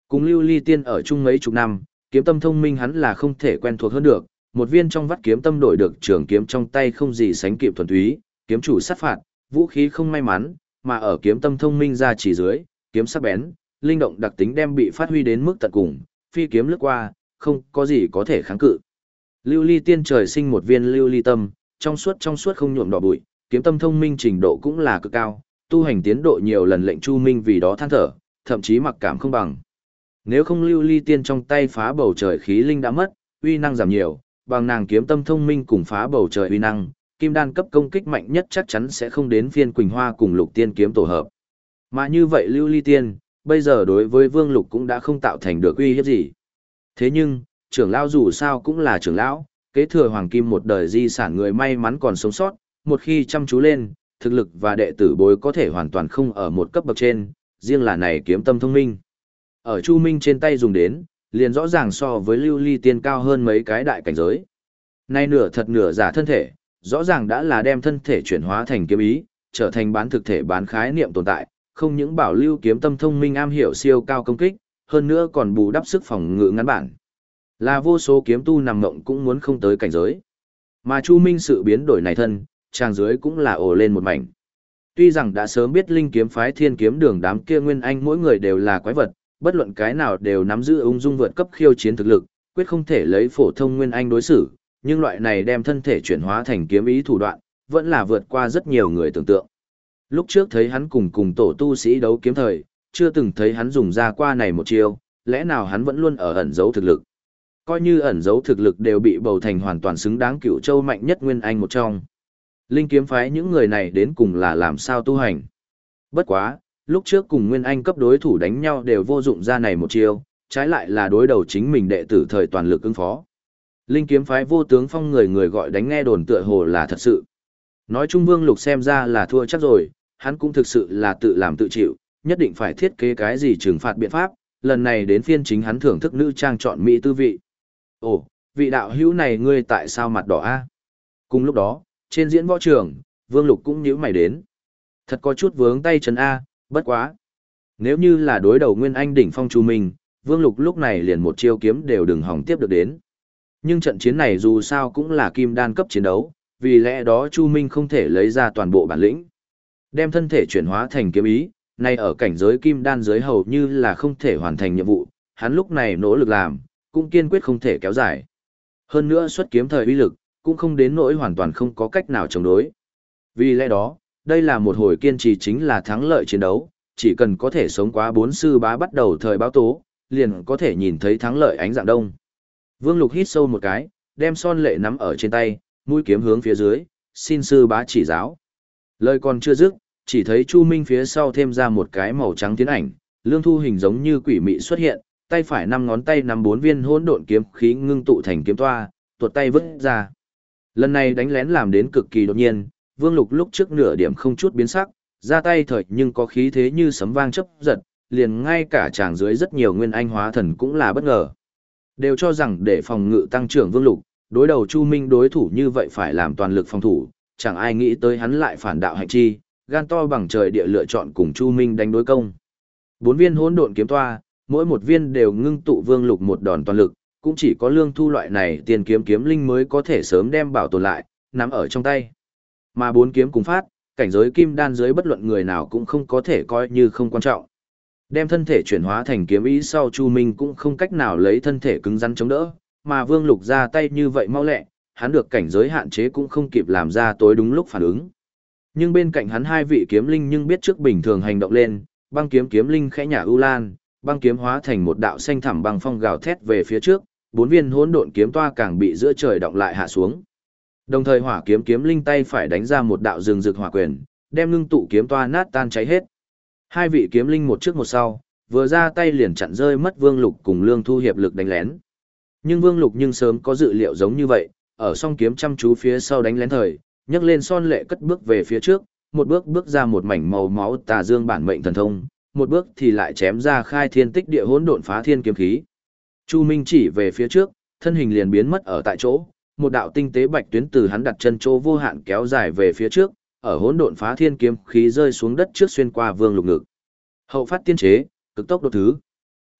Cùng Lưu Ly Tiên ở chung mấy chục năm, kiếm tâm thông minh hắn là không thể quen thuộc hơn được, một viên trong vắt kiếm tâm đổi được trường kiếm trong tay không gì sánh kịp thuần túy, kiếm chủ sát phạt, vũ khí không may mắn, mà ở kiếm tâm thông minh ra chỉ dưới, kiếm sắc bén, linh động đặc tính đem bị phát huy đến mức tận cùng, phi kiếm lướt qua, không có gì có thể kháng cự. Lưu ly tiên trời sinh một viên lưu ly tâm, trong suốt trong suốt không nhuộm đỏ bụi, kiếm tâm thông minh trình độ cũng là cực cao, tu hành tiến độ nhiều lần lệnh Chu Minh vì đó than thở, thậm chí mặc cảm không bằng. Nếu không lưu ly tiên trong tay phá bầu trời khí linh đã mất, uy năng giảm nhiều, bằng nàng kiếm tâm thông minh cùng phá bầu trời uy năng, kim đan cấp công kích mạnh nhất chắc chắn sẽ không đến phiên Quỳnh Hoa cùng Lục Tiên kiếm tổ hợp. Mà như vậy lưu ly tiên, bây giờ đối với Vương Lục cũng đã không tạo thành được uy hiếp gì. Thế nhưng, trưởng lão dù sao cũng là trưởng lão, kế thừa hoàng kim một đời di sản người may mắn còn sống sót, một khi chăm chú lên, thực lực và đệ tử bối có thể hoàn toàn không ở một cấp bậc trên, riêng là này kiếm tâm thông minh. Ở Chu Minh trên tay dùng đến, liền rõ ràng so với lưu ly tiên cao hơn mấy cái đại cảnh giới. Nay nửa thật nửa giả thân thể, rõ ràng đã là đem thân thể chuyển hóa thành kiếm ý, trở thành bán thực thể bán khái niệm tồn tại, không những bảo lưu kiếm tâm thông minh am hiểu siêu cao công kích, hơn nữa còn bù đắp sức phòng ngự ngắn bản. Là vô số kiếm tu nằm mộng cũng muốn không tới cảnh giới. Mà Chu Minh sự biến đổi này thân, trang dưới cũng là ồ lên một mảnh. Tuy rằng đã sớm biết linh kiếm phái thiên kiếm đường đám kia nguyên anh mỗi người đều là quái vật, bất luận cái nào đều nắm giữ ung dung vượt cấp khiêu chiến thực lực, quyết không thể lấy phổ thông nguyên anh đối xử, nhưng loại này đem thân thể chuyển hóa thành kiếm ý thủ đoạn, vẫn là vượt qua rất nhiều người tưởng tượng. Lúc trước thấy hắn cùng cùng tổ tu sĩ đấu kiếm thời, chưa từng thấy hắn dùng ra qua này một chiêu, lẽ nào hắn vẫn luôn ở ẩn giấu thực lực. Coi như ẩn giấu thực lực đều bị bầu thành hoàn toàn xứng đáng cựu châu mạnh nhất nguyên anh một trong. Linh kiếm phái những người này đến cùng là làm sao tu hành. Bất quá, lúc trước cùng Nguyên Anh cấp đối thủ đánh nhau đều vô dụng ra này một chiêu, trái lại là đối đầu chính mình đệ tử thời toàn lực ứng phó. Linh kiếm phái vô tướng phong người người gọi đánh nghe đồn tựa hồ là thật sự. Nói Trung Vương Lục xem ra là thua chắc rồi, hắn cũng thực sự là tự làm tự chịu, nhất định phải thiết kế cái gì trừng phạt biện pháp, lần này đến phiên chính hắn thưởng thức nữ trang chọn mỹ tư vị. Ồ, vị đạo hữu này ngươi tại sao mặt đỏ a? Cùng lúc đó, trên diễn võ trường, Vương Lục cũng nhíu mày đến. Thật có chút vướng tay chân A, bất quá. Nếu như là đối đầu Nguyên Anh đỉnh phong Chu Minh, Vương Lục lúc này liền một chiêu kiếm đều đừng hỏng tiếp được đến. Nhưng trận chiến này dù sao cũng là kim đan cấp chiến đấu, vì lẽ đó Chu Minh không thể lấy ra toàn bộ bản lĩnh. Đem thân thể chuyển hóa thành kiếm ý, nay ở cảnh giới kim đan giới hầu như là không thể hoàn thành nhiệm vụ, hắn lúc này nỗ lực làm, cũng kiên quyết không thể kéo dài. Hơn nữa xuất kiếm thời uy lực, cũng không đến nỗi hoàn toàn không có cách nào chống đối. Vì lẽ đó, đây là một hồi kiên trì chính là thắng lợi chiến đấu, chỉ cần có thể sống quá bốn sư bá bắt đầu thời báo tố, liền có thể nhìn thấy thắng lợi ánh dạng đông. Vương Lục hít sâu một cái, đem son lệ nắm ở trên tay, mũi kiếm hướng phía dưới, xin sư bá chỉ giáo. Lời còn chưa dứt, chỉ thấy Chu Minh phía sau thêm ra một cái màu trắng tiến ảnh, lương thu hình giống như quỷ mị xuất hiện, tay phải năm ngón tay nắm bốn viên hỗn độn kiếm khí ngưng tụ thành kiếm toa, tuột tay vứt ra. Lần này đánh lén làm đến cực kỳ đột nhiên, Vương Lục lúc trước nửa điểm không chút biến sắc, ra tay thời nhưng có khí thế như sấm vang chấp giật, liền ngay cả chàng dưới rất nhiều nguyên anh hóa thần cũng là bất ngờ. Đều cho rằng để phòng ngự tăng trưởng Vương Lục, đối đầu Chu Minh đối thủ như vậy phải làm toàn lực phòng thủ, chẳng ai nghĩ tới hắn lại phản đạo hành chi, gan to bằng trời địa lựa chọn cùng Chu Minh đánh đối công. Bốn viên hỗn độn kiếm toa, mỗi một viên đều ngưng tụ Vương Lục một đòn toàn lực, cũng chỉ có lương thu loại này tiền kiếm kiếm linh mới có thể sớm đem bảo tồn lại, nắm ở trong tay. Mà bốn kiếm cùng phát, cảnh giới kim đan dưới bất luận người nào cũng không có thể coi như không quan trọng. Đem thân thể chuyển hóa thành kiếm ý sau Chu Minh cũng không cách nào lấy thân thể cứng rắn chống đỡ, mà Vương Lục ra tay như vậy mau lẹ, hắn được cảnh giới hạn chế cũng không kịp làm ra tối đúng lúc phản ứng. Nhưng bên cạnh hắn hai vị kiếm linh nhưng biết trước bình thường hành động lên, băng kiếm kiếm linh khẽ nhả ưu lan, băng kiếm hóa thành một đạo xanh thẳm băng phong gào thét về phía trước, bốn viên hỗn độn kiếm toa càng bị giữa trời động lại hạ xuống. Đồng thời hỏa kiếm kiếm linh tay phải đánh ra một đạo rừng rực hỏa quyền, đem ngưng tụ kiếm toa nát tan cháy hết. Hai vị kiếm linh một trước một sau, vừa ra tay liền chặn rơi mất Vương Lục cùng Lương Thu hiệp lực đánh lén. Nhưng Vương Lục nhưng sớm có dự liệu giống như vậy, ở song kiếm chăm chú phía sau đánh lén thời, nhấc lên son lệ cất bước về phía trước, một bước bước ra một mảnh màu máu tà dương bản mệnh thần thông, một bước thì lại chém ra khai thiên tích địa hỗn độn phá thiên kiếm khí. Chu Minh chỉ về phía trước, thân hình liền biến mất ở tại chỗ, một đạo tinh tế bạch tuyến từ hắn đặt chân chỗ vô hạn kéo dài về phía trước, ở hỗn độn phá thiên kiếm khí rơi xuống đất trước xuyên qua vương lục ngực. Hậu phát tiên chế, cực tốc đột thứ.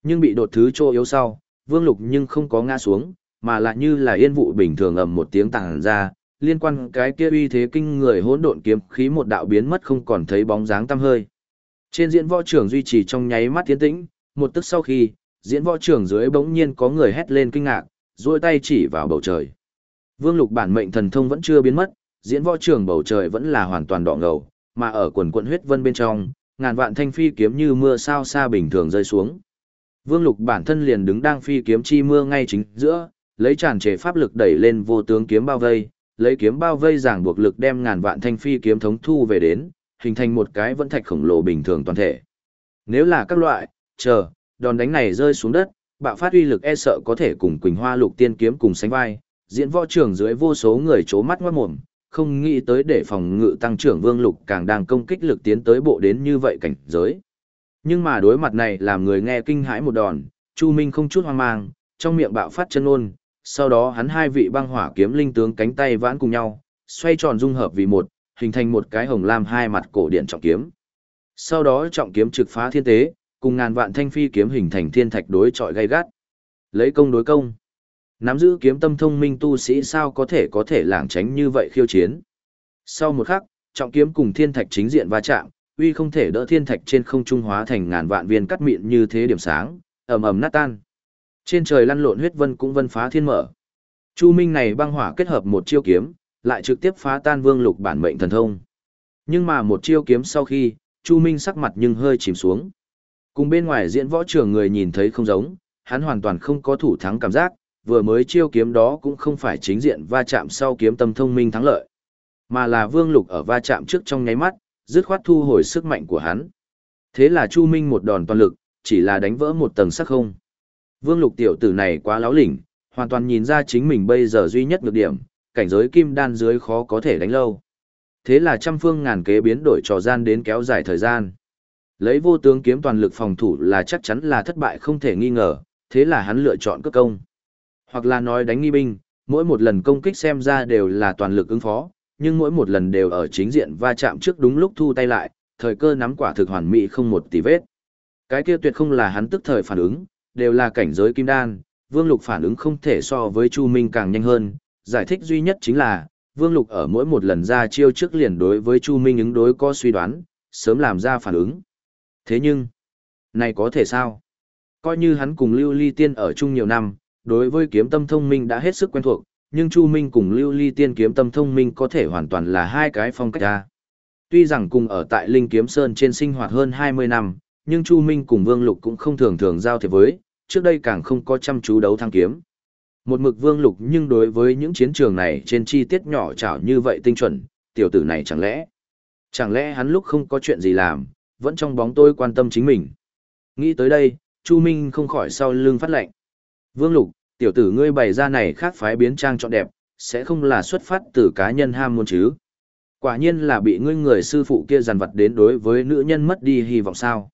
Nhưng bị đột thứ chỗ yếu sau, vương lục nhưng không có ngã xuống, mà lại như là yên vụ bình thường ầm một tiếng tàng ra, liên quan cái kia uy thế kinh người hỗn độn kiếm khí một đạo biến mất không còn thấy bóng dáng tăm hơi. Trên diễn võ trường duy trì trong nháy mắt tiến tĩnh, một tức sau khi, diễn võ trường dưới bỗng nhiên có người hét lên kinh ngạc, duỗi tay chỉ vào bầu trời. Vương Lục bản mệnh thần thông vẫn chưa biến mất, diễn võ trường bầu trời vẫn là hoàn toàn đỏ ngầu, mà ở quần quận huyết vân bên trong, ngàn vạn thanh phi kiếm như mưa sao xa bình thường rơi xuống. Vương Lục bản thân liền đứng đang phi kiếm chi mưa ngay chính giữa, lấy tràn trề pháp lực đẩy lên vô tướng kiếm bao vây, lấy kiếm bao vây giảng buộc lực đem ngàn vạn thanh phi kiếm thống thu về đến, hình thành một cái vẫn thạch khổng lồ bình thường toàn thể. Nếu là các loại, chờ, đòn đánh này rơi xuống đất, bạo phát uy lực e sợ có thể cùng Quỳnh Hoa Lục Tiên kiếm cùng sánh vai, diễn võ trường dưới vô số người chố mắt ngoát mồm, không nghĩ tới để phòng ngự tăng trưởng Vương Lục càng đang công kích lực tiến tới bộ đến như vậy cảnh giới. Nhưng mà đối mặt này làm người nghe kinh hãi một đòn, Chu Minh không chút hoang mang, trong miệng bạo phát chân ôn, sau đó hắn hai vị băng hỏa kiếm linh tướng cánh tay vãn cùng nhau, xoay tròn dung hợp vì một, hình thành một cái hồng lam hai mặt cổ điện trọng kiếm. Sau đó trọng kiếm trực phá thiên tế, cùng ngàn vạn thanh phi kiếm hình thành thiên thạch đối chọi gay gắt. Lấy công đối công. Nắm giữ kiếm tâm thông minh tu sĩ sao có thể có thể lảng tránh như vậy khiêu chiến. Sau một khắc, trọng kiếm cùng thiên thạch chính diện va chạm, uy không thể đỡ thiên thạch trên không trung hóa thành ngàn vạn viên cắt mịn như thế điểm sáng, ầm ầm nát tan. Trên trời lăn lộn huyết vân cũng vân phá thiên mở. Chu Minh này băng hỏa kết hợp một chiêu kiếm, lại trực tiếp phá tan Vương Lục bản mệnh thần thông. Nhưng mà một chiêu kiếm sau khi, Chu Minh sắc mặt nhưng hơi chìm xuống. Cùng bên ngoài diễn võ trường người nhìn thấy không giống, hắn hoàn toàn không có thủ thắng cảm giác, vừa mới chiêu kiếm đó cũng không phải chính diện va chạm sau kiếm tâm thông minh thắng lợi, mà là Vương Lục ở va chạm trước trong nháy mắt, dứt khoát thu hồi sức mạnh của hắn. Thế là Chu Minh một đòn toàn lực, chỉ là đánh vỡ một tầng sắc không. Vương Lục tiểu tử này quá láo lỉnh, hoàn toàn nhìn ra chính mình bây giờ duy nhất nhược điểm, cảnh giới kim đan dưới khó có thể đánh lâu. Thế là trăm phương ngàn kế biến đổi trò gian đến kéo dài thời gian. Lấy vô tướng kiếm toàn lực phòng thủ là chắc chắn là thất bại không thể nghi ngờ, thế là hắn lựa chọn cất công. Hoặc là nói đánh nghi binh, mỗi một lần công kích xem ra đều là toàn lực ứng phó, nhưng mỗi một lần đều ở chính diện va chạm trước đúng lúc thu tay lại, thời cơ nắm quả thực hoàn mỹ không một tì vết. Cái kia tuyệt không là hắn tức thời phản ứng, đều là cảnh giới kim đan, Vương Lục phản ứng không thể so với Chu Minh càng nhanh hơn, giải thích duy nhất chính là, Vương Lục ở mỗi một lần ra chiêu trước liền đối với Chu Minh ứng đối có suy đoán, sớm làm ra phản ứng. Thế nhưng, này có thể sao? Coi như hắn cùng Lưu Ly Tiên ở chung nhiều năm, đối với kiếm tâm thông minh đã hết sức quen thuộc, nhưng Chu Minh cùng Lưu Ly Tiên kiếm tâm thông minh có thể hoàn toàn là hai cái phong cách ra. Tuy rằng cùng ở tại Linh Kiếm Sơn trên sinh hoạt hơn 20 năm, nhưng Chu Minh cùng Vương Lục cũng không thường thường giao thiệp với, trước đây càng không có chăm chú đấu thăng kiếm. Một mực Vương Lục nhưng đối với những chiến trường này trên chi tiết nhỏ chảo như vậy tinh chuẩn, tiểu tử này chẳng lẽ, chẳng lẽ hắn lúc không có chuyện gì làm, vẫn trong bóng tôi quan tâm chính mình. Nghĩ tới đây, Chu Minh không khỏi sau lưng phát lệnh. Vương Lục, tiểu tử ngươi bày ra này khác phái biến trang trọn đẹp, sẽ không là xuất phát từ cá nhân ham muốn chứ. Quả nhiên là bị ngươi người sư phụ kia dằn vặt đến đối với nữ nhân mất đi hy vọng sao.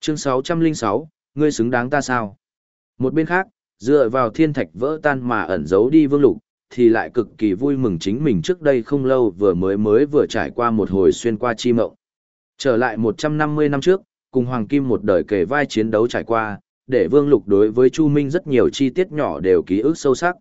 Chương 606, ngươi xứng đáng ta sao? Một bên khác, dựa vào thiên thạch vỡ tan mà ẩn giấu đi vương lục, thì lại cực kỳ vui mừng chính mình trước đây không lâu vừa mới mới vừa trải qua một hồi xuyên qua chi mộng. Trở lại 150 năm trước, cùng Hoàng Kim một đời kể vai chiến đấu trải qua, để Vương Lục đối với Chu Minh rất nhiều chi tiết nhỏ đều ký ức sâu sắc.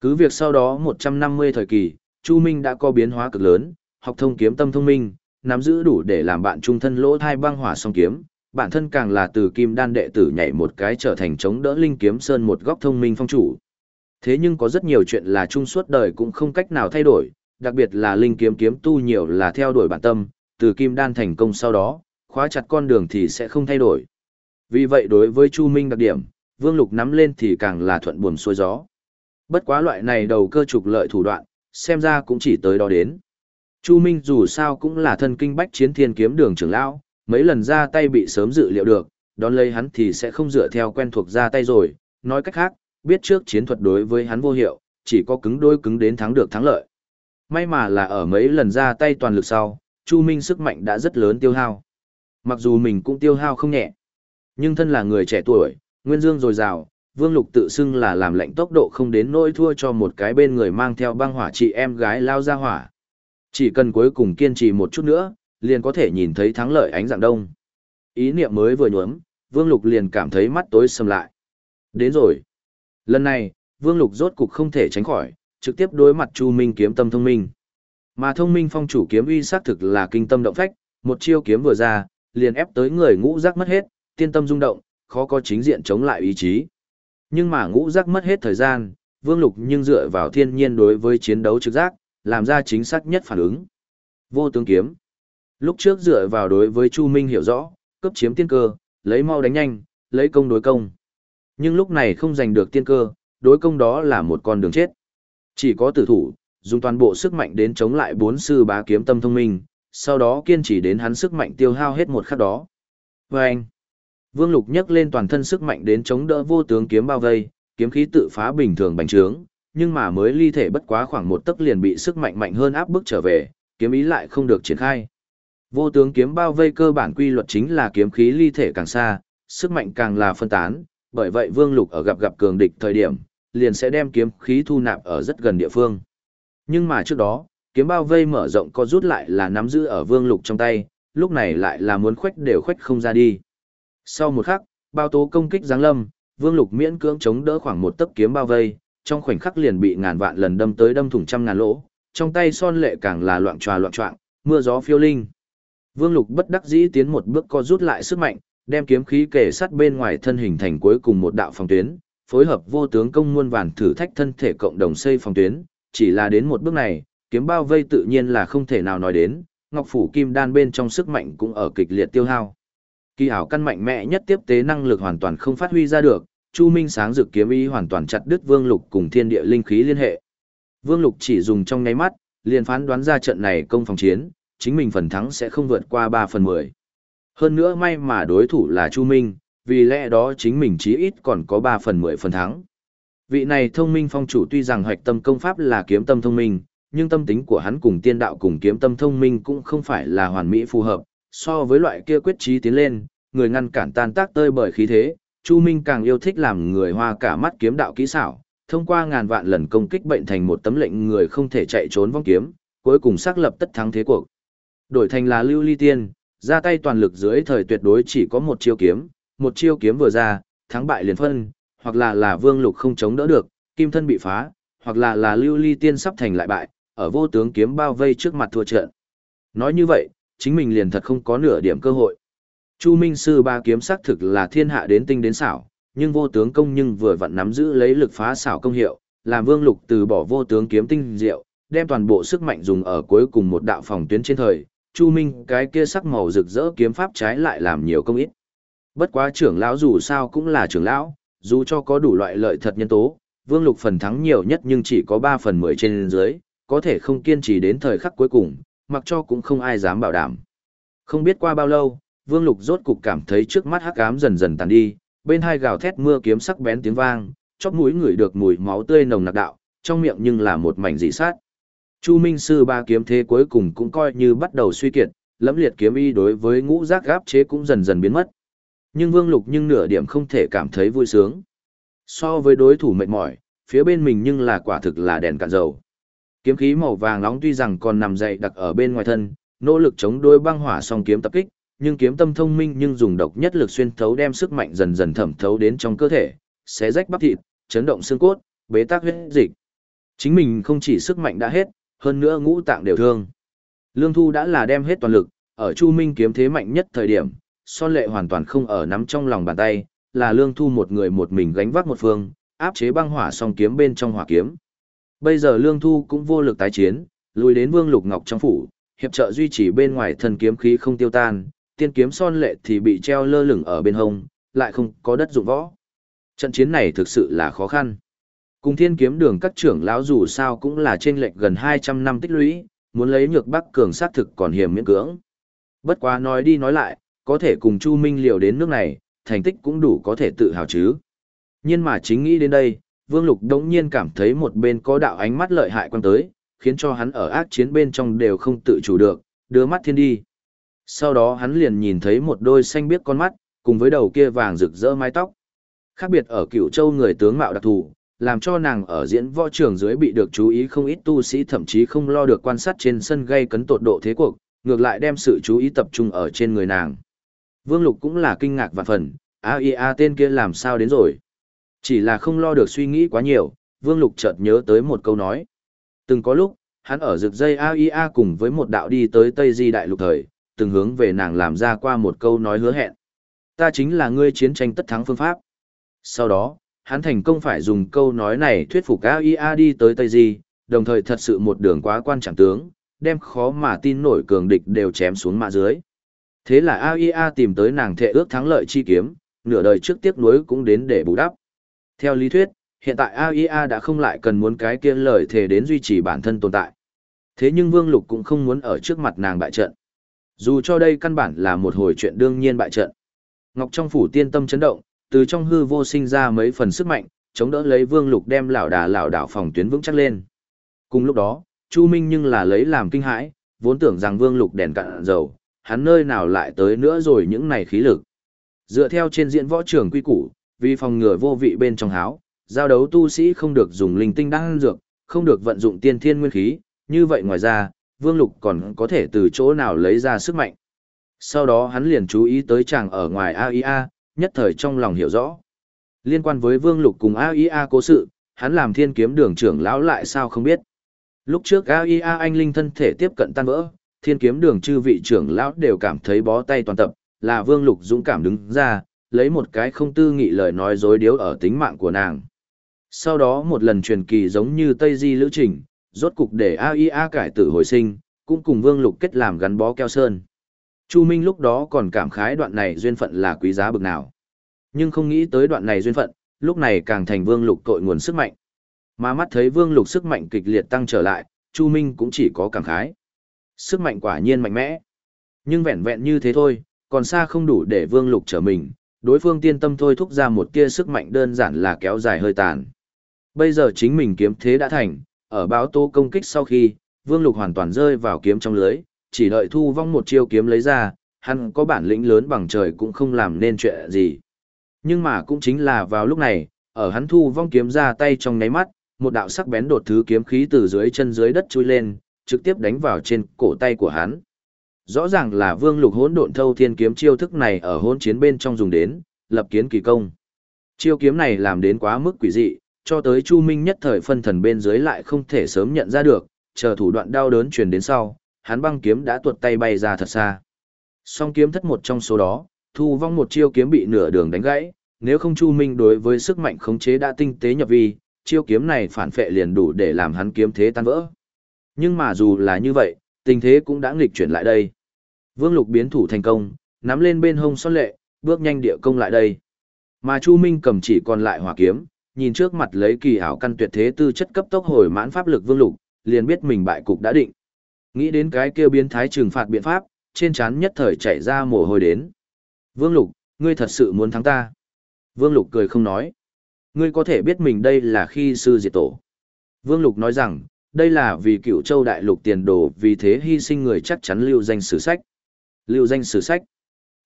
Cứ việc sau đó 150 thời kỳ, Chu Minh đã có biến hóa cực lớn, học thông kiếm tâm thông minh, nắm giữ đủ để làm bạn trung thân lỗ thai băng hỏa song kiếm, bản thân càng là từ kim đan đệ tử nhảy một cái trở thành chống đỡ linh kiếm sơn một góc thông minh phong chủ. Thế nhưng có rất nhiều chuyện là chung suốt đời cũng không cách nào thay đổi, đặc biệt là linh kiếm kiếm tu nhiều là theo đuổi bản tâm, từ kim đan thành công sau đó, khóa chặt con đường thì sẽ không thay đổi. Vì vậy đối với Chu Minh đặc điểm, Vương Lục nắm lên thì càng là thuận buồm xuôi gió. Bất quá loại này đầu cơ trục lợi thủ đoạn, xem ra cũng chỉ tới đó đến. Chu Minh dù sao cũng là thân kinh bách chiến thiên kiếm đường trưởng lão, mấy lần ra tay bị sớm dự liệu được, đón lấy hắn thì sẽ không dựa theo quen thuộc ra tay rồi, nói cách khác, biết trước chiến thuật đối với hắn vô hiệu, chỉ có cứng đôi cứng đến thắng được thắng lợi. May mà là ở mấy lần ra tay toàn lực sau, Chu Minh sức mạnh đã rất lớn tiêu hao. Mặc dù mình cũng tiêu hao không nhẹ, nhưng thân là người trẻ tuổi, nguyên dương dồi dào, Vương Lục tự xưng là làm lệnh tốc độ không đến nỗi thua cho một cái bên người mang theo băng hỏa chị em gái lao ra hỏa. Chỉ cần cuối cùng kiên trì một chút nữa, liền có thể nhìn thấy thắng lợi ánh dạng đông. Ý niệm mới vừa nhuốm, Vương Lục liền cảm thấy mắt tối sầm lại. Đến rồi. Lần này, Vương Lục rốt cục không thể tránh khỏi, trực tiếp đối mặt Chu Minh kiếm tâm thông minh. Mà thông minh phong chủ kiếm uy xác thực là kinh tâm động phách, một chiêu kiếm vừa ra, liền ép tới người ngũ giác mất hết, tiên tâm rung động, khó có chính diện chống lại ý chí. Nhưng mà ngũ giác mất hết thời gian, Vương Lục nhưng dựa vào thiên nhiên đối với chiến đấu trực giác, làm ra chính xác nhất phản ứng. Vô tướng kiếm. Lúc trước dựa vào đối với Chu Minh hiểu rõ, cấp chiếm tiên cơ, lấy mau đánh nhanh, lấy công đối công. Nhưng lúc này không giành được tiên cơ, đối công đó là một con đường chết. Chỉ có tử thủ, dùng toàn bộ sức mạnh đến chống lại bốn sư bá kiếm tâm thông minh, sau đó kiên trì đến hắn sức mạnh tiêu hao hết một khắc đó. Và anh, Vương Lục nhấc lên toàn thân sức mạnh đến chống đỡ vô tướng kiếm bao vây, kiếm khí tự phá bình thường bành trướng, nhưng mà mới ly thể bất quá khoảng một tấc liền bị sức mạnh mạnh hơn áp bức trở về, kiếm ý lại không được triển khai. Vô tướng kiếm bao vây cơ bản quy luật chính là kiếm khí ly thể càng xa, sức mạnh càng là phân tán, bởi vậy Vương Lục ở gặp gặp cường địch thời điểm, liền sẽ đem kiếm khí thu nạp ở rất gần địa phương. Nhưng mà trước đó, kiếm bao vây mở rộng có rút lại là nắm giữ ở Vương Lục trong tay, lúc này lại là muốn khoách đều khoách không ra đi. Sau một khắc, bao tố công kích giáng lâm, Vương Lục miễn cưỡng chống đỡ khoảng một tấc kiếm bao vây, trong khoảnh khắc liền bị ngàn vạn lần đâm tới đâm thủng trăm ngàn lỗ, trong tay son lệ càng là loạn tròa loạn trạng, mưa gió phiêu linh. Vương Lục bất đắc dĩ tiến một bước co rút lại sức mạnh, đem kiếm khí kề sát bên ngoài thân hình thành cuối cùng một đạo phòng tuyến, phối hợp vô tướng công muôn vàn thử thách thân thể cộng đồng xây phòng tuyến, chỉ là đến một bước này, kiếm bao vây tự nhiên là không thể nào nói đến, ngọc phủ kim đan bên trong sức mạnh cũng ở kịch liệt tiêu hao. Kỳ ảo căn mạnh mẽ nhất tiếp tế năng lực hoàn toàn không phát huy ra được, Chu Minh sáng dực kiếm ý hoàn toàn chặt đứt Vương Lục cùng thiên địa linh khí liên hệ. Vương Lục chỉ dùng trong nháy mắt, liền phán đoán ra trận này công phòng chiến, chính mình phần thắng sẽ không vượt qua 3 phần 10. Hơn nữa may mà đối thủ là Chu Minh, vì lẽ đó chính mình chí ít còn có 3 phần 10 phần thắng. Vị này thông minh phong chủ tuy rằng hoạch tâm công pháp là kiếm tâm thông minh, nhưng tâm tính của hắn cùng tiên đạo cùng kiếm tâm thông minh cũng không phải là hoàn mỹ phù hợp, so với loại kia quyết trí tiến lên, người ngăn cản tan tác tơi bởi khí thế, Chu Minh càng yêu thích làm người hoa cả mắt kiếm đạo kỹ xảo, thông qua ngàn vạn lần công kích bệnh thành một tấm lệnh người không thể chạy trốn vong kiếm, cuối cùng xác lập tất thắng thế cuộc. Đổi thành là Lưu Ly Tiên, ra tay toàn lực dưới thời tuyệt đối chỉ có một chiêu kiếm, một chiêu kiếm vừa ra, thắng bại liền phân, hoặc là là Vương Lục không chống đỡ được, kim thân bị phá, hoặc là là Lưu Ly Tiên sắp thành lại bại, ở vô tướng kiếm bao vây trước mặt thua trận. Nói như vậy, chính mình liền thật không có nửa điểm cơ hội. Chu Minh sư ba kiếm xác thực là thiên hạ đến tinh đến xảo, nhưng vô tướng công nhưng vừa vặn nắm giữ lấy lực phá xảo công hiệu, làm Vương Lục từ bỏ vô tướng kiếm tinh diệu, đem toàn bộ sức mạnh dùng ở cuối cùng một đạo phòng tuyến trên thời, Chu Minh cái kia sắc màu rực rỡ kiếm pháp trái lại làm nhiều công ít. Bất quá trưởng lão dù sao cũng là trưởng lão, dù cho có đủ loại lợi thật nhân tố, Vương Lục phần thắng nhiều nhất nhưng chỉ có 3 phần 10 trên dưới, có thể không kiên trì đến thời khắc cuối cùng, mặc cho cũng không ai dám bảo đảm. Không biết qua bao lâu, Vương Lục rốt cục cảm thấy trước mắt hắc ám dần dần tàn đi, bên hai gào thét mưa kiếm sắc bén tiếng vang, chóp mũi người được mùi máu tươi nồng nặc đạo, trong miệng nhưng là một mảnh dị sát. Chu Minh sư ba kiếm thế cuối cùng cũng coi như bắt đầu suy kiệt, lẫm liệt kiếm y đối với ngũ giác gáp chế cũng dần dần biến mất. Nhưng Vương Lục nhưng nửa điểm không thể cảm thấy vui sướng. So với đối thủ mệt mỏi, phía bên mình nhưng là quả thực là đèn cạn dầu. Kiếm khí màu vàng nóng tuy rằng còn nằm dậy đặc ở bên ngoài thân, nỗ lực chống đối băng hỏa song kiếm tập kích, nhưng kiếm tâm thông minh nhưng dùng độc nhất lực xuyên thấu đem sức mạnh dần dần thẩm thấu đến trong cơ thể, xé rách bắp thịt, chấn động xương cốt, bế tắc huyết dịch. Chính mình không chỉ sức mạnh đã hết, hơn nữa ngũ tạng đều thương. Lương Thu đã là đem hết toàn lực, ở Chu Minh kiếm thế mạnh nhất thời điểm, son lệ hoàn toàn không ở nắm trong lòng bàn tay, là Lương Thu một người một mình gánh vác một phương, áp chế băng hỏa song kiếm bên trong hỏa kiếm. Bây giờ Lương Thu cũng vô lực tái chiến, lùi đến Vương Lục Ngọc trong phủ, hiệp trợ duy trì bên ngoài thần kiếm khí không tiêu tan, tiên kiếm son lệ thì bị treo lơ lửng ở bên hông, lại không có đất dụng võ. Trận chiến này thực sự là khó khăn. Cùng thiên kiếm đường các trưởng lão dù sao cũng là trên lệch gần 200 năm tích lũy, muốn lấy nhược bắc cường sát thực còn hiểm miễn cưỡng. Bất quá nói đi nói lại, có thể cùng Chu Minh liều đến nước này, thành tích cũng đủ có thể tự hào chứ. Nhưng mà chính nghĩ đến đây, Vương Lục đống nhiên cảm thấy một bên có đạo ánh mắt lợi hại quan tới, khiến cho hắn ở ác chiến bên trong đều không tự chủ được, đưa mắt thiên đi. Sau đó hắn liền nhìn thấy một đôi xanh biếc con mắt, cùng với đầu kia vàng rực rỡ mái tóc. Khác biệt ở cựu châu người tướng mạo đặc thù, làm cho nàng ở diễn võ trường dưới bị được chú ý không ít tu sĩ thậm chí không lo được quan sát trên sân gây cấn tột độ thế cuộc, ngược lại đem sự chú ý tập trung ở trên người nàng. Vương Lục cũng là kinh ngạc và phần, AIA tên kia làm sao đến rồi. Chỉ là không lo được suy nghĩ quá nhiều, Vương Lục chợt nhớ tới một câu nói. Từng có lúc, hắn ở rực dây AIA cùng với một đạo đi tới Tây Di Đại Lục thời, từng hướng về nàng làm ra qua một câu nói hứa hẹn. Ta chính là ngươi chiến tranh tất thắng phương pháp. Sau đó, hắn thành công phải dùng câu nói này thuyết phục AIA đi tới Tây Di, đồng thời thật sự một đường quá quan trọng tướng, đem khó mà tin nổi cường địch đều chém xuống mạ dưới. Thế là AIA tìm tới nàng thệ ước thắng lợi chi kiếm, nửa đời trước tiếc nuối cũng đến để bù đắp. Theo lý thuyết, hiện tại AIA đã không lại cần muốn cái kia lời thề đến duy trì bản thân tồn tại. Thế nhưng Vương Lục cũng không muốn ở trước mặt nàng bại trận. Dù cho đây căn bản là một hồi chuyện đương nhiên bại trận. Ngọc trong phủ tiên tâm chấn động, từ trong hư vô sinh ra mấy phần sức mạnh, chống đỡ lấy Vương Lục đem lão đà lão đảo phòng tuyến vững chắc lên. Cùng lúc đó, Chu Minh nhưng là lấy làm kinh hãi, vốn tưởng rằng Vương Lục đèn cạn dầu, hắn nơi nào lại tới nữa rồi những này khí lực. Dựa theo trên diễn võ trường quy củ, vì phòng ngừa vô vị bên trong háo, giao đấu tu sĩ không được dùng linh tinh đan dược, không được vận dụng tiên thiên nguyên khí, như vậy ngoài ra, Vương Lục còn có thể từ chỗ nào lấy ra sức mạnh. Sau đó hắn liền chú ý tới chàng ở ngoài AIA, nhất thời trong lòng hiểu rõ. Liên quan với Vương Lục cùng AIA cố sự, hắn làm thiên kiếm đường trưởng lão lại sao không biết. Lúc trước AIA anh linh thân thể tiếp cận tan vỡ, thiên kiếm đường chư vị trưởng lão đều cảm thấy bó tay toàn tập, là Vương Lục dũng cảm đứng ra, lấy một cái không tư nghị lời nói dối điếu ở tính mạng của nàng. Sau đó một lần truyền kỳ giống như Tây Di Lữ Trình, rốt cục để AIA cải tử hồi sinh, cũng cùng Vương Lục kết làm gắn bó keo sơn. Chu Minh lúc đó còn cảm khái đoạn này duyên phận là quý giá bực nào. Nhưng không nghĩ tới đoạn này duyên phận, lúc này càng thành Vương Lục tội nguồn sức mạnh. Mà mắt thấy Vương Lục sức mạnh kịch liệt tăng trở lại, Chu Minh cũng chỉ có cảm khái. Sức mạnh quả nhiên mạnh mẽ. Nhưng vẹn vẹn như thế thôi, Còn xa không đủ để Vương Lục trở mình, đối phương tiên tâm thôi thúc ra một tia sức mạnh đơn giản là kéo dài hơi tàn. Bây giờ chính mình kiếm thế đã thành, ở báo tố công kích sau khi, Vương Lục hoàn toàn rơi vào kiếm trong lưới, chỉ đợi thu vong một chiêu kiếm lấy ra, hắn có bản lĩnh lớn bằng trời cũng không làm nên chuyện gì. Nhưng mà cũng chính là vào lúc này, ở hắn thu vong kiếm ra tay trong nháy mắt, một đạo sắc bén đột thứ kiếm khí từ dưới chân dưới đất chui lên, trực tiếp đánh vào trên cổ tay của hắn. Rõ ràng là Vương Lục Hỗn Độn Thâu Thiên kiếm chiêu thức này ở hỗn chiến bên trong dùng đến, lập kiến kỳ công. Chiêu kiếm này làm đến quá mức quỷ dị, cho tới Chu Minh nhất thời phân thần bên dưới lại không thể sớm nhận ra được, chờ thủ đoạn đau đớn truyền đến sau, hắn băng kiếm đã tuột tay bay ra thật xa. Song kiếm thất một trong số đó, thu vong một chiêu kiếm bị nửa đường đánh gãy, nếu không Chu Minh đối với sức mạnh khống chế đã tinh tế nhập vi, chiêu kiếm này phản phệ liền đủ để làm hắn kiếm thế tan vỡ. Nhưng mà dù là như vậy, tình thế cũng đã nghịch chuyển lại đây. Vương Lục biến thủ thành công, nắm lên bên hông son lệ, bước nhanh địa công lại đây. Mà Chu Minh cầm chỉ còn lại hỏa kiếm, nhìn trước mặt lấy kỳ ảo căn tuyệt thế tư chất cấp tốc hồi mãn pháp lực Vương Lục, liền biết mình bại cục đã định. Nghĩ đến cái kia biến thái trừng phạt biện pháp, trên trán nhất thời chảy ra mồ hôi đến. Vương Lục, ngươi thật sự muốn thắng ta. Vương Lục cười không nói. Ngươi có thể biết mình đây là khi sư diệt tổ. Vương Lục nói rằng, đây là vì cựu châu đại lục tiền đồ vì thế hy sinh người chắc chắn lưu danh sử sách. Lưu danh sử sách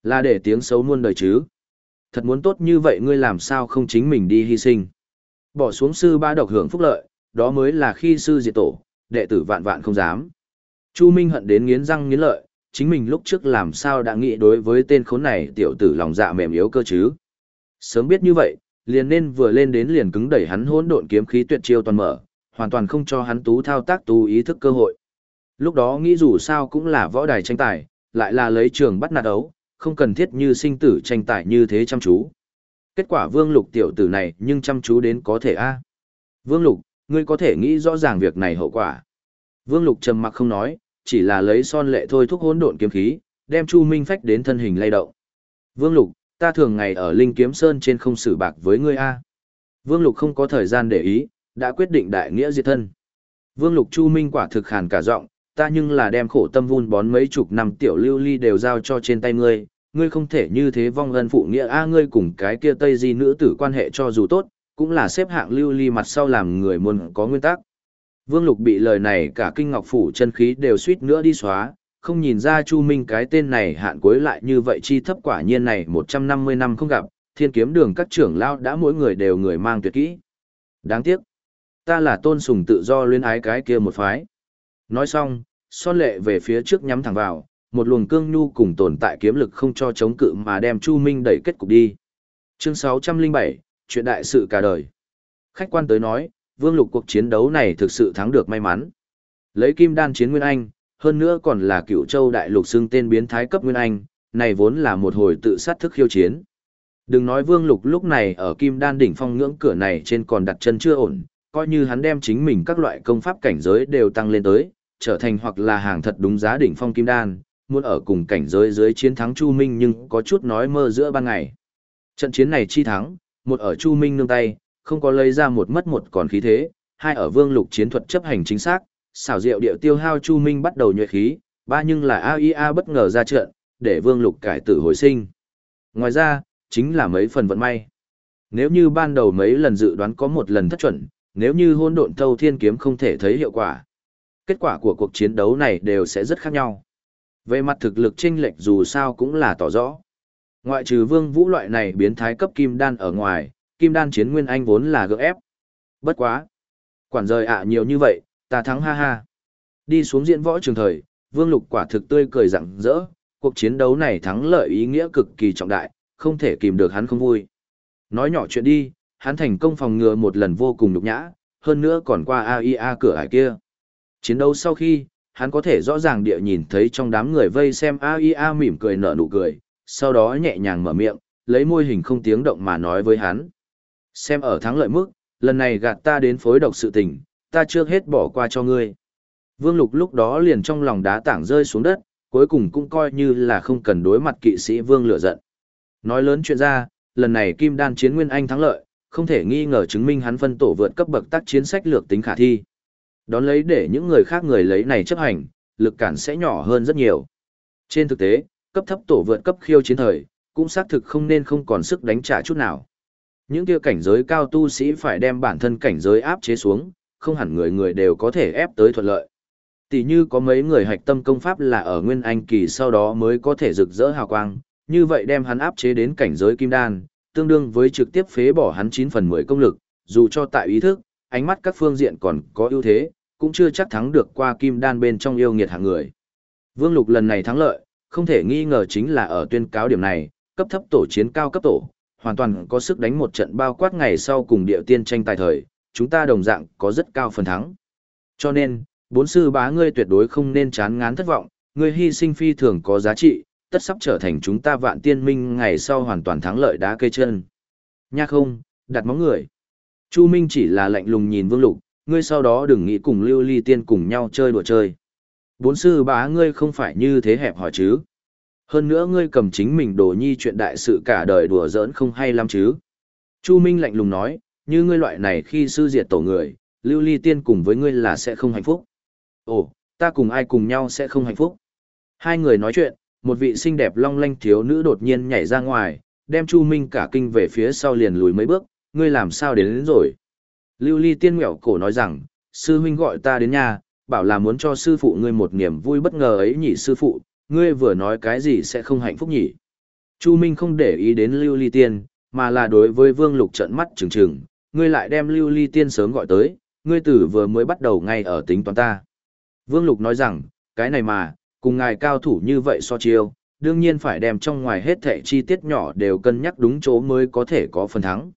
là để tiếng xấu muôn đời chứ. Thật muốn tốt như vậy ngươi làm sao không chính mình đi hy sinh. Bỏ xuống sư ba độc hưởng phúc lợi, đó mới là khi sư diệt tổ, đệ tử vạn vạn không dám. Chu Minh hận đến nghiến răng nghiến lợi, chính mình lúc trước làm sao đã nghĩ đối với tên khốn này tiểu tử lòng dạ mềm yếu cơ chứ. Sớm biết như vậy, liền nên vừa lên đến liền cứng đẩy hắn hỗn độn kiếm khí tuyệt chiêu toàn mở, hoàn toàn không cho hắn tú thao tác tú ý thức cơ hội. Lúc đó nghĩ dù sao cũng là võ đài tranh tài, lại là lấy trường bắt nạt đấu, không cần thiết như sinh tử tranh tài như thế chăm chú. Kết quả Vương Lục tiểu tử này nhưng chăm chú đến có thể a. Vương Lục, ngươi có thể nghĩ rõ ràng việc này hậu quả. Vương Lục trầm mặc không nói, chỉ là lấy son lệ thôi thúc hỗn độn kiếm khí, đem Chu Minh phách đến thân hình lay động. Vương Lục, ta thường ngày ở Linh Kiếm Sơn trên không xử bạc với ngươi a. Vương Lục không có thời gian để ý, đã quyết định đại nghĩa diệt thân. Vương Lục Chu Minh quả thực khàn cả giọng, ta nhưng là đem khổ tâm vun bón mấy chục năm tiểu lưu ly đều giao cho trên tay ngươi, ngươi không thể như thế vong ân phụ nghĩa a ngươi cùng cái kia tây di nữ tử quan hệ cho dù tốt, cũng là xếp hạng lưu ly mặt sau làm người muốn có nguyên tắc. Vương Lục bị lời này cả kinh ngọc phủ chân khí đều suýt nữa đi xóa, không nhìn ra Chu Minh cái tên này hạn cuối lại như vậy chi thấp quả nhiên này 150 năm không gặp, thiên kiếm đường các trưởng lao đã mỗi người đều người mang tuyệt kỹ. Đáng tiếc, ta là tôn sùng tự do luyến ái cái kia một phái. Nói xong, son lệ về phía trước nhắm thẳng vào, một luồng cương nhu cùng tồn tại kiếm lực không cho chống cự mà đem Chu Minh đẩy kết cục đi. Chương 607, chuyện đại sự cả đời. Khách quan tới nói, vương lục cuộc chiến đấu này thực sự thắng được may mắn. Lấy kim đan chiến Nguyên Anh, hơn nữa còn là cựu châu đại lục xưng tên biến thái cấp Nguyên Anh, này vốn là một hồi tự sát thức khiêu chiến. Đừng nói vương lục lúc này ở kim đan đỉnh phong ngưỡng cửa này trên còn đặt chân chưa ổn, coi như hắn đem chính mình các loại công pháp cảnh giới đều tăng lên tới, trở thành hoặc là hàng thật đúng giá đỉnh phong kim đan, muốn ở cùng cảnh giới dưới chiến thắng Chu Minh nhưng có chút nói mơ giữa ban ngày. Trận chiến này chi thắng, một ở Chu Minh nương tay, không có lấy ra một mất một còn khí thế, hai ở Vương Lục chiến thuật chấp hành chính xác, xảo diệu điệu tiêu hao Chu Minh bắt đầu nhuệ khí, ba nhưng là AIA bất ngờ ra trận, để Vương Lục cải tử hồi sinh. Ngoài ra, chính là mấy phần vận may. Nếu như ban đầu mấy lần dự đoán có một lần thất chuẩn, nếu như hôn độn thâu thiên kiếm không thể thấy hiệu quả, kết quả của cuộc chiến đấu này đều sẽ rất khác nhau. Về mặt thực lực chênh lệch dù sao cũng là tỏ rõ. Ngoại trừ vương vũ loại này biến thái cấp kim đan ở ngoài, kim đan chiến nguyên anh vốn là gỡ ép. Bất quá. Quản rời ạ à nhiều như vậy, ta thắng ha ha. Đi xuống diễn võ trường thời, vương lục quả thực tươi cười rặng rỡ, cuộc chiến đấu này thắng lợi ý nghĩa cực kỳ trọng đại, không thể kìm được hắn không vui. Nói nhỏ chuyện đi, hắn thành công phòng ngừa một lần vô cùng nhục nhã, hơn nữa còn qua AIA cửa ải kia. Chiến đấu sau khi, hắn có thể rõ ràng địa nhìn thấy trong đám người vây xem AIA mỉm cười nở nụ cười, sau đó nhẹ nhàng mở miệng, lấy môi hình không tiếng động mà nói với hắn. Xem ở thắng lợi mức, lần này gạt ta đến phối độc sự tình, ta chưa hết bỏ qua cho ngươi. Vương Lục lúc đó liền trong lòng đá tảng rơi xuống đất, cuối cùng cũng coi như là không cần đối mặt kỵ sĩ Vương lửa giận. Nói lớn chuyện ra, lần này Kim Đan chiến Nguyên Anh thắng lợi, không thể nghi ngờ chứng minh hắn phân tổ vượt cấp bậc tác chiến sách lược tính khả thi. Đón lấy để những người khác người lấy này chấp hành, lực cản sẽ nhỏ hơn rất nhiều. Trên thực tế, cấp thấp tổ vượt cấp khiêu chiến thời, cũng xác thực không nên không còn sức đánh trả chút nào. Những kia cảnh giới cao tu sĩ phải đem bản thân cảnh giới áp chế xuống, không hẳn người người đều có thể ép tới thuận lợi. Tỷ như có mấy người hạch tâm công pháp là ở nguyên anh kỳ sau đó mới có thể rực rỡ hào quang, như vậy đem hắn áp chế đến cảnh giới kim đan, tương đương với trực tiếp phế bỏ hắn 9 phần 10 công lực, dù cho tại ý thức, ánh mắt các phương diện còn có ưu thế, cũng chưa chắc thắng được qua kim đan bên trong yêu nghiệt hạng người. Vương Lục lần này thắng lợi, không thể nghi ngờ chính là ở tuyên cáo điểm này, cấp thấp tổ chiến cao cấp tổ, hoàn toàn có sức đánh một trận bao quát ngày sau cùng địa tiên tranh tài thời, chúng ta đồng dạng có rất cao phần thắng. Cho nên, bốn sư bá ngươi tuyệt đối không nên chán ngán thất vọng, ngươi hy sinh phi thường có giá trị, tất sắp trở thành chúng ta vạn tiên minh ngày sau hoàn toàn thắng lợi đá cây chân. Nha không, đặt móng người. Chu Minh chỉ là lạnh lùng nhìn Vương Lục, ngươi sau đó đừng nghĩ cùng Lưu Ly Tiên cùng nhau chơi đùa chơi. Bốn sư bá ngươi không phải như thế hẹp hỏi chứ. Hơn nữa ngươi cầm chính mình đồ nhi chuyện đại sự cả đời đùa giỡn không hay lắm chứ. Chu Minh lạnh lùng nói, như ngươi loại này khi sư diệt tổ người, Lưu Ly Tiên cùng với ngươi là sẽ không hạnh phúc. Ồ, ta cùng ai cùng nhau sẽ không hạnh phúc. Hai người nói chuyện, một vị xinh đẹp long lanh thiếu nữ đột nhiên nhảy ra ngoài, đem Chu Minh cả kinh về phía sau liền lùi mấy bước, ngươi làm sao đến, đến rồi. Lưu Ly Tiên ngẹo cổ nói rằng, sư huynh gọi ta đến nhà, bảo là muốn cho sư phụ ngươi một niềm vui bất ngờ ấy nhỉ sư phụ, ngươi vừa nói cái gì sẽ không hạnh phúc nhỉ. Chu Minh không để ý đến Lưu Ly Tiên, mà là đối với Vương Lục trận mắt trừng trừng, ngươi lại đem Lưu Ly Tiên sớm gọi tới, ngươi tử vừa mới bắt đầu ngay ở tính toán ta. Vương Lục nói rằng, cái này mà, cùng ngài cao thủ như vậy so chiêu, đương nhiên phải đem trong ngoài hết thẻ chi tiết nhỏ đều cân nhắc đúng chỗ mới có thể có phần thắng.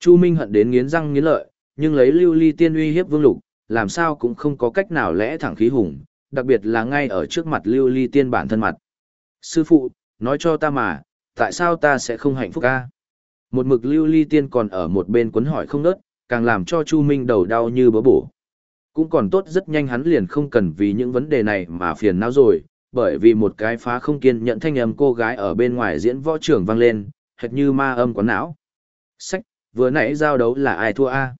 Chu Minh hận đến nghiến răng nghiến lợi, nhưng lấy lưu ly tiên uy hiếp vương lục, làm sao cũng không có cách nào lẽ thẳng khí hùng, đặc biệt là ngay ở trước mặt lưu ly tiên bản thân mặt. Sư phụ, nói cho ta mà, tại sao ta sẽ không hạnh phúc ca? Một mực lưu ly tiên còn ở một bên quấn hỏi không nớt, càng làm cho Chu Minh đầu đau như bớ bổ. Cũng còn tốt rất nhanh hắn liền không cần vì những vấn đề này mà phiền não rồi, bởi vì một cái phá không kiên nhận thanh âm cô gái ở bên ngoài diễn võ trưởng vang lên, hệt như ma âm quán não. Sách, vừa nãy giao đấu là ai thua a?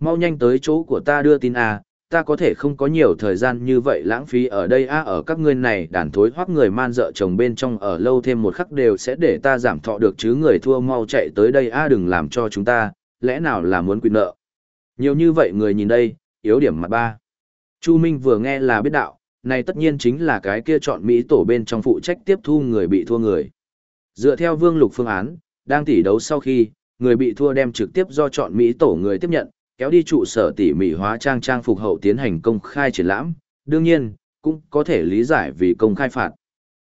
Mau nhanh tới chỗ của ta đưa tin a, ta có thể không có nhiều thời gian như vậy lãng phí ở đây a ở các ngươi này đàn thối hoắc người man dợ chồng bên trong ở lâu thêm một khắc đều sẽ để ta giảm thọ được chứ người thua mau chạy tới đây a đừng làm cho chúng ta, lẽ nào là muốn quy nợ. Nhiều như vậy người nhìn đây, yếu điểm mặt ba. Chu Minh vừa nghe là biết đạo, này tất nhiên chính là cái kia chọn Mỹ tổ bên trong phụ trách tiếp thu người bị thua người. Dựa theo vương lục phương án, đang tỉ đấu sau khi, người bị thua đem trực tiếp do chọn Mỹ tổ người tiếp nhận, kéo đi trụ sở tỉ mỉ hóa trang trang phục hậu tiến hành công khai triển lãm, đương nhiên, cũng có thể lý giải vì công khai phạt.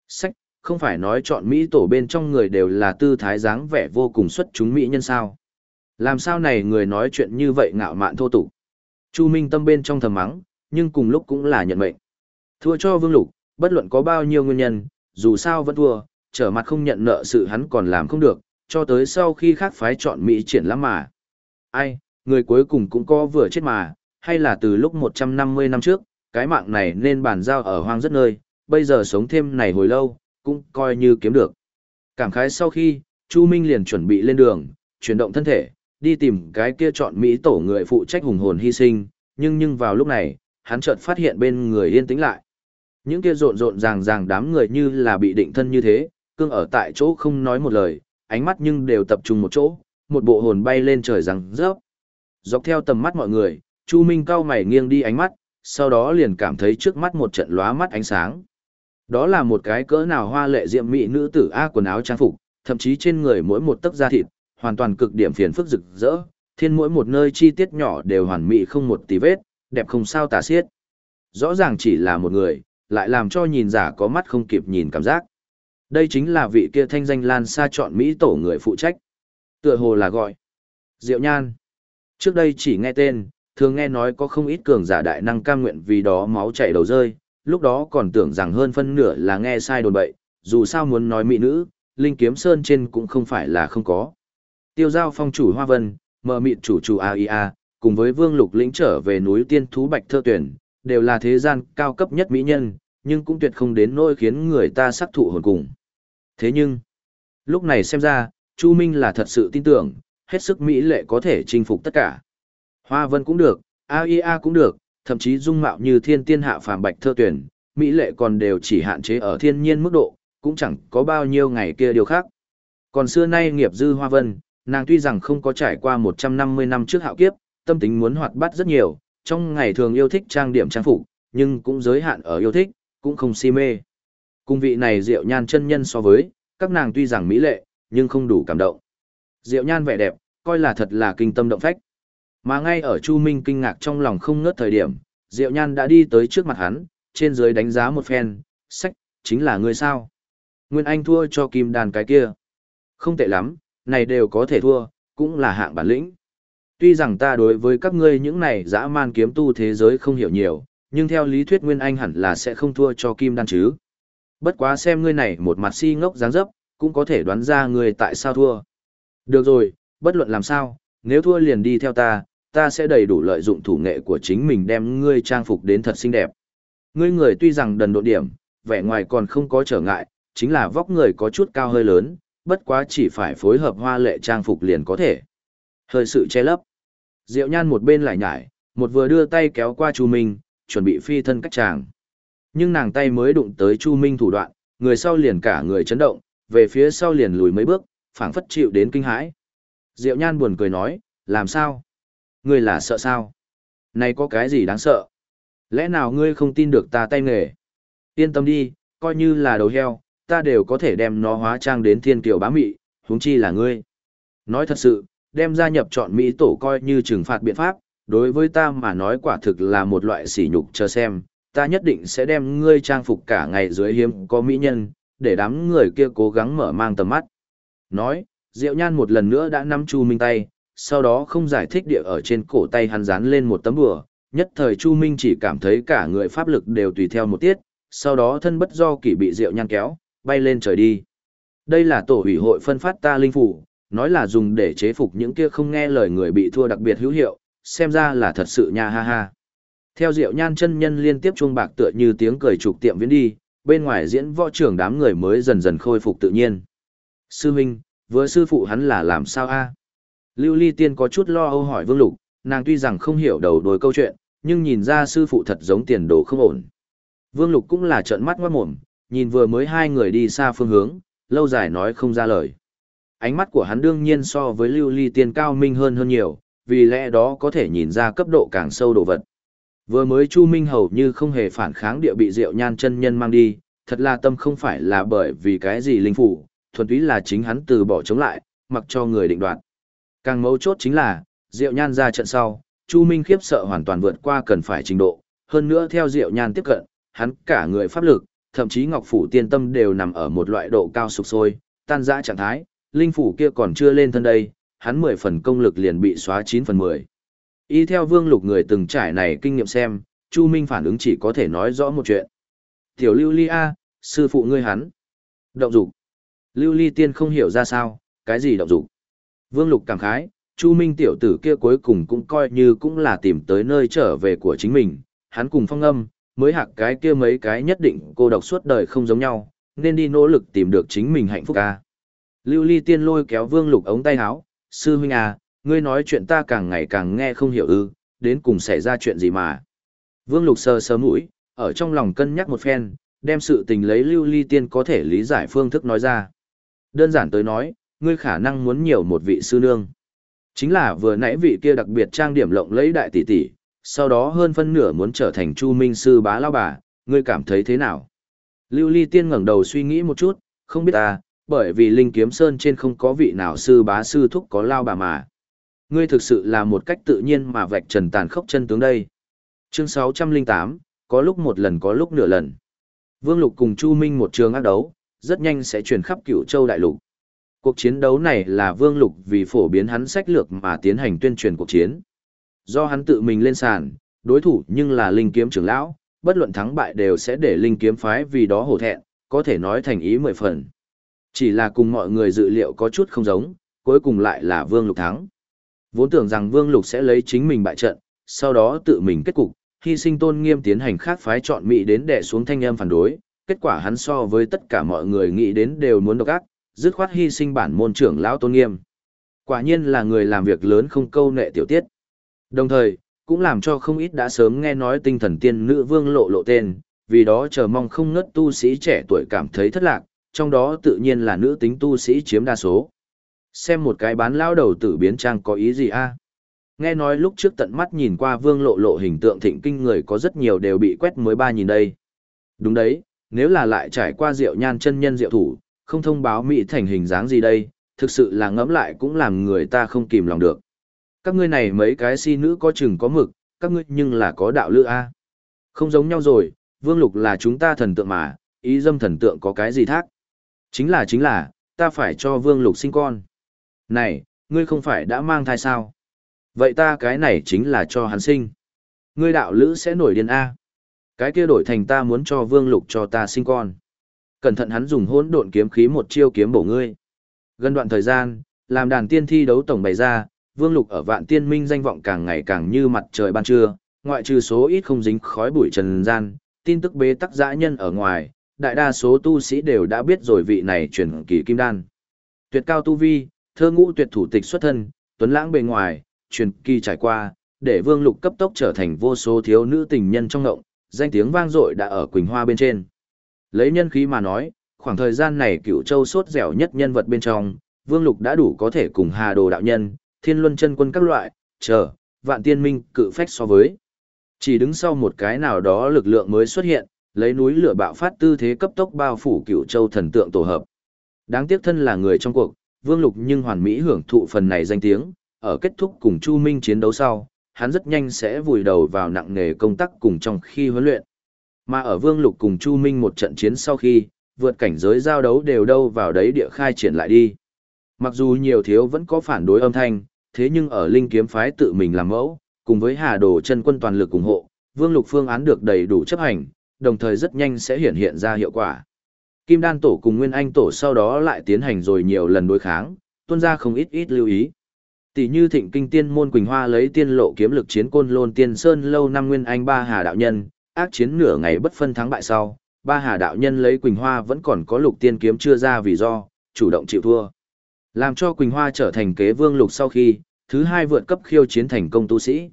Sách, không phải nói chọn Mỹ tổ bên trong người đều là tư thái dáng vẻ vô cùng xuất chúng Mỹ nhân sao. Làm sao này người nói chuyện như vậy ngạo mạn thô tục. Chu Minh tâm bên trong thầm mắng, nhưng cùng lúc cũng là nhận mệnh. Thua cho Vương Lục, bất luận có bao nhiêu nguyên nhân, dù sao vẫn thua, trở mặt không nhận nợ sự hắn còn làm không được, cho tới sau khi khác phái chọn Mỹ triển lắm mà. Ai, người cuối cùng cũng có vừa chết mà, hay là từ lúc 150 năm trước, cái mạng này nên bàn giao ở hoang rất nơi, bây giờ sống thêm này hồi lâu, cũng coi như kiếm được. Cảm khái sau khi, Chu Minh liền chuẩn bị lên đường, chuyển động thân thể, đi tìm cái kia chọn Mỹ tổ người phụ trách hùng hồn hy sinh, nhưng nhưng vào lúc này, hắn chợt phát hiện bên người yên tĩnh lại. Những kia rộn rộn ràng ràng đám người như là bị định thân như thế, cương ở tại chỗ không nói một lời, ánh mắt nhưng đều tập trung một chỗ, một bộ hồn bay lên trời rằng rớp. Dọc theo tầm mắt mọi người, Chu Minh cao mày nghiêng đi ánh mắt, sau đó liền cảm thấy trước mắt một trận lóa mắt ánh sáng. Đó là một cái cỡ nào hoa lệ diệm mỹ nữ tử A quần áo trang phục, thậm chí trên người mỗi một tấc da thịt, hoàn toàn cực điểm phiền phức rực rỡ, thiên mỗi một nơi chi tiết nhỏ đều hoàn mỹ không một tí vết, đẹp không sao tả xiết. Rõ ràng chỉ là một người, lại làm cho nhìn giả có mắt không kịp nhìn cảm giác. Đây chính là vị kia thanh danh lan xa chọn Mỹ tổ người phụ trách. Tựa hồ là gọi. Diệu Nhan. Trước đây chỉ nghe tên, thường nghe nói có không ít cường giả đại năng cam nguyện vì đó máu chảy đầu rơi, lúc đó còn tưởng rằng hơn phân nửa là nghe sai đồn bậy, dù sao muốn nói mỹ nữ, Linh Kiếm Sơn trên cũng không phải là không có. Tiêu giao phong chủ Hoa Vân, mờ mịt chủ chủ AIA, cùng với Vương Lục lĩnh trở về núi tiên thú Bạch Thơ Tuyển, đều là thế gian cao cấp nhất mỹ nhân, nhưng cũng tuyệt không đến nỗi khiến người ta sắc thụ hồn cùng. Thế nhưng, lúc này xem ra, Chu Minh là thật sự tin tưởng, hết sức mỹ lệ có thể chinh phục tất cả. Hoa Vân cũng được, AIA cũng được, thậm chí dung mạo như thiên tiên hạ phàm Bạch Thơ Tuyển, mỹ lệ còn đều chỉ hạn chế ở thiên nhiên mức độ, cũng chẳng có bao nhiêu ngày kia điều khác. Còn xưa nay nghiệp dư hoa vân, nàng tuy rằng không có trải qua 150 năm trước hạo kiếp, tâm tính muốn hoạt bát rất nhiều, trong ngày thường yêu thích trang điểm trang phục, nhưng cũng giới hạn ở yêu thích, cũng không si mê. Cung vị này Diệu Nhan chân nhân so với, các nàng tuy rằng mỹ lệ, nhưng không đủ cảm động. Diệu Nhan vẻ đẹp, coi là thật là kinh tâm động phách. Mà ngay ở Chu Minh kinh ngạc trong lòng không ngớt thời điểm, Diệu Nhan đã đi tới trước mặt hắn, trên dưới đánh giá một phen, sách, chính là ngươi sao? Nguyên Anh thua cho Kim Đàn cái kia. Không tệ lắm, này đều có thể thua, cũng là hạng bản lĩnh. Tuy rằng ta đối với các ngươi những này dã man kiếm tu thế giới không hiểu nhiều, nhưng theo lý thuyết Nguyên Anh hẳn là sẽ không thua cho Kim Đan chứ. Bất quá xem ngươi này một mặt si ngốc dáng dấp, cũng có thể đoán ra ngươi tại sao thua. Được rồi, bất luận làm sao, nếu thua liền đi theo ta, ta sẽ đầy đủ lợi dụng thủ nghệ của chính mình đem ngươi trang phục đến thật xinh đẹp. Ngươi người tuy rằng đần độ điểm, vẻ ngoài còn không có trở ngại, chính là vóc người có chút cao hơi lớn, bất quá chỉ phải phối hợp hoa lệ trang phục liền có thể. Hơi sự che lấp. Diệu nhan một bên lại nhải, một vừa đưa tay kéo qua Chu Minh, chuẩn bị phi thân cách chàng. Nhưng nàng tay mới đụng tới Chu Minh thủ đoạn, người sau liền cả người chấn động, về phía sau liền lùi mấy bước, phảng phất chịu đến kinh hãi. Diệu nhan buồn cười nói, làm sao? Ngươi là sợ sao? Này có cái gì đáng sợ? Lẽ nào ngươi không tin được ta tay nghề? Yên tâm đi, coi như là đầu heo, ta đều có thể đem nó hóa trang đến thiên kiều bá mị, huống chi là ngươi. Nói thật sự, đem gia nhập chọn Mỹ tổ coi như trừng phạt biện pháp, đối với ta mà nói quả thực là một loại sỉ nhục chờ xem, ta nhất định sẽ đem ngươi trang phục cả ngày dưới hiếm có mỹ nhân, để đám người kia cố gắng mở mang tầm mắt. Nói, Diệu Nhan một lần nữa đã nắm Chu Minh tay, sau đó không giải thích địa ở trên cổ tay hắn dán lên một tấm bùa, nhất thời Chu Minh chỉ cảm thấy cả người pháp lực đều tùy theo một tiết, sau đó thân bất do kỷ bị Diệu Nhan kéo, bay lên trời đi. Đây là tổ ủy hội phân phát ta linh phủ, nói là dùng để chế phục những kia không nghe lời người bị thua đặc biệt hữu hiệu, xem ra là thật sự nha ha ha. Theo Diệu Nhan chân nhân liên tiếp chuông bạc tựa như tiếng cười trục tiệm viễn đi, bên ngoài diễn võ trưởng đám người mới dần dần khôi phục tự nhiên. Sư huynh, vừa sư phụ hắn là làm sao a? Lưu Ly Tiên có chút lo âu hỏi Vương Lục, nàng tuy rằng không hiểu đầu đuôi câu chuyện, nhưng nhìn ra sư phụ thật giống tiền đồ không ổn. Vương Lục cũng là trợn mắt ngoát mồm, nhìn vừa mới hai người đi xa phương hướng, lâu dài nói không ra lời. Ánh mắt của hắn đương nhiên so với Lưu Ly Tiên cao minh hơn hơn nhiều, vì lẽ đó có thể nhìn ra cấp độ càng sâu đồ vật. Vừa mới Chu Minh hầu như không hề phản kháng địa bị Diệu Nhan chân nhân mang đi, thật là tâm không phải là bởi vì cái gì linh phủ, thuần túy là chính hắn từ bỏ chống lại, mặc cho người định đoạt. Càng mấu chốt chính là, Diệu Nhan ra trận sau, Chu Minh khiếp sợ hoàn toàn vượt qua cần phải trình độ, hơn nữa theo Diệu Nhan tiếp cận, hắn cả người pháp lực, thậm chí Ngọc phủ tiên tâm đều nằm ở một loại độ cao sục sôi, tan rã trạng thái, linh phủ kia còn chưa lên thân đây, hắn 10 phần công lực liền bị xóa 9 phần 10. Y theo Vương Lục người từng trải này kinh nghiệm xem, Chu Minh phản ứng chỉ có thể nói rõ một chuyện. Tiểu Lưu Ly A, sư phụ ngươi hắn. Động dục. Lưu Ly tiên không hiểu ra sao, cái gì động dục. Vương Lục cảm khái, Chu Minh tiểu tử kia cuối cùng cũng coi như cũng là tìm tới nơi trở về của chính mình, hắn cùng phong âm, mới hạc cái kia mấy cái nhất định cô độc suốt đời không giống nhau, nên đi nỗ lực tìm được chính mình hạnh phúc ca. Lưu Ly Tiên lôi kéo Vương Lục ống tay áo, sư huynh à, ngươi nói chuyện ta càng ngày càng nghe không hiểu ư, đến cùng xảy ra chuyện gì mà. Vương Lục sờ sờ mũi, ở trong lòng cân nhắc một phen, đem sự tình lấy Lưu Ly Tiên có thể lý giải phương thức nói ra. Đơn giản tới nói, ngươi khả năng muốn nhiều một vị sư nương. Chính là vừa nãy vị kia đặc biệt trang điểm lộng lấy đại tỷ tỷ, sau đó hơn phân nửa muốn trở thành Chu Minh sư bá lao bà, ngươi cảm thấy thế nào? Lưu Ly Tiên ngẩng đầu suy nghĩ một chút, không biết ta, bởi vì Linh Kiếm Sơn trên không có vị nào sư bá sư thúc có lao bà mà. Ngươi thực sự là một cách tự nhiên mà vạch trần tàn khốc chân tướng đây. Chương 608, có lúc một lần có lúc nửa lần. Vương Lục cùng Chu Minh một trường ác đấu, rất nhanh sẽ truyền khắp cửu châu đại lục. Cuộc chiến đấu này là Vương Lục vì phổ biến hắn sách lược mà tiến hành tuyên truyền cuộc chiến. Do hắn tự mình lên sàn, đối thủ nhưng là Linh Kiếm trưởng lão, bất luận thắng bại đều sẽ để Linh Kiếm phái vì đó hổ thẹn, có thể nói thành ý mười phần. Chỉ là cùng mọi người dự liệu có chút không giống, cuối cùng lại là Vương Lục thắng. Vốn tưởng rằng Vương Lục sẽ lấy chính mình bại trận, sau đó tự mình kết cục, hy sinh tôn nghiêm tiến hành khác phái chọn Mỹ đến đè xuống thanh âm phản đối, kết quả hắn so với tất cả mọi người nghĩ đến đều muốn độc ác, dứt khoát hy sinh bản môn trưởng lão tôn nghiêm. Quả nhiên là người làm việc lớn không câu nệ tiểu tiết. Đồng thời, cũng làm cho không ít đã sớm nghe nói tinh thần tiên nữ vương lộ lộ tên, vì đó chờ mong không ngất tu sĩ trẻ tuổi cảm thấy thất lạc, trong đó tự nhiên là nữ tính tu sĩ chiếm đa số. Xem một cái bán lao đầu tử biến trang có ý gì a? À? Nghe nói lúc trước tận mắt nhìn qua vương lộ lộ hình tượng thịnh kinh người có rất nhiều đều bị quét mới ba nhìn đây. Đúng đấy, nếu là lại trải qua rượu nhan chân nhân rượu thủ, không thông báo mỹ thành hình dáng gì đây, thực sự là ngẫm lại cũng làm người ta không kìm lòng được. Các ngươi này mấy cái si nữ có chừng có mực, các ngươi nhưng là có đạo lữ a. Không giống nhau rồi, vương lục là chúng ta thần tượng mà, ý dâm thần tượng có cái gì thác. Chính là chính là, ta phải cho vương lục sinh con. Này, ngươi không phải đã mang thai sao? Vậy ta cái này chính là cho hắn sinh. Ngươi đạo lữ sẽ nổi điên A. Cái kia đổi thành ta muốn cho vương lục cho ta sinh con. Cẩn thận hắn dùng hỗn độn kiếm khí một chiêu kiếm bổ ngươi. Gần đoạn thời gian, làm đàn tiên thi đấu tổng bày ra, vương lục ở vạn tiên minh danh vọng càng ngày càng như mặt trời ban trưa, ngoại trừ số ít không dính khói bụi trần gian, tin tức bế tắc dã nhân ở ngoài, đại đa số tu sĩ đều đã biết rồi vị này chuyển kỳ kim đan. Tuyệt cao tu vi, thơ ngũ tuyệt thủ tịch xuất thân, tuấn lãng bề ngoài, truyền kỳ trải qua, để Vương Lục cấp tốc trở thành vô số thiếu nữ tình nhân trong ngộng, danh tiếng vang dội đã ở Quỳnh Hoa bên trên. Lấy nhân khí mà nói, khoảng thời gian này Cựu Châu sốt dẻo nhất nhân vật bên trong, Vương Lục đã đủ có thể cùng Hà Đồ đạo nhân, Thiên Luân chân quân các loại, chờ, Vạn Tiên Minh cự phách so với. Chỉ đứng sau một cái nào đó lực lượng mới xuất hiện, lấy núi lửa bạo phát tư thế cấp tốc bao phủ Cựu Châu thần tượng tổ hợp. Đáng tiếc thân là người trong cuộc, Vương Lục nhưng hoàn mỹ hưởng thụ phần này danh tiếng, ở kết thúc cùng Chu Minh chiến đấu sau, hắn rất nhanh sẽ vùi đầu vào nặng nghề công tác cùng trong khi huấn luyện. Mà ở Vương Lục cùng Chu Minh một trận chiến sau khi, vượt cảnh giới giao đấu đều đâu vào đấy địa khai triển lại đi. Mặc dù nhiều thiếu vẫn có phản đối âm thanh, thế nhưng ở Linh Kiếm phái tự mình làm mẫu, cùng với Hà Đồ chân quân toàn lực ủng hộ, Vương Lục phương án được đầy đủ chấp hành, đồng thời rất nhanh sẽ hiện hiện ra hiệu quả. Kim Đan tổ cùng Nguyên Anh tổ sau đó lại tiến hành rồi nhiều lần đối kháng, tuân ra không ít ít lưu ý. Tỷ như thịnh kinh tiên môn Quỳnh Hoa lấy tiên lộ kiếm lực chiến côn lôn tiên sơn lâu năm Nguyên Anh ba hà đạo nhân, ác chiến nửa ngày bất phân thắng bại sau, ba hà đạo nhân lấy Quỳnh Hoa vẫn còn có lục tiên kiếm chưa ra vì do, chủ động chịu thua. Làm cho Quỳnh Hoa trở thành kế vương lục sau khi, thứ hai vượt cấp khiêu chiến thành công tu sĩ.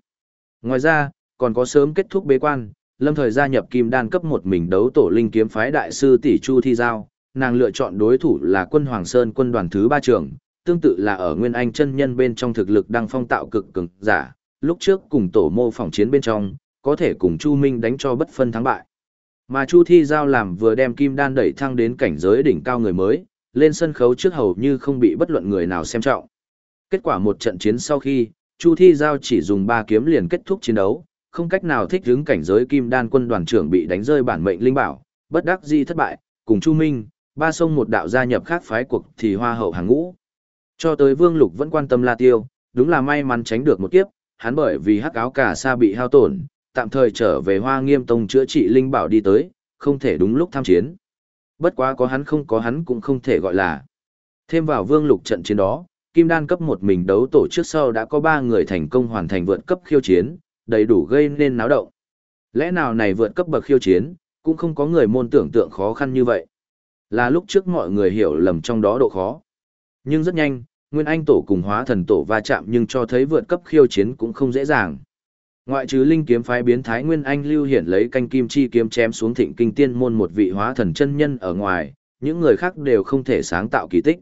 Ngoài ra, còn có sớm kết thúc bế quan, lâm thời gia nhập kim đan cấp một mình đấu tổ linh kiếm phái đại sư tỷ chu thi giao nàng lựa chọn đối thủ là quân hoàng sơn quân đoàn thứ ba trưởng. tương tự là ở nguyên anh chân nhân bên trong thực lực đang phong tạo cực cường giả lúc trước cùng tổ mô phỏng chiến bên trong có thể cùng chu minh đánh cho bất phân thắng bại mà chu thi giao làm vừa đem kim đan đẩy thăng đến cảnh giới đỉnh cao người mới lên sân khấu trước hầu như không bị bất luận người nào xem trọng kết quả một trận chiến sau khi chu thi giao chỉ dùng ba kiếm liền kết thúc chiến đấu không cách nào thích ứng cảnh giới kim đan quân đoàn trưởng bị đánh rơi bản mệnh linh bảo, bất đắc dĩ thất bại, cùng Chu Minh, ba sông một đạo gia nhập khác phái cuộc thì hoa hậu hàng ngũ. Cho tới Vương Lục vẫn quan tâm La Tiêu, đúng là may mắn tránh được một kiếp, hắn bởi vì hắc áo cả sa bị hao tổn, tạm thời trở về Hoa Nghiêm Tông chữa trị linh bảo đi tới, không thể đúng lúc tham chiến. Bất quá có hắn không có hắn cũng không thể gọi là. Thêm vào Vương Lục trận chiến đó, Kim Đan cấp một mình đấu tổ trước sau đã có ba người thành công hoàn thành vượt cấp khiêu chiến, đầy đủ gây nên náo động. Lẽ nào này vượt cấp bậc khiêu chiến, cũng không có người môn tưởng tượng khó khăn như vậy. Là lúc trước mọi người hiểu lầm trong đó độ khó. Nhưng rất nhanh, Nguyên Anh tổ cùng hóa thần tổ va chạm nhưng cho thấy vượt cấp khiêu chiến cũng không dễ dàng. Ngoại trừ linh kiếm phái biến thái Nguyên Anh lưu hiển lấy canh kim chi kiếm chém xuống thịnh kinh tiên môn một vị hóa thần chân nhân ở ngoài, những người khác đều không thể sáng tạo kỳ tích.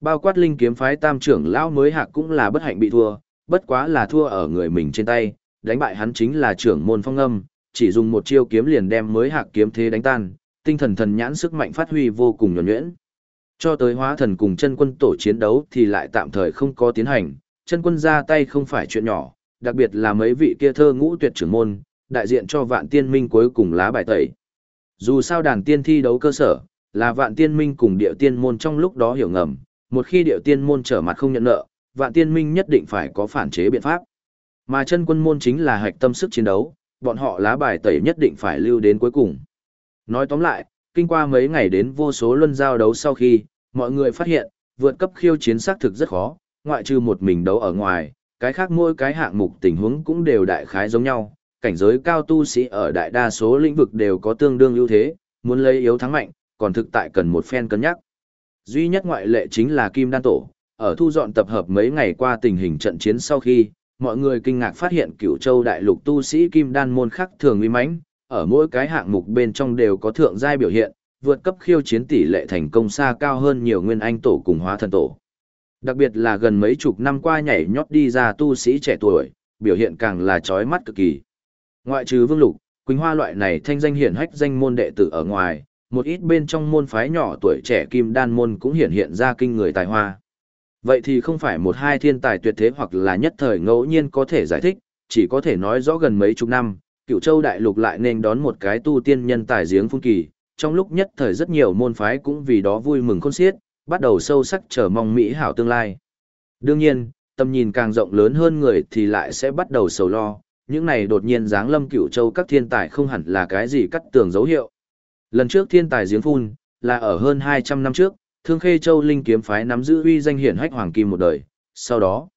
Bao quát linh kiếm phái tam trưởng lão mới hạc cũng là bất hạnh bị thua, bất quá là thua ở người mình trên tay, đánh bại hắn chính là trưởng môn phong âm, chỉ dùng một chiêu kiếm liền đem mới hạc kiếm thế đánh tan, tinh thần thần nhãn sức mạnh phát huy vô cùng nhuần nhuyễn. Cho tới hóa thần cùng chân quân tổ chiến đấu thì lại tạm thời không có tiến hành, chân quân ra tay không phải chuyện nhỏ, đặc biệt là mấy vị kia thơ ngũ tuyệt trưởng môn, đại diện cho vạn tiên minh cuối cùng lá bài tẩy. Dù sao đàn tiên thi đấu cơ sở, là vạn tiên minh cùng địa tiên môn trong lúc đó hiểu ngầm, một khi địa tiên môn trở mặt không nhận nợ, vạn tiên minh nhất định phải có phản chế biện pháp. Mà chân quân môn chính là hạch tâm sức chiến đấu, bọn họ lá bài tẩy nhất định phải lưu đến cuối cùng. Nói tóm lại, kinh qua mấy ngày đến vô số luân giao đấu sau khi, mọi người phát hiện, vượt cấp khiêu chiến xác thực rất khó, ngoại trừ một mình đấu ở ngoài, cái khác mỗi cái hạng mục tình huống cũng đều đại khái giống nhau, cảnh giới cao tu sĩ ở đại đa số lĩnh vực đều có tương đương ưu thế, muốn lấy yếu thắng mạnh, còn thực tại cần một phen cân nhắc. Duy nhất ngoại lệ chính là Kim Đan Tổ, ở thu dọn tập hợp mấy ngày qua tình hình trận chiến sau khi, mọi người kinh ngạc phát hiện cửu châu đại lục tu sĩ kim đan môn khắc thường uy mãnh ở mỗi cái hạng mục bên trong đều có thượng giai biểu hiện vượt cấp khiêu chiến tỷ lệ thành công xa cao hơn nhiều nguyên anh tổ cùng hóa thần tổ. Đặc biệt là gần mấy chục năm qua nhảy nhót đi ra tu sĩ trẻ tuổi, biểu hiện càng là chói mắt cực kỳ. Ngoại trừ Vương Lục, Quỳnh Hoa loại này thanh danh hiển hách danh môn đệ tử ở ngoài, một ít bên trong môn phái nhỏ tuổi trẻ kim đan môn cũng hiện hiện ra kinh người tài hoa. Vậy thì không phải một hai thiên tài tuyệt thế hoặc là nhất thời ngẫu nhiên có thể giải thích, chỉ có thể nói rõ gần mấy chục năm, cựu châu đại lục lại nên đón một cái tu tiên nhân tài giếng phun kỳ, trong lúc nhất thời rất nhiều môn phái cũng vì đó vui mừng khôn xiết, bắt đầu sâu sắc chờ mong mỹ hảo tương lai. Đương nhiên, tầm nhìn càng rộng lớn hơn người thì lại sẽ bắt đầu sầu lo, những này đột nhiên giáng lâm cửu châu các thiên tài không hẳn là cái gì cắt tường dấu hiệu. Lần trước thiên tài giếng phun, là ở hơn 200 năm trước, Thương Khê Châu Linh kiếm phái nắm giữ uy danh hiển hách hoàng kim một đời, sau đó,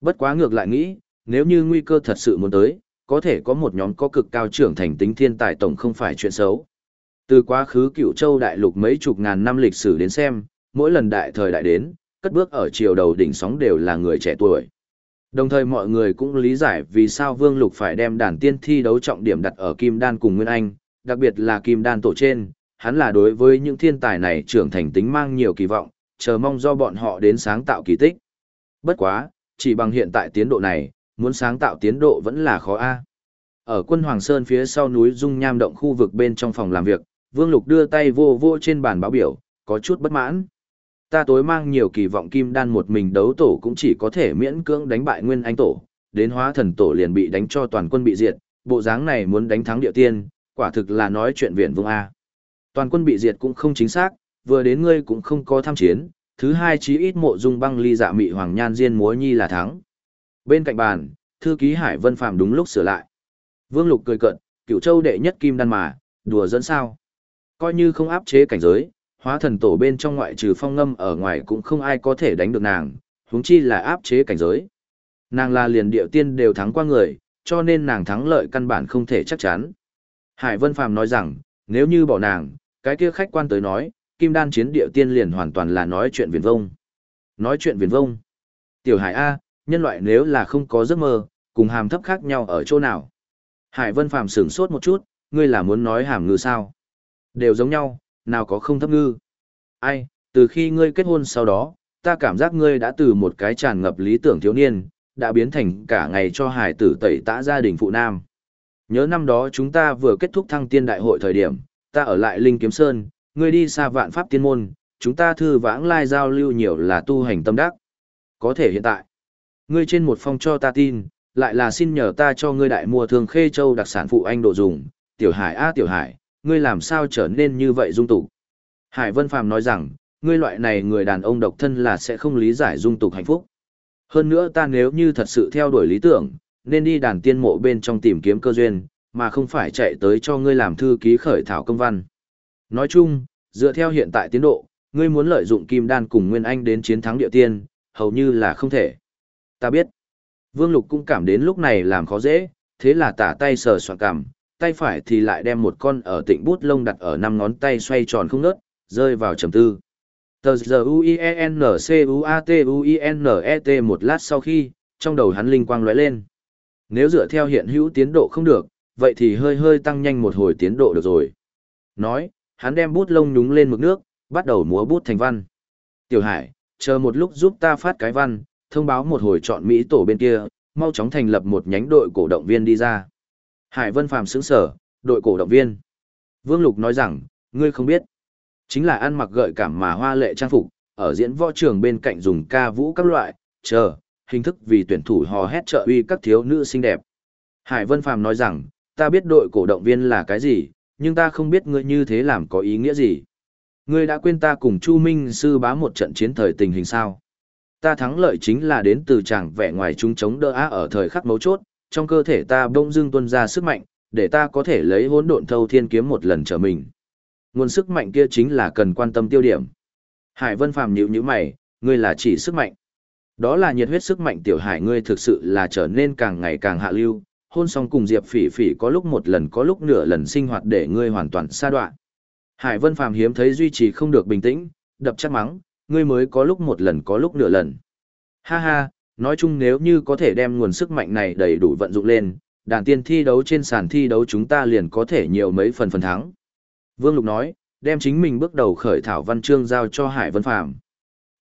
bất quá ngược lại nghĩ, nếu như nguy cơ thật sự muốn tới, có thể có một nhóm có cực cao trưởng thành tính thiên tài tổng không phải chuyện xấu. Từ quá khứ cựu châu đại lục mấy chục ngàn năm lịch sử đến xem, mỗi lần đại thời đại đến, cất bước ở chiều đầu đỉnh sóng đều là người trẻ tuổi. Đồng thời mọi người cũng lý giải vì sao Vương Lục phải đem đàn tiên thi đấu trọng điểm đặt ở Kim Đan cùng Nguyên Anh, đặc biệt là Kim Đan tổ trên, hắn là đối với những thiên tài này trưởng thành tính mang nhiều kỳ vọng, chờ mong do bọn họ đến sáng tạo kỳ tích. Bất quá, chỉ bằng hiện tại tiến độ này, muốn sáng tạo tiến độ vẫn là khó a. Ở quân Hoàng Sơn phía sau núi Dung Nham động khu vực bên trong phòng làm việc, Vương Lục đưa tay vô vô trên bàn báo biểu, có chút bất mãn. Ta tối mang nhiều kỳ vọng kim đan một mình đấu tổ cũng chỉ có thể miễn cưỡng đánh bại nguyên anh tổ, đến hóa thần tổ liền bị đánh cho toàn quân bị diệt, bộ dáng này muốn đánh thắng địa tiên, quả thực là nói chuyện viện vương A. Toàn quân bị diệt cũng không chính xác, vừa đến ngươi cũng không có tham chiến, thứ hai chí ít mộ dung băng ly dạ mị hoàng nhan diên múa nhi là thắng. Bên cạnh bàn, thư ký Hải Vân Phàm đúng lúc sửa lại. Vương Lục cười cận, cựu châu đệ nhất kim đan mà, đùa dẫn sao. Coi như không áp chế cảnh giới, hóa thần tổ bên trong ngoại trừ phong ngâm ở ngoài cũng không ai có thể đánh được nàng, huống chi là áp chế cảnh giới. Nàng là liền điệu tiên đều thắng qua người, cho nên nàng thắng lợi căn bản không thể chắc chắn. Hải Vân Phàm nói rằng, nếu như bỏ nàng, cái kia khách quan tới nói, kim đan chiến điệu tiên liền hoàn toàn là nói chuyện viền vông. Nói chuyện viền vông. Tiểu Hải A, nhân loại nếu là không có giấc mơ, cùng hàm thấp khác nhau ở chỗ nào? Hải Vân Phàm sửng sốt một chút, ngươi là muốn nói hàm ngư sao? Đều giống nhau, nào có không thấp ngư. Ai, từ khi ngươi kết hôn sau đó, ta cảm giác ngươi đã từ một cái tràn ngập lý tưởng thiếu niên, đã biến thành cả ngày cho hải tử tẩy tã gia đình phụ nam. Nhớ năm đó chúng ta vừa kết thúc thăng tiên đại hội thời điểm, ta ở lại Linh Kiếm Sơn, ngươi đi xa vạn pháp tiên môn, chúng ta thư vãng lai giao lưu nhiều là tu hành tâm đắc. Có thể hiện tại, ngươi trên một phong cho ta tin, lại là xin nhờ ta cho ngươi đại mua thường khê châu đặc sản phụ anh đồ dùng, tiểu hải a tiểu hải, ngươi làm sao trở nên như vậy dung tục. Hải Vân Phàm nói rằng, ngươi loại này người đàn ông độc thân là sẽ không lý giải dung tục hạnh phúc. Hơn nữa ta nếu như thật sự theo đuổi lý tưởng, nên đi đàn tiên mộ bên trong tìm kiếm cơ duyên, mà không phải chạy tới cho ngươi làm thư ký khởi thảo công văn. Nói chung, dựa theo hiện tại tiến độ, ngươi muốn lợi dụng kim đan cùng Nguyên Anh đến chiến thắng địa tiên, hầu như là không thể. Ta biết. Vương Lục cũng cảm đến lúc này làm khó dễ, thế là tả tay sờ soạn cằm, tay phải thì lại đem một con ở tịnh bút lông đặt ở năm ngón tay xoay tròn không nớt, rơi vào trầm tư. Tờ giờ U-I-N-C-U-A-T-U-I-N-E-T một lát sau khi, trong đầu hắn linh quang lóe lên. Nếu dựa theo hiện hữu tiến độ không được, vậy thì hơi hơi tăng nhanh một hồi tiến độ được rồi. Nói, hắn đem bút lông nhúng lên mực nước, bắt đầu múa bút thành văn. Tiểu Hải, chờ một lúc giúp ta phát cái văn, thông báo một hồi chọn Mỹ tổ bên kia, mau chóng thành lập một nhánh đội cổ động viên đi ra. Hải Vân Phàm sững sở, đội cổ động viên. Vương Lục nói rằng, ngươi không biết. Chính là ăn mặc gợi cảm mà hoa lệ trang phục, ở diễn võ trường bên cạnh dùng ca vũ các loại, chờ, hình thức vì tuyển thủ hò hét trợ uy các thiếu nữ xinh đẹp. Hải Vân Phàm nói rằng, ta biết đội cổ động viên là cái gì, nhưng ta không biết ngươi như thế làm có ý nghĩa gì. Ngươi đã quên ta cùng Chu Minh sư bá một trận chiến thời tình hình sao. Ta thắng lợi chính là đến từ chàng vẻ ngoài chúng chống đỡ á ở thời khắc mấu chốt, trong cơ thể ta bỗng dưng tuôn ra sức mạnh, để ta có thể lấy hỗn độn thâu thiên kiếm một lần trở mình. Nguồn sức mạnh kia chính là cần quan tâm tiêu điểm. Hải Vân Phàm nhíu nhíu mày, ngươi là chỉ sức mạnh. Đó là nhiệt huyết sức mạnh tiểu hải ngươi thực sự là trở nên càng ngày càng hạ lưu, hôn xong cùng Diệp Phỉ Phỉ có lúc một lần có lúc nửa lần sinh hoạt để ngươi hoàn toàn xa đoạn. Hải Vân Phàm hiếm thấy duy trì không được bình tĩnh, đập chắc mắng, ngươi mới có lúc một lần có lúc nửa lần. Ha ha, nói chung nếu như có thể đem nguồn sức mạnh này đầy đủ vận dụng lên, đàn tiên thi đấu trên sàn thi đấu chúng ta liền có thể nhiều mấy phần phần thắng. Vương Lục nói, đem chính mình bước đầu khởi thảo văn chương giao cho Hải Vân Phàm.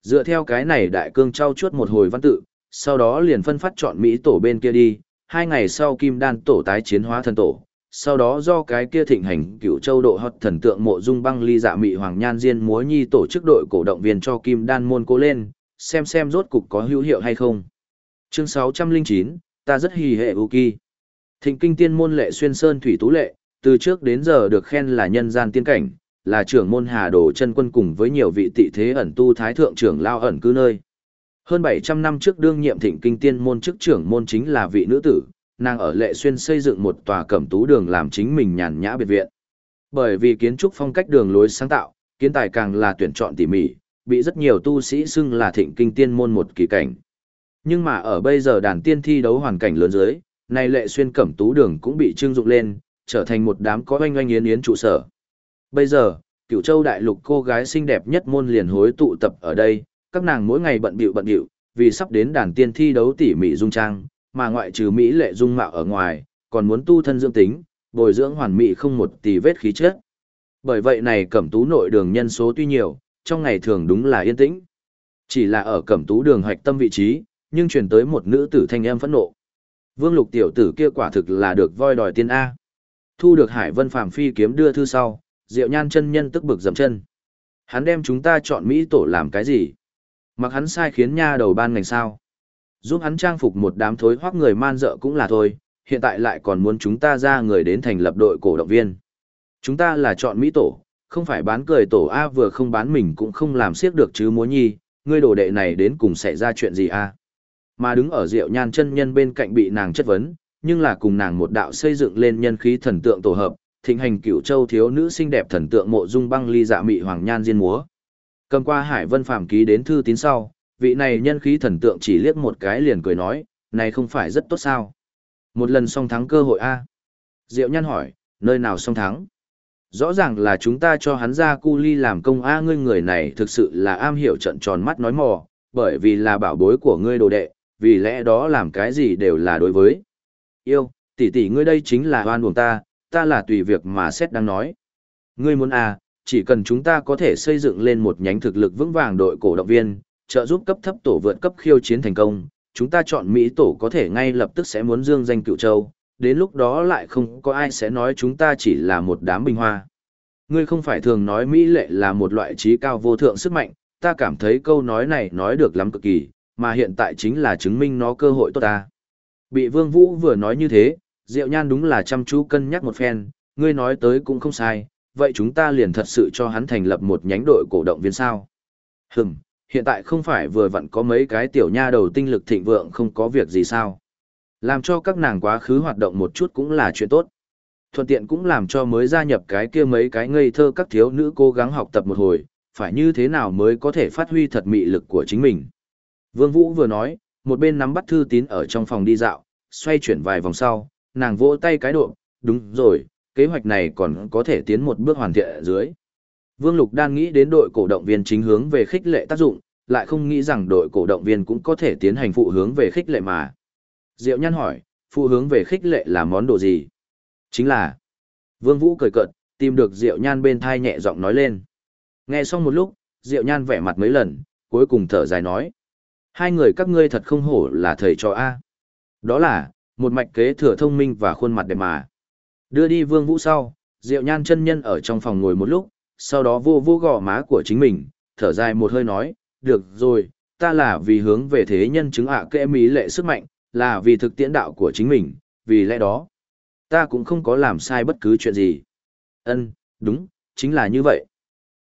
Dựa theo cái này đại cương trao chuốt một hồi văn tự, sau đó liền phân phát chọn Mỹ tổ bên kia đi, hai ngày sau kim đan tổ tái chiến hóa thần tổ, sau đó do cái kia thịnh hành cựu châu độ hot thần tượng mộ dung băng ly dạ mị hoàng nhan diên múa nhi tổ chức đội cổ động viên cho kim đan môn cố lên, xem xem rốt cục có hữu hiệu hay không. Chương 609, ta rất hì hệ ưu kỳ. Thịnh kinh tiên môn lệ xuyên sơn thủy tú lệ, từ trước đến giờ được khen là nhân gian tiên cảnh, là trưởng môn hà đồ chân quân cùng với nhiều vị tị thế ẩn tu thái thượng trưởng lao ẩn cư nơi. Hơn 700 năm trước đương nhiệm thịnh kinh tiên môn chức trưởng môn chính là vị nữ tử, nàng ở lệ xuyên xây dựng một tòa cẩm tú đường làm chính mình nhàn nhã biệt viện. Bởi vì kiến trúc phong cách đường lối sáng tạo, kiến tài càng là tuyển chọn tỉ mỉ, bị rất nhiều tu sĩ xưng là thịnh kinh tiên môn một kỳ cảnh. Nhưng mà ở bây giờ đàn tiên thi đấu hoàn cảnh lớn dưới, này lệ xuyên cẩm tú đường cũng bị trưng dụng lên, trở thành một đám có oanh oanh yến yến trụ sở. Bây giờ, cựu châu đại lục cô gái xinh đẹp nhất môn liền hối tụ tập ở đây, các nàng mỗi ngày bận bịu bận bịu, vì sắp đến đàn tiên thi đấu tỉ mỉ dung trang, mà ngoại trừ mỹ lệ dung mạo ở ngoài, còn muốn tu thân dưỡng tính, bồi dưỡng hoàn mỹ không một tì vết khí chất. Bởi vậy này cẩm tú nội đường nhân số tuy nhiều, trong ngày thường đúng là yên tĩnh. Chỉ là ở cẩm tú đường hoạch tâm vị trí, nhưng truyền tới một nữ tử thanh âm phẫn nộ. Vương lục tiểu tử kia quả thực là được voi đòi tiên A. Thu được Hải Vân Phàm phi kiếm đưa thư sau, Diệu Nhan chân nhân tức bực dậm chân. Hắn đem chúng ta chọn Mỹ tổ làm cái gì? Mặc hắn sai khiến nha đầu ban ngành sao? Giúp hắn trang phục một đám thối hoác người man dợ cũng là thôi, hiện tại lại còn muốn chúng ta ra người đến thành lập đội cổ động viên. Chúng ta là chọn Mỹ tổ, không phải bán cười tổ A vừa không bán mình cũng không làm siếc được chứ múa nhi, ngươi đồ đệ này đến cùng xảy ra chuyện gì A. Mà đứng ở rượu nhan chân nhân bên cạnh bị nàng chất vấn, nhưng là cùng nàng một đạo xây dựng lên nhân khí thần tượng tổ hợp, thịnh hành cửu châu thiếu nữ xinh đẹp thần tượng mộ dung băng ly dạ mị hoàng nhan diên múa. Cầm qua Hải Vân Phàm ký đến thư tín sau, vị này nhân khí thần tượng chỉ liếc một cái liền cười nói, này không phải rất tốt sao? Một lần song thắng cơ hội a. Diệu Nhan hỏi, nơi nào song thắng? Rõ ràng là chúng ta cho hắn ra cu ly làm công a ngươi người này thực sự là am hiểu trận tròn mắt nói mò, bởi vì là bảo bối của ngươi đồ đệ, vì lẽ đó làm cái gì đều là đối với. Yêu, tỷ tỷ ngươi đây chính là oan uổng ta, ta là tùy việc mà xét đang nói. Ngươi muốn à, chỉ cần chúng ta có thể xây dựng lên một nhánh thực lực vững vàng đội cổ động viên, trợ giúp cấp thấp tổ vượt cấp khiêu chiến thành công, chúng ta chọn Mỹ tổ có thể ngay lập tức sẽ muốn dương danh cựu châu, đến lúc đó lại không có ai sẽ nói chúng ta chỉ là một đám bình hoa. Ngươi không phải thường nói Mỹ lệ là một loại trí cao vô thượng sức mạnh, ta cảm thấy câu nói này nói được lắm cực kỳ, mà hiện tại chính là chứng minh nó cơ hội tốt ta. Bị Vương Vũ vừa nói như thế, Diệu Nhan đúng là chăm chú cân nhắc một phen, ngươi nói tới cũng không sai, vậy chúng ta liền thật sự cho hắn thành lập một nhánh đội cổ động viên sao. Hừm, hiện tại không phải vừa vặn có mấy cái tiểu nha đầu tinh lực thịnh vượng không có việc gì sao. Làm cho các nàng quá khứ hoạt động một chút cũng là chuyện tốt. Thuận tiện cũng làm cho mới gia nhập cái kia mấy cái ngây thơ các thiếu nữ cố gắng học tập một hồi, phải như thế nào mới có thể phát huy thật mị lực của chính mình. Vương Vũ vừa nói, một bên nắm bắt thư tín ở trong phòng đi dạo, xoay chuyển vài vòng sau, nàng vỗ tay cái độ, đúng rồi, kế hoạch này còn có thể tiến một bước hoàn thiện ở dưới. Vương Lục đang nghĩ đến đội cổ động viên chính hướng về khích lệ tác dụng, lại không nghĩ rằng đội cổ động viên cũng có thể tiến hành phụ hướng về khích lệ mà. Diệu Nhan hỏi, phụ hướng về khích lệ là món đồ gì? Chính là, Vương Vũ cười cợt, tìm được Diệu Nhan bên thai nhẹ giọng nói lên. Nghe xong một lúc, Diệu Nhan vẻ mặt mấy lần, cuối cùng thở dài nói. Hai người các ngươi thật không hổ là thầy cho A. Đó là, một mạch kế thừa thông minh và khuôn mặt đẹp mà. Đưa đi Vương Vũ sau, Diệu Nhan chân nhân ở trong phòng ngồi một lúc, sau đó vô vô gò má của chính mình, thở dài một hơi nói, được rồi, ta là vì hướng về thế nhân chứng ạ à kệ mỹ lệ sức mạnh, là vì thực tiễn đạo của chính mình, vì lẽ đó, ta cũng không có làm sai bất cứ chuyện gì. Ân, đúng, chính là như vậy.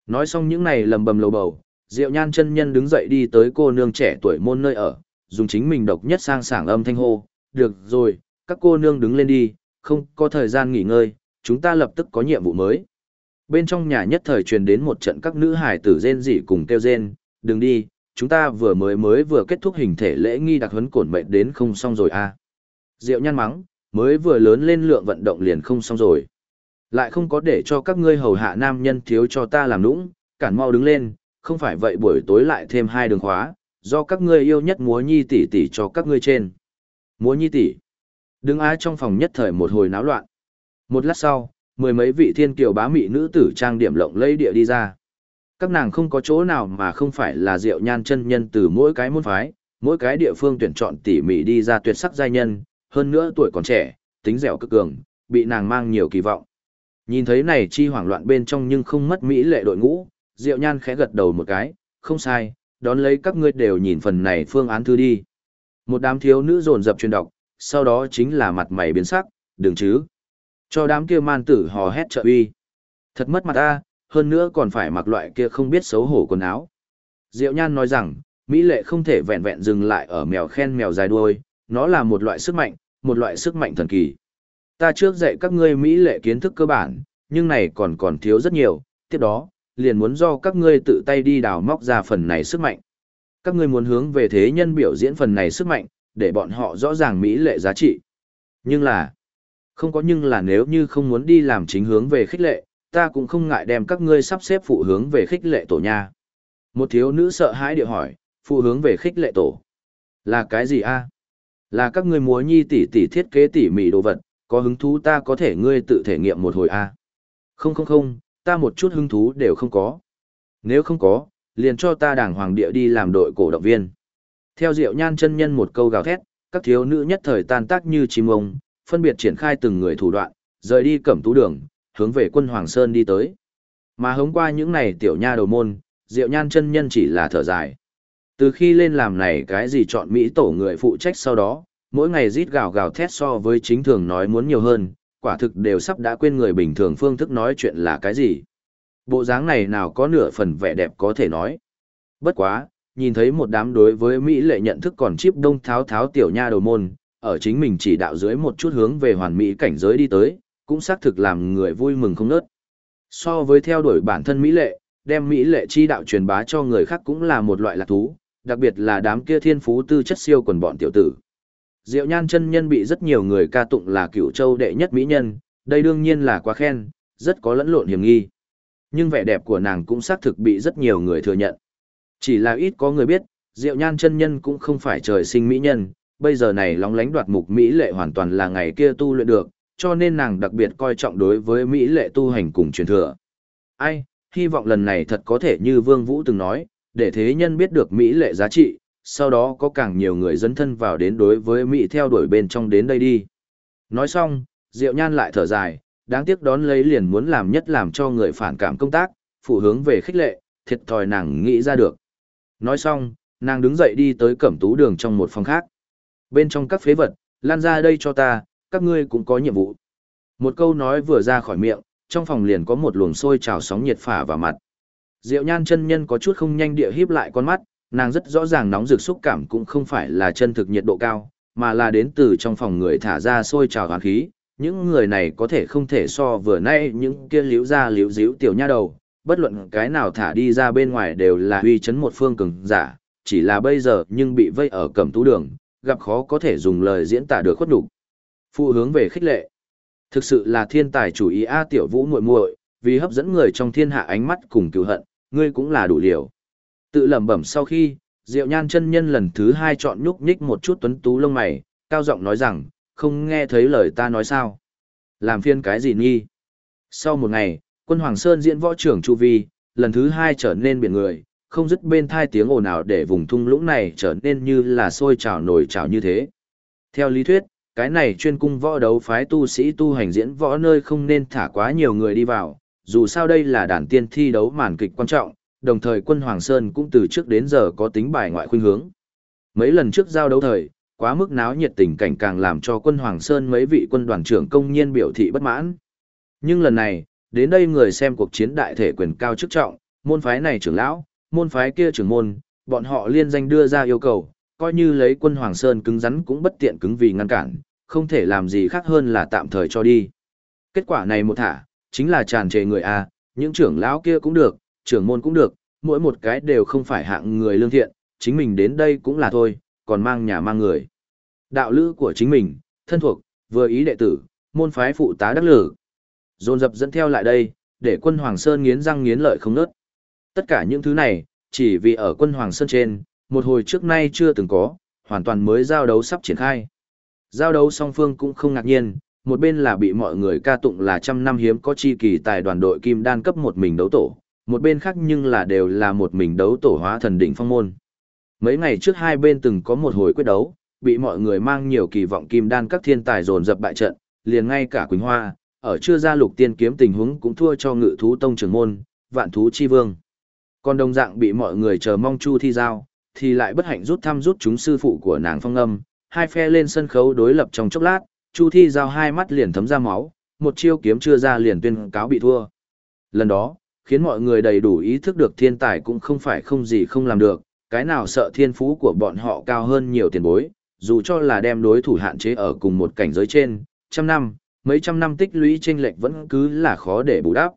Nói xong những này lầm bầm lầu bầu, Diệu Nhan chân nhân đứng dậy đi tới cô nương trẻ tuổi môn nơi ở, dùng chính mình độc nhất sang sảng âm thanh hô, được rồi, các cô nương đứng lên đi, không có thời gian nghỉ ngơi, chúng ta lập tức có nhiệm vụ mới. Bên trong nhà nhất thời truyền đến một trận các nữ hài tử rên rỉ cùng kêu rên, đừng đi, chúng ta vừa mới mới vừa kết thúc hình thể lễ nghi đặc huấn cổn mệt đến không xong rồi à. Diệu nhăn mắng, mới vừa lớn lên lượng vận động liền không xong rồi. Lại không có để cho các ngươi hầu hạ nam nhân thiếu cho ta làm nũng, cản mau đứng lên, không phải vậy buổi tối lại thêm hai đường khóa, do các ngươi yêu nhất múa nhi tỷ tỷ cho các ngươi trên. Múa nhi tỷ. Đứng á trong phòng nhất thời một hồi náo loạn. Một lát sau, mười mấy vị thiên kiều bá mị nữ tử trang điểm lộng lẫy địa đi ra. Các nàng không có chỗ nào mà không phải là diệu nhan chân nhân từ mỗi cái môn phái, mỗi cái địa phương tuyển chọn tỉ mỉ đi ra tuyệt sắc giai nhân, hơn nữa tuổi còn trẻ, tính dẻo cực cường, bị nàng mang nhiều kỳ vọng. Nhìn thấy này chi hoảng loạn bên trong nhưng không mất mỹ lệ đội ngũ, Diệu Nhan khẽ gật đầu một cái, không sai, đón lấy các ngươi đều nhìn phần này phương án thư đi. Một đám thiếu nữ dồn dập truyền đọc, sau đó chính là mặt mày biến sắc, đừng chứ. Cho đám kia man tử hò hét trợ uy. Thật mất mặt ta, hơn nữa còn phải mặc loại kia không biết xấu hổ quần áo. Diệu Nhan nói rằng, Mỹ lệ không thể vẹn vẹn dừng lại ở mèo khen mèo dài đuôi, nó là một loại sức mạnh, một loại sức mạnh thần kỳ. Ta trước dạy các ngươi Mỹ lệ kiến thức cơ bản, nhưng này còn còn thiếu rất nhiều, tiếp đó, liền muốn do các ngươi tự tay đi đào móc ra phần này sức mạnh. Các ngươi muốn hướng về thế nhân biểu diễn phần này sức mạnh, để bọn họ rõ ràng Mỹ lệ giá trị. Nhưng là, không có nhưng là nếu như không muốn đi làm chính hướng về khích lệ, ta cũng không ngại đem các ngươi sắp xếp phụ hướng về khích lệ tổ nha. Một thiếu nữ sợ hãi địa hỏi, phụ hướng về khích lệ tổ. Là cái gì a? Là các ngươi múa nhi tỉ tỉ thiết kế tỉ mỉ đồ vật, có hứng thú ta có thể ngươi tự thể nghiệm một hồi a. Không không không, ta một chút hứng thú đều không có. Nếu không có, liền cho ta đảng hoàng địa đi làm đội cổ động viên. Theo Diệu Nhan chân nhân một câu gào thét, các thiếu nữ nhất thời tan tác như chim ông, phân biệt triển khai từng người thủ đoạn, rời đi cẩm tú đường, hướng về quân Hoàng Sơn đi tới. Mà hống qua những này tiểu nha đầu môn, Diệu Nhan chân nhân chỉ là thở dài. Từ khi lên làm này cái gì chọn Mỹ tổ người phụ trách sau đó, mỗi ngày rít gào gào thét so với chính thường nói muốn nhiều hơn, quả thực đều sắp đã quên người bình thường phương thức nói chuyện là cái gì. Bộ dáng này nào có nửa phần vẻ đẹp có thể nói. Bất quá, nhìn thấy một đám đối với Mỹ lệ nhận thức còn chip đông tháo tháo tiểu nha đầu môn, ở chính mình chỉ đạo dưới một chút hướng về hoàn mỹ cảnh giới đi tới, cũng xác thực làm người vui mừng không nớt. So với theo đuổi bản thân Mỹ lệ, đem Mỹ lệ chi đạo truyền bá cho người khác cũng là một loại lạc thú, đặc biệt là đám kia thiên phú tư chất siêu quần bọn tiểu tử. Diệu Nhan chân nhân bị rất nhiều người ca tụng là cựu châu đệ nhất mỹ nhân, đây đương nhiên là quá khen, rất có lẫn lộn hiểm nghi. Nhưng vẻ đẹp của nàng cũng xác thực bị rất nhiều người thừa nhận. Chỉ là ít có người biết, Diệu Nhan chân nhân cũng không phải trời sinh mỹ nhân, bây giờ này lóng lánh đoạt mục mỹ lệ hoàn toàn là ngày kia tu luyện được, cho nên nàng đặc biệt coi trọng đối với mỹ lệ tu hành cùng truyền thừa. Ai, hy vọng lần này thật có thể như Vương Vũ từng nói, để thế nhân biết được mỹ lệ giá trị, sau đó có càng nhiều người dấn thân vào đến đối với Mỹ theo đuổi bên trong đến đây đi. Nói xong, Diệu Nhan lại thở dài, đáng tiếc đón lấy liền muốn làm nhất làm cho người phản cảm công tác, phụ hướng về khích lệ, thiệt thòi nàng nghĩ ra được. Nói xong, nàng đứng dậy đi tới cẩm tú đường trong một phòng khác. Bên trong các phế vật, lan ra đây cho ta, các ngươi cũng có nhiệm vụ. Một câu nói vừa ra khỏi miệng, trong phòng liền có một luồng sôi trào sóng nhiệt phả vào mặt. Diệu nhan chân nhân có chút không nhanh địa híp lại con mắt, nàng rất rõ ràng nóng rực xúc cảm cũng không phải là chân thực nhiệt độ cao, mà là đến từ trong phòng người thả ra sôi trào hoàn khí. Những người này có thể không thể so vừa nay những kia liễu ra liễu díu tiểu nha đầu, bất luận cái nào thả đi ra bên ngoài đều là uy chấn một phương cường giả, chỉ là bây giờ nhưng bị vây ở cẩm tú đường, gặp khó có thể dùng lời diễn tả được khuất đủ. Phụ hướng về khích lệ. Thực sự là thiên tài chủ ý A tiểu vũ muội muội, vì hấp dẫn người trong thiên hạ ánh mắt cùng cứu hận, ngươi cũng là đủ liều. Tự lẩm bẩm sau khi, Diệu Nhan chân nhân lần thứ hai chọn nhúc nhích một chút tuấn tú lông mày, cao giọng nói rằng, không nghe thấy lời ta nói sao. Làm phiên cái gì nghi. Sau một ngày, quân Hoàng Sơn diễn võ trưởng Chu Vi, lần thứ hai trở nên biển người, không dứt bên thai tiếng ồn ào để vùng thung lũng này trở nên như là sôi trào nổi trào như thế. Theo lý thuyết, cái này chuyên cung võ đấu phái tu sĩ tu hành diễn võ nơi không nên thả quá nhiều người đi vào, dù sao đây là đàn tiên thi đấu màn kịch quan trọng, đồng thời quân Hoàng Sơn cũng từ trước đến giờ có tính bài ngoại khuynh hướng. Mấy lần trước giao đấu thời, quá mức náo nhiệt tình cảnh càng làm cho quân Hoàng Sơn mấy vị quân đoàn trưởng công nhiên biểu thị bất mãn. Nhưng lần này, đến đây người xem cuộc chiến đại thể quyền cao chức trọng, môn phái này trưởng lão, môn phái kia trưởng môn, bọn họ liên danh đưa ra yêu cầu, coi như lấy quân Hoàng Sơn cứng rắn cũng bất tiện cứng vì ngăn cản, không thể làm gì khác hơn là tạm thời cho đi. Kết quả này một thả, chính là tràn trề người A, những trưởng lão kia cũng được, trưởng môn cũng được, mỗi một cái đều không phải hạng người lương thiện, chính mình đến đây cũng là thôi, còn mang nhà mang người. Đạo lữ của chính mình, thân thuộc, vừa ý đệ tử, môn phái phụ tá đắc lử. Dồn dập dẫn theo lại đây, để quân Hoàng Sơn nghiến răng nghiến lợi không nớt. Tất cả những thứ này, chỉ vì ở quân Hoàng Sơn trên, một hồi trước nay chưa từng có, hoàn toàn mới giao đấu sắp triển khai. Giao đấu song phương cũng không ngạc nhiên, một bên là bị mọi người ca tụng là trăm năm hiếm có chi kỳ tài đoàn đội kim đan cấp một mình đấu tổ, một bên khác nhưng là đều là một mình đấu tổ hóa thần đỉnh phong môn. Mấy ngày trước hai bên từng có một hồi quyết đấu, bị mọi người mang nhiều kỳ vọng kim đan các thiên tài dồn dập bại trận, liền ngay cả Quỳnh Hoa, ở chưa ra lục tiên kiếm tình huống cũng thua cho ngự thú tông trưởng môn, vạn thú chi vương. Còn đồng dạng bị mọi người chờ mong chu thi giao, thì lại bất hạnh rút thăm rút chúng sư phụ của nàng phong âm, hai phe lên sân khấu đối lập trong chốc lát, chu thi giao hai mắt liền thấm ra máu, một chiêu kiếm chưa ra liền tuyên cáo bị thua. Lần đó, khiến mọi người đầy đủ ý thức được thiên tài cũng không phải không gì không làm được, cái nào sợ thiên phú của bọn họ cao hơn nhiều tiền bối, dù cho là đem đối thủ hạn chế ở cùng một cảnh giới trên, trăm năm, mấy trăm năm tích lũy chênh lệch vẫn cứ là khó để bù đắp.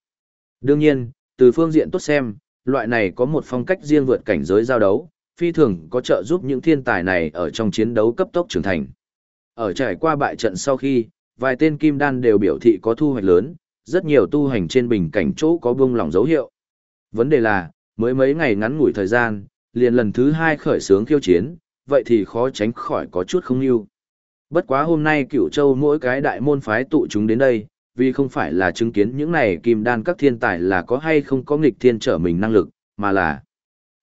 Đương nhiên, từ phương diện tốt xem, loại này có một phong cách riêng vượt cảnh giới giao đấu, phi thường có trợ giúp những thiên tài này ở trong chiến đấu cấp tốc trưởng thành. Ở trải qua bại trận sau khi, vài tên kim đan đều biểu thị có thu hoạch lớn, rất nhiều tu hành trên bình cảnh chỗ có buông lỏng dấu hiệu. Vấn đề là, mới mấy ngày ngắn ngủi thời gian, liền lần thứ hai khởi sướng khiêu chiến, vậy thì khó tránh khỏi có chút không yêu. Bất quá hôm nay cửu châu mỗi cái đại môn phái tụ chúng đến đây, vì không phải là chứng kiến những này kim đan các thiên tài là có hay không có nghịch thiên trở mình năng lực, mà là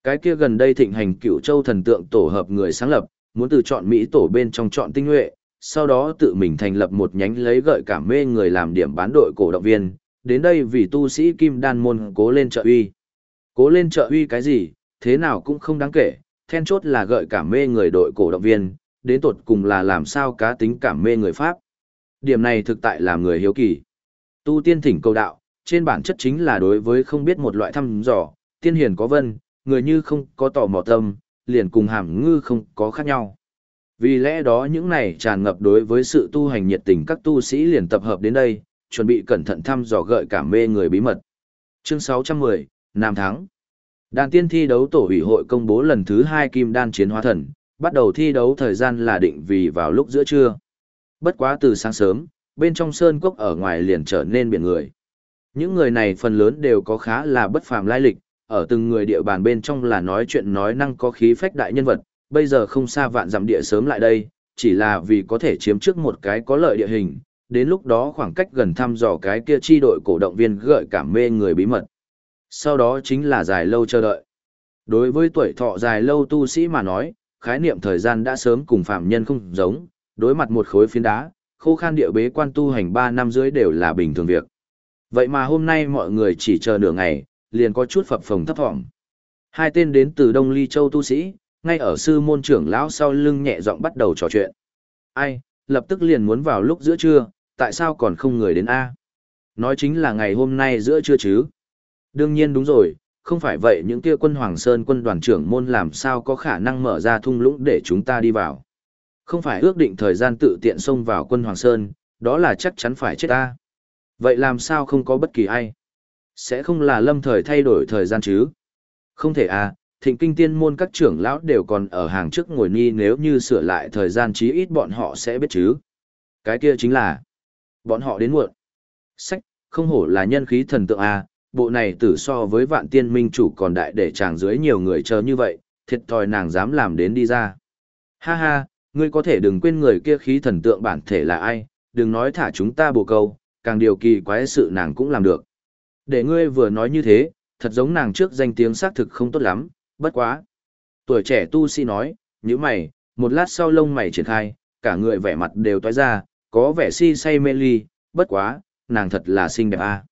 cái kia gần đây thịnh hành cựu châu thần tượng tổ hợp người sáng lập, muốn từ chọn Mỹ tổ bên trong chọn tinh nhuệ, sau đó tự mình thành lập một nhánh lấy gợi cảm mê người làm điểm bán đội cổ động viên, đến đây vì tu sĩ kim đan môn cố lên trợ uy. Cố lên trợ uy cái gì, thế nào cũng không đáng kể, then chốt là gợi cảm mê người đội cổ động viên, đến tột cùng là làm sao cá tính cảm mê người Pháp. Điểm này thực tại là người hiếu kỳ. Tu tiên thỉnh cầu đạo, trên bản chất chính là đối với không biết một loại thăm dò, tiên hiền có vân, người như không có tò mò tâm, liền cùng hàm ngư không có khác nhau. Vì lẽ đó những này tràn ngập đối với sự tu hành nhiệt tình các tu sĩ liền tập hợp đến đây, chuẩn bị cẩn thận thăm dò gợi cảm mê người bí mật. Chương 610, Nam Thắng Đàn tiên thi đấu tổ ủy hội công bố lần thứ hai kim đan chiến hóa thần, bắt đầu thi đấu thời gian là định vì vào lúc giữa trưa. Bất quá từ sáng sớm, bên trong sơn cốc ở ngoài liền trở nên biển người. Những người này phần lớn đều có khá là bất phàm lai lịch, ở từng người địa bàn bên trong là nói chuyện nói năng có khí phách đại nhân vật, bây giờ không xa vạn dặm địa sớm lại đây, chỉ là vì có thể chiếm trước một cái có lợi địa hình, đến lúc đó khoảng cách gần thăm dò cái kia chi đội cổ động viên gợi cảm mê người bí mật. Sau đó chính là dài lâu chờ đợi. Đối với tuổi thọ dài lâu tu sĩ mà nói, khái niệm thời gian đã sớm cùng phạm nhân không giống, đối mặt một khối phiến đá, khô khan địa bế quan tu hành 3 năm dưới đều là bình thường việc. Vậy mà hôm nay mọi người chỉ chờ nửa ngày, liền có chút phập phồng thấp thỏm. Hai tên đến từ Đông Ly Châu tu sĩ, ngay ở sư môn trưởng lão sau lưng nhẹ giọng bắt đầu trò chuyện. Ai, lập tức liền muốn vào lúc giữa trưa, tại sao còn không người đến A? Nói chính là ngày hôm nay giữa trưa chứ. Đương nhiên đúng rồi, không phải vậy những kia quân Hoàng Sơn quân đoàn trưởng môn làm sao có khả năng mở ra thung lũng để chúng ta đi vào. Không phải ước định thời gian tự tiện xông vào quân Hoàng Sơn, đó là chắc chắn phải chết ta. Vậy làm sao không có bất kỳ ai? Sẽ không là lâm thời thay đổi thời gian chứ? Không thể à, thịnh kinh tiên môn các trưởng lão đều còn ở hàng trước ngồi ni nếu như sửa lại thời gian chí ít bọn họ sẽ biết chứ. Cái kia chính là, bọn họ đến muộn. Sách, không hổ là nhân khí thần tượng à, bộ này tử so với vạn tiên minh chủ còn đại để chàng dưới nhiều người chờ như vậy, thiệt thòi nàng dám làm đến đi ra. Ha ha, ngươi có thể đừng quên người kia khí thần tượng bản thể là ai, đừng nói thả chúng ta bồ câu, càng điều kỳ quái sự nàng cũng làm được. Để ngươi vừa nói như thế, thật giống nàng trước danh tiếng xác thực không tốt lắm, bất quá. Tuổi trẻ tu sĩ nói, như mày, một lát sau lông mày triển khai, cả người vẻ mặt đều toái ra, có vẻ si say mê ly, bất quá, nàng thật là xinh đẹp a. À.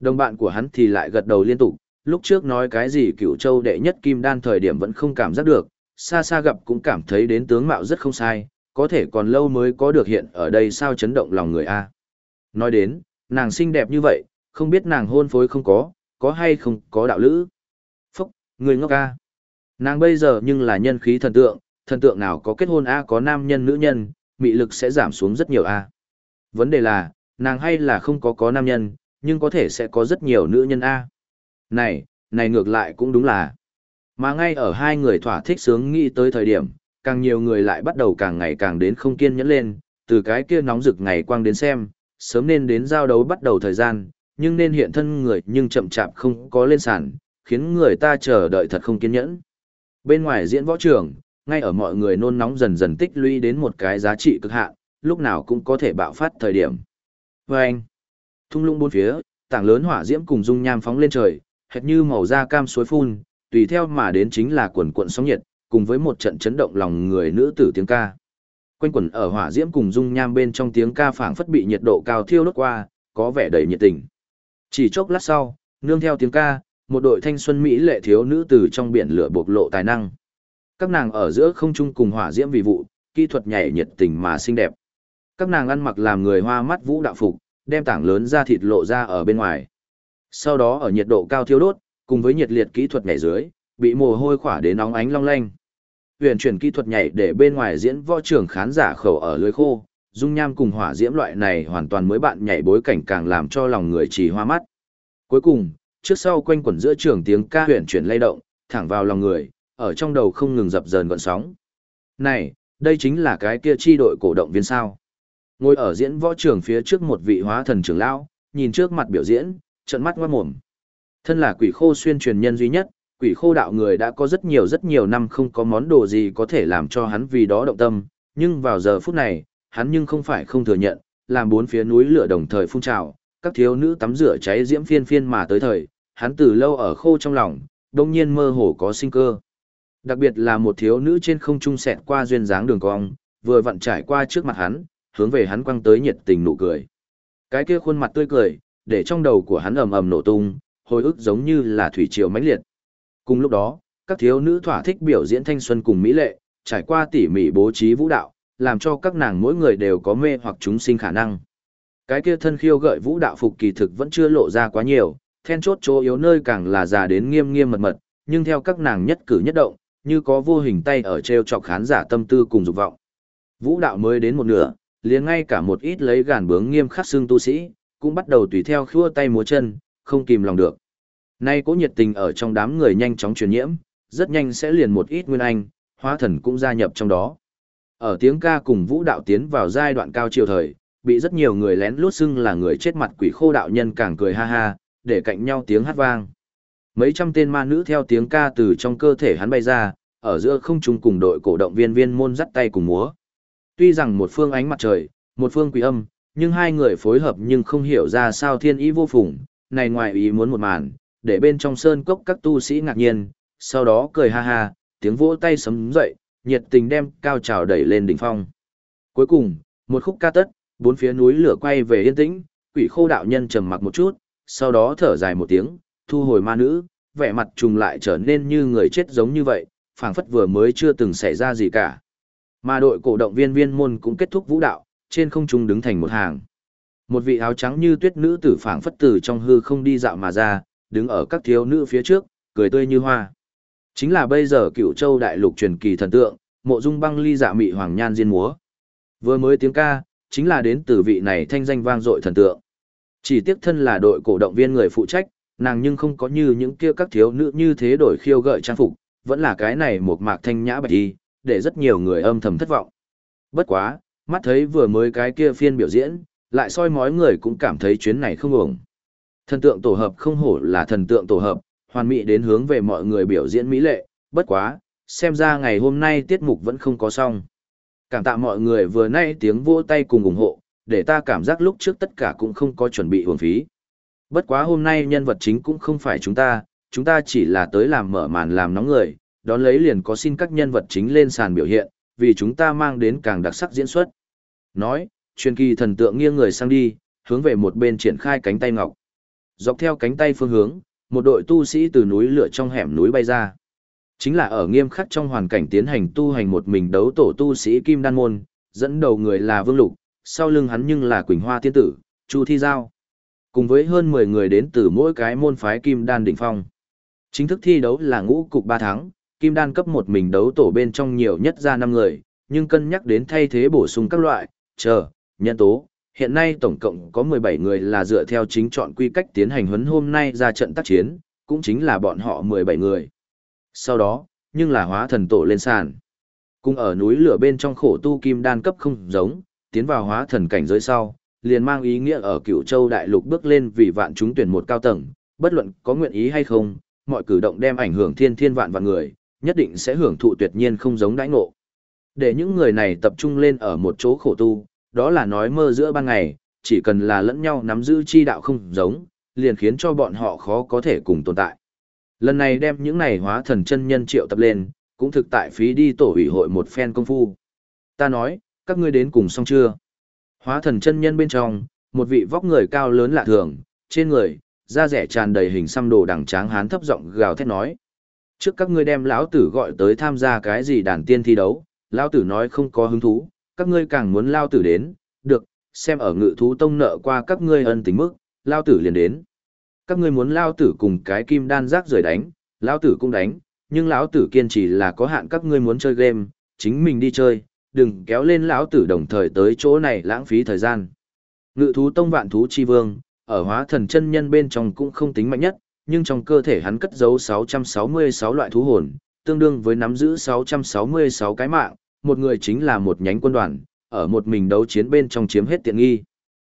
Đồng bạn của hắn thì lại gật đầu liên tục, lúc trước nói cái gì cửu châu đệ nhất kim đan thời điểm vẫn không cảm giác được, xa xa gặp cũng cảm thấy đến tướng mạo rất không sai, có thể còn lâu mới có được hiện ở đây sao chấn động lòng người a. Nói đến, nàng xinh đẹp như vậy, không biết nàng hôn phối không có, có hay không có đạo lữ. Phúc, người ngốc ca. Nàng bây giờ nhưng là nhân khí thần tượng, thần tượng nào có kết hôn a có nam nhân nữ nhân, mị lực sẽ giảm xuống rất nhiều a. Vấn đề là, nàng hay là không có có nam nhân, nhưng có thể sẽ có rất nhiều nữ nhân A. Này, này ngược lại cũng đúng là. Mà ngay ở hai người thỏa thích sướng nghĩ tới thời điểm, càng nhiều người lại bắt đầu càng ngày càng đến không kiên nhẫn lên, từ cái kia nóng rực ngày quang đến xem, sớm nên đến giao đấu bắt đầu thời gian, nhưng nên hiện thân người nhưng chậm chạp không có lên sàn, khiến người ta chờ đợi thật không kiên nhẫn. Bên ngoài diễn võ trường, ngay ở mọi người nôn nóng dần dần tích lũy đến một cái giá trị cực hạn, lúc nào cũng có thể bạo phát thời điểm. Và anh, thung lũng bốn phía, tảng lớn hỏa diễm cùng dung nham phóng lên trời, hệt như màu da cam suối phun, tùy theo mà đến chính là quần cuộn sóng nhiệt, cùng với một trận chấn động lòng người nữ tử tiếng ca. Quanh quẩn ở hỏa diễm cùng dung nham bên trong tiếng ca phảng phất bị nhiệt độ cao thiêu đốt qua, có vẻ đầy nhiệt tình. Chỉ chốc lát sau, nương theo tiếng ca, một đội thanh xuân mỹ lệ thiếu nữ từ trong biển lửa bộc lộ tài năng. Các nàng ở giữa không trung cùng hỏa diễm vì vụ, kỹ thuật nhảy nhiệt tình mà xinh đẹp. Các nàng ăn mặc làm người hoa mắt vũ đạo phục, đem tảng lớn da thịt lộ ra ở bên ngoài. Sau đó ở nhiệt độ cao thiêu đốt, cùng với nhiệt liệt kỹ thuật nhảy dưới, bị mồ hôi khỏa đến nóng ánh long lanh. Huyền chuyển kỹ thuật nhảy để bên ngoài diễn võ trưởng khán giả khẩu ở lưới khô, dung nham cùng hỏa diễm loại này hoàn toàn mới bạn nhảy bối cảnh càng làm cho lòng người chỉ hoa mắt. Cuối cùng, trước sau quanh quẩn giữa trường tiếng ca huyền chuyển lay động, thẳng vào lòng người, ở trong đầu không ngừng dập dờn gọn sóng. Này, đây chính là cái kia chi đội cổ động viên sao. Ngồi ở diễn võ trường phía trước một vị hóa thần trưởng lão, nhìn trước mặt biểu diễn, trận mắt ngoát mồm. Thân là quỷ khô xuyên truyền nhân duy nhất, quỷ khô đạo người đã có rất nhiều rất nhiều năm không có món đồ gì có thể làm cho hắn vì đó động tâm, nhưng vào giờ phút này, hắn nhưng không phải không thừa nhận, làm bốn phía núi lửa đồng thời phun trào, các thiếu nữ tắm rửa cháy diễm phiên phiên mà tới thời, hắn từ lâu ở khô trong lòng, đông nhiên mơ hồ có sinh cơ. Đặc biệt là một thiếu nữ trên không trung sẹt qua duyên dáng đường cong, vừa vặn trải qua trước mặt hắn, hướng về hắn quăng tới nhiệt tình nụ cười. Cái kia khuôn mặt tươi cười, để trong đầu của hắn ầm ầm nổ tung, hồi ức giống như là thủy triều mãnh liệt. Cùng lúc đó, các thiếu nữ thỏa thích biểu diễn thanh xuân cùng mỹ lệ, trải qua tỉ mỉ bố trí vũ đạo, làm cho các nàng mỗi người đều có mê hoặc chúng sinh khả năng. Cái kia thân khiêu gợi vũ đạo phục kỳ thực vẫn chưa lộ ra quá nhiều, then chốt chỗ yếu nơi càng là già đến nghiêm nghiêm mật mật, nhưng theo các nàng nhất cử nhất động, như có vô hình tay ở treo chọc khán giả tâm tư cùng dục vọng. Vũ đạo mới đến một nửa, liền ngay cả một ít lấy gàn bướng nghiêm khắc xương tu sĩ, cũng bắt đầu tùy theo khua tay múa chân, không kìm lòng được. Nay cố nhiệt tình ở trong đám người nhanh chóng truyền nhiễm, rất nhanh sẽ liền một ít nguyên anh, hóa thần cũng gia nhập trong đó. Ở tiếng ca cùng vũ đạo tiến vào giai đoạn cao chiều thời, bị rất nhiều người lén lút xưng là người chết mặt quỷ khô đạo nhân càng cười ha ha, để cạnh nhau tiếng hát vang. Mấy trăm tên ma nữ theo tiếng ca từ trong cơ thể hắn bay ra, ở giữa không trung cùng đội cổ động viên viên môn dắt tay cùng múa. Tuy rằng một phương ánh mặt trời, một phương quỷ âm, nhưng hai người phối hợp nhưng không hiểu ra sao thiên ý vô phùng, này ngoài ý muốn một màn, để bên trong sơn cốc các tu sĩ ngạc nhiên, sau đó cười ha ha, tiếng vỗ tay sấm dậy, nhiệt tình đem cao trào đẩy lên đỉnh phong. Cuối cùng, một khúc ca tất, bốn phía núi lửa quay về yên tĩnh, quỷ khô đạo nhân trầm mặc một chút, sau đó thở dài một tiếng, thu hồi ma nữ, vẻ mặt trùng lại trở nên như người chết giống như vậy, phảng phất vừa mới chưa từng xảy ra gì cả. Mà đội cổ động viên viên môn cũng kết thúc vũ đạo, trên không trung đứng thành một hàng. Một vị áo trắng như tuyết nữ tử phảng phất từ trong hư không đi dạo mà ra, đứng ở các thiếu nữ phía trước, cười tươi như hoa. Chính là bây giờ cựu châu đại lục truyền kỳ thần tượng, mộ dung băng ly dạ mị hoàng nhan diên múa. Vừa mới tiếng ca, chính là đến từ vị này thanh danh vang dội thần tượng. Chỉ tiếc thân là đội cổ động viên người phụ trách, nàng nhưng không có như những kia các thiếu nữ như thế đổi khiêu gợi trang phục, vẫn là cái này một mạc thanh nhã bạch đi, để rất nhiều người âm thầm thất vọng. Bất quá, mắt thấy vừa mới cái kia phiên biểu diễn, lại soi mói người cũng cảm thấy chuyến này không ổng. Thần tượng tổ hợp không hổ là thần tượng tổ hợp, hoàn mỹ đến hướng về mọi người biểu diễn mỹ lệ, bất quá, xem ra ngày hôm nay tiết mục vẫn không có xong. Cảm tạ mọi người vừa nay tiếng vỗ tay cùng ủng hộ, để ta cảm giác lúc trước tất cả cũng không có chuẩn bị hưởng phí. Bất quá hôm nay nhân vật chính cũng không phải chúng ta, chúng ta chỉ là tới làm mở màn làm nóng người, đón lấy liền có xin các nhân vật chính lên sàn biểu hiện, vì chúng ta mang đến càng đặc sắc diễn xuất. Nói, truyền kỳ thần tượng nghiêng người sang đi, hướng về một bên triển khai cánh tay ngọc. Dọc theo cánh tay phương hướng, một đội tu sĩ từ núi lửa trong hẻm núi bay ra. Chính là ở nghiêm khắc trong hoàn cảnh tiến hành tu hành một mình đấu tổ tu sĩ Kim Đan Môn, dẫn đầu người là Vương Lục, sau lưng hắn nhưng là Quỳnh Hoa Tiên Tử, Chu Thi Giao. Cùng với hơn 10 người đến từ mỗi cái môn phái Kim Đan đỉnh phong. Chính thức thi đấu là ngũ cục 3 tháng, Kim Đan cấp một mình đấu tổ bên trong nhiều nhất ra 5 người, nhưng cân nhắc đến thay thế bổ sung các loại, chờ, nhân tố, hiện nay tổng cộng có 17 người là dựa theo chính chọn quy cách tiến hành huấn hôm nay ra trận tác chiến, cũng chính là bọn họ 17 người. Sau đó, nhưng là hóa thần tổ lên sàn. Cùng ở núi lửa bên trong khổ tu kim đan cấp không giống, tiến vào hóa thần cảnh giới sau, liền mang ý nghĩa ở cựu châu đại lục bước lên vì vạn chúng tuyển một cao tầng, bất luận có nguyện ý hay không, mọi cử động đem ảnh hưởng thiên thiên vạn vạn người, nhất định sẽ hưởng thụ tuyệt nhiên không giống đãi ngộ. Để những người này tập trung lên ở một chỗ khổ tu, đó là nói mơ giữa ban ngày, chỉ cần là lẫn nhau nắm giữ chi đạo không giống, liền khiến cho bọn họ khó có thể cùng tồn tại. Lần này đem những này hóa thần chân nhân triệu tập lên, cũng thực tại phí đi tổ ủy hội một phen công phu. Ta nói, các ngươi đến cùng xong chưa? Hóa thần chân nhân bên trong, một vị vóc người cao lớn lạ thường, trên người, da rẻ tràn đầy hình xăm đồ đằng tráng hán thấp giọng gào thét nói. Trước các ngươi đem lão tử gọi tới tham gia cái gì đàn tiên thi đấu, lão tử nói không có hứng thú, các ngươi càng muốn lao tử đến, được, xem ở ngự thú tông nợ qua các ngươi ân tình mức, lao tử liền đến. Các ngươi muốn lao tử cùng cái kim đan rác rời đánh, lao tử cũng đánh, nhưng lão tử kiên trì là có hạn các ngươi muốn chơi game, chính mình đi chơi, đừng kéo lên lão tử đồng thời tới chỗ này lãng phí thời gian. Ngự thú tông vạn thú chi vương, ở hóa thần chân nhân bên trong cũng không tính mạnh nhất, nhưng trong cơ thể hắn cất giấu 666 loại thú hồn, tương đương với nắm giữ 666 cái mạng, một người chính là một nhánh quân đoàn, ở một mình đấu chiến bên trong chiếm hết tiện nghi.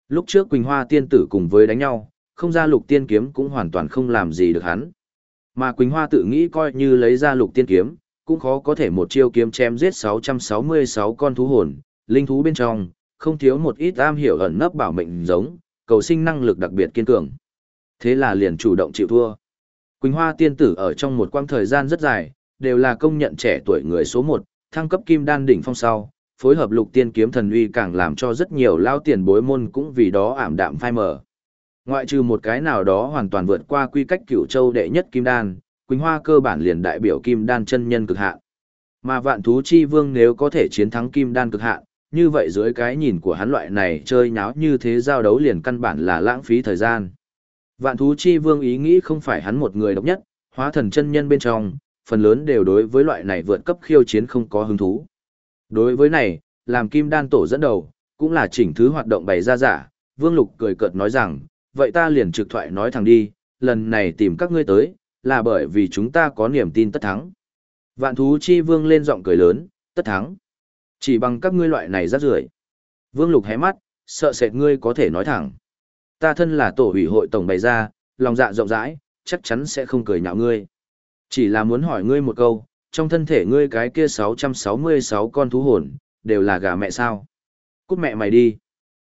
Lúc trước Quỳnh Hoa tiên tử cùng với đánh nhau, không ra lục tiên kiếm cũng hoàn toàn không làm gì được hắn. Mà Quỳnh Hoa tự nghĩ coi như lấy ra lục tiên kiếm, cũng khó có thể một chiêu kiếm chém giết 666 con thú hồn, linh thú bên trong, không thiếu một ít am hiểu ẩn nấp bảo mệnh giống, cầu sinh năng lực đặc biệt kiên cường. Thế là liền chủ động chịu thua. Quỳnh Hoa tiên tử ở trong một quãng thời gian rất dài, đều là công nhận trẻ tuổi người số 1, thăng cấp kim đan đỉnh phong sau, phối hợp lục tiên kiếm thần uy càng làm cho rất nhiều lao tiền bối môn cũng vì đó ảm đạm phai mờ. Ngoại trừ một cái nào đó hoàn toàn vượt qua quy cách cửu châu đệ nhất kim đan, Quỳnh Hoa cơ bản liền đại biểu kim đan chân nhân cực hạn. Mà vạn thú chi vương nếu có thể chiến thắng kim đan cực hạn, như vậy dưới cái nhìn của hắn loại này chơi nháo như thế giao đấu liền căn bản là lãng phí thời gian. Vạn thú chi vương ý nghĩ không phải hắn một người độc nhất, hóa thần chân nhân bên trong, phần lớn đều đối với loại này vượt cấp khiêu chiến không có hứng thú. Đối với này, làm kim đan tổ dẫn đầu, cũng là chỉnh thứ hoạt động bày ra giả, Vương Lục cười cợt nói rằng, vậy ta liền trực thoại nói thẳng đi, lần này tìm các ngươi tới, là bởi vì chúng ta có niềm tin tất thắng. Vạn thú chi vương lên giọng cười lớn, tất thắng. Chỉ bằng các ngươi loại này rác rưởi. Vương Lục hé mắt, sợ sệt ngươi có thể nói thẳng. Ta thân là tổ ủy hội tổng bày ra, lòng dạ rộng rãi, chắc chắn sẽ không cười nhạo ngươi. Chỉ là muốn hỏi ngươi một câu, trong thân thể ngươi cái kia 666 con thú hồn, đều là gà mẹ sao? Cút mẹ mày đi.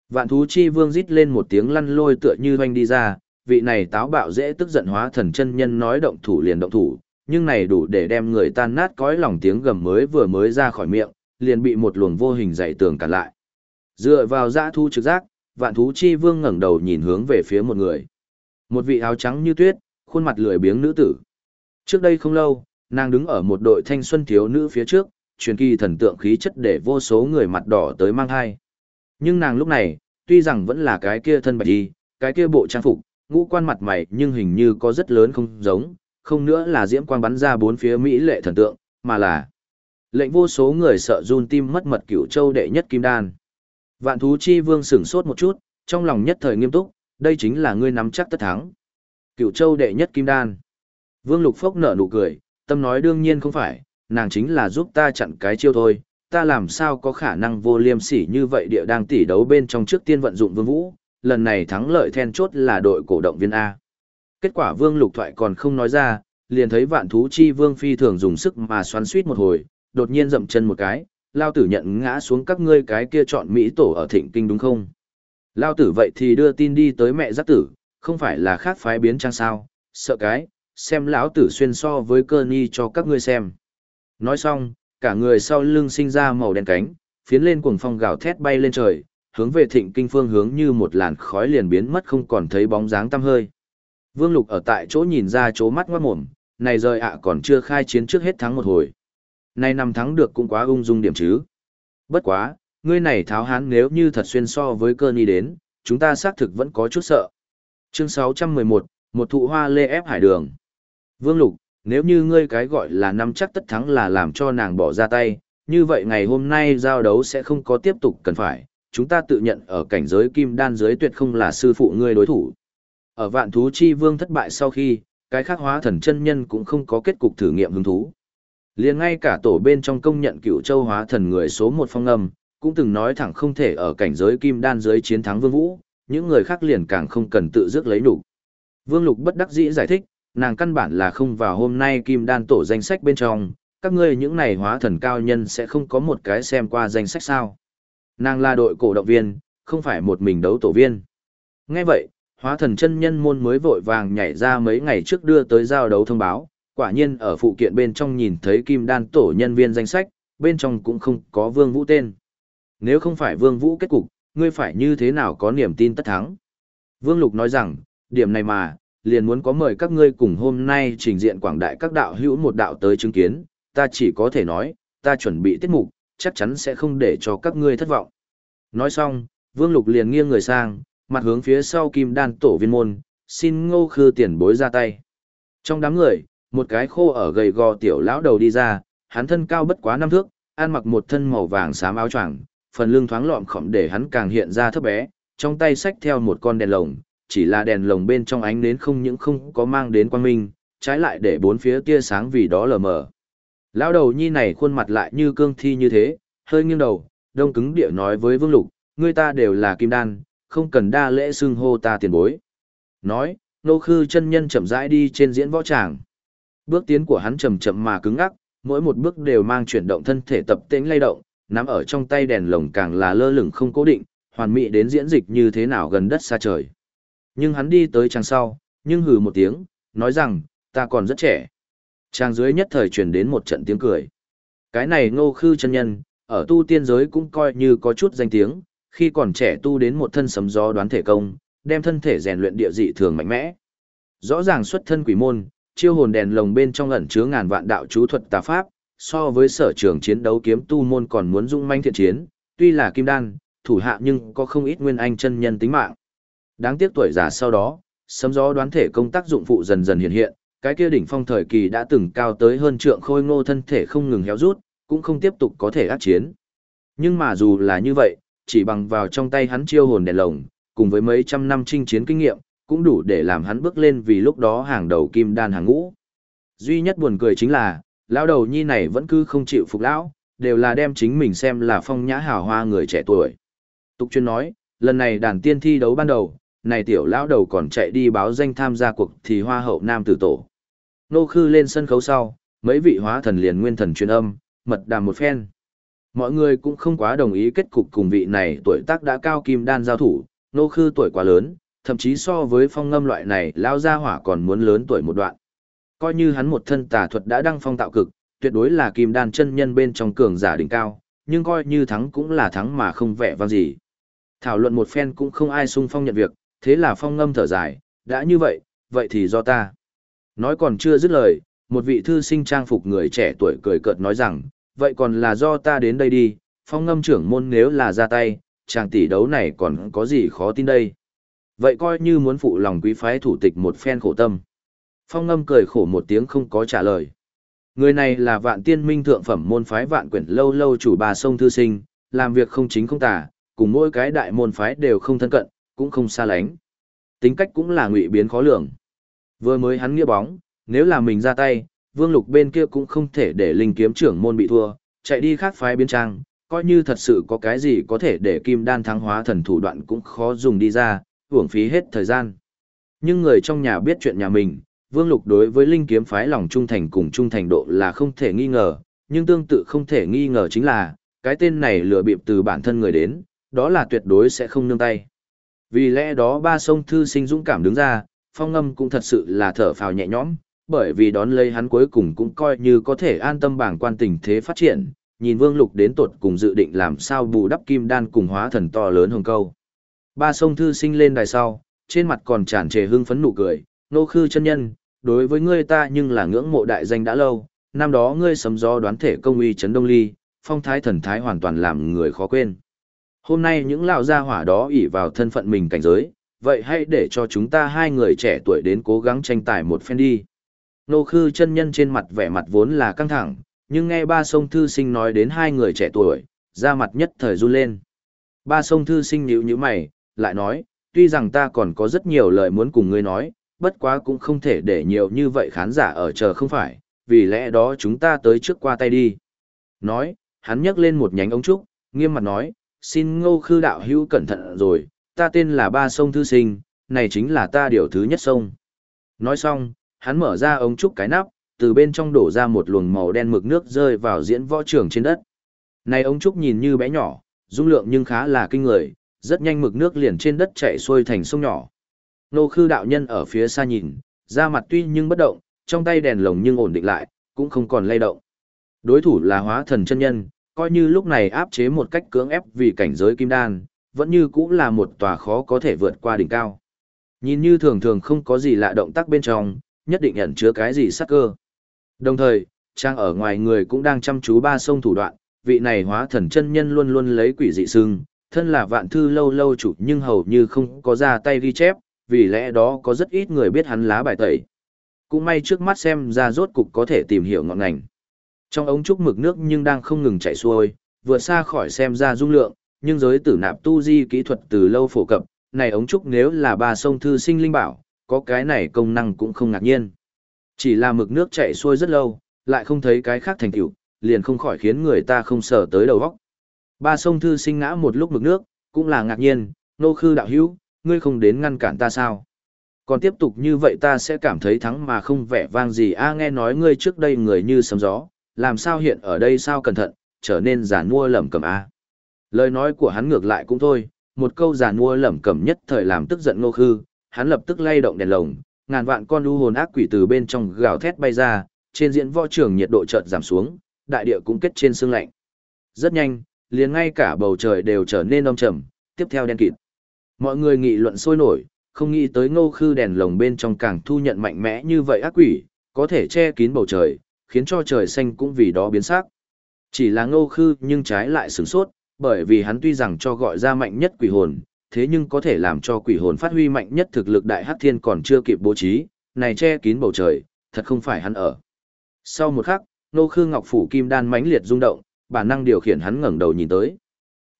Vạn thú chi vương rít lên một tiếng lăn lôi tựa như hoanh đi ra, vị này táo bạo dễ tức giận hóa thần chân nhân nói động thủ liền động thủ, nhưng này đủ để đem người tan nát cõi lòng tiếng gầm mới vừa mới ra khỏi miệng, liền bị một luồng vô hình dày tường cản lại. Dựa vào dã thu trực giác, vạn thú chi vương ngẩng đầu nhìn hướng về phía một người. Một vị áo trắng như tuyết, khuôn mặt lười biếng nữ tử. Trước đây không lâu, nàng đứng ở một đội thanh xuân thiếu nữ phía trước, truyền kỳ thần tượng khí chất để vô số người mặt đỏ tới mang hai. Nhưng nàng lúc này, tuy rằng vẫn là cái kia thân bạch y, cái kia bộ trang phục, ngũ quan mặt mày nhưng hình như có rất lớn không giống, không nữa là diễm quang bắn ra bốn phía mỹ lệ thần tượng, mà là lệnh vô số người sợ run tim mất mật cửu châu đệ nhất kim đan. Vạn thú chi vương sửng sốt một chút, trong lòng nhất thời nghiêm túc, đây chính là ngươi nắm chắc tất thắng. Cửu châu đệ nhất kim đan. Vương lục phốc nở nụ cười, tâm nói đương nhiên không phải, nàng chính là giúp ta chặn cái chiêu thôi, ta làm sao có khả năng vô liêm sỉ như vậy địa đang tỉ đấu bên trong trước tiên vận dụng vương vũ, lần này thắng lợi then chốt là đội cổ động viên A. Kết quả vương lục thoại còn không nói ra, liền thấy vạn thú chi vương phi thường dùng sức mà xoắn suýt một hồi, đột nhiên dậm chân một cái, lao tử nhận ngã xuống các ngươi cái kia chọn Mỹ tổ ở thịnh kinh đúng không? Lao tử vậy thì đưa tin đi tới mẹ giác tử, không phải là khác phái biến trang sao, sợ cái, xem lão tử xuyên so với cơ ni cho các ngươi xem. Nói xong, cả người sau lưng sinh ra màu đen cánh, phiến lên cuồng phong gào thét bay lên trời, hướng về thịnh kinh phương hướng như một làn khói liền biến mất không còn thấy bóng dáng tăm hơi. Vương Lục ở tại chỗ nhìn ra chỗ mắt ngoát mồm, này rời ạ còn chưa khai chiến trước hết thắng một hồi. Nay năm thắng được cũng quá ung dung điểm chứ. Bất quá, ngươi này tháo hán nếu như thật xuyên so với cơ ni đến, chúng ta xác thực vẫn có chút sợ. Chương 611, một thụ hoa lê ép hải đường. Vương Lục, nếu như ngươi cái gọi là nắm chắc tất thắng là làm cho nàng bỏ ra tay, như vậy ngày hôm nay giao đấu sẽ không có tiếp tục cần phải, chúng ta tự nhận ở cảnh giới kim đan giới tuyệt không là sư phụ ngươi đối thủ. Ở vạn thú chi vương thất bại sau khi, cái khác hóa thần chân nhân cũng không có kết cục thử nghiệm hứng thú. liền ngay cả tổ bên trong công nhận cựu châu hóa thần người số một phong âm, cũng từng nói thẳng không thể ở cảnh giới kim đan giới chiến thắng vương vũ, những người khác liền càng không cần tự dứt lấy đủ. Vương Lục bất đắc dĩ giải thích, nàng căn bản là không vào hôm nay kim đan tổ danh sách bên trong, các ngươi những này hóa thần cao nhân sẽ không có một cái xem qua danh sách sao. Nàng là đội cổ động viên, không phải một mình đấu tổ viên. Nghe vậy, hóa thần chân nhân môn mới vội vàng nhảy ra mấy ngày trước đưa tới giao đấu thông báo, quả nhiên ở phụ kiện bên trong nhìn thấy kim đan tổ nhân viên danh sách, bên trong cũng không có vương vũ tên. Nếu không phải vương vũ kết cục, ngươi phải như thế nào có niềm tin tất thắng. Vương Lục nói rằng, điểm này mà, liền muốn có mời các ngươi cùng hôm nay trình diện quảng đại các đạo hữu một đạo tới chứng kiến, ta chỉ có thể nói, ta chuẩn bị tiết mục, chắc chắn sẽ không để cho các ngươi thất vọng. Nói xong, Vương Lục liền nghiêng người sang, mặt hướng phía sau kim đan tổ viên môn, xin ngô khư tiền bối ra tay. Trong đám người, một cái khô ở gầy gò tiểu lão đầu đi ra, hắn thân cao bất quá năm thước, ăn mặc một thân màu vàng xám áo choàng, phần lưng thoáng lọm khọm để hắn càng hiện ra thấp bé, trong tay xách theo một con đèn lồng, chỉ là đèn lồng bên trong ánh nến không những không có mang đến quang minh, trái lại để bốn phía tia sáng vì đó lờ mờ. Lão đầu nhi này khuôn mặt lại như cương thi như thế, hơi nghiêng đầu, đông cứng địa nói với Vương Lục, người ta đều là kim đan, không cần đa lễ xưng hô ta tiền bối. Nói, nô khư chân nhân chậm rãi đi trên diễn võ tràng. Bước tiến của hắn chậm chậm mà cứng ngắc, mỗi một bước đều mang chuyển động thân thể tập tễnh lay động, nắm ở trong tay đèn lồng càng là lơ lửng không cố định, hoàn mỹ đến diễn dịch như thế nào gần đất xa trời. Nhưng hắn đi tới trang sau, nhưng hừ một tiếng, nói rằng, ta còn rất trẻ. Trang dưới nhất thời truyền đến một trận tiếng cười. Cái này ngô khư chân nhân, ở tu tiên giới cũng coi như có chút danh tiếng, khi còn trẻ tu đến một thân sấm gió đoán thể công, đem thân thể rèn luyện địa dị thường mạnh mẽ. Rõ ràng xuất thân quỷ môn, chiêu hồn đèn lồng bên trong ẩn chứa ngàn vạn đạo chú thuật tà pháp, so với sở trường chiến đấu kiếm tu môn còn muốn dung manh thiện chiến, tuy là kim đan, thủ hạ nhưng có không ít nguyên anh chân nhân tính mạng. Đáng tiếc tuổi già sau đó, sấm gió đoán thể công tác dụng phụ dần dần hiện hiện, cái kia đỉnh phong thời kỳ đã từng cao tới hơn trượng khôi ngô thân thể không ngừng héo rút, cũng không tiếp tục có thể ác chiến. Nhưng mà dù là như vậy, chỉ bằng vào trong tay hắn chiêu hồn đèn lồng, cùng với mấy trăm năm chinh chiến kinh nghiệm, cũng đủ để làm hắn bước lên vì lúc đó hàng đầu kim đan hàng ngũ. Duy nhất buồn cười chính là, lão đầu nhi này vẫn cứ không chịu phục lão, đều là đem chính mình xem là phong nhã hào hoa người trẻ tuổi. Tục chuyên nói, lần này đàn tiên thi đấu ban đầu, này tiểu lão đầu còn chạy đi báo danh tham gia cuộc thì hoa hậu nam tử tổ. Nô khư lên sân khấu sau, mấy vị hóa thần liền nguyên thần truyền âm, mật đàm một phen. Mọi người cũng không quá đồng ý kết cục cùng vị này tuổi tác đã cao kim đan giao thủ, nô khư tuổi quá lớn, thậm chí so với phong ngâm loại này lao ra hỏa còn muốn lớn tuổi một đoạn. Coi như hắn một thân tà thuật đã đăng phong tạo cực, tuyệt đối là kim đan chân nhân bên trong cường giả đỉnh cao, nhưng coi như thắng cũng là thắng mà không vẻ vang gì. Thảo luận một phen cũng không ai sung phong nhận việc, thế là phong ngâm thở dài, đã như vậy, vậy thì do ta. Nói còn chưa dứt lời, một vị thư sinh trang phục người trẻ tuổi cười cợt nói rằng, vậy còn là do ta đến đây đi, phong ngâm trưởng môn nếu là ra tay, chàng tỷ đấu này còn có gì khó tin đây. Vậy coi như muốn phụ lòng quý phái thủ tịch một phen khổ tâm. Phong ngâm cười khổ một tiếng không có trả lời. Người này là vạn tiên minh thượng phẩm môn phái vạn quyển lâu lâu chủ bà sông thư sinh, làm việc không chính không tả, cùng mỗi cái đại môn phái đều không thân cận, cũng không xa lánh. Tính cách cũng là ngụy biến khó lường. Vừa mới hắn nghĩa bóng, nếu là mình ra tay, vương lục bên kia cũng không thể để linh kiếm trưởng môn bị thua, chạy đi khác phái biến trang, coi như thật sự có cái gì có thể để kim đan thắng hóa thần thủ đoạn cũng khó dùng đi ra, uổng phí hết thời gian. Nhưng người trong nhà biết chuyện nhà mình, vương lục đối với linh kiếm phái lòng trung thành cùng trung thành độ là không thể nghi ngờ, nhưng tương tự không thể nghi ngờ chính là, cái tên này lừa bịp từ bản thân người đến, đó là tuyệt đối sẽ không nương tay. Vì lẽ đó ba sông thư sinh dũng cảm đứng ra, phong ngâm cũng thật sự là thở phào nhẹ nhõm, bởi vì đón lấy hắn cuối cùng cũng coi như có thể an tâm bảng quan tình thế phát triển, nhìn vương lục đến tột cùng dự định làm sao bù đắp kim đan cùng hóa thần to lớn hồng câu. Ba sông thư sinh lên đài sau, trên mặt còn tràn trề hưng phấn nụ cười, nô khư chân nhân, đối với ngươi ta nhưng là ngưỡng mộ đại danh đã lâu, năm đó ngươi sấm gió đoán thể công uy chấn đông ly, phong thái thần thái hoàn toàn làm người khó quên. Hôm nay những lão gia hỏa đó ỷ vào thân phận mình cảnh giới, vậy hãy để cho chúng ta hai người trẻ tuổi đến cố gắng tranh tài một phen đi. Nô khư chân nhân trên mặt vẻ mặt vốn là căng thẳng, nhưng nghe ba sông thư sinh nói đến hai người trẻ tuổi, da mặt nhất thời run lên. Ba sông thư sinh nhíu nhíu mày, lại nói, tuy rằng ta còn có rất nhiều lời muốn cùng ngươi nói, bất quá cũng không thể để nhiều như vậy khán giả ở chờ không phải, vì lẽ đó chúng ta tới trước qua tay đi. Nói, hắn nhấc lên một nhánh ống trúc, nghiêm mặt nói, xin ngô khư đạo hữu cẩn thận rồi, ta tên là ba sông thư sinh, này chính là ta điều thứ nhất sông. Nói xong, hắn mở ra ống trúc cái nắp, từ bên trong đổ ra một luồng màu đen mực nước rơi vào diễn võ trường trên đất. Này ống trúc nhìn như bé nhỏ, dung lượng nhưng khá là kinh người, rất nhanh mực nước liền trên đất chảy xuôi thành sông nhỏ. Nô khư đạo nhân ở phía xa nhìn, da mặt tuy nhưng bất động, trong tay đèn lồng nhưng ổn định lại, cũng không còn lay động. Đối thủ là hóa thần chân nhân, coi như lúc này áp chế một cách cưỡng ép vì cảnh giới kim đan, vẫn như cũng là một tòa khó có thể vượt qua đỉnh cao. Nhìn như thường thường không có gì lạ động tác bên trong, nhất định ẩn chứa cái gì sắc cơ. Đồng thời, trang ở ngoài người cũng đang chăm chú ba sông thủ đoạn, vị này hóa thần chân nhân luôn luôn lấy quỷ dị sưng, thân là vạn thư lâu lâu chủ nhưng hầu như không có ra tay ghi chép, vì lẽ đó có rất ít người biết hắn lá bài tẩy. Cũng may trước mắt xem ra rốt cục có thể tìm hiểu ngọn ngành. Trong ống trúc mực nước nhưng đang không ngừng chảy xuôi, vừa xa khỏi xem ra dung lượng, nhưng giới tử nạp tu di kỹ thuật từ lâu phổ cập, này ống trúc nếu là ba sông thư sinh linh bảo, có cái này công năng cũng không ngạc nhiên. Chỉ là mực nước chảy xuôi rất lâu, lại không thấy cái khác thành tựu, liền không khỏi khiến người ta không sợ tới đầu óc. Ba sông thư sinh ngã một lúc mực nước, cũng là ngạc nhiên, nô khư đạo hữu, ngươi không đến ngăn cản ta sao? Còn tiếp tục như vậy ta sẽ cảm thấy thắng mà không vẻ vang gì a nghe nói ngươi trước đây người như sấm gió, làm sao hiện ở đây sao cẩn thận, trở nên giả mua lẩm cẩm a. Lời nói của hắn ngược lại cũng thôi, một câu giả mua lẩm cẩm nhất thời làm tức giận ngô khư, hắn lập tức lay động đèn lồng, ngàn vạn con u hồn ác quỷ từ bên trong gào thét bay ra, trên diễn võ trường nhiệt độ chợt giảm xuống, đại địa cũng kết trên sương lạnh. Rất nhanh, liền ngay cả bầu trời đều trở nên âm trầm, tiếp theo đen kịt. Mọi người nghị luận sôi nổi, không nghĩ tới ngô khư đèn lồng bên trong càng thu nhận mạnh mẽ như vậy ác quỷ, có thể che kín bầu trời, khiến cho trời xanh cũng vì đó biến sắc. Chỉ là ngô khư nhưng trái lại sửng sốt, bởi vì hắn tuy rằng cho gọi ra mạnh nhất quỷ hồn, thế nhưng có thể làm cho quỷ hồn phát huy mạnh nhất thực lực đại hắc thiên còn chưa kịp bố trí, này che kín bầu trời, thật không phải hắn ở. Sau một khắc, nô khư ngọc phủ kim đan mãnh liệt rung động, bản năng điều khiển hắn ngẩng đầu nhìn tới.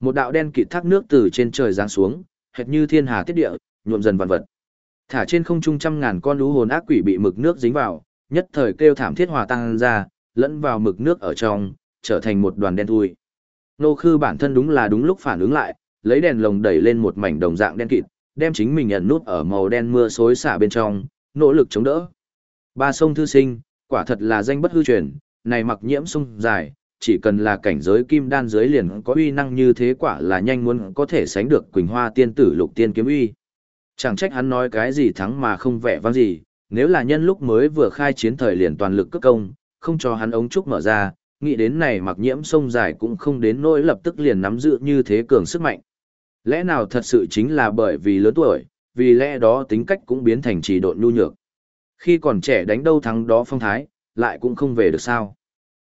Một đạo đen kịt thác nước từ trên trời giáng xuống, hệt như thiên hà tiết địa, nhuộm dần vạn vật. Thả trên không trung trăm ngàn con lũ hồn ác quỷ bị mực nước dính vào, nhất thời kêu thảm thiết hòa tăng ra, lẫn vào mực nước ở trong, trở thành một đoàn đen thui. Nô khư bản thân đúng là đúng lúc phản ứng lại, lấy đèn lồng đẩy lên một mảnh đồng dạng đen kịt, đem chính mình ẩn nút ở màu đen mưa xối xả bên trong, nỗ lực chống đỡ. Ba sông thư sinh, quả thật là danh bất hư truyền, này mặc nhiễm sông dài, chỉ cần là cảnh giới kim đan dưới liền có uy năng như thế quả là nhanh muốn có thể sánh được Quỳnh Hoa tiên tử lục tiên kiếm uy. Chẳng trách hắn nói cái gì thắng mà không vẻ vang gì, nếu là nhân lúc mới vừa khai chiến thời liền toàn lực cất công, không cho hắn ống trúc mở ra, nghĩ đến này mặc nhiễm sông dài cũng không đến nỗi lập tức liền nắm giữ như thế cường sức mạnh. Lẽ nào thật sự chính là bởi vì lớn tuổi, vì lẽ đó tính cách cũng biến thành trì độn nhu nhược. Khi còn trẻ đánh đâu thắng đó phong thái, lại cũng không về được sao.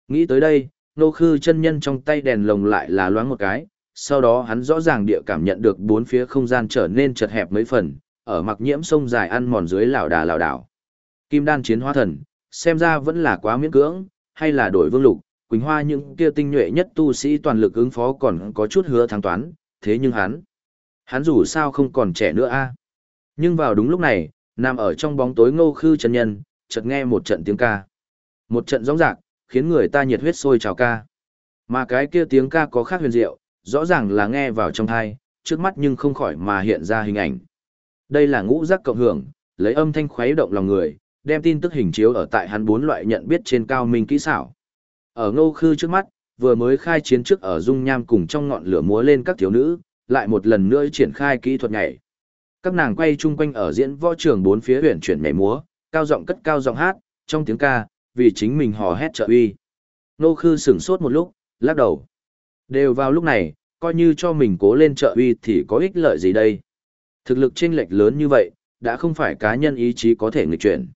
Nghĩ tới đây, nô khư chân nhân trong tay đèn lồng lại là loáng một cái, sau đó hắn rõ ràng địa cảm nhận được bốn phía không gian trở nên chật hẹp mấy phần, ở mặc nhiễm sông dài ăn mòn dưới lảo đà lảo đảo. Kim đan chiến hóa thần, xem ra vẫn là quá miễn cưỡng, hay là đổi vương lục, Quỳnh Hoa những kia tinh nhuệ nhất tu sĩ toàn lực ứng phó còn có chút hứa thắng toán, thế nhưng hắn, hắn dù sao không còn trẻ nữa a. Nhưng vào đúng lúc này, nằm ở trong bóng tối ngô khư chân nhân, chợt nghe một trận tiếng ca. Một trận rõng rạc, khiến người ta nhiệt huyết sôi trào ca. Mà cái kia tiếng ca có khác huyền diệu, rõ ràng là nghe vào trong thai, trước mắt nhưng không khỏi mà hiện ra hình ảnh. Đây là ngũ giác cộng hưởng, lấy âm thanh khuấy động lòng người, đem tin tức hình chiếu ở tại hắn bốn loại nhận biết trên cao minh kỹ xảo. Ở ngô khư trước mắt, vừa mới khai chiến trước ở dung nham cùng trong ngọn lửa múa lên các thiếu nữ, lại một lần nữa triển khai kỹ thuật nhảy. Các nàng quay chung quanh ở diễn võ trường bốn phía huyền chuyển nhảy múa, cao giọng cất cao giọng hát, trong tiếng ca, vì chính mình hò hét trợ uy. Ngô khư sửng sốt một lúc, lắc đầu. Đều vào lúc này, coi như cho mình cố lên trợ uy thì có ích lợi gì đây. Thực lực chênh lệch lớn như vậy, đã không phải cá nhân ý chí có thể nghịch chuyển.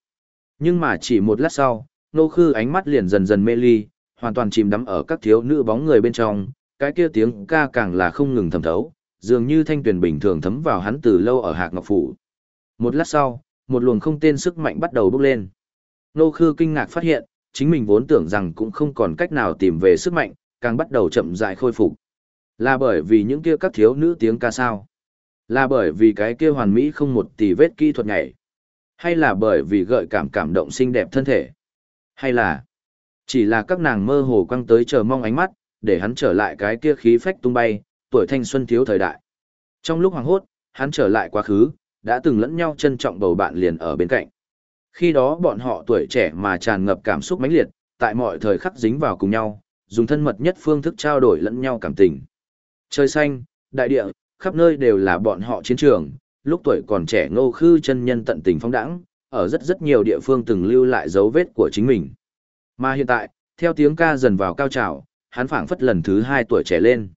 Nhưng mà chỉ một lát sau, nô khư ánh mắt liền dần dần mê ly, hoàn toàn chìm đắm ở các thiếu nữ bóng người bên trong, cái kia tiếng ca càng là không ngừng thẩm thấu, dường như thanh tuyển bình thường thấm vào hắn từ lâu ở hạc ngọc phủ. Một lát sau, một luồng không tên sức mạnh bắt đầu bốc lên. Nô Khư kinh ngạc phát hiện, chính mình vốn tưởng rằng cũng không còn cách nào tìm về sức mạnh, càng bắt đầu chậm rãi khôi phục. Là bởi vì những kia các thiếu nữ tiếng ca sao? Là bởi vì cái kia hoàn mỹ không một tì vết kỹ thuật nhảy? Hay là bởi vì gợi cảm cảm động xinh đẹp thân thể? Hay là chỉ là các nàng mơ hồ quăng tới chờ mong ánh mắt, để hắn trở lại cái kia khí phách tung bay, tuổi thanh xuân thiếu thời đại. Trong lúc hoàng hốt, hắn trở lại quá khứ, đã từng lẫn nhau trân trọng bầu bạn liền ở bên cạnh. Khi đó bọn họ tuổi trẻ mà tràn ngập cảm xúc mãnh liệt, tại mọi thời khắc dính vào cùng nhau, dùng thân mật nhất phương thức trao đổi lẫn nhau cảm tình. Trời xanh, đại địa, khắp nơi đều là bọn họ chiến trường, lúc tuổi còn trẻ ngô khư chân nhân tận tình phong đãng, ở rất rất nhiều địa phương từng lưu lại dấu vết của chính mình. Mà hiện tại, theo tiếng ca dần vào cao trào, hắn phảng phất lần thứ hai tuổi trẻ lên.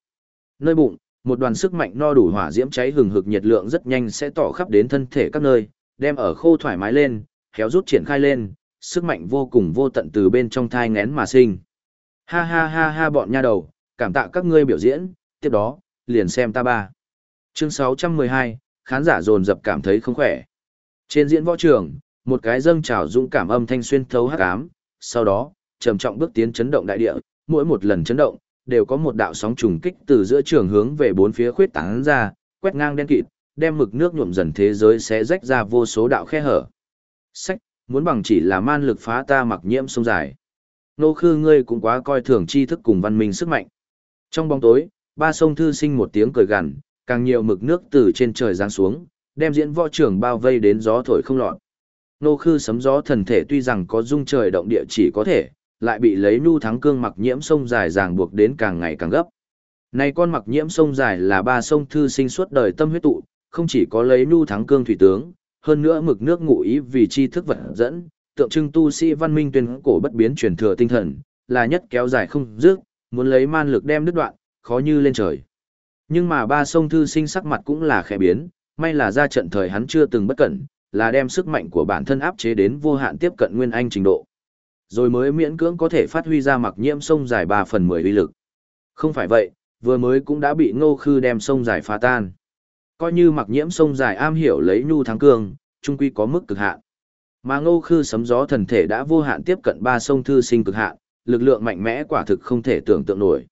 Nơi bụng, một đoàn sức mạnh no đủ hỏa diễm cháy hừng hực nhiệt lượng rất nhanh sẽ tỏ khắp đến thân thể các nơi, đem ở khô thoải mái lên, khéo rút triển khai lên, sức mạnh vô cùng vô tận từ bên trong thai ngén mà sinh. Ha ha ha ha bọn nha đầu, cảm tạ các ngươi biểu diễn, tiếp đó, liền xem ta ba. Chương 612, khán giả dồn dập cảm thấy không khỏe. Trên diễn võ trường, một cái dâng trào dũng cảm âm thanh xuyên thấu hắc ám, sau đó, trầm trọng bước tiến chấn động đại địa, mỗi một lần chấn động, đều có một đạo sóng trùng kích từ giữa trường hướng về bốn phía khuyết tán ra, quét ngang đen kịt, đem mực nước nhuộm dần thế giới sẽ rách ra vô số đạo khe hở. Sách, muốn bằng chỉ là man lực phá ta mặc nhiễm sông dài. Nô khư ngươi cũng quá coi thường tri thức cùng văn minh sức mạnh. Trong bóng tối, ba sông thư sinh một tiếng cười gằn, càng nhiều mực nước từ trên trời giáng xuống, đem diễn võ trường bao vây đến gió thổi không lọt. Nô khư sấm gió thần thể tuy rằng có dung trời động địa chỉ có thể, lại bị lấy nu thắng cương mặc nhiễm sông dài ràng buộc đến càng ngày càng gấp. Này con mặc nhiễm sông dài là ba sông thư sinh suốt đời tâm huyết tụ, không chỉ có lấy nu thắng cương thủy tướng, hơn nữa mực nước ngụ ý vì chi thức vật dẫn, tượng trưng tu sĩ văn minh tuyên cổ bất biến truyền thừa tinh thần, là nhất kéo dài không dứt, muốn lấy man lực đem đứt đoạn, khó như lên trời. Nhưng mà ba sông thư sinh sắc mặt cũng là khẽ biến, may là ra trận thời hắn chưa từng bất cẩn, là đem sức mạnh của bản thân áp chế đến vô hạn tiếp cận nguyên anh trình độ. Rồi mới miễn cưỡng có thể phát huy ra mặc nhiễm sông dài 3 phần 10 uy lực. Không phải vậy, vừa mới cũng đã bị ngô khư đem sông dài phá tan. Coi như mặc nhiễm sông dài am hiểu lấy nhu thắng cương, trung quy có mức cực hạn. Mà ngô khư sấm gió thần thể đã vô hạn tiếp cận ba sông thư sinh cực hạn, lực lượng mạnh mẽ quả thực không thể tưởng tượng nổi.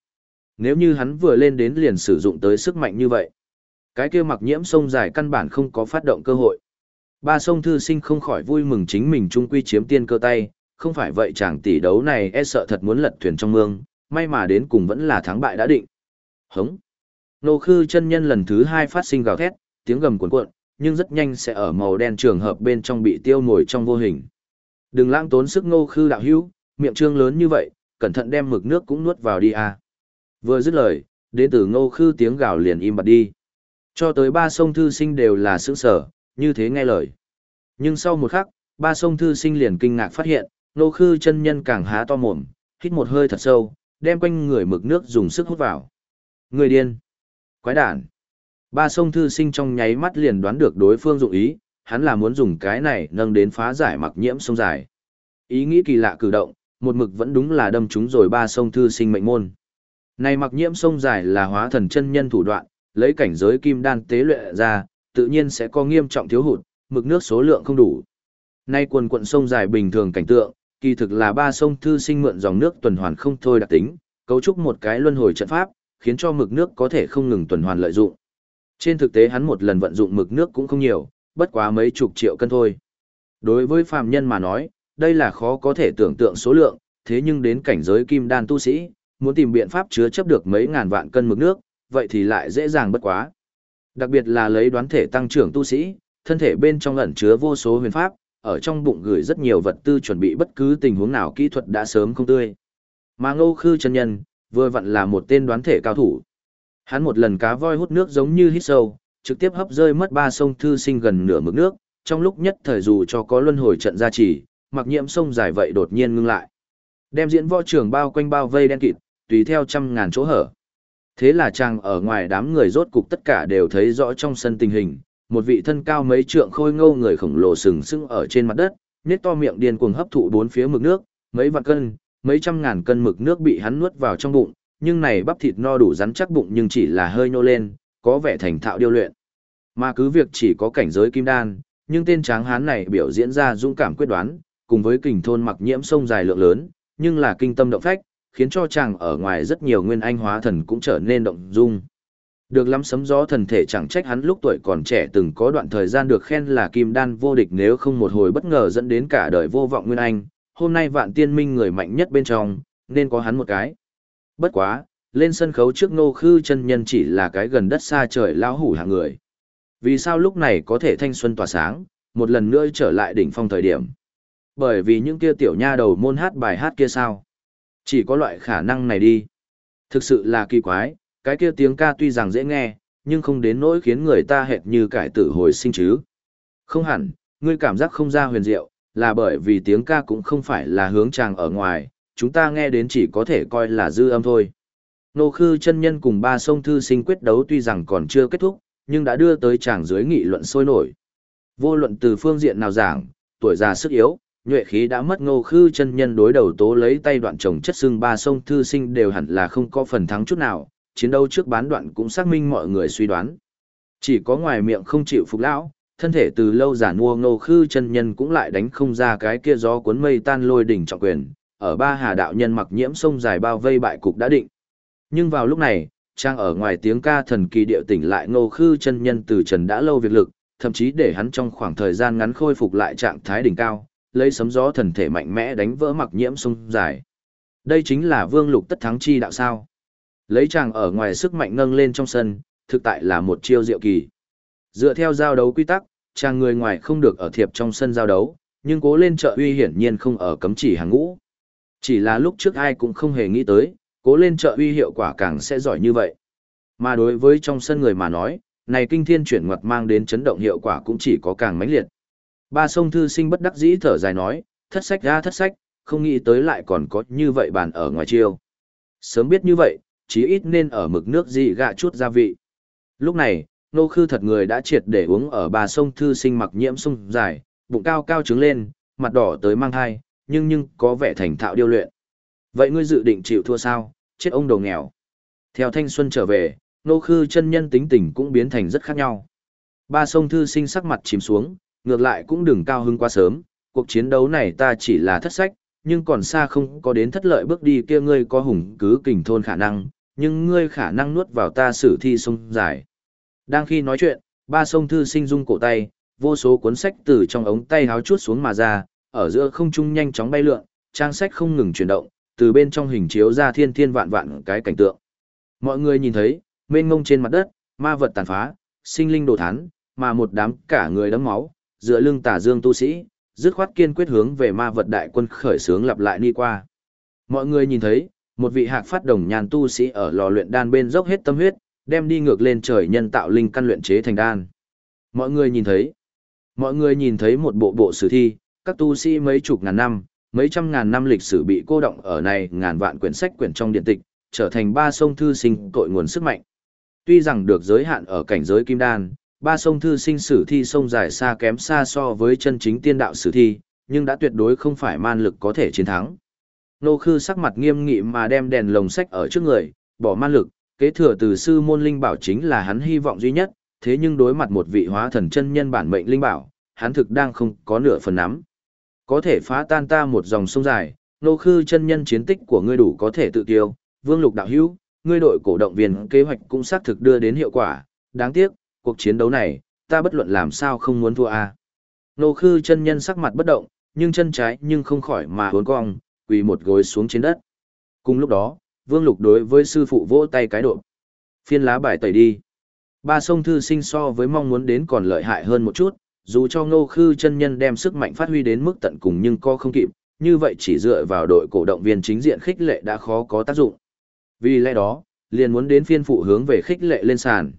Nếu như hắn vừa lên đến liền sử dụng tới sức mạnh như vậy, cái kia mặc nhiễm sông dài căn bản không có phát động cơ hội. Ba sông thư sinh không khỏi vui mừng chính mình trung quy chiếm tiên cơ tay, không phải vậy chàng tỷ đấu này e sợ thật muốn lật thuyền trong mương, may mà đến cùng vẫn là thắng bại đã định. Hống. Nô khư chân nhân lần thứ hai phát sinh gào thét, tiếng gầm cuộn cuộn, nhưng rất nhanh sẽ ở màu đen trường hợp bên trong bị tiêu mồi trong vô hình. Đừng lãng tốn sức nô khư đạo hữu, miệng trương lớn như vậy, cẩn thận đem mực nước cũng nuốt vào đi à. Vừa dứt lời, đến từ ngô khư tiếng gào liền im bặt đi. Cho tới ba sông thư sinh đều là sững sở, như thế nghe lời. Nhưng sau một khắc, ba sông thư sinh liền kinh ngạc phát hiện, Ngô khư chân nhân càng há to mồm, hít một hơi thật sâu, đem quanh người mực nước dùng sức hút vào. Người điên. Quái đản. Ba sông thư sinh trong nháy mắt liền đoán được đối phương dụng ý, hắn là muốn dùng cái này nâng đến phá giải mặc nhiễm sông dài. Ý nghĩ kỳ lạ cử động, một mực vẫn đúng là đâm chúng rồi ba sông thư sinh mệnh môn. Này mặc nhiễm sông dài là hóa thần chân nhân thủ đoạn, lấy cảnh giới kim đan tế luyện ra, tự nhiên sẽ có nghiêm trọng thiếu hụt, mực nước số lượng không đủ. Nay quần quận sông dài bình thường cảnh tượng, kỳ thực là ba sông thư sinh mượn dòng nước tuần hoàn không thôi đặc tính, cấu trúc một cái luân hồi trận pháp, khiến cho mực nước có thể không ngừng tuần hoàn lợi dụng. Trên thực tế hắn một lần vận dụng mực nước cũng không nhiều, bất quá mấy chục triệu cân thôi. Đối với phàm nhân mà nói, đây là khó có thể tưởng tượng số lượng, thế nhưng đến cảnh giới kim đan tu sĩ, muốn tìm biện pháp chứa chấp được mấy ngàn vạn cân mực nước, vậy thì lại dễ dàng bất quá. Đặc biệt là lấy đoán thể tăng trưởng tu sĩ, thân thể bên trong ẩn chứa vô số huyền pháp, ở trong bụng gửi rất nhiều vật tư chuẩn bị bất cứ tình huống nào kỹ thuật đã sớm không tươi. Mà Ngô Khư chân nhân, vừa vặn là một tên đoán thể cao thủ. Hắn một lần cá voi hút nước giống như hít sâu, trực tiếp hấp rơi mất ba sông thư sinh gần nửa mực nước, trong lúc nhất thời dù cho có luân hồi trận gia trì, mặc nhiệm sông dài vậy đột nhiên ngưng lại. Đem diễn võ trường bao quanh bao vây đen kịt, tùy theo trăm ngàn chỗ hở. Thế là chàng ở ngoài đám người rốt cục tất cả đều thấy rõ trong sân tình hình, một vị thân cao mấy trượng khôi ngâu người khổng lồ sừng sững ở trên mặt đất, nét to miệng điên cuồng hấp thụ bốn phía mực nước, mấy vạn cân, mấy trăm ngàn cân mực nước bị hắn nuốt vào trong bụng, nhưng này bắp thịt no đủ rắn chắc bụng nhưng chỉ là hơi nhô lên, có vẻ thành thạo điêu luyện. Mà cứ việc chỉ có cảnh giới kim đan, nhưng tên tráng hán này biểu diễn ra dũng cảm quyết đoán, cùng với kình thôn mặc nhiễm sông dài lượng lớn, nhưng là kinh tâm động phách, khiến cho chàng ở ngoài rất nhiều nguyên anh hóa thần cũng trở nên động dung. Được lắm sấm gió thần thể chẳng trách hắn lúc tuổi còn trẻ từng có đoạn thời gian được khen là kim đan vô địch nếu không một hồi bất ngờ dẫn đến cả đời vô vọng nguyên anh, hôm nay vạn tiên minh người mạnh nhất bên trong, nên có hắn một cái. Bất quá, lên sân khấu trước nô khư chân nhân chỉ là cái gần đất xa trời lão hủ hạng người. Vì sao lúc này có thể thanh xuân tỏa sáng, một lần nữa trở lại đỉnh phong thời điểm? Bởi vì những kia tiểu nha đầu môn hát bài hát kia sao? Chỉ có loại khả năng này đi. Thực sự là kỳ quái, cái kia tiếng ca tuy rằng dễ nghe, nhưng không đến nỗi khiến người ta hệt như cải tử hồi sinh chứ. Không hẳn, ngươi cảm giác không ra huyền diệu, là bởi vì tiếng ca cũng không phải là hướng chàng ở ngoài, chúng ta nghe đến chỉ có thể coi là dư âm thôi. Nô khư chân nhân cùng ba sông thư sinh quyết đấu tuy rằng còn chưa kết thúc, nhưng đã đưa tới chàng dưới nghị luận sôi nổi. Vô luận từ phương diện nào giảng, tuổi già sức yếu, nhuệ khí đã mất ngô khư chân nhân đối đầu tố lấy tay đoạn chồng chất xương ba sông thư sinh đều hẳn là không có phần thắng chút nào, chiến đấu trước bán đoạn cũng xác minh mọi người suy đoán. Chỉ có ngoài miệng không chịu phục lão, thân thể từ lâu giả mua ngô khư chân nhân cũng lại đánh không ra cái kia gió cuốn mây tan lôi đỉnh trọng quyền, ở ba hà đạo nhân mặc nhiễm sông dài bao vây bại cục đã định. Nhưng vào lúc này, trang ở ngoài tiếng ca thần kỳ điệu tỉnh lại ngô khư chân nhân từ trần đã lâu việc lực, thậm chí để hắn trong khoảng thời gian ngắn khôi phục lại trạng thái đỉnh cao, lấy sấm gió thần thể mạnh mẽ đánh vỡ mặc nhiễm sông dài. Đây chính là vương lục tất thắng chi đạo sao. Lấy chàng ở ngoài sức mạnh nâng lên trong sân, thực tại là một chiêu diệu kỳ. Dựa theo giao đấu quy tắc, chàng người ngoài không được ở thiệp trong sân giao đấu, nhưng cố lên trợ uy hiển nhiên không ở cấm chỉ hàng ngũ. Chỉ là lúc trước ai cũng không hề nghĩ tới, cố lên trợ uy hiệu quả càng sẽ giỏi như vậy. Mà đối với trong sân người mà nói, này kinh thiên chuyển ngoặt mang đến chấn động hiệu quả cũng chỉ có càng mãnh liệt. Ba sông thư sinh bất đắc dĩ thở dài nói, thất sách ra thất sách, không nghĩ tới lại còn có như vậy bàn ở ngoài chiêu. Sớm biết như vậy, chí ít nên ở mực nước gì gạ chút gia vị. Lúc này, nô khư thật người đã triệt để uống ở ba sông thư sinh mặc nhiễm sông dài, bụng cao cao trứng lên, mặt đỏ tới mang thai, nhưng nhưng có vẻ thành thạo điêu luyện. Vậy ngươi dự định chịu thua sao, chết ông đầu nghèo. Theo thanh xuân trở về, nô khư chân nhân tính tình cũng biến thành rất khác nhau. Ba sông thư sinh sắc mặt chìm xuống, ngược lại cũng đừng cao hưng quá sớm, cuộc chiến đấu này ta chỉ là thất sách, nhưng còn xa không có đến thất lợi bước đi kia ngươi có hùng cứ kình thôn khả năng, nhưng ngươi khả năng nuốt vào ta sử thi sông dài. Đang khi nói chuyện, ba sông thư sinh rung cổ tay, vô số cuốn sách từ trong ống tay háo chuốt xuống mà ra, ở giữa không trung nhanh chóng bay lượn, trang sách không ngừng chuyển động, từ bên trong hình chiếu ra thiên thiên vạn vạn cái cảnh tượng. Mọi người nhìn thấy, mênh ngông trên mặt đất, ma vật tàn phá, sinh linh đồ thán, mà một đám cả người đấm máu, dựa lưng tà dương tu sĩ, dứt khoát kiên quyết hướng về ma vật đại quân khởi sướng lặp lại đi qua. Mọi người nhìn thấy, một vị hạc phát đồng nhàn tu sĩ ở lò luyện đan bên dốc hết tâm huyết, đem đi ngược lên trời nhân tạo linh căn luyện chế thành đan. Mọi người nhìn thấy, mọi người nhìn thấy một bộ bộ sử thi, các tu sĩ mấy chục ngàn năm, mấy trăm ngàn năm lịch sử bị cô động ở này ngàn vạn quyển sách quyển trong điện tịch, trở thành ba sông thư sinh tội nguồn sức mạnh. Tuy rằng được giới hạn ở cảnh giới kim đan, ba sông thư sinh sử thi sông dài xa kém xa so với chân chính tiên đạo sử thi, nhưng đã tuyệt đối không phải man lực có thể chiến thắng. Nô Khư sắc mặt nghiêm nghị mà đem đèn lồng sách ở trước người, bỏ man lực, kế thừa từ sư môn linh bảo chính là hắn hy vọng duy nhất, thế nhưng đối mặt một vị hóa thần chân nhân bản mệnh linh bảo, hắn thực đang không có nửa phần nắm. Có thể phá tan ta một dòng sông dài, nô khư chân nhân chiến tích của ngươi đủ có thể tự tiêu, vương lục đạo hữu, ngươi đội cổ động viên kế hoạch cũng xác thực đưa đến hiệu quả, đáng tiếc, cuộc chiến đấu này, ta bất luận làm sao không muốn thua a. À. Nô khư chân nhân sắc mặt bất động, nhưng chân trái nhưng không khỏi mà uốn cong, quỳ một gối xuống trên đất. Cùng lúc đó, vương lục đối với sư phụ vỗ tay cái độ. Phiên lá bài tẩy đi. Ba sông thư sinh so với mong muốn đến còn lợi hại hơn một chút, dù cho ngô khư chân nhân đem sức mạnh phát huy đến mức tận cùng nhưng co không kịp, như vậy chỉ dựa vào đội cổ động viên chính diện khích lệ đã khó có tác dụng. Vì lẽ đó, liền muốn đến phiên phụ hướng về khích lệ lên sàn.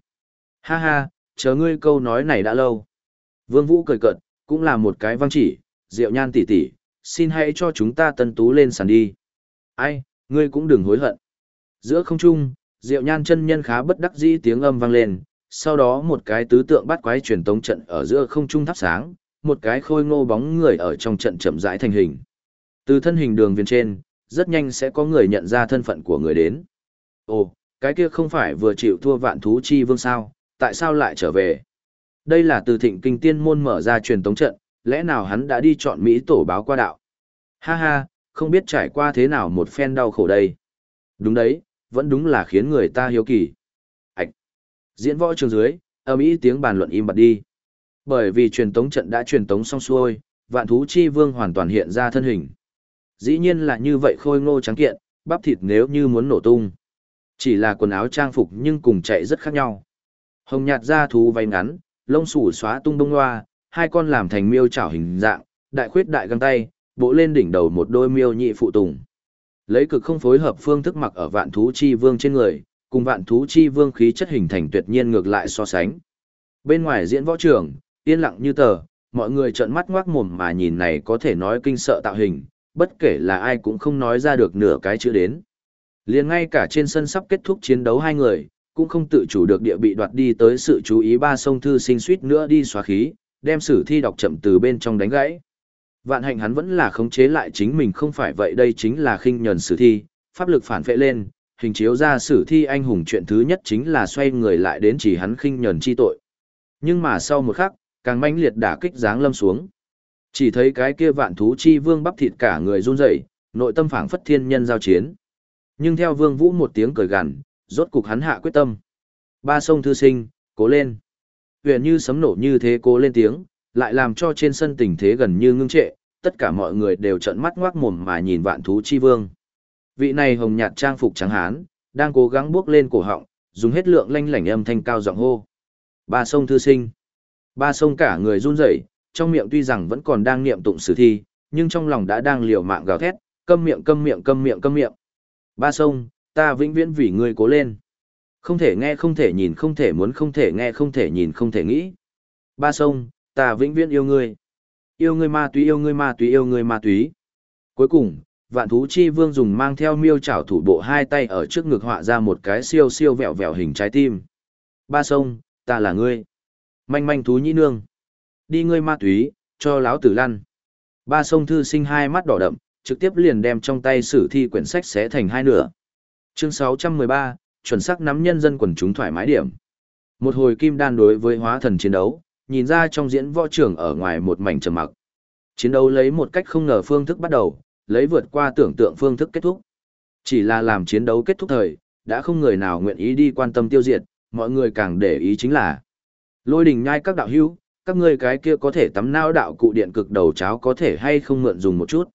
Ha ha, chờ ngươi câu nói này đã lâu. Vương Vũ cười cợt, cũng là một cái vang chỉ, Diệu Nhan tỷ tỷ, xin hãy cho chúng ta tân tú lên sàn đi. Ai, ngươi cũng đừng hối hận. Giữa không trung, Diệu Nhan chân nhân khá bất đắc dĩ tiếng âm vang lên, sau đó một cái tứ tượng bắt quái truyền tống trận ở giữa không trung thắp sáng, một cái khôi ngô bóng người ở trong trận chậm rãi thành hình. Từ thân hình đường viên trên, rất nhanh sẽ có người nhận ra thân phận của người đến. Ồ, cái kia không phải vừa chịu thua vạn thú chi vương sao, tại sao lại trở về? Đây là từ thịnh kinh tiên môn mở ra truyền tống trận, lẽ nào hắn đã đi chọn Mỹ tổ báo qua đạo? Ha ha, không biết trải qua thế nào một phen đau khổ đây. Đúng đấy, vẫn đúng là khiến người ta hiếu kỳ. Ảch! Diễn võ trường dưới, âm ý tiếng bàn luận im bặt đi. Bởi vì truyền tống trận đã truyền tống xong xuôi, vạn thú chi vương hoàn toàn hiện ra thân hình. Dĩ nhiên là như vậy khôi ngô trắng kiện, bắp thịt nếu như muốn nổ tung. Chỉ là quần áo trang phục nhưng cùng chạy rất khác nhau. Hồng nhạt da thú váy ngắn, lông xù xóa tung bông loa, hai con làm thành miêu chảo hình dạng, đại khuyết đại găng tay, bộ lên đỉnh đầu một đôi miêu nhị phụ tùng. Lấy cực không phối hợp phương thức mặc ở vạn thú chi vương trên người, cùng vạn thú chi vương khí chất hình thành tuyệt nhiên ngược lại so sánh. Bên ngoài diễn võ trường, yên lặng như tờ, mọi người trợn mắt ngoác mồm mà nhìn này có thể nói kinh sợ tạo hình, bất kể là ai cũng không nói ra được nửa cái chữ đến. Liền ngay cả trên sân sắp kết thúc chiến đấu hai người, cũng không tự chủ được địa bị đoạt đi tới sự chú ý ba sông thư sinh suýt nữa đi xóa khí, đem sử thi đọc chậm từ bên trong đánh gãy. Vạn hạnh hắn vẫn là khống chế lại chính mình không phải vậy đây chính là khinh nhẫn sử thi, pháp lực phản phệ lên, hình chiếu ra sử thi anh hùng chuyện thứ nhất chính là xoay người lại đến chỉ hắn khinh nhẫn chi tội. Nhưng mà sau một khắc, càng mãnh liệt đả kích giáng lâm xuống. Chỉ thấy cái kia vạn thú chi vương bắp thịt cả người run rẩy, nội tâm phảng phất thiên nhân giao chiến. Nhưng theo Vương Vũ một tiếng cười gằn, rốt cục hắn hạ quyết tâm. Ba sông thư sinh, cố lên. Huyền như sấm nổ như thế cố lên tiếng, lại làm cho trên sân tình thế gần như ngưng trệ, tất cả mọi người đều trợn mắt ngoác mồm mà nhìn vạn thú chi vương. Vị này hồng nhạt trang phục trắng hán, đang cố gắng bước lên cổ họng, dùng hết lượng lanh lảnh âm thanh cao giọng hô. Ba sông thư sinh. Ba sông cả người run rẩy, trong miệng tuy rằng vẫn còn đang niệm tụng sử thi, nhưng trong lòng đã đang liều mạng gào thét, câm miệng câm miệng câm miệng câm miệng. Ba sông, ta vĩnh viễn vì ngươi cố lên. Không thể nghe không thể nhìn không thể muốn không thể nghe không thể nhìn không thể nghĩ. Ba sông, ta vĩnh viễn yêu ngươi. Yêu ngươi ma túy yêu ngươi ma túy yêu ngươi ma túy. Cuối cùng, vạn thú chi vương dùng mang theo miêu chảo thủ bộ hai tay ở trước ngực họa ra một cái siêu siêu vẹo vẹo hình trái tim. Ba sông, ta là ngươi. Manh manh thú nhĩ nương. Đi ngươi ma túy, cho láo tử lăn. Ba sông thư sinh hai mắt đỏ đậm, trực tiếp liền đem trong tay sử thi quyển sách xé thành hai nửa. Chương 613, chuẩn xác nắm nhân dân quần chúng thoải mái điểm. Một hồi kim đan đối với hóa thần chiến đấu, nhìn ra trong diễn võ trường ở ngoài một mảnh trầm mặc. Chiến đấu lấy một cách không ngờ phương thức bắt đầu, lấy vượt qua tưởng tượng phương thức kết thúc. Chỉ là làm chiến đấu kết thúc thời, đã không người nào nguyện ý đi quan tâm tiêu diệt, mọi người càng để ý chính là lôi đình nhai các đạo hữu, các ngươi cái kia có thể tắm nao đạo cụ điện cực đầu cháo có thể hay không mượn dùng một chút.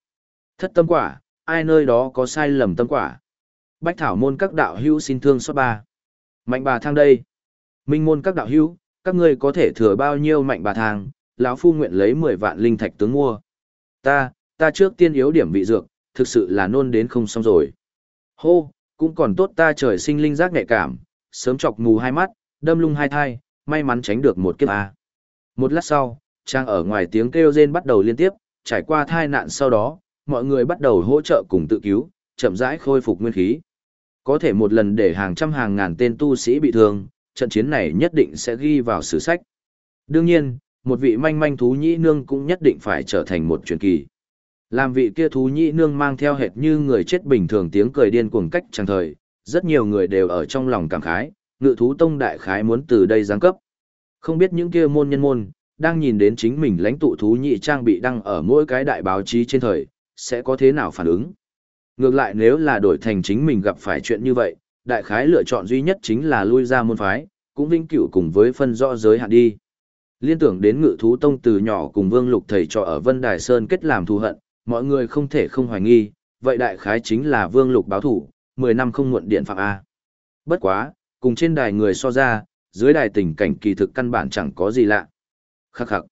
Thất tâm quả, ai nơi đó có sai lầm tâm quả. Bách thảo môn các đạo hữu xin thương xót ba. Mạnh bà thang đây. Minh môn các đạo hữu, các ngươi có thể thừa bao nhiêu mạnh bà thang, lão phu nguyện lấy 10 vạn linh thạch tướng mua. Ta, ta trước tiên yếu điểm vị dược, thực sự là nôn đến không xong rồi. Hô, cũng còn tốt ta trời sinh linh giác nhạy cảm, sớm chọc mù hai mắt, đâm lung hai thai, may mắn tránh được một kiếp a. Một lát sau, trang ở ngoài tiếng kêu rên bắt đầu liên tiếp, trải qua thai nạn sau đó, mọi người bắt đầu hỗ trợ cùng tự cứu, chậm rãi khôi phục nguyên khí. Có thể một lần để hàng trăm hàng ngàn tên tu sĩ bị thương, trận chiến này nhất định sẽ ghi vào sử sách. Đương nhiên, một vị manh manh thú nhĩ nương cũng nhất định phải trở thành một truyền kỳ. Làm vị kia thú nhĩ nương mang theo hệt như người chết bình thường tiếng cười điên cuồng cách chẳng thời, rất nhiều người đều ở trong lòng cảm khái, ngự thú tông đại khái muốn từ đây giáng cấp. Không biết những kia môn nhân môn, đang nhìn đến chính mình lãnh tụ thú nhị trang bị đăng ở mỗi cái đại báo chí trên thời, sẽ có thế nào phản ứng. Ngược lại nếu là đổi thành chính mình gặp phải chuyện như vậy, đại khái lựa chọn duy nhất chính là lui ra môn phái, cũng vĩnh cửu cùng với phân rõ giới hạn đi. Liên tưởng đến ngự thú tông từ nhỏ cùng vương lục thầy trò ở Vân Đài Sơn kết làm thù hận, mọi người không thể không hoài nghi, vậy đại khái chính là vương lục báo thủ, 10 năm không muộn điện phạm A. Bất quá, cùng trên đài người so ra, dưới đài tình cảnh kỳ thực căn bản chẳng có gì lạ. Khắc khắc.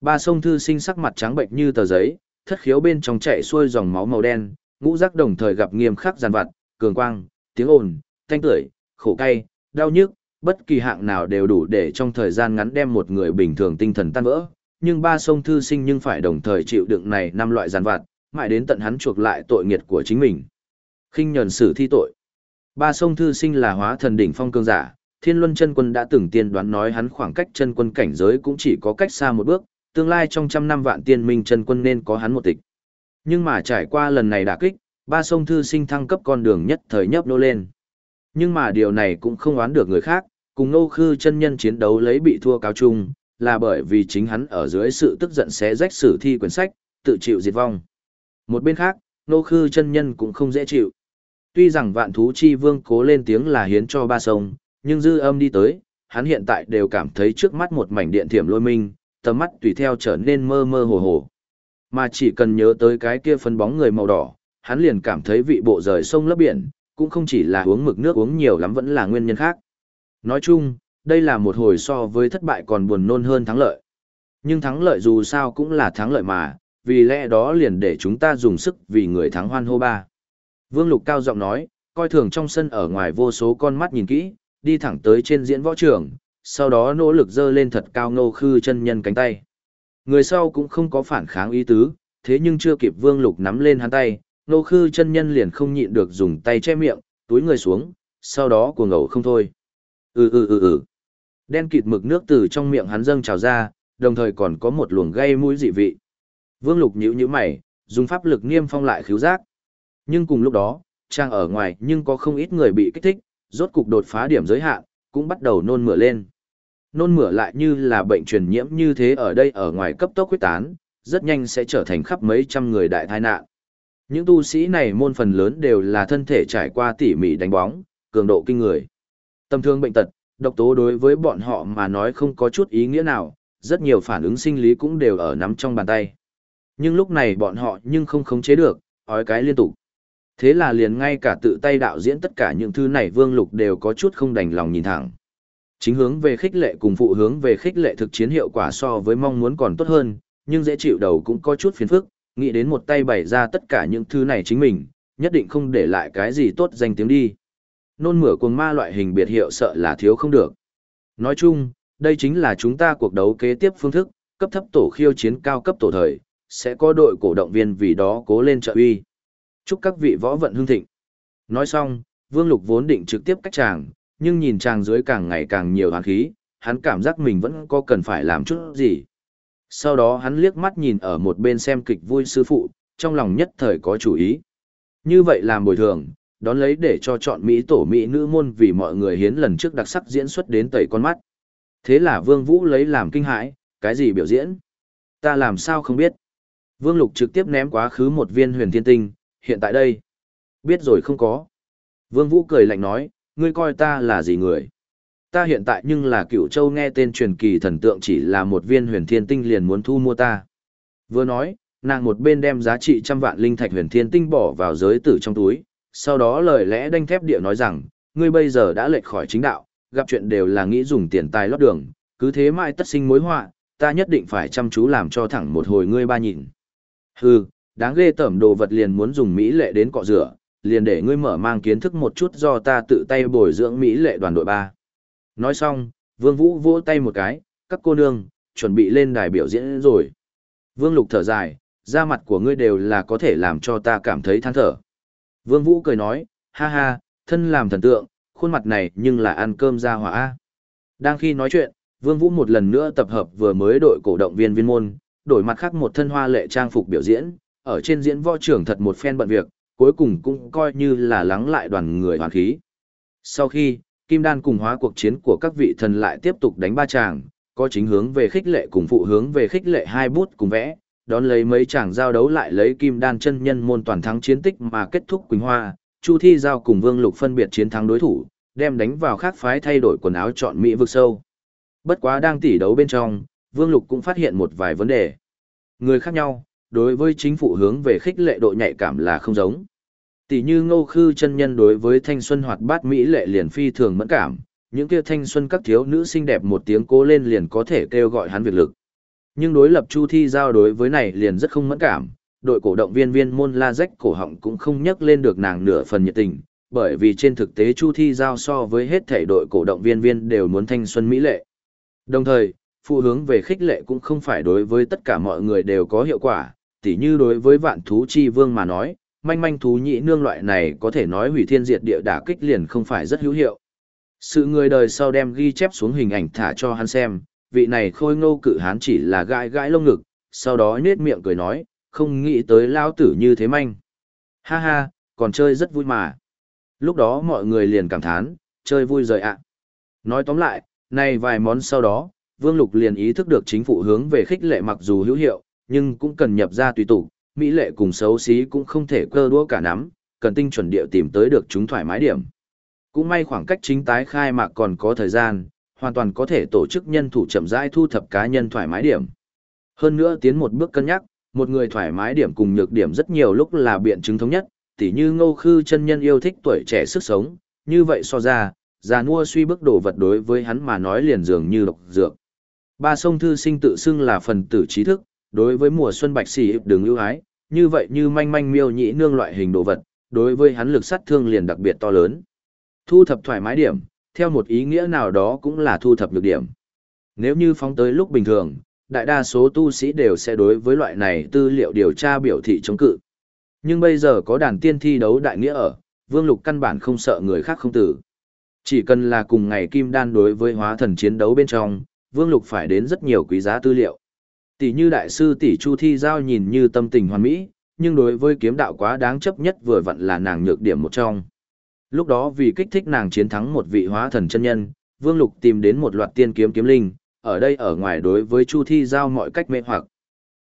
Ba sông thư sinh sắc mặt trắng bệnh như tờ giấy, thất khiếu bên trong chạy xuôi dòng máu màu đen, ngũ giác đồng thời gặp nghiêm khắc giàn vặt, cường quang, tiếng ồn, thanh tưởi, khổ cay, đau nhức, bất kỳ hạng nào đều đủ để trong thời gian ngắn đem một người bình thường tinh thần tan vỡ. Nhưng ba sông thư sinh nhưng phải đồng thời chịu đựng này năm loại giàn vặt, mãi đến tận hắn chuộc lại tội nghiệt của chính mình. khinh nhẫn xử thi tội. Ba sông thư sinh là hóa thần đỉnh phong cương giả, Thiên Luân chân quân đã từng tiên đoán nói hắn khoảng cách chân quân cảnh giới cũng chỉ có cách xa một bước, tương lai trong trăm năm vạn tiên minh chân quân nên có hắn một tịch. Nhưng mà trải qua lần này đả kích, ba sông thư sinh thăng cấp con đường nhất thời nhấp nô lên. Nhưng mà điều này cũng không oán được người khác, cùng nô khư chân nhân chiến đấu lấy bị thua cáo chung, là bởi vì chính hắn ở dưới sự tức giận xé rách sử thi quyển sách, tự chịu diệt vong. Một bên khác, nô khư chân nhân cũng không dễ chịu. Tuy rằng vạn thú chi vương cố lên tiếng là hiến cho ba sông, nhưng dư âm đi tới, hắn hiện tại đều cảm thấy trước mắt một mảnh điện thiểm lôi minh, tầm mắt tùy theo trở nên mơ mơ hồ hồ. Mà chỉ cần nhớ tới cái kia phân bóng người màu đỏ, hắn liền cảm thấy vị bộ rời sông lấp biển, cũng không chỉ là uống mực nước uống nhiều lắm vẫn là nguyên nhân khác. Nói chung, đây là một hồi so với thất bại còn buồn nôn hơn thắng lợi. Nhưng thắng lợi dù sao cũng là thắng lợi mà, vì lẽ đó liền để chúng ta dùng sức vì người thắng hoan hô ba. Vương Lục cao giọng nói, Coi thường trong sân ở ngoài vô số con mắt nhìn kỹ, đi thẳng tới trên diễn võ trường, sau đó nỗ lực dơ lên thật cao ngô khư chân nhân cánh tay. Người sau cũng không có phản kháng ý tứ, thế nhưng chưa kịp vương lục nắm lên hắn tay, Nô khư chân nhân liền không nhịn được dùng tay che miệng, túi người xuống, sau đó cuồng ngầu không thôi. Ừ ừ ừ ừ. Đen kịt mực nước từ trong miệng hắn dâng trào ra, đồng thời còn có một luồng gây mũi dị vị. Vương Lục nhíu nhíu mày, dùng pháp lực niêm phong lại khiếu giác. Nhưng cùng lúc đó, trang ở ngoài nhưng có không ít người bị kích thích, rốt cục đột phá điểm giới hạn, cũng bắt đầu nôn mửa lên. Nôn mửa lại như là bệnh truyền nhiễm như thế ở đây ở ngoài cấp tốc quyết tán, rất nhanh sẽ trở thành khắp mấy trăm người đại tai nạn. Những tu sĩ này môn phần lớn đều là thân thể trải qua tỉ mỉ đánh bóng, cường độ kinh người. Tâm thương bệnh tật, độc tố đối với bọn họ mà nói không có chút ý nghĩa nào, rất nhiều phản ứng sinh lý cũng đều ở nắm trong bàn tay. Nhưng lúc này bọn họ nhưng không khống chế được, ói cái liên tục. Thế là liền ngay cả tự tay đạo diễn tất cả những thứ này Vương Lục đều có chút không đành lòng nhìn thẳng. Chính hướng về khích lệ cùng phụ hướng về khích lệ thực chiến hiệu quả so với mong muốn còn tốt hơn, nhưng dễ chịu đầu cũng có chút phiền phức, nghĩ đến một tay bày ra tất cả những thứ này chính mình, nhất định không để lại cái gì tốt danh tiếng đi. Nôn mửa cuồng ma loại hình biệt hiệu sợ là thiếu không được. Nói chung, đây chính là chúng ta cuộc đấu kế tiếp phương thức, cấp thấp tổ khiêu chiến cao cấp tổ thời, sẽ có đội cổ động viên vì đó cố lên trợ uy. Chúc các vị võ vận hương thịnh. Nói xong, Vương Lục vốn định trực tiếp cách chàng, nhưng nhìn chàng dưới càng ngày càng nhiều hàn khí, hắn cảm giác mình vẫn có cần phải làm chút gì. Sau đó hắn liếc mắt nhìn ở một bên xem kịch vui sư phụ, trong lòng nhất thời có chủ ý. Như vậy làm bồi thường, đón lấy để cho chọn Mỹ tổ Mỹ nữ môn vì mọi người hiến lần trước đặc sắc diễn xuất đến tẩy con mắt. Thế là Vương Vũ lấy làm kinh hãi, cái gì biểu diễn? Ta làm sao không biết? Vương Lục trực tiếp ném quá khứ một viên huyền thiên tinh, hiện tại đây. Biết rồi không có. Vương Vũ cười lạnh nói, ngươi coi ta là gì người? Ta hiện tại nhưng là cựu châu nghe tên truyền kỳ thần tượng chỉ là một viên huyền thiên tinh liền muốn thu mua ta. Vừa nói, nàng một bên đem giá trị trăm vạn linh thạch huyền thiên tinh bỏ vào giới tử trong túi, sau đó lời lẽ đanh thép địa nói rằng, ngươi bây giờ đã lệch khỏi chính đạo, gặp chuyện đều là nghĩ dùng tiền tài lót đường, cứ thế mãi tất sinh mối họa, ta nhất định phải chăm chú làm cho thẳng một hồi ngươi ba nhìn. Hừ, đáng ghê tởm đồ vật liền muốn dùng mỹ lệ đến cọ rửa, liền để ngươi mở mang kiến thức một chút do ta tự tay bồi dưỡng mỹ lệ đoàn đội ba. Nói xong, Vương Vũ vỗ tay một cái, các cô nương, chuẩn bị lên đài biểu diễn rồi. Vương Lục thở dài, da mặt của ngươi đều là có thể làm cho ta cảm thấy than thở. Vương Vũ cười nói, ha ha, thân làm thần tượng, khuôn mặt này nhưng là ăn cơm ra hỏa. Đang khi nói chuyện, Vương Vũ một lần nữa tập hợp vừa mới đội cổ động viên viên môn, đổi mặt khác một thân hoa lệ trang phục biểu diễn, ở trên diễn võ trưởng thật một phen bận việc, cuối cùng cũng coi như là lắng lại đoàn người hoàn khí. Sau khi, Kim Đan cùng hóa cuộc chiến của các vị thần lại tiếp tục đánh ba chàng, có chính hướng về khích lệ cùng phụ hướng về khích lệ hai bút cùng vẽ, đón lấy mấy chàng giao đấu lại lấy Kim Đan chân nhân môn toàn thắng chiến tích mà kết thúc Quỳnh Hoa, Chu Thi giao cùng Vương Lục phân biệt chiến thắng đối thủ, đem đánh vào khác phái thay đổi quần áo chọn mỹ vực sâu. Bất quá đang tỉ đấu bên trong, Vương Lục cũng phát hiện một vài vấn đề. Người khác nhau, đối với chính phủ hướng về khích lệ độ nhạy cảm là không giống. Tỷ như ngô khư chân nhân đối với thanh xuân hoạt bát Mỹ lệ liền phi thường mẫn cảm, những kia thanh xuân các thiếu nữ xinh đẹp một tiếng cố lên liền có thể kêu gọi hắn việc lực. Nhưng đối lập Chu Thi Giao đối với này liền rất không mẫn cảm, đội cổ động viên viên môn la rách cổ họng cũng không nhắc lên được nàng nửa phần nhiệt tình, bởi vì trên thực tế Chu Thi Giao so với hết thể đội cổ động viên viên đều muốn thanh xuân Mỹ lệ. Đồng thời, phụ hướng về khích lệ cũng không phải đối với tất cả mọi người đều có hiệu quả, tỉ như đối với vạn thú chi vương mà nói, manh manh thú nhị nương loại này có thể nói hủy thiên diệt địa đả kích liền không phải rất hữu hiệu. Sự người đời sau đem ghi chép xuống hình ảnh thả cho hắn xem, vị này khôi ngô cự hán chỉ là gãi gãi lông ngực, sau đó nết miệng cười nói, không nghĩ tới lao tử như thế manh. Ha ha, còn chơi rất vui mà. Lúc đó mọi người liền cảm thán, chơi vui rời ạ. Nói tóm lại, này vài món sau đó, Vương Lục liền ý thức được chính phủ hướng về khích lệ mặc dù hữu hiệu, nhưng cũng cần nhập ra tùy tụ, mỹ lệ cùng xấu xí cũng không thể cơ đũa cả nắm, cần tinh chuẩn địa tìm tới được chúng thoải mái điểm. Cũng may khoảng cách chính tái khai mạc còn có thời gian, hoàn toàn có thể tổ chức nhân thủ chậm rãi thu thập cá nhân thoải mái điểm. Hơn nữa tiến một bước cân nhắc, một người thoải mái điểm cùng nhược điểm rất nhiều lúc là biện chứng thống nhất, tỉ như ngô khư chân nhân yêu thích tuổi trẻ sức sống, như vậy so ra, già nua suy bức đồ vật đối với hắn mà nói liền dường như độc dược. Ba sông thư sinh tự xưng là phần tử trí thức, đối với mùa xuân bạch xỉ đừng ưu ái, như vậy như manh manh miêu nhĩ nương loại hình đồ vật, đối với hắn lực sát thương liền đặc biệt to lớn. Thu thập thoải mái điểm, theo một ý nghĩa nào đó cũng là thu thập nhược điểm. Nếu như phóng tới lúc bình thường, đại đa số tu sĩ đều sẽ đối với loại này tư liệu điều tra biểu thị chống cự. Nhưng bây giờ có đàn tiên thi đấu đại nghĩa ở, Vương Lục căn bản không sợ người khác không tử. Chỉ cần là cùng ngày kim đan đối với hóa thần chiến đấu bên trong, Vương Lục phải đến rất nhiều quý giá tư liệu. Tỷ như đại sư tỷ Chu Thi Giao nhìn như tâm tình hoàn mỹ, nhưng đối với kiếm đạo quá đáng chấp nhất vừa vặn là nàng nhược điểm một trong. Lúc đó vì kích thích nàng chiến thắng một vị hóa thần chân nhân, Vương Lục tìm đến một loạt tiên kiếm kiếm linh, ở đây ở ngoài đối với Chu Thi Giao mọi cách mê hoặc.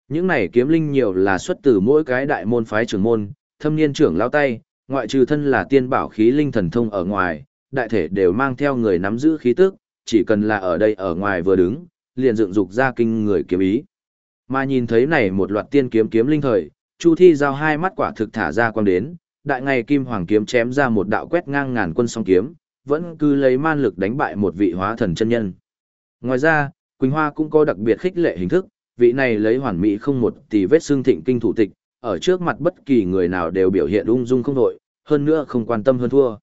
Những này kiếm linh nhiều là xuất từ mỗi cái đại môn phái trưởng môn, thâm niên trưởng lao tay, ngoại trừ thân là tiên bảo khí linh thần thông ở ngoài, đại thể đều mang theo người nắm giữ khí tức, chỉ cần là ở đây ở ngoài vừa đứng, liền dựng dục ra kinh người kiếm ý. Mà nhìn thấy này một loạt tiên kiếm kiếm linh thời, Chu Thi giao hai mắt quả thực thả ra quang đến, đại ngày kim hoàng kiếm chém ra một đạo quét ngang ngàn quân song kiếm, vẫn cứ lấy man lực đánh bại một vị hóa thần chân nhân. Ngoài ra, Quỳnh Hoa cũng có đặc biệt khích lệ hình thức, vị này lấy hoàn mỹ không một tỷ vết xương thịnh kinh thủ tịch, ở trước mặt bất kỳ người nào đều biểu hiện ung dung không đội, hơn nữa không quan tâm hơn thua.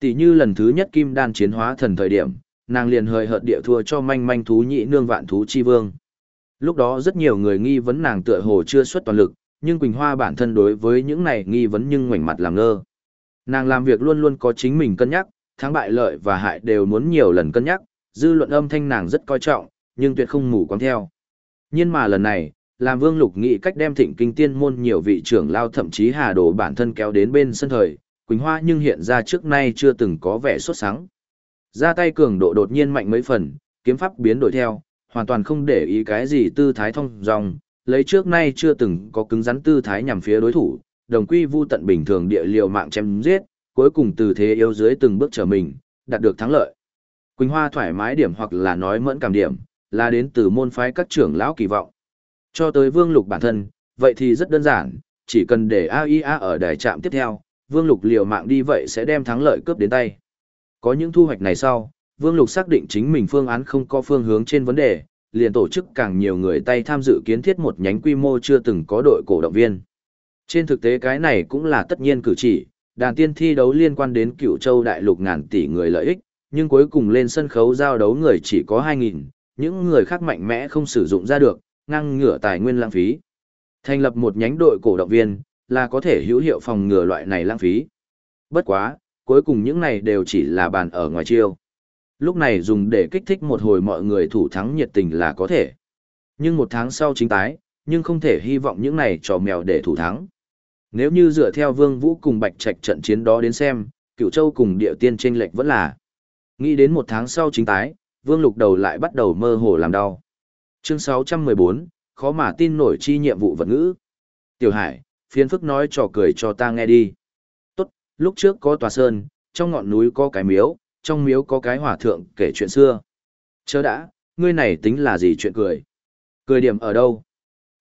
Tỷ như lần thứ nhất kim đan chiến hóa thần thời điểm, nàng liền hời hợt địa thua cho manh manh thú nhị nương vạn thú chi vương. Lúc đó rất nhiều người nghi vấn nàng tựa hồ chưa xuất toàn lực, nhưng Quỳnh Hoa bản thân đối với những này nghi vấn nhưng ngoảnh mặt làm ngơ. Nàng làm việc luôn luôn có chính mình cân nhắc, thắng bại lợi và hại đều muốn nhiều lần cân nhắc, dư luận âm thanh nàng rất coi trọng, nhưng tuyệt không mù quáng theo. Nhưng mà lần này, làm Vương Lục nghĩ cách đem thịnh kinh tiên môn nhiều vị trưởng lao thậm chí hà đồ bản thân kéo đến bên sân thời, Quỳnh Hoa nhưng hiện ra trước nay chưa từng có vẻ xuất sáng. Ra tay cường độ đột nhiên mạnh mấy phần, kiếm pháp biến đổi theo, hoàn toàn không để ý cái gì tư thái thông dòng, lấy trước nay chưa từng có cứng rắn tư thái nhằm phía đối thủ, đồng quy vu tận bình thường địa liều mạng chém giết, cuối cùng từ thế yếu dưới từng bước trở mình, đạt được thắng lợi. Quỳnh Hoa thoải mái điểm hoặc là nói mẫn cảm điểm, là đến từ môn phái các trưởng lão kỳ vọng. Cho tới Vương Lục bản thân, vậy thì rất đơn giản, chỉ cần để AIA ở đài trạm tiếp theo, Vương Lục liều mạng đi vậy sẽ đem thắng lợi cướp đến tay. Có những thu hoạch này sau, Vương Lục xác định chính mình phương án không có phương hướng trên vấn đề, liền tổ chức càng nhiều người tay tham dự kiến thiết một nhánh quy mô chưa từng có đội cổ động viên. Trên thực tế cái này cũng là tất nhiên cử chỉ, đàn tiên thi đấu liên quan đến cựu châu đại lục ngàn tỷ người lợi ích, nhưng cuối cùng lên sân khấu giao đấu người chỉ có 2.000, những người khác mạnh mẽ không sử dụng ra được, ngăn ngửa tài nguyên lãng phí. Thành lập một nhánh đội cổ động viên, là có thể hữu hiệu phòng ngừa loại này lãng phí. Bất quá, cuối cùng những này đều chỉ là bàn ở ngoài chiêu. Lúc này dùng để kích thích một hồi mọi người thủ thắng nhiệt tình là có thể. Nhưng một tháng sau chính tái, nhưng không thể hy vọng những này trò mèo để thủ thắng. Nếu như dựa theo Vương Vũ cùng Bạch Trạch trận chiến đó đến xem, Cửu Châu cùng Địa Tiên chênh lệch vẫn là. Nghĩ đến một tháng sau chính tái, Vương Lục đầu lại bắt đầu mơ hồ làm đau. Chương 614, khó mà tin nổi chi nhiệm vụ vật ngữ. Tiểu Hải, phiến phức nói trò cười cho ta nghe đi. Tốt, lúc trước có tòa sơn, trong ngọn núi có cái miếu, trong miếu có cái hòa thượng kể chuyện xưa. Chớ đã, ngươi này tính là gì chuyện cười? Cười điểm ở đâu?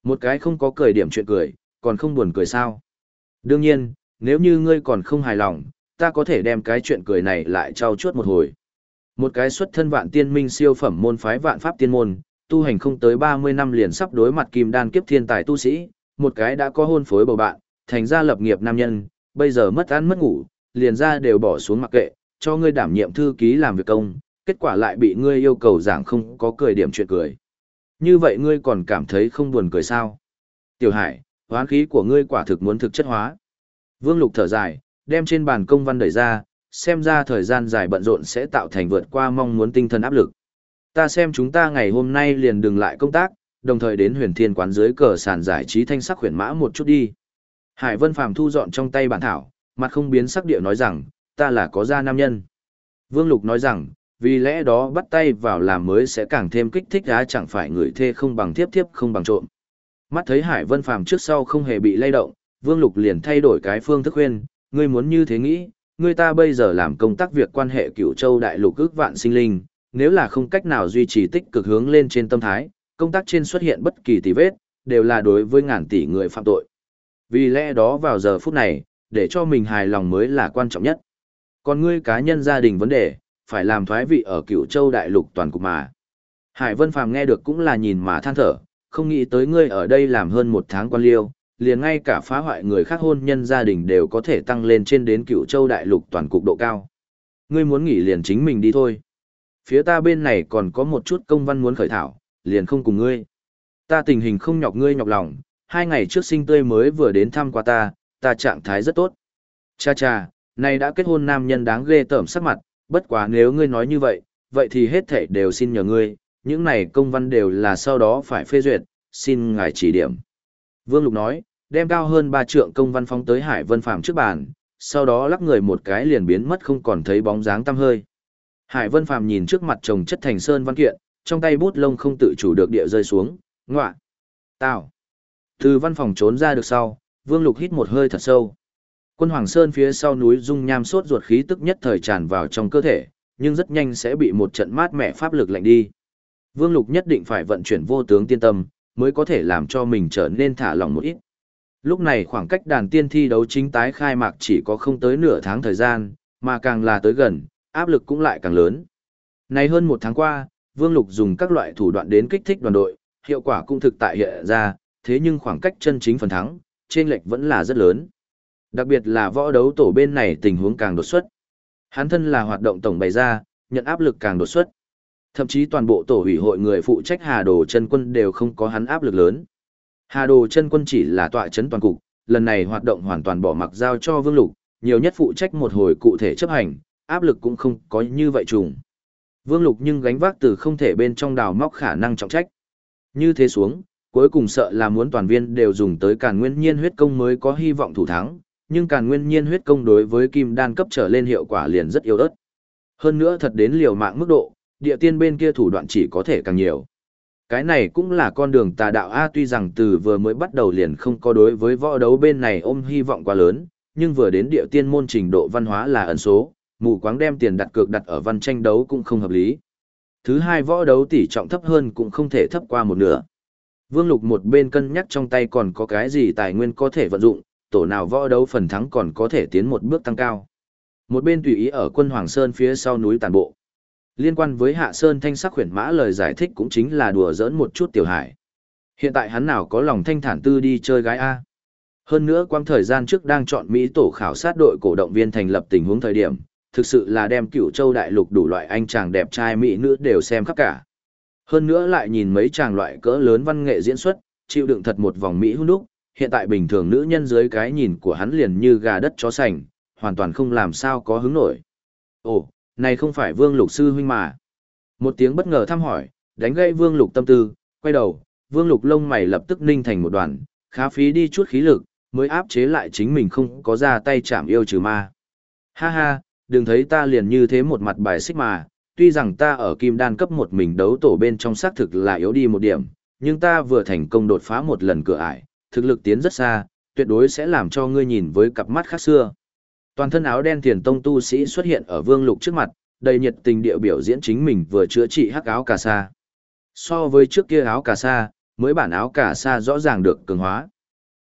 Một cái không có cười điểm chuyện cười, còn không buồn cười sao? Đương nhiên, nếu như ngươi còn không hài lòng, ta có thể đem cái chuyện cười này lại trao chuốt một hồi. Một cái xuất thân vạn tiên minh siêu phẩm môn phái vạn pháp tiên môn, tu hành không tới 30 năm liền sắp đối mặt kim đan kiếp thiên tài tu sĩ, một cái đã có hôn phối bầu bạn, thành ra lập nghiệp nam nhân, bây giờ mất ăn mất ngủ, liền ra đều bỏ xuống mặc kệ, cho ngươi đảm nhiệm thư ký làm việc công, kết quả lại bị ngươi yêu cầu giảng không có cười điểm chuyện cười. Như vậy ngươi còn cảm thấy không buồn cười sao? Tiểu Hải, hoán khí của ngươi quả thực muốn thực chất hóa. Vương Lục thở dài, đem trên bàn công văn đẩy ra, xem ra thời gian dài bận rộn sẽ tạo thành vượt qua mong muốn tinh thần áp lực. Ta xem chúng ta ngày hôm nay liền dừng lại công tác, đồng thời đến huyền thiên quán dưới cờ sàn giải trí thanh sắc huyền mã một chút đi. Hải Vân Phàm thu dọn trong tay bản thảo, mặt không biến sắc địa nói rằng, ta là có gia nam nhân. Vương Lục nói rằng, vì lẽ đó bắt tay vào làm mới sẽ càng thêm kích thích á chẳng phải người thê không bằng thiếp thiếp không bằng trộm. Mắt thấy Hải Vân Phàm trước sau không hề bị lay động, Vương Lục liền thay đổi cái phương thức khuyên, ngươi muốn như thế nghĩ, ngươi ta bây giờ làm công tác việc quan hệ cửu châu đại lục ước vạn sinh linh, nếu là không cách nào duy trì tích cực hướng lên trên tâm thái, công tác trên xuất hiện bất kỳ tỷ vết, đều là đối với ngàn tỷ người phạm tội. Vì lẽ đó vào giờ phút này, để cho mình hài lòng mới là quan trọng nhất. Còn ngươi cá nhân gia đình vấn đề, phải làm thoái vị ở cựu châu đại lục toàn cục mà. Hải Vân Phàm nghe được cũng là nhìn mà than thở, không nghĩ tới ngươi ở đây làm hơn một tháng quan liêu, liền ngay cả phá hoại người khác hôn nhân gia đình đều có thể tăng lên trên đến cựu châu đại lục toàn cục độ cao. Ngươi muốn nghỉ liền chính mình đi thôi. Phía ta bên này còn có một chút công văn muốn khởi thảo, liền không cùng ngươi. Ta tình hình không nhọc ngươi nhọc lòng, hai ngày trước sinh tươi mới vừa đến thăm qua ta, ta trạng thái rất tốt. Cha cha, này đã kết hôn nam nhân đáng ghê tởm sắc mặt, bất quá nếu ngươi nói như vậy, vậy thì hết thể đều xin nhờ ngươi, những này công văn đều là sau đó phải phê duyệt, xin ngài chỉ điểm. Vương Lục nói, đem cao hơn ba trượng công văn phóng tới Hải Vân Phàm trước bàn, sau đó lắc người một cái liền biến mất không còn thấy bóng dáng tăm hơi. Hải Vân Phàm nhìn trước mặt chồng chất thành sơn văn kiện, trong tay bút lông không tự chủ được địa rơi xuống, ngoạ. tào, Từ văn phòng trốn ra được sau, Vương Lục hít một hơi thật sâu. Quân Hoàng Sơn phía sau núi dung nham sốt ruột khí tức nhất thời tràn vào trong cơ thể, nhưng rất nhanh sẽ bị một trận mát mẻ pháp lực lạnh đi. Vương Lục nhất định phải vận chuyển vô tướng tiên tâm, mới có thể làm cho mình trở nên thả lỏng một ít. Lúc này khoảng cách đàn tiên thi đấu chính tái khai mạc chỉ có không tới nửa tháng thời gian, mà càng là tới gần, áp lực cũng lại càng lớn. Này hơn một tháng qua, Vương Lục dùng các loại thủ đoạn đến kích thích đoàn đội, hiệu quả cũng thực tại hiện ra, thế nhưng khoảng cách chân chính phần thắng, trên lệch vẫn là rất lớn. Đặc biệt là võ đấu tổ bên này tình huống càng đột xuất. Hắn thân là hoạt động tổng bày ra, nhận áp lực càng đột xuất. Thậm chí toàn bộ tổ ủy hội người phụ trách Hà Đồ chân quân đều không có hắn áp lực lớn. Hà Đồ chân quân chỉ là tọa chấn toàn cục, lần này hoạt động hoàn toàn bỏ mặc giao cho Vương Lục, nhiều nhất phụ trách một hồi cụ thể chấp hành, áp lực cũng không có như vậy trùng. Vương Lục nhưng gánh vác từ không thể bên trong đào móc khả năng trọng trách. Như thế xuống, cuối cùng sợ là muốn toàn viên đều dùng tới càn nguyên nhiên huyết công mới có hy vọng thủ thắng, nhưng càn nguyên nhiên huyết công đối với kim đan cấp trở lên hiệu quả liền rất yếu ớt. Hơn nữa thật đến liều mạng mức độ, địa tiên bên kia thủ đoạn chỉ có thể càng nhiều. Cái này cũng là con đường tà đạo A tuy rằng từ vừa mới bắt đầu liền không có đối với võ đấu bên này ôm hy vọng quá lớn, nhưng vừa đến địa tiên môn trình độ văn hóa là ẩn số, mù quáng đem tiền đặt cược đặt ở văn tranh đấu cũng không hợp lý. Thứ hai võ đấu tỷ trọng thấp hơn cũng không thể thấp qua một nửa. Vương Lục một bên cân nhắc trong tay còn có cái gì tài nguyên có thể vận dụng, tổ nào võ đấu phần thắng còn có thể tiến một bước tăng cao. Một bên tùy ý ở quân Hoàng Sơn phía sau núi tàn bộ. Liên quan với Hạ Sơn thanh sắc khuyển mã lời giải thích cũng chính là đùa giỡn một chút tiểu hải. Hiện tại hắn nào có lòng thanh thản tư đi chơi gái A. Hơn nữa quang thời gian trước đang chọn Mỹ tổ khảo sát đội cổ động viên thành lập tình huống thời điểm, thực sự là đem cựu châu đại lục đủ loại anh chàng đẹp trai Mỹ nữ đều xem khắp cả. Hơn nữa lại nhìn mấy chàng loại cỡ lớn văn nghệ diễn xuất, chịu đựng thật một vòng Mỹ hút đúc, hiện tại bình thường nữ nhân dưới cái nhìn của hắn liền như gà đất chó sành, hoàn toàn không làm sao có hứng nổi. Ồ, này không phải Vương Lục sư huynh mà. Một tiếng bất ngờ thăm hỏi, đánh gây Vương Lục tâm tư, quay đầu, Vương Lục lông mày lập tức ninh thành một đoàn, khá phí đi chút khí lực, mới áp chế lại chính mình không có ra tay chạm yêu trừ ma. Ha ha, đừng thấy ta liền như thế một mặt bài xích mà, tuy rằng ta ở kim đan cấp một mình đấu tổ bên trong xác thực là yếu đi một điểm, nhưng ta vừa thành công đột phá một lần cửa ải, thực lực tiến rất xa, tuyệt đối sẽ làm cho ngươi nhìn với cặp mắt khác xưa. Toàn thân áo đen tiền tông tu sĩ xuất hiện ở vương lục trước mặt, đầy nhiệt tình địa biểu diễn chính mình vừa chữa trị hắc áo cà sa. So với trước kia áo cà sa, mới bản áo cà sa rõ ràng được cường hóa.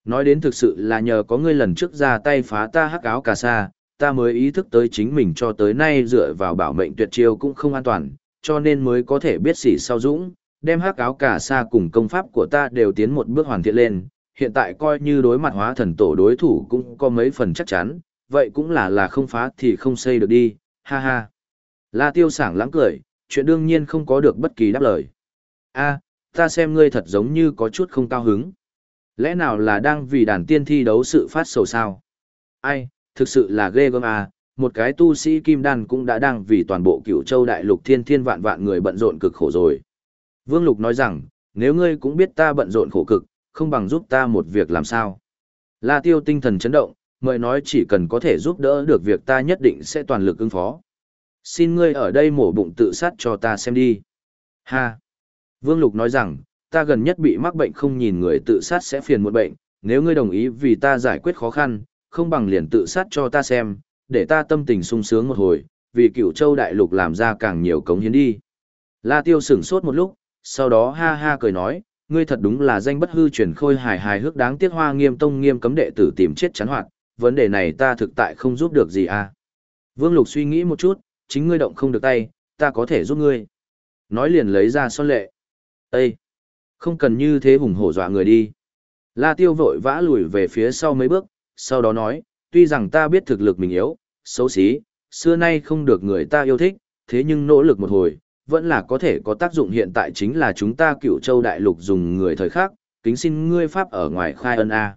Nói đến thực sự là nhờ có ngươi lần trước ra tay phá ta hắc áo cà sa, ta mới ý thức tới chính mình cho tới nay dựa vào bảo mệnh tuyệt chiêu cũng không an toàn, cho nên mới có thể biết xỉ sau dũng, đem hắc áo cà sa cùng công pháp của ta đều tiến một bước hoàn thiện lên, hiện tại coi như đối mặt hóa thần tổ đối thủ cũng có mấy phần chắc chắn, vậy cũng là là không phá thì không xây được đi, ha ha. La tiêu sảng lãng cười, chuyện đương nhiên không có được bất kỳ đáp lời. a ta xem ngươi thật giống như có chút không cao hứng. Lẽ nào là đang vì đàn tiên thi đấu sự phát sầu sao? Ai, thực sự là ghê gớm à, một cái tu sĩ kim đan cũng đã đang vì toàn bộ cửu châu đại lục thiên thiên vạn vạn người bận rộn cực khổ rồi. Vương Lục nói rằng, nếu ngươi cũng biết ta bận rộn khổ cực, không bằng giúp ta một việc làm sao. La tiêu tinh thần chấn động, mời nói chỉ cần có thể giúp đỡ được việc ta nhất định sẽ toàn lực ứng phó. Xin ngươi ở đây mổ bụng tự sát cho ta xem đi. Ha! Vương Lục nói rằng, ta gần nhất bị mắc bệnh không nhìn người tự sát sẽ phiền một bệnh, nếu ngươi đồng ý vì ta giải quyết khó khăn, không bằng liền tự sát cho ta xem, để ta tâm tình sung sướng một hồi, vì cửu châu đại lục làm ra càng nhiều cống hiến đi. La Tiêu sửng sốt một lúc, sau đó ha ha cười nói, ngươi thật đúng là danh bất hư truyền khôi hài hài hước đáng tiếc hoa nghiêm tông nghiêm cấm đệ tử tìm chết chán hoạt, vấn đề này ta thực tại không giúp được gì à. Vương Lục suy nghĩ một chút, chính ngươi động không được tay, ta có thể giúp ngươi. Nói liền lấy ra son lệ. Ê! Không cần như thế hùng hổ dọa người đi. La Tiêu vội vã lùi về phía sau mấy bước, sau đó nói, tuy rằng ta biết thực lực mình yếu, xấu xí, xưa nay không được người ta yêu thích, thế nhưng nỗ lực một hồi, vẫn là có thể có tác dụng hiện tại chính là chúng ta cựu châu đại lục dùng người thời khác, kính xin ngươi pháp ở ngoài khai ân A.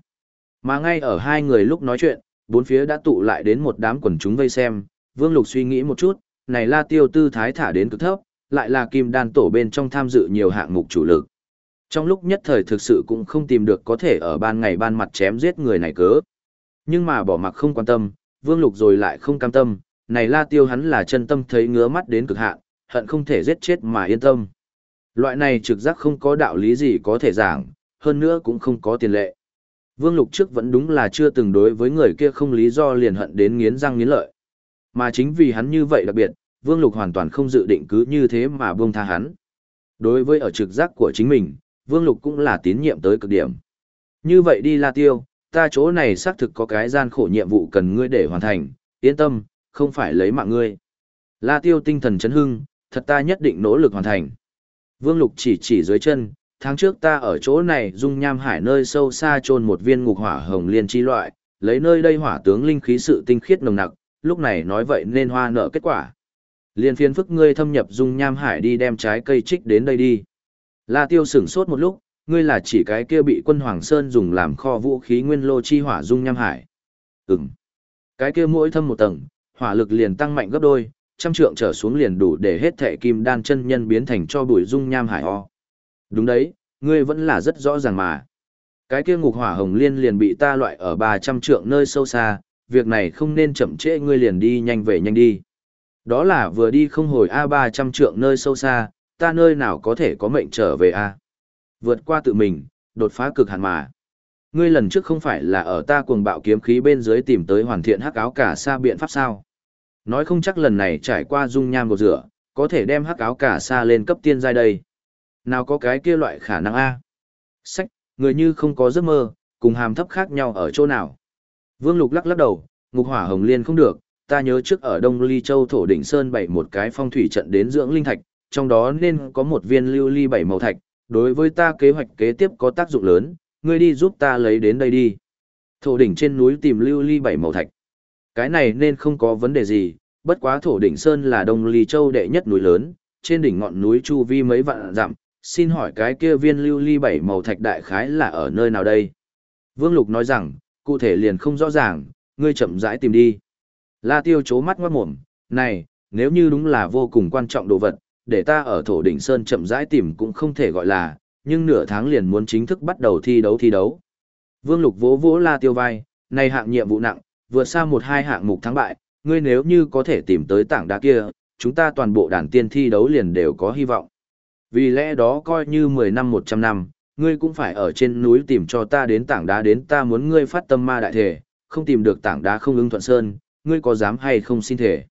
Mà ngay ở hai người lúc nói chuyện, bốn phía đã tụ lại đến một đám quần chúng vây xem, Vương Lục suy nghĩ một chút, này La Tiêu tư thái thả đến cực thấp, lại là kim đan tổ bên trong tham dự nhiều hạng mục chủ lực. Trong lúc nhất thời thực sự cũng không tìm được có thể ở ban ngày ban mặt chém giết người này cớ. Nhưng mà bỏ mặc không quan tâm, Vương Lục rồi lại không cam tâm, này La Tiêu hắn là chân tâm thấy ngứa mắt đến cực hạn, hận không thể giết chết mà yên tâm. Loại này trực giác không có đạo lý gì có thể giảng, hơn nữa cũng không có tiền lệ. Vương Lục trước vẫn đúng là chưa từng đối với người kia không lý do liền hận đến nghiến răng nghiến lợi. Mà chính vì hắn như vậy đặc biệt, Vương Lục hoàn toàn không dự định cứ như thế mà buông tha hắn. Đối với ở trực giác của chính mình, Vương Lục cũng là tín nhiệm tới cực điểm. Như vậy đi La Tiêu, ta chỗ này xác thực có cái gian khổ nhiệm vụ cần ngươi để hoàn thành, yên tâm, không phải lấy mạng ngươi. La Tiêu tinh thần chấn hưng, thật ta nhất định nỗ lực hoàn thành. Vương Lục chỉ chỉ dưới chân, tháng trước ta ở chỗ này dung nham hải nơi sâu xa chôn một viên ngục hỏa hồng liên chi loại, lấy nơi đây hỏa tướng linh khí sự tinh khiết nồng nặc, lúc này nói vậy nên hoa nợ kết quả. Liên phiên phức ngươi thâm nhập dung nham hải đi đem trái cây trích đến đây đi. La Tiêu sửng sốt một lúc, ngươi là chỉ cái kia bị quân Hoàng Sơn dùng làm kho vũ khí nguyên lô chi hỏa dung nham hải. Ừm. Cái kia mỗi thâm một tầng, hỏa lực liền tăng mạnh gấp đôi, trăm trượng trở xuống liền đủ để hết thệ kim đan chân nhân biến thành cho bụi dung nham hải ho. Đúng đấy, ngươi vẫn là rất rõ ràng mà. Cái kia ngục hỏa hồng liên liền bị ta loại ở 300 trượng nơi sâu xa, việc này không nên chậm trễ ngươi liền đi nhanh về nhanh đi. Đó là vừa đi không hồi A300 trượng nơi sâu xa, ta nơi nào có thể có mệnh trở về A. Vượt qua tự mình, đột phá cực hạn mà. Ngươi lần trước không phải là ở ta cuồng bạo kiếm khí bên dưới tìm tới hoàn thiện hắc áo cả xa biện pháp sao. Nói không chắc lần này trải qua dung nham gột rửa, có thể đem hắc áo cả xa lên cấp tiên giai đây. Nào có cái kia loại khả năng A. Sách, người như không có giấc mơ, cùng hàm thấp khác nhau ở chỗ nào. Vương Lục lắc lắc đầu, ngục hỏa hồng liên không được, ta nhớ trước ở Đông Ly Châu thổ đỉnh sơn bảy một cái phong thủy trận đến dưỡng linh thạch, trong đó nên có một viên lưu ly bảy màu thạch, đối với ta kế hoạch kế tiếp có tác dụng lớn, ngươi đi giúp ta lấy đến đây đi. Thổ đỉnh trên núi tìm lưu ly bảy màu thạch. Cái này nên không có vấn đề gì, bất quá thổ đỉnh sơn là Đông Ly Châu đệ nhất núi lớn, trên đỉnh ngọn núi chu vi mấy vạn dặm, xin hỏi cái kia viên lưu ly bảy màu thạch đại khái là ở nơi nào đây? Vương Lục nói rằng, cụ thể liền không rõ ràng, ngươi chậm rãi tìm đi. La Tiêu chố mắt ngoát mồm, này, nếu như đúng là vô cùng quan trọng đồ vật, để ta ở thổ đỉnh Sơn chậm rãi tìm cũng không thể gọi là, nhưng nửa tháng liền muốn chính thức bắt đầu thi đấu thi đấu. Vương Lục vỗ vỗ La Tiêu vai, này hạng nhiệm vụ nặng, vượt xa một hai hạng mục thắng bại, ngươi nếu như có thể tìm tới tảng đá kia, chúng ta toàn bộ đàn tiên thi đấu liền đều có hy vọng. Vì lẽ đó coi như 10 năm 100 năm, ngươi cũng phải ở trên núi tìm cho ta đến tảng đá đến ta muốn ngươi phát tâm ma đại thể, không tìm được tảng đá không ứng thuận sơn, ngươi có dám hay không xin thể.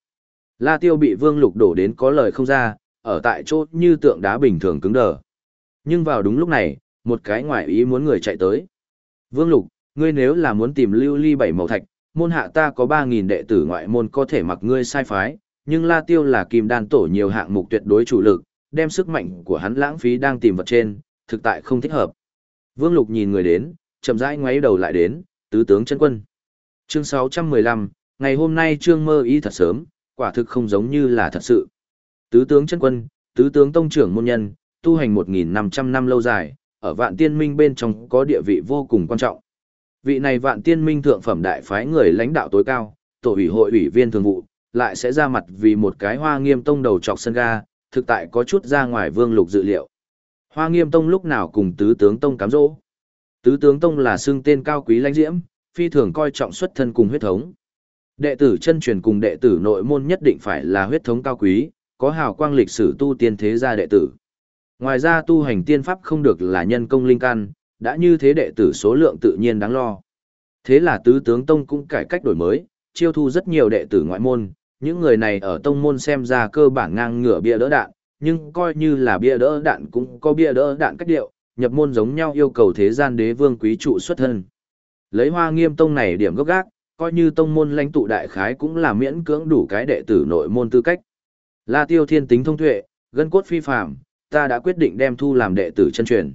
La tiêu bị vương lục đổ đến có lời không ra, ở tại chỗ như tượng đá bình thường cứng đờ. Nhưng vào đúng lúc này, một cái ngoại ý muốn người chạy tới. Vương lục, ngươi nếu là muốn tìm lưu ly bảy màu thạch, môn hạ ta có 3.000 đệ tử ngoại môn có thể mặc ngươi sai phái, nhưng La Tiêu là kim đan tổ nhiều hạng mục tuyệt đối chủ lực, đem sức mạnh của hắn lãng phí đang tìm vật trên, thực tại không thích hợp. Vương Lục nhìn người đến, chậm rãi ngoáy đầu lại đến, tứ tướng chân quân. Chương 615, ngày hôm nay trương mơ ý thật sớm, quả thực không giống như là thật sự. Tứ tướng chân quân, tứ tướng tông trưởng môn nhân, tu hành 1.500 năm lâu dài, ở vạn tiên minh bên trong có địa vị vô cùng quan trọng. Vị này vạn tiên minh thượng phẩm đại phái người lãnh đạo tối cao, tổ ủy hội ủy viên thường vụ, lại sẽ ra mặt vì một cái hoa nghiêm tông đầu trọc sân ga, thực tại có chút ra ngoài vương lục dự liệu. Hoa nghiêm tông lúc nào cùng tứ tướng tông cám dỗ. Tứ tướng tông là xưng tên cao quý lãnh diễm, phi thường coi trọng xuất thân cùng huyết thống. Đệ tử chân truyền cùng đệ tử nội môn nhất định phải là huyết thống cao quý, có hào quang lịch sử tu tiên thế gia đệ tử. Ngoài ra tu hành tiên pháp không được là nhân công linh căn, đã như thế đệ tử số lượng tự nhiên đáng lo. Thế là tứ tướng tông cũng cải cách đổi mới, chiêu thu rất nhiều đệ tử ngoại môn, những người này ở tông môn xem ra cơ bản ngang ngửa bia đỡ đạn, nhưng coi như là bia đỡ đạn cũng có bia đỡ đạn cách điệu, nhập môn giống nhau yêu cầu thế gian đế vương quý trụ xuất thân. Lấy hoa nghiêm tông này điểm gốc gác, coi như tông môn lãnh tụ đại khái cũng là miễn cưỡng đủ cái đệ tử nội môn tư cách. La tiêu thiên tính thông tuệ, gân cốt phi phạm, ta đã quyết định đem thu làm đệ tử chân truyền.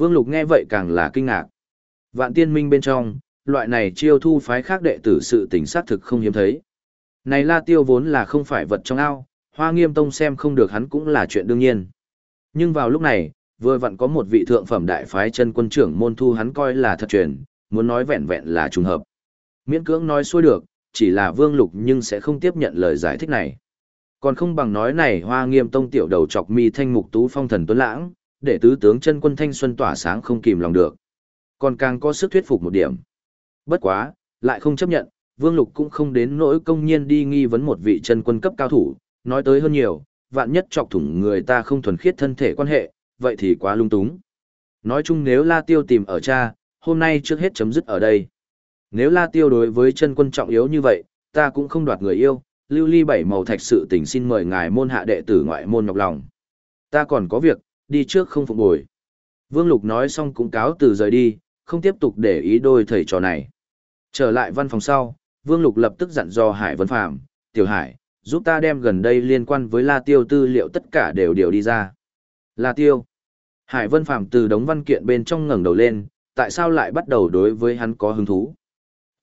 Vương Lục nghe vậy càng là kinh ngạc. Vạn tiên minh bên trong, loại này chiêu thu phái khác đệ tử sự tình sát thực không hiếm thấy. Này La Tiêu vốn là không phải vật trong ao, Hoa Nghiêm Tông xem không được hắn cũng là chuyện đương nhiên. Nhưng vào lúc này, vừa vặn có một vị thượng phẩm đại phái chân quân trưởng môn thu hắn coi là thật truyền, muốn nói vẹn vẹn là trùng hợp. Miễn cưỡng nói xuôi được, chỉ là Vương Lục nhưng sẽ không tiếp nhận lời giải thích này. Còn không bằng nói này Hoa Nghiêm Tông tiểu đầu chọc mi thanh mục tú phong thần tuấn lãng, để tứ tướng chân quân thanh xuân tỏa sáng không kìm lòng được. Còn càng có sức thuyết phục một điểm. Bất quá, lại không chấp nhận, Vương Lục cũng không đến nỗi công nhiên đi nghi vấn một vị chân quân cấp cao thủ, nói tới hơn nhiều, vạn nhất chọc thủng người ta không thuần khiết thân thể quan hệ, vậy thì quá lung túng. Nói chung nếu La Tiêu tìm ở cha, hôm nay trước hết chấm dứt ở đây. Nếu La Tiêu đối với chân quân trọng yếu như vậy, ta cũng không đoạt người yêu, lưu ly bảy màu thạch sự tình xin mời ngài môn hạ đệ tử ngoại môn nhọc lòng. Ta còn có việc, đi trước không phục bồi. Vương Lục nói xong cũng cáo từ rời đi, không tiếp tục để ý đôi thầy trò này. Trở lại văn phòng sau, Vương Lục lập tức dặn dò Hải Vân Phạm, Tiểu Hải, giúp ta đem gần đây liên quan với La Tiêu tư liệu tất cả đều điều đi ra. La Tiêu. Hải Vân Phạm từ đống văn kiện bên trong ngẩng đầu lên, tại sao lại bắt đầu đối với hắn có hứng thú?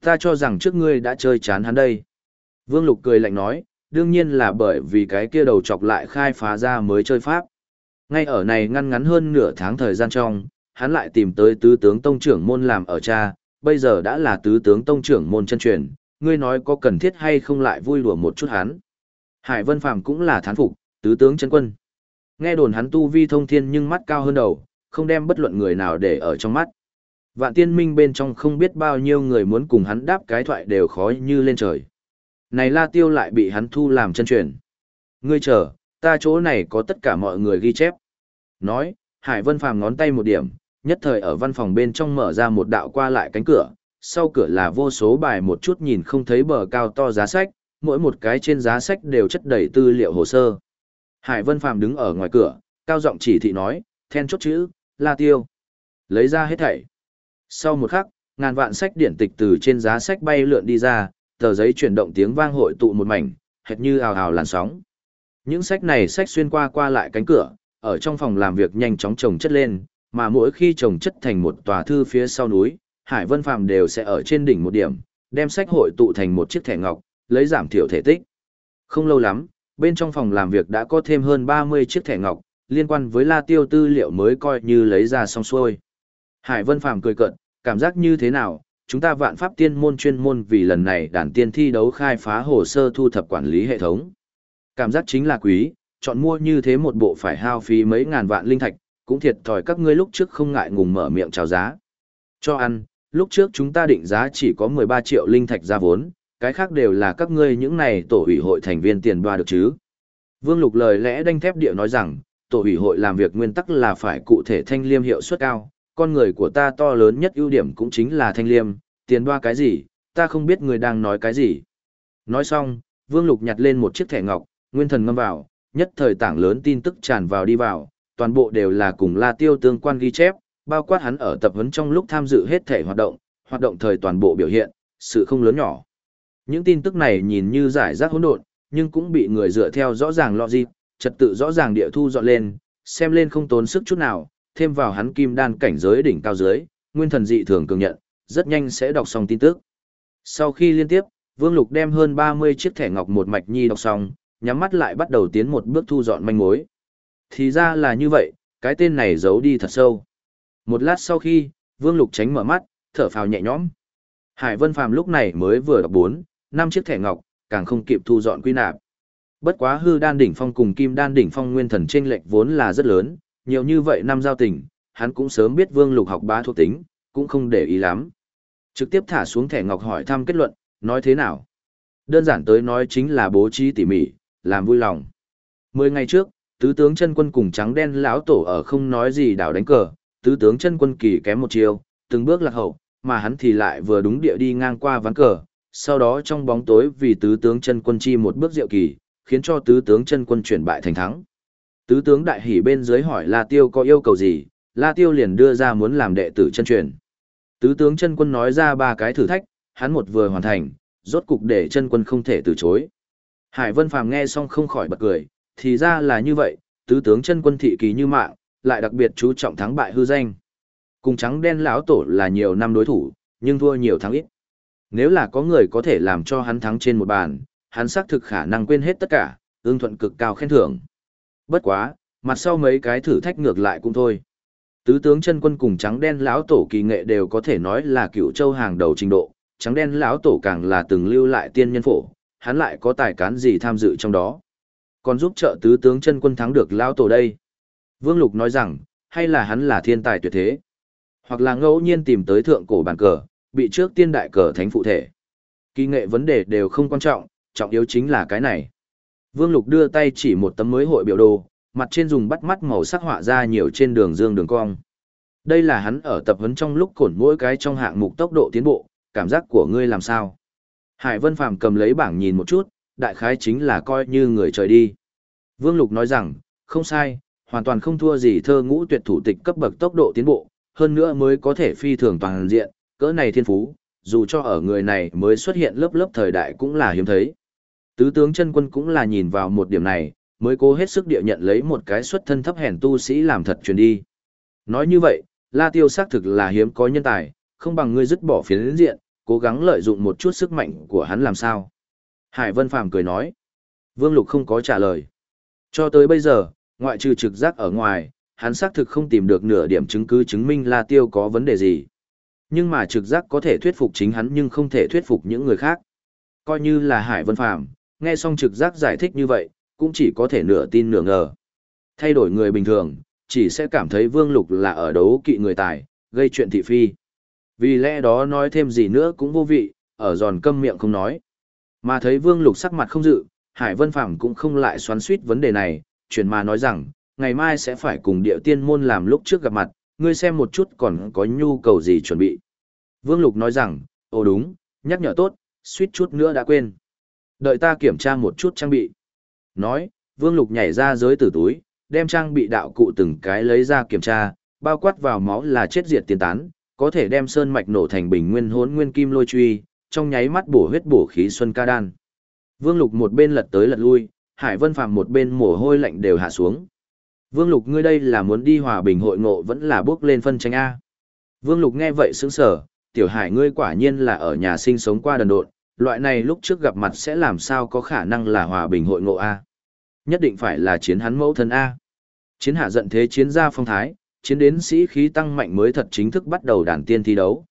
Ta cho rằng trước ngươi đã chơi chán hắn đây. Vương Lục cười lạnh nói, đương nhiên là bởi vì cái kia đầu chọc lại khai phá ra mới chơi pháp. Ngay ở này ngăn ngắn hơn nửa tháng thời gian trong, hắn lại tìm tới tứ tướng tông trưởng môn làm ở cha, bây giờ đã là tứ tướng tông trưởng môn chân truyền, ngươi nói có cần thiết hay không lại vui đùa một chút hắn. Hải Vân Phàm cũng là thán phục, tứ tướng chân quân. Nghe đồn hắn tu vi thông thiên nhưng mắt cao hơn đầu, không đem bất luận người nào để ở trong mắt. Vạn tiên minh bên trong không biết bao nhiêu người muốn cùng hắn đáp cái thoại đều khó như lên trời. Này la tiêu lại bị hắn thu làm chân truyền. Ngươi chờ, ta chỗ này có tất cả mọi người ghi chép. Nói, Hải Vân Phàm ngón tay một điểm, nhất thời ở văn phòng bên trong mở ra một đạo qua lại cánh cửa, sau cửa là vô số bài một chút nhìn không thấy bờ cao to giá sách, mỗi một cái trên giá sách đều chất đầy tư liệu hồ sơ. Hải Vân Phàm đứng ở ngoài cửa, cao giọng chỉ thị nói, then chốt chữ, La Tiêu. Lấy ra hết thảy. Sau một khắc, ngàn vạn sách điển tịch từ trên giá sách bay lượn đi ra, tờ giấy chuyển động tiếng vang hội tụ một mảnh, hệt như ào ào làn sóng. Những sách này sách xuyên qua qua lại cánh cửa, ở trong phòng làm việc nhanh chóng chồng chất lên, mà mỗi khi chồng chất thành một tòa thư phía sau núi, Hải Vân Phàm đều sẽ ở trên đỉnh một điểm, đem sách hội tụ thành một chiếc thẻ ngọc, lấy giảm thiểu thể tích. Không lâu lắm, bên trong phòng làm việc đã có thêm hơn 30 chiếc thẻ ngọc, liên quan với La Tiêu tư liệu mới coi như lấy ra xong xuôi. Hải Vân Phàm cười cợt, cảm giác như thế nào, chúng ta vạn pháp tiên môn chuyên môn vì lần này đàn tiên thi đấu khai phá hồ sơ thu thập quản lý hệ thống. Cảm giác chính là quý, chọn mua như thế một bộ phải hao phí mấy ngàn vạn linh thạch, cũng thiệt thòi các ngươi lúc trước không ngại ngùng mở miệng chào giá. Cho ăn, lúc trước chúng ta định giá chỉ có 13 triệu linh thạch ra vốn, cái khác đều là các ngươi những này tổ ủy hội thành viên tiền đoa được chứ. Vương Lục lời lẽ đanh thép địa nói rằng, tổ ủy hội làm việc nguyên tắc là phải cụ thể thanh liêm hiệu suất cao, con người của ta to lớn nhất ưu điểm cũng chính là thanh liêm, tiền đoa cái gì, ta không biết người đang nói cái gì. Nói xong, Vương Lục nhặt lên một chiếc thẻ ngọc, nguyên thần ngâm vào, nhất thời tảng lớn tin tức tràn vào đi vào, toàn bộ đều là cùng La Tiêu tương quan ghi chép, bao quát hắn ở tập huấn trong lúc tham dự hết thể hoạt động, hoạt động thời toàn bộ biểu hiện, sự không lớn nhỏ. Những tin tức này nhìn như giải rác hỗn độn, nhưng cũng bị người dựa theo rõ ràng logic, trật tự rõ ràng địa thu dọn lên, xem lên không tốn sức chút nào, thêm vào hắn kim đan cảnh giới đỉnh cao dưới, nguyên thần dị thường cường nhận, rất nhanh sẽ đọc xong tin tức. Sau khi liên tiếp, Vương Lục đem hơn 30 chiếc thẻ ngọc một mạch nhi đọc xong, nhắm mắt lại bắt đầu tiến một bước thu dọn manh mối. Thì ra là như vậy, cái tên này giấu đi thật sâu. Một lát sau khi, Vương Lục tránh mở mắt, thở phào nhẹ nhõm. Hải Vân Phàm lúc này mới vừa đọc 4, 5 chiếc thẻ ngọc, càng không kịp thu dọn quy nạp. Bất quá hư đan đỉnh phong cùng kim đan đỉnh phong nguyên thần chênh lệch vốn là rất lớn, nhiều như vậy năm giao tình, hắn cũng sớm biết Vương Lục học bá thuộc tính, cũng không để ý lắm. Trực tiếp thả xuống thẻ ngọc hỏi thăm kết luận, nói thế nào? Đơn giản tới nói chính là bố trí tỉ mỉ, làm vui lòng. Mười ngày trước, tứ tướng chân quân cùng trắng đen lão tổ ở không nói gì đảo đánh cờ, tứ tướng chân quân kỳ kém một chiều, từng bước lạc hậu, mà hắn thì lại vừa đúng địa đi ngang qua ván cờ, sau đó trong bóng tối vì tứ tướng chân quân chi một bước diệu kỳ, khiến cho tứ tướng chân quân chuyển bại thành thắng. Tứ tướng đại hỉ bên dưới hỏi La Tiêu có yêu cầu gì, La Tiêu liền đưa ra muốn làm đệ tử chân truyền. Tứ tướng chân quân nói ra ba cái thử thách, hắn một vừa hoàn thành, rốt cục để chân quân không thể từ chối. Hải Vân Phàm nghe xong không khỏi bật cười, thì ra là như vậy, tứ tướng chân quân thị kỳ như mạng, lại đặc biệt chú trọng thắng bại hư danh. Cùng trắng đen lão tổ là nhiều năm đối thủ, nhưng thua nhiều thắng ít. Nếu là có người có thể làm cho hắn thắng trên một bàn, hắn xác thực khả năng quên hết tất cả, ương thuận cực cao khen thưởng. Bất quá, mặt sau mấy cái thử thách ngược lại cũng thôi. Tứ tướng chân quân cùng trắng đen lão tổ kỳ nghệ đều có thể nói là cựu châu hàng đầu trình độ, trắng đen lão tổ càng là từng lưu lại tiên nhân phổ, hắn lại có tài cán gì tham dự trong đó. Còn giúp trợ tứ tướng chân quân thắng được lão tổ đây. Vương Lục nói rằng, hay là hắn là thiên tài tuyệt thế, hoặc là ngẫu nhiên tìm tới thượng cổ bàn cờ, bị trước tiên đại cờ thánh phụ thể. Kỳ nghệ vấn đề đều không quan trọng, trọng yếu chính là cái này. Vương Lục đưa tay chỉ một tấm mới hội biểu đồ, mặt trên dùng bắt mắt màu sắc họa ra nhiều trên đường dương đường cong. Đây là hắn ở tập huấn trong lúc cổn mỗi cái trong hạng mục tốc độ tiến bộ, cảm giác của ngươi làm sao? Hải Vân Phàm cầm lấy bảng nhìn một chút, đại khái chính là coi như người trời đi. Vương Lục nói rằng, không sai, hoàn toàn không thua gì thơ ngũ tuyệt thủ tịch cấp bậc tốc độ tiến bộ, hơn nữa mới có thể phi thường toàn diện, cỡ này thiên phú, dù cho ở người này mới xuất hiện lớp lớp thời đại cũng là hiếm thấy. Tứ tướng chân quân cũng là nhìn vào một điểm này, mới cố hết sức địa nhận lấy một cái xuất thân thấp hèn tu sĩ làm thật truyền đi. Nói như vậy, La Tiêu xác thực là hiếm có nhân tài, không bằng ngươi dứt bỏ phiến diện, cố gắng lợi dụng một chút sức mạnh của hắn làm sao. Hải Vân Phàm cười nói. Vương Lục không có trả lời. Cho tới bây giờ, ngoại trừ trực giác ở ngoài, hắn xác thực không tìm được nửa điểm chứng cứ chứng minh La Tiêu có vấn đề gì. Nhưng mà trực giác có thể thuyết phục chính hắn nhưng không thể thuyết phục những người khác. Coi như là Hải Vân Phàm, nghe xong trực giác giải thích như vậy, cũng chỉ có thể nửa tin nửa ngờ. Thay đổi người bình thường, chỉ sẽ cảm thấy Vương Lục là ở đấu kỵ người tài, gây chuyện thị phi. Vì lẽ đó nói thêm gì nữa cũng vô vị, ở giòn câm miệng không nói. Mà thấy Vương Lục sắc mặt không dự, Hải Vân Phàm cũng không lại xoắn suýt vấn đề này, chuyển mà nói rằng, ngày mai sẽ phải cùng địa tiên môn làm lúc trước gặp mặt, ngươi xem một chút còn có nhu cầu gì chuẩn bị. Vương Lục nói rằng, ồ đúng, nhắc nhở tốt, suýt chút nữa đã quên. Đợi ta kiểm tra một chút trang bị. Nói, Vương Lục nhảy ra giới tử túi, đem trang bị đạo cụ từng cái lấy ra kiểm tra, bao quát vào máu là chết diệt tiền tán, có thể đem sơn mạch nổ thành bình nguyên hốn nguyên kim lôi truy, trong nháy mắt bổ huyết bổ khí xuân ca đan. Vương Lục một bên lật tới lật lui, Hải Vân Phàm một bên mồ hôi lạnh đều hạ xuống. Vương Lục ngươi đây là muốn đi hòa bình hội ngộ vẫn là bước lên phân tranh A. Vương Lục nghe vậy sững sờ, tiểu hải ngươi quả nhiên là ở nhà sinh sống qua đần độn, loại này lúc trước gặp mặt sẽ làm sao có khả năng là hòa bình hội ngộ A. Nhất định phải là chiến hắn mẫu thân A. Chiến hạ giận thế chiến ra phong thái, chiến đến sĩ khí tăng mạnh mới thật chính thức bắt đầu đàn tiên thi đấu.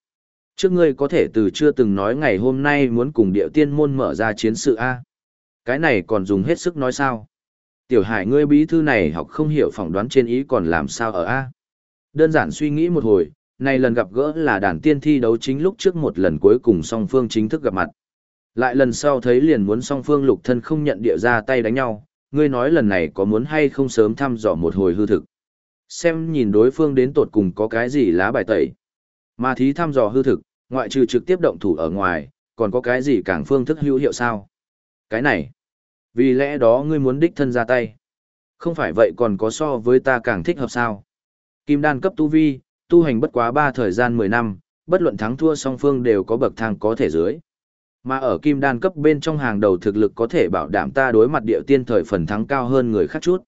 Trước ngươi có thể từ chưa từng nói ngày hôm nay muốn cùng địa tiên môn mở ra chiến sự A. Cái này còn dùng hết sức nói sao. Tiểu hải ngươi bí thư này học không hiểu phỏng đoán trên ý còn làm sao ở A. Đơn giản suy nghĩ một hồi, này lần gặp gỡ là đàn tiên thi đấu chính lúc trước một lần cuối cùng song phương chính thức gặp mặt. Lại lần sau thấy liền muốn song phương lục thân không nhận địa ra tay đánh nhau, ngươi nói lần này có muốn hay không sớm thăm dò một hồi hư thực. Xem nhìn đối phương đến tột cùng có cái gì lá bài tẩy. Mà thí thăm dò hư thực, ngoại trừ trực tiếp động thủ ở ngoài, còn có cái gì càng phương thức hữu hiệu sao? Cái này, vì lẽ đó ngươi muốn đích thân ra tay. Không phải vậy còn có so với ta càng thích hợp sao? Kim đan cấp tu vi, tu hành bất quá ba thời gian 10 năm, bất luận thắng thua song phương đều có bậc thang có thể dưới. Mà ở kim đan cấp bên trong hàng đầu thực lực có thể bảo đảm ta đối mặt địa tiên thời phần thắng cao hơn người khác chút.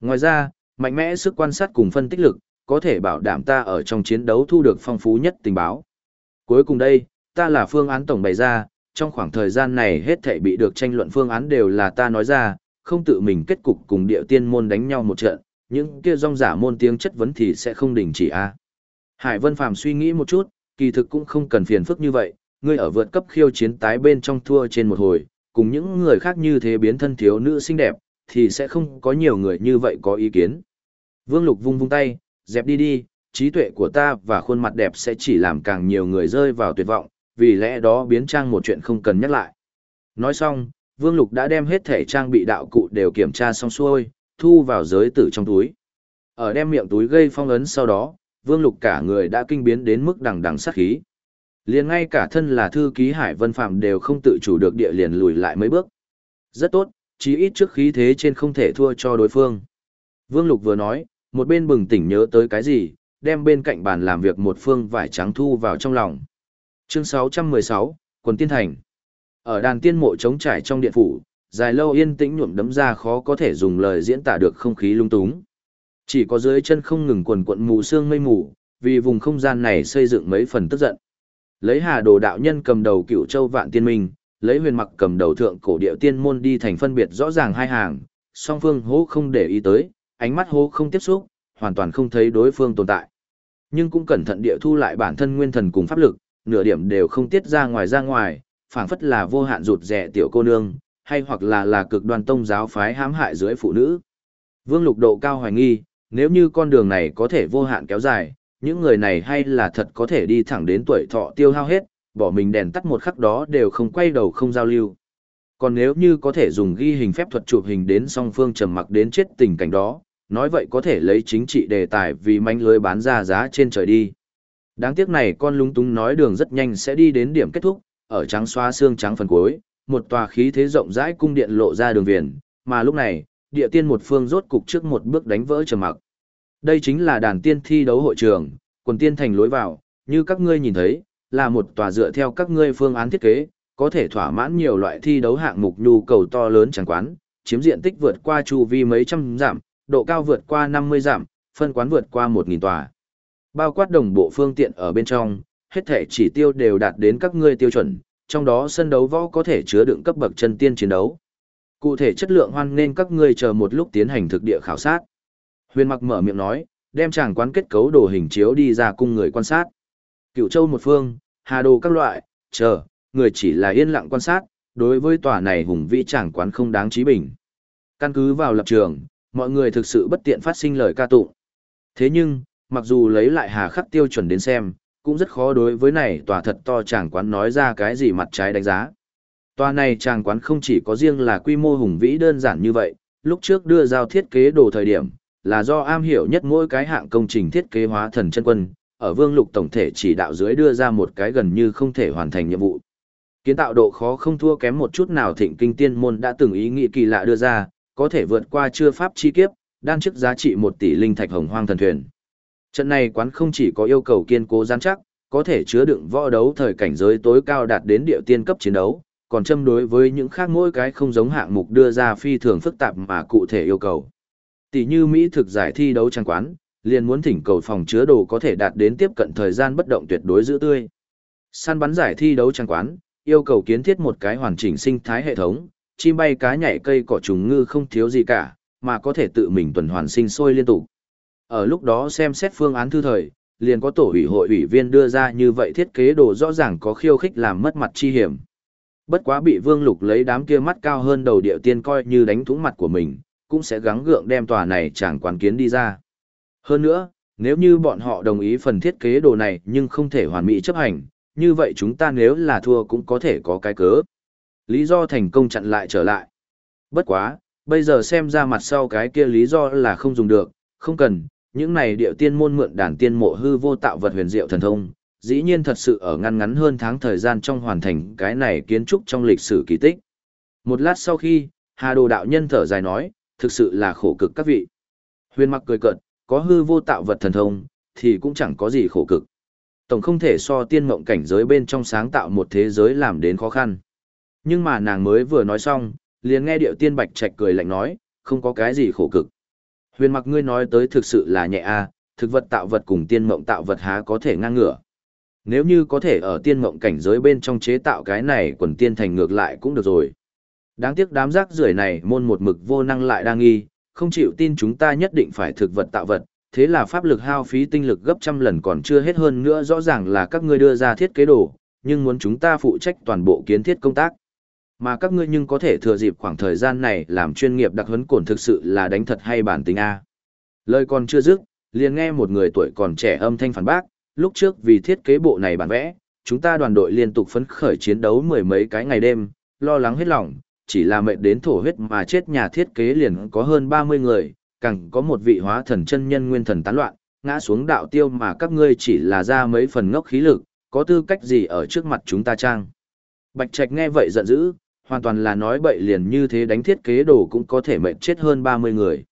Ngoài ra, mạnh mẽ sức quan sát cùng phân tích lực, có thể bảo đảm ta ở trong chiến đấu thu được phong phú nhất tình báo. Cuối cùng đây, ta là phương án tổng bày ra, trong khoảng thời gian này hết thảy bị được tranh luận phương án đều là ta nói ra, không tự mình kết cục cùng địa tiên môn đánh nhau một trận, những kia rong giả môn tiếng chất vấn thì sẽ không đình chỉ a. Hải Vân Phàm suy nghĩ một chút, kỳ thực cũng không cần phiền phức như vậy, ngươi ở vượt cấp khiêu chiến tái bên trong thua trên một hồi, cùng những người khác như thế biến thân thiếu nữ xinh đẹp, thì sẽ không có nhiều người như vậy có ý kiến. Vương Lục vung vung tay, dẹp đi đi, trí tuệ của ta và khuôn mặt đẹp sẽ chỉ làm càng nhiều người rơi vào tuyệt vọng, vì lẽ đó biến trang một chuyện không cần nhắc lại. Nói xong, Vương Lục đã đem hết thể trang bị đạo cụ đều kiểm tra xong xuôi, thu vào giới tử trong túi. Ở đem miệng túi gây phong ấn sau đó, Vương Lục cả người đã kinh biến đến mức đằng đằng sát khí. Liền ngay cả thân là thư ký Hải Vân Phạm đều không tự chủ được địa liền lùi lại mấy bước. Rất tốt, chí ít trước khí thế trên không thể thua cho đối phương. Vương Lục vừa nói, một bên bừng tỉnh nhớ tới cái gì, đem bên cạnh bàn làm việc một phương vải trắng thu vào trong lòng. Chương 616, Quần Tiên Thành. Ở đàn tiên mộ trống trải trong điện phủ, dài lâu yên tĩnh nhuộm đấm ra khó có thể dùng lời diễn tả được không khí lung túng. Chỉ có dưới chân không ngừng quần quận mù sương mây mù, vì vùng không gian này xây dựng mấy phần tức giận. Lấy Hà Đồ đạo nhân cầm đầu Cựu Châu Vạn Tiên Minh, lấy Huyền Mặc cầm đầu thượng cổ điệu tiên môn đi thành phân biệt rõ ràng hai hàng, song phương hố không để ý tới, ánh mắt hô không tiếp xúc, hoàn toàn không thấy đối phương tồn tại. Nhưng cũng cẩn thận địa thu lại bản thân nguyên thần cùng pháp lực, nửa điểm đều không tiết ra ngoài ra ngoài, phảng phất là vô hạn rụt rẻ tiểu cô nương, hay hoặc là là cực đoan tông giáo phái hãm hại dưới phụ nữ. Vương Lục độ cao hoài nghi, nếu như con đường này có thể vô hạn kéo dài, những người này hay là thật có thể đi thẳng đến tuổi thọ tiêu hao hết, bỏ mình đèn tắt một khắc đó đều không quay đầu không giao lưu. Còn nếu như có thể dùng ghi hình phép thuật chụp hình đến song phương trầm mặc đến chết tình cảnh đó, nói vậy có thể lấy chính trị đề tài vì manh lưới bán ra giá trên trời đi. Đáng tiếc này con lúng túng nói đường rất nhanh sẽ đi đến điểm kết thúc, ở trắng xoa xương trắng phần cuối, một tòa khí thế rộng rãi cung điện lộ ra đường viền, mà lúc này, địa tiên một phương rốt cục trước một bước đánh vỡ trầm mặc. Đây chính là đàn tiên thi đấu hội trường, quần tiên thành lối vào, như các ngươi nhìn thấy, là một tòa dựa theo các ngươi phương án thiết kế, có thể thỏa mãn nhiều loại thi đấu hạng mục nhu cầu to lớn chẳng quán, chiếm diện tích vượt qua chu vi mấy trăm giảm, độ cao vượt qua 50 giảm, phân quán vượt qua 1.000 tòa. Bao quát đồng bộ phương tiện ở bên trong, hết thể chỉ tiêu đều đạt đến các ngươi tiêu chuẩn, trong đó sân đấu võ có thể chứa đựng cấp bậc chân tiên chiến đấu. Cụ thể chất lượng hoan nên các ngươi chờ một lúc tiến hành thực địa khảo sát. Huyền mặc mở miệng nói, đem chàng quán kết cấu đồ hình chiếu đi ra cung người quan sát. Cựu châu một phương, hà đồ các loại, chờ, người chỉ là yên lặng quan sát, đối với tòa này hùng vĩ chàng quán không đáng trí bình. Căn cứ vào lập trường, mọi người thực sự bất tiện phát sinh lời ca tụng. Thế nhưng, mặc dù lấy lại hà khắc tiêu chuẩn đến xem, cũng rất khó đối với này tòa thật to chàng quán nói ra cái gì mặt trái đánh giá. Tòa này chàng quán không chỉ có riêng là quy mô hùng vĩ đơn giản như vậy, lúc trước đưa giao thiết kế đồ thời điểm, là do am hiểu nhất mỗi cái hạng công trình thiết kế hóa thần chân quân, ở vương lục tổng thể chỉ đạo dưới đưa ra một cái gần như không thể hoàn thành nhiệm vụ. Kiến tạo độ khó không thua kém một chút nào thịnh kinh tiên môn đã từng ý nghĩ kỳ lạ đưa ra, có thể vượt qua chưa pháp chi kiếp, đan chức giá trị 1 tỷ linh thạch hồng hoang thần thuyền. Trận này quán không chỉ có yêu cầu kiên cố gian chắc, có thể chứa đựng võ đấu thời cảnh giới tối cao đạt đến địa tiên cấp chiến đấu, còn châm đối với những khác mỗi cái không giống hạng mục đưa ra phi thường phức tạp mà cụ thể yêu cầu. Tỷ như Mỹ thực giải thi đấu trang quán, liền muốn thỉnh cầu phòng chứa đồ có thể đạt đến tiếp cận thời gian bất động tuyệt đối giữ tươi. Săn bắn giải thi đấu trang quán, yêu cầu kiến thiết một cái hoàn chỉnh sinh thái hệ thống, chim bay cá nhảy cây cỏ trùng ngư không thiếu gì cả, mà có thể tự mình tuần hoàn sinh sôi liên tục. Ở lúc đó xem xét phương án thư thời, liền có tổ ủy hội ủy viên đưa ra như vậy thiết kế đồ rõ ràng có khiêu khích làm mất mặt chi hiểm. Bất quá bị Vương Lục lấy đám kia mắt cao hơn đầu điệu tiên coi như đánh thủng mặt của mình, cũng sẽ gắng gượng đem tòa này chẳng quán kiến đi ra. Hơn nữa, nếu như bọn họ đồng ý phần thiết kế đồ này nhưng không thể hoàn mỹ chấp hành, như vậy chúng ta nếu là thua cũng có thể có cái cớ. Lý do thành công chặn lại trở lại. Bất quá, bây giờ xem ra mặt sau cái kia lý do là không dùng được, không cần, những này điệu tiên môn mượn đàn tiên mộ hư vô tạo vật huyền diệu thần thông, dĩ nhiên thật sự ở ngăn ngắn hơn tháng thời gian trong hoàn thành cái này kiến trúc trong lịch sử kỳ tích. Một lát sau khi, Hà Đồ đạo nhân thở dài nói, thực sự là khổ cực các vị. Huyền mặc cười cợt, có hư vô tạo vật thần thông, thì cũng chẳng có gì khổ cực. Tổng không thể so tiên mộng cảnh giới bên trong sáng tạo một thế giới làm đến khó khăn. Nhưng mà nàng mới vừa nói xong, liền nghe điệu tiên bạch trạch cười lạnh nói, không có cái gì khổ cực. Huyền mặc ngươi nói tới thực sự là nhẹ a, thực vật tạo vật cùng tiên mộng tạo vật há có thể ngang ngửa. Nếu như có thể ở tiên mộng cảnh giới bên trong chế tạo cái này quần tiên thành ngược lại cũng được rồi. Đáng tiếc đám rác rưởi này môn một mực vô năng lại đang nghi, không chịu tin chúng ta nhất định phải thực vật tạo vật, thế là pháp lực hao phí tinh lực gấp trăm lần còn chưa hết hơn nữa rõ ràng là các ngươi đưa ra thiết kế đồ, nhưng muốn chúng ta phụ trách toàn bộ kiến thiết công tác. Mà các ngươi nhưng có thể thừa dịp khoảng thời gian này làm chuyên nghiệp đặc huấn cổn thực sự là đánh thật hay bản tính A. Lời còn chưa dứt, liền nghe một người tuổi còn trẻ âm thanh phản bác, lúc trước vì thiết kế bộ này bản vẽ, chúng ta đoàn đội liên tục phấn khởi chiến đấu mười mấy cái ngày đêm, lo lắng hết lòng, chỉ là mệt đến thổ huyết mà chết nhà thiết kế liền có hơn 30 người, càng có một vị hóa thần chân nhân nguyên thần tán loạn, ngã xuống đạo tiêu mà các ngươi chỉ là ra mấy phần ngốc khí lực, có tư cách gì ở trước mặt chúng ta trang. Bạch Trạch nghe vậy giận dữ, hoàn toàn là nói bậy liền như thế đánh thiết kế đồ cũng có thể mệnh chết hơn 30 người.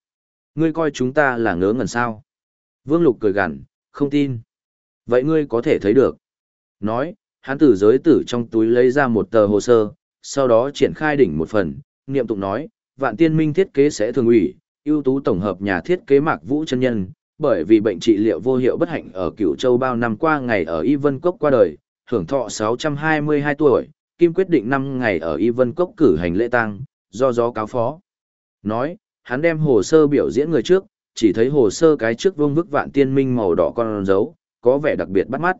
Ngươi coi chúng ta là ngớ ngẩn sao. Vương Lục cười gằn, không tin. Vậy ngươi có thể thấy được. Nói, hắn tử giới tử trong túi lấy ra một tờ hồ sơ, sau đó triển khai đỉnh một phần, niệm tụng nói, vạn tiên minh thiết kế sẽ thường ủy, ưu tú tổng hợp nhà thiết kế mạc vũ chân nhân, bởi vì bệnh trị liệu vô hiệu bất hạnh ở Cửu Châu bao năm qua ngày ở Y Vân Cốc qua đời, hưởng thọ 622 tuổi, Kim quyết định 5 ngày ở Y Vân Cốc cử hành lễ tang, do gió cáo phó. Nói, hắn đem hồ sơ biểu diễn người trước, chỉ thấy hồ sơ cái trước vương vức vạn tiên minh màu đỏ con dấu, có vẻ đặc biệt bắt mắt.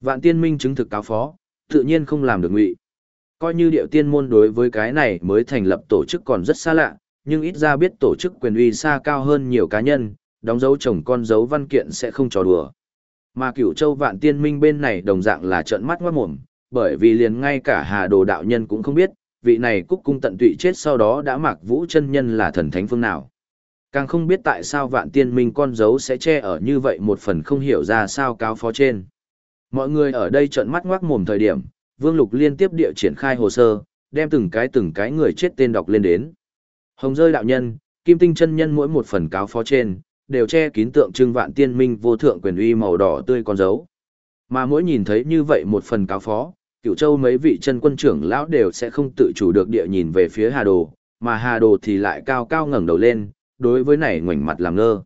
Vạn tiên minh chứng thực cáo phó, tự nhiên không làm được ngụy. Coi như điệu tiên môn đối với cái này mới thành lập tổ chức còn rất xa lạ, nhưng ít ra biết tổ chức quyền uy xa cao hơn nhiều cá nhân, đóng dấu chồng con dấu văn kiện sẽ không trò đùa. Mà cửu châu vạn tiên minh bên này đồng dạng là trợn mắt ngoát mồm, bởi vì liền ngay cả hà đồ đạo nhân cũng không biết, vị này cúc cung tận tụy chết sau đó đã mặc vũ chân nhân là thần thánh phương nào. Càng không biết tại sao vạn tiên minh con dấu sẽ che ở như vậy một phần không hiểu ra sao cáo phó trên. Mọi người ở đây trợn mắt ngoác mồm thời điểm, Vương Lục liên tiếp địa triển khai hồ sơ, đem từng cái từng cái người chết tên đọc lên đến. Hồng rơi đạo nhân, kim tinh chân nhân mỗi một phần cáo phó trên, đều che kín tượng trưng vạn tiên minh vô thượng quyền uy màu đỏ tươi con dấu. Mà mỗi nhìn thấy như vậy một phần cáo phó, cựu châu mấy vị chân quân trưởng lão đều sẽ không tự chủ được địa nhìn về phía Hà Đồ, mà Hà Đồ thì lại cao cao ngẩng đầu lên, đối với này ngoảnh mặt làm ngơ.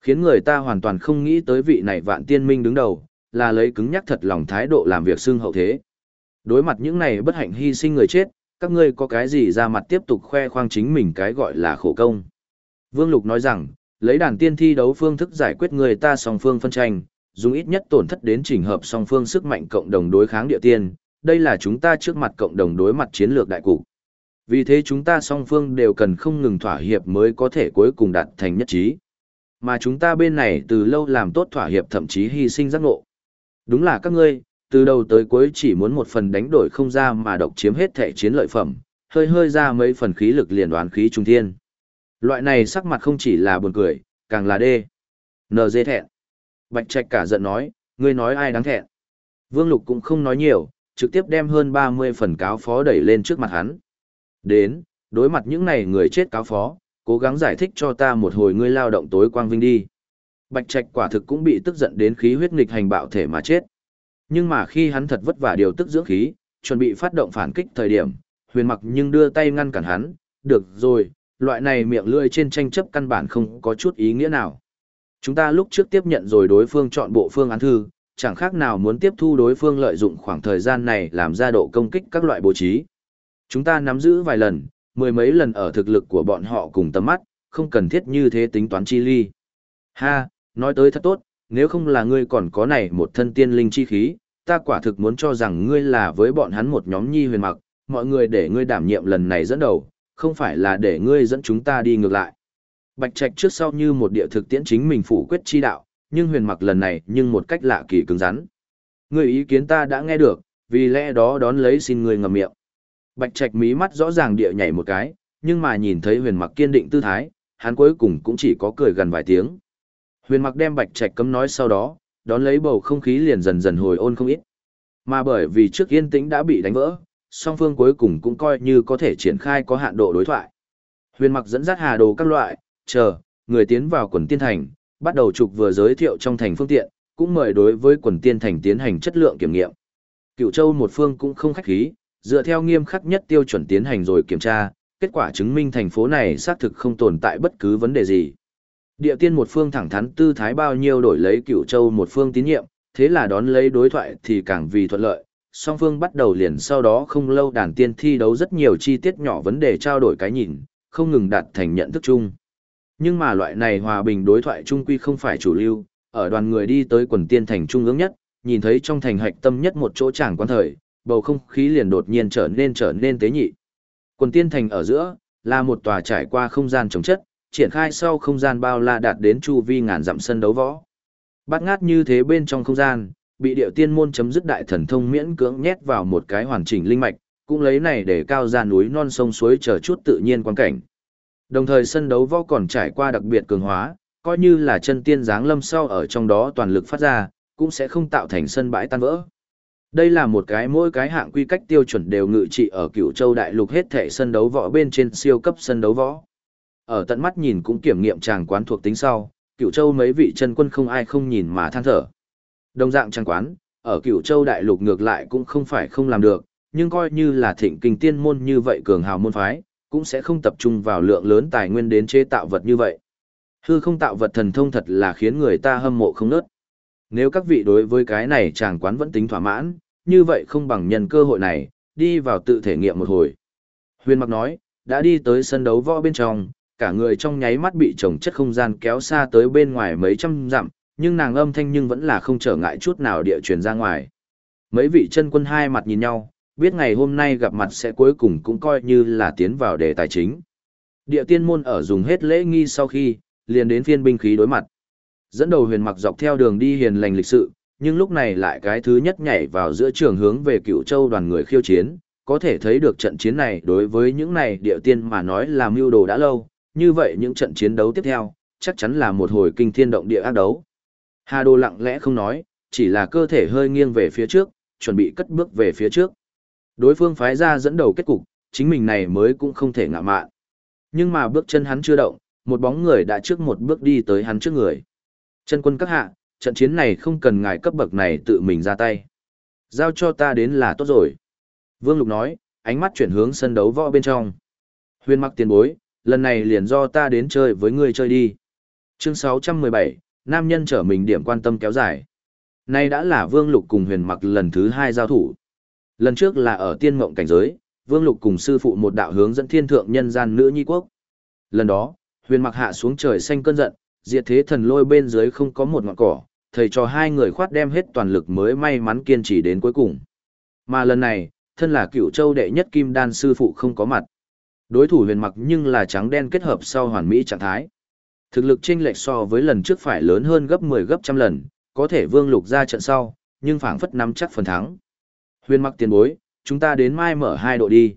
Khiến người ta hoàn toàn không nghĩ tới vị này vạn tiên minh đứng đầu, là lấy cứng nhắc thật lòng thái độ làm việc xưng hậu thế. Đối mặt những này bất hạnh hy sinh người chết, các ngươi có cái gì ra mặt tiếp tục khoe khoang chính mình cái gọi là khổ công. Vương Lục nói rằng, lấy đàn tiên thi đấu phương thức giải quyết người ta song phương phân tranh, dùng ít nhất tổn thất đến trình hợp song phương sức mạnh cộng đồng đối kháng địa tiên, đây là chúng ta trước mặt cộng đồng đối mặt chiến lược đại cục. Vì thế chúng ta song phương đều cần không ngừng thỏa hiệp mới có thể cuối cùng đạt thành nhất trí. Mà chúng ta bên này từ lâu làm tốt thỏa hiệp thậm chí hy sinh giác ngộ. Đúng là các ngươi, từ đầu tới cuối chỉ muốn một phần đánh đổi không ra mà độc chiếm hết thể chiến lợi phẩm, hơi hơi ra mấy phần khí lực liền đoán khí trung thiên. Loại này sắc mặt không chỉ là buồn cười, càng là đê. NG thẹn. Bạch Trạch cả giận nói, ngươi nói ai đáng thẹn. Vương Lục cũng không nói nhiều, trực tiếp đem hơn 30 phần cáo phó đẩy lên trước mặt hắn. Đến, đối mặt những này người chết cáo phó, cố gắng giải thích cho ta một hồi ngươi lao động tối quang vinh đi. Bạch Trạch quả thực cũng bị tức giận đến khí huyết nghịch hành bạo thể mà chết. Nhưng mà khi hắn thật vất vả điều tức dưỡng khí, chuẩn bị phát động phản kích thời điểm, huyền mặc nhưng đưa tay ngăn cản hắn, được rồi, loại này miệng lưỡi trên tranh chấp căn bản không có chút ý nghĩa nào. Chúng ta lúc trước tiếp nhận rồi đối phương chọn bộ phương án thư, chẳng khác nào muốn tiếp thu đối phương lợi dụng khoảng thời gian này làm ra độ công kích các loại bố trí. Chúng ta nắm giữ vài lần, mười mấy lần ở thực lực của bọn họ cùng tầm mắt, không cần thiết như thế tính toán chi ly. Ha, nói tới thật tốt, nếu không là ngươi còn có này một thân tiên linh chi khí, ta quả thực muốn cho rằng ngươi là với bọn hắn một nhóm nhi huyền mặc, mọi người để ngươi đảm nhiệm lần này dẫn đầu, không phải là để ngươi dẫn chúng ta đi ngược lại. Bạch Trạch trước sau như một địa thực tiễn chính mình phủ quyết chi đạo, nhưng huyền mặc lần này nhưng một cách lạ kỳ cứng rắn. Người ý kiến ta đã nghe được, vì lẽ đó đón lấy xin người ngậm miệng. Bạch Trạch mí mắt rõ ràng địa nhảy một cái, nhưng mà nhìn thấy huyền mặc kiên định tư thái, hắn cuối cùng cũng chỉ có cười gần vài tiếng. Huyền mặc đem Bạch Trạch cấm nói sau đó, đón lấy bầu không khí liền dần dần hồi ôn không ít. Mà bởi vì trước yên tĩnh đã bị đánh vỡ, song phương cuối cùng cũng coi như có thể triển khai có hạn độ đối thoại. Huyền mặc dẫn dắt hà đồ các loại, chờ, người tiến vào quần tiên thành, bắt đầu trục vừa giới thiệu trong thành phương tiện, cũng mời đối với quần tiên thành tiến hành chất lượng kiểm nghiệm. Cựu châu một phương cũng không khách khí, dựa theo nghiêm khắc nhất tiêu chuẩn tiến hành rồi kiểm tra, kết quả chứng minh thành phố này xác thực không tồn tại bất cứ vấn đề gì. Địa tiên một phương thẳng thắn tư thái bao nhiêu đổi lấy cựu châu một phương tín nhiệm, thế là đón lấy đối thoại thì càng vì thuận lợi. Song phương bắt đầu liền sau đó không lâu đàn tiên thi đấu rất nhiều chi tiết nhỏ vấn đề trao đổi cái nhìn, không ngừng đạt thành nhận thức chung. Nhưng mà loại này hòa bình đối thoại trung quy không phải chủ lưu, ở đoàn người đi tới quần tiên thành trung ương nhất, nhìn thấy trong thành hạch tâm nhất một chỗ tràng quan thời, bầu không khí liền đột nhiên trở nên trở nên tế nhị. Quần tiên thành ở giữa, là một tòa trải qua không gian chống chất, triển khai sau không gian bao la đạt đến chu vi ngàn dặm sân đấu võ. Bát ngát như thế bên trong không gian, bị điệu tiên môn chấm dứt đại thần thông miễn cưỡng nhét vào một cái hoàn chỉnh linh mạch, cũng lấy này để cao ra núi non sông suối chờ chút tự nhiên quan cảnh. Đồng thời sân đấu võ còn trải qua đặc biệt cường hóa, coi như là chân tiên giáng lâm sau ở trong đó toàn lực phát ra, cũng sẽ không tạo thành sân bãi tan vỡ. Đây là một cái mỗi cái hạng quy cách tiêu chuẩn đều ngự trị ở cựu châu đại lục hết thể sân đấu võ bên trên siêu cấp sân đấu võ. Ở tận mắt nhìn cũng kiểm nghiệm tràng quán thuộc tính sau, cựu châu mấy vị chân quân không ai không nhìn mà than thở. Đồng dạng tràng quán, ở cựu châu đại lục ngược lại cũng không phải không làm được, nhưng coi như là thịnh kinh tiên môn như vậy cường hào môn phái, cũng sẽ không tập trung vào lượng lớn tài nguyên đến chế tạo vật như vậy. Hư không tạo vật thần thông thật là khiến người ta hâm mộ không nớt. Nếu các vị đối với cái này chàng quán vẫn tính thỏa mãn, như vậy không bằng nhân cơ hội này, đi vào tự thể nghiệm một hồi. Huyền Mặc nói, đã đi tới sân đấu võ bên trong, cả người trong nháy mắt bị trồng chất không gian kéo xa tới bên ngoài mấy trăm dặm, nhưng nàng âm thanh nhưng vẫn là không trở ngại chút nào địa truyền ra ngoài. Mấy vị chân quân hai mặt nhìn nhau, biết ngày hôm nay gặp mặt sẽ cuối cùng cũng coi như là tiến vào đề tài chính. Địa tiên môn ở dùng hết lễ nghi sau khi, liền đến phiên binh khí đối mặt. Dẫn đầu huyền mặc dọc theo đường đi hiền lành lịch sự, nhưng lúc này lại cái thứ nhất nhảy vào giữa trường hướng về cựu châu đoàn người khiêu chiến, có thể thấy được trận chiến này đối với những này địa tiên mà nói là mưu đồ đã lâu, như vậy những trận chiến đấu tiếp theo, chắc chắn là một hồi kinh thiên động địa ác đấu. Hà Đô lặng lẽ không nói, chỉ là cơ thể hơi nghiêng về phía trước, chuẩn bị cất bước về phía trước. Đối phương phái ra dẫn đầu kết cục, chính mình này mới cũng không thể ngạ mạn. Nhưng mà bước chân hắn chưa động, một bóng người đã trước một bước đi tới hắn trước người. Chân quân các hạ, trận chiến này không cần ngài cấp bậc này tự mình ra tay. Giao cho ta đến là tốt rồi. Vương Lục nói, ánh mắt chuyển hướng sân đấu võ bên trong. Huyền mặc tiền bối, lần này liền do ta đến chơi với ngươi chơi đi. Chương 617, nam nhân trở mình điểm quan tâm kéo dài. Nay đã là Vương Lục cùng huyền mặc lần thứ hai giao thủ. Lần trước là ở tiên mộng cảnh giới, Vương Lục cùng sư phụ một đạo hướng dẫn thiên thượng nhân gian nữ nhi quốc. Lần đó, huyền mặc hạ xuống trời xanh cơn giận, diệt thế thần lôi bên dưới không có một ngọn cỏ, thầy cho hai người khoát đem hết toàn lực mới may mắn kiên trì đến cuối cùng. Mà lần này, thân là cựu châu đệ nhất kim đan sư phụ không có mặt. Đối thủ huyền mặc nhưng là trắng đen kết hợp sau hoàn mỹ trạng thái. Thực lực chênh lệch so với lần trước phải lớn hơn gấp 10 gấp trăm lần, có thể vương lục ra trận sau, nhưng phảng phất nắm chắc phần thắng. Huyền mặc tiền bối, chúng ta đến mai mở hai độ đi.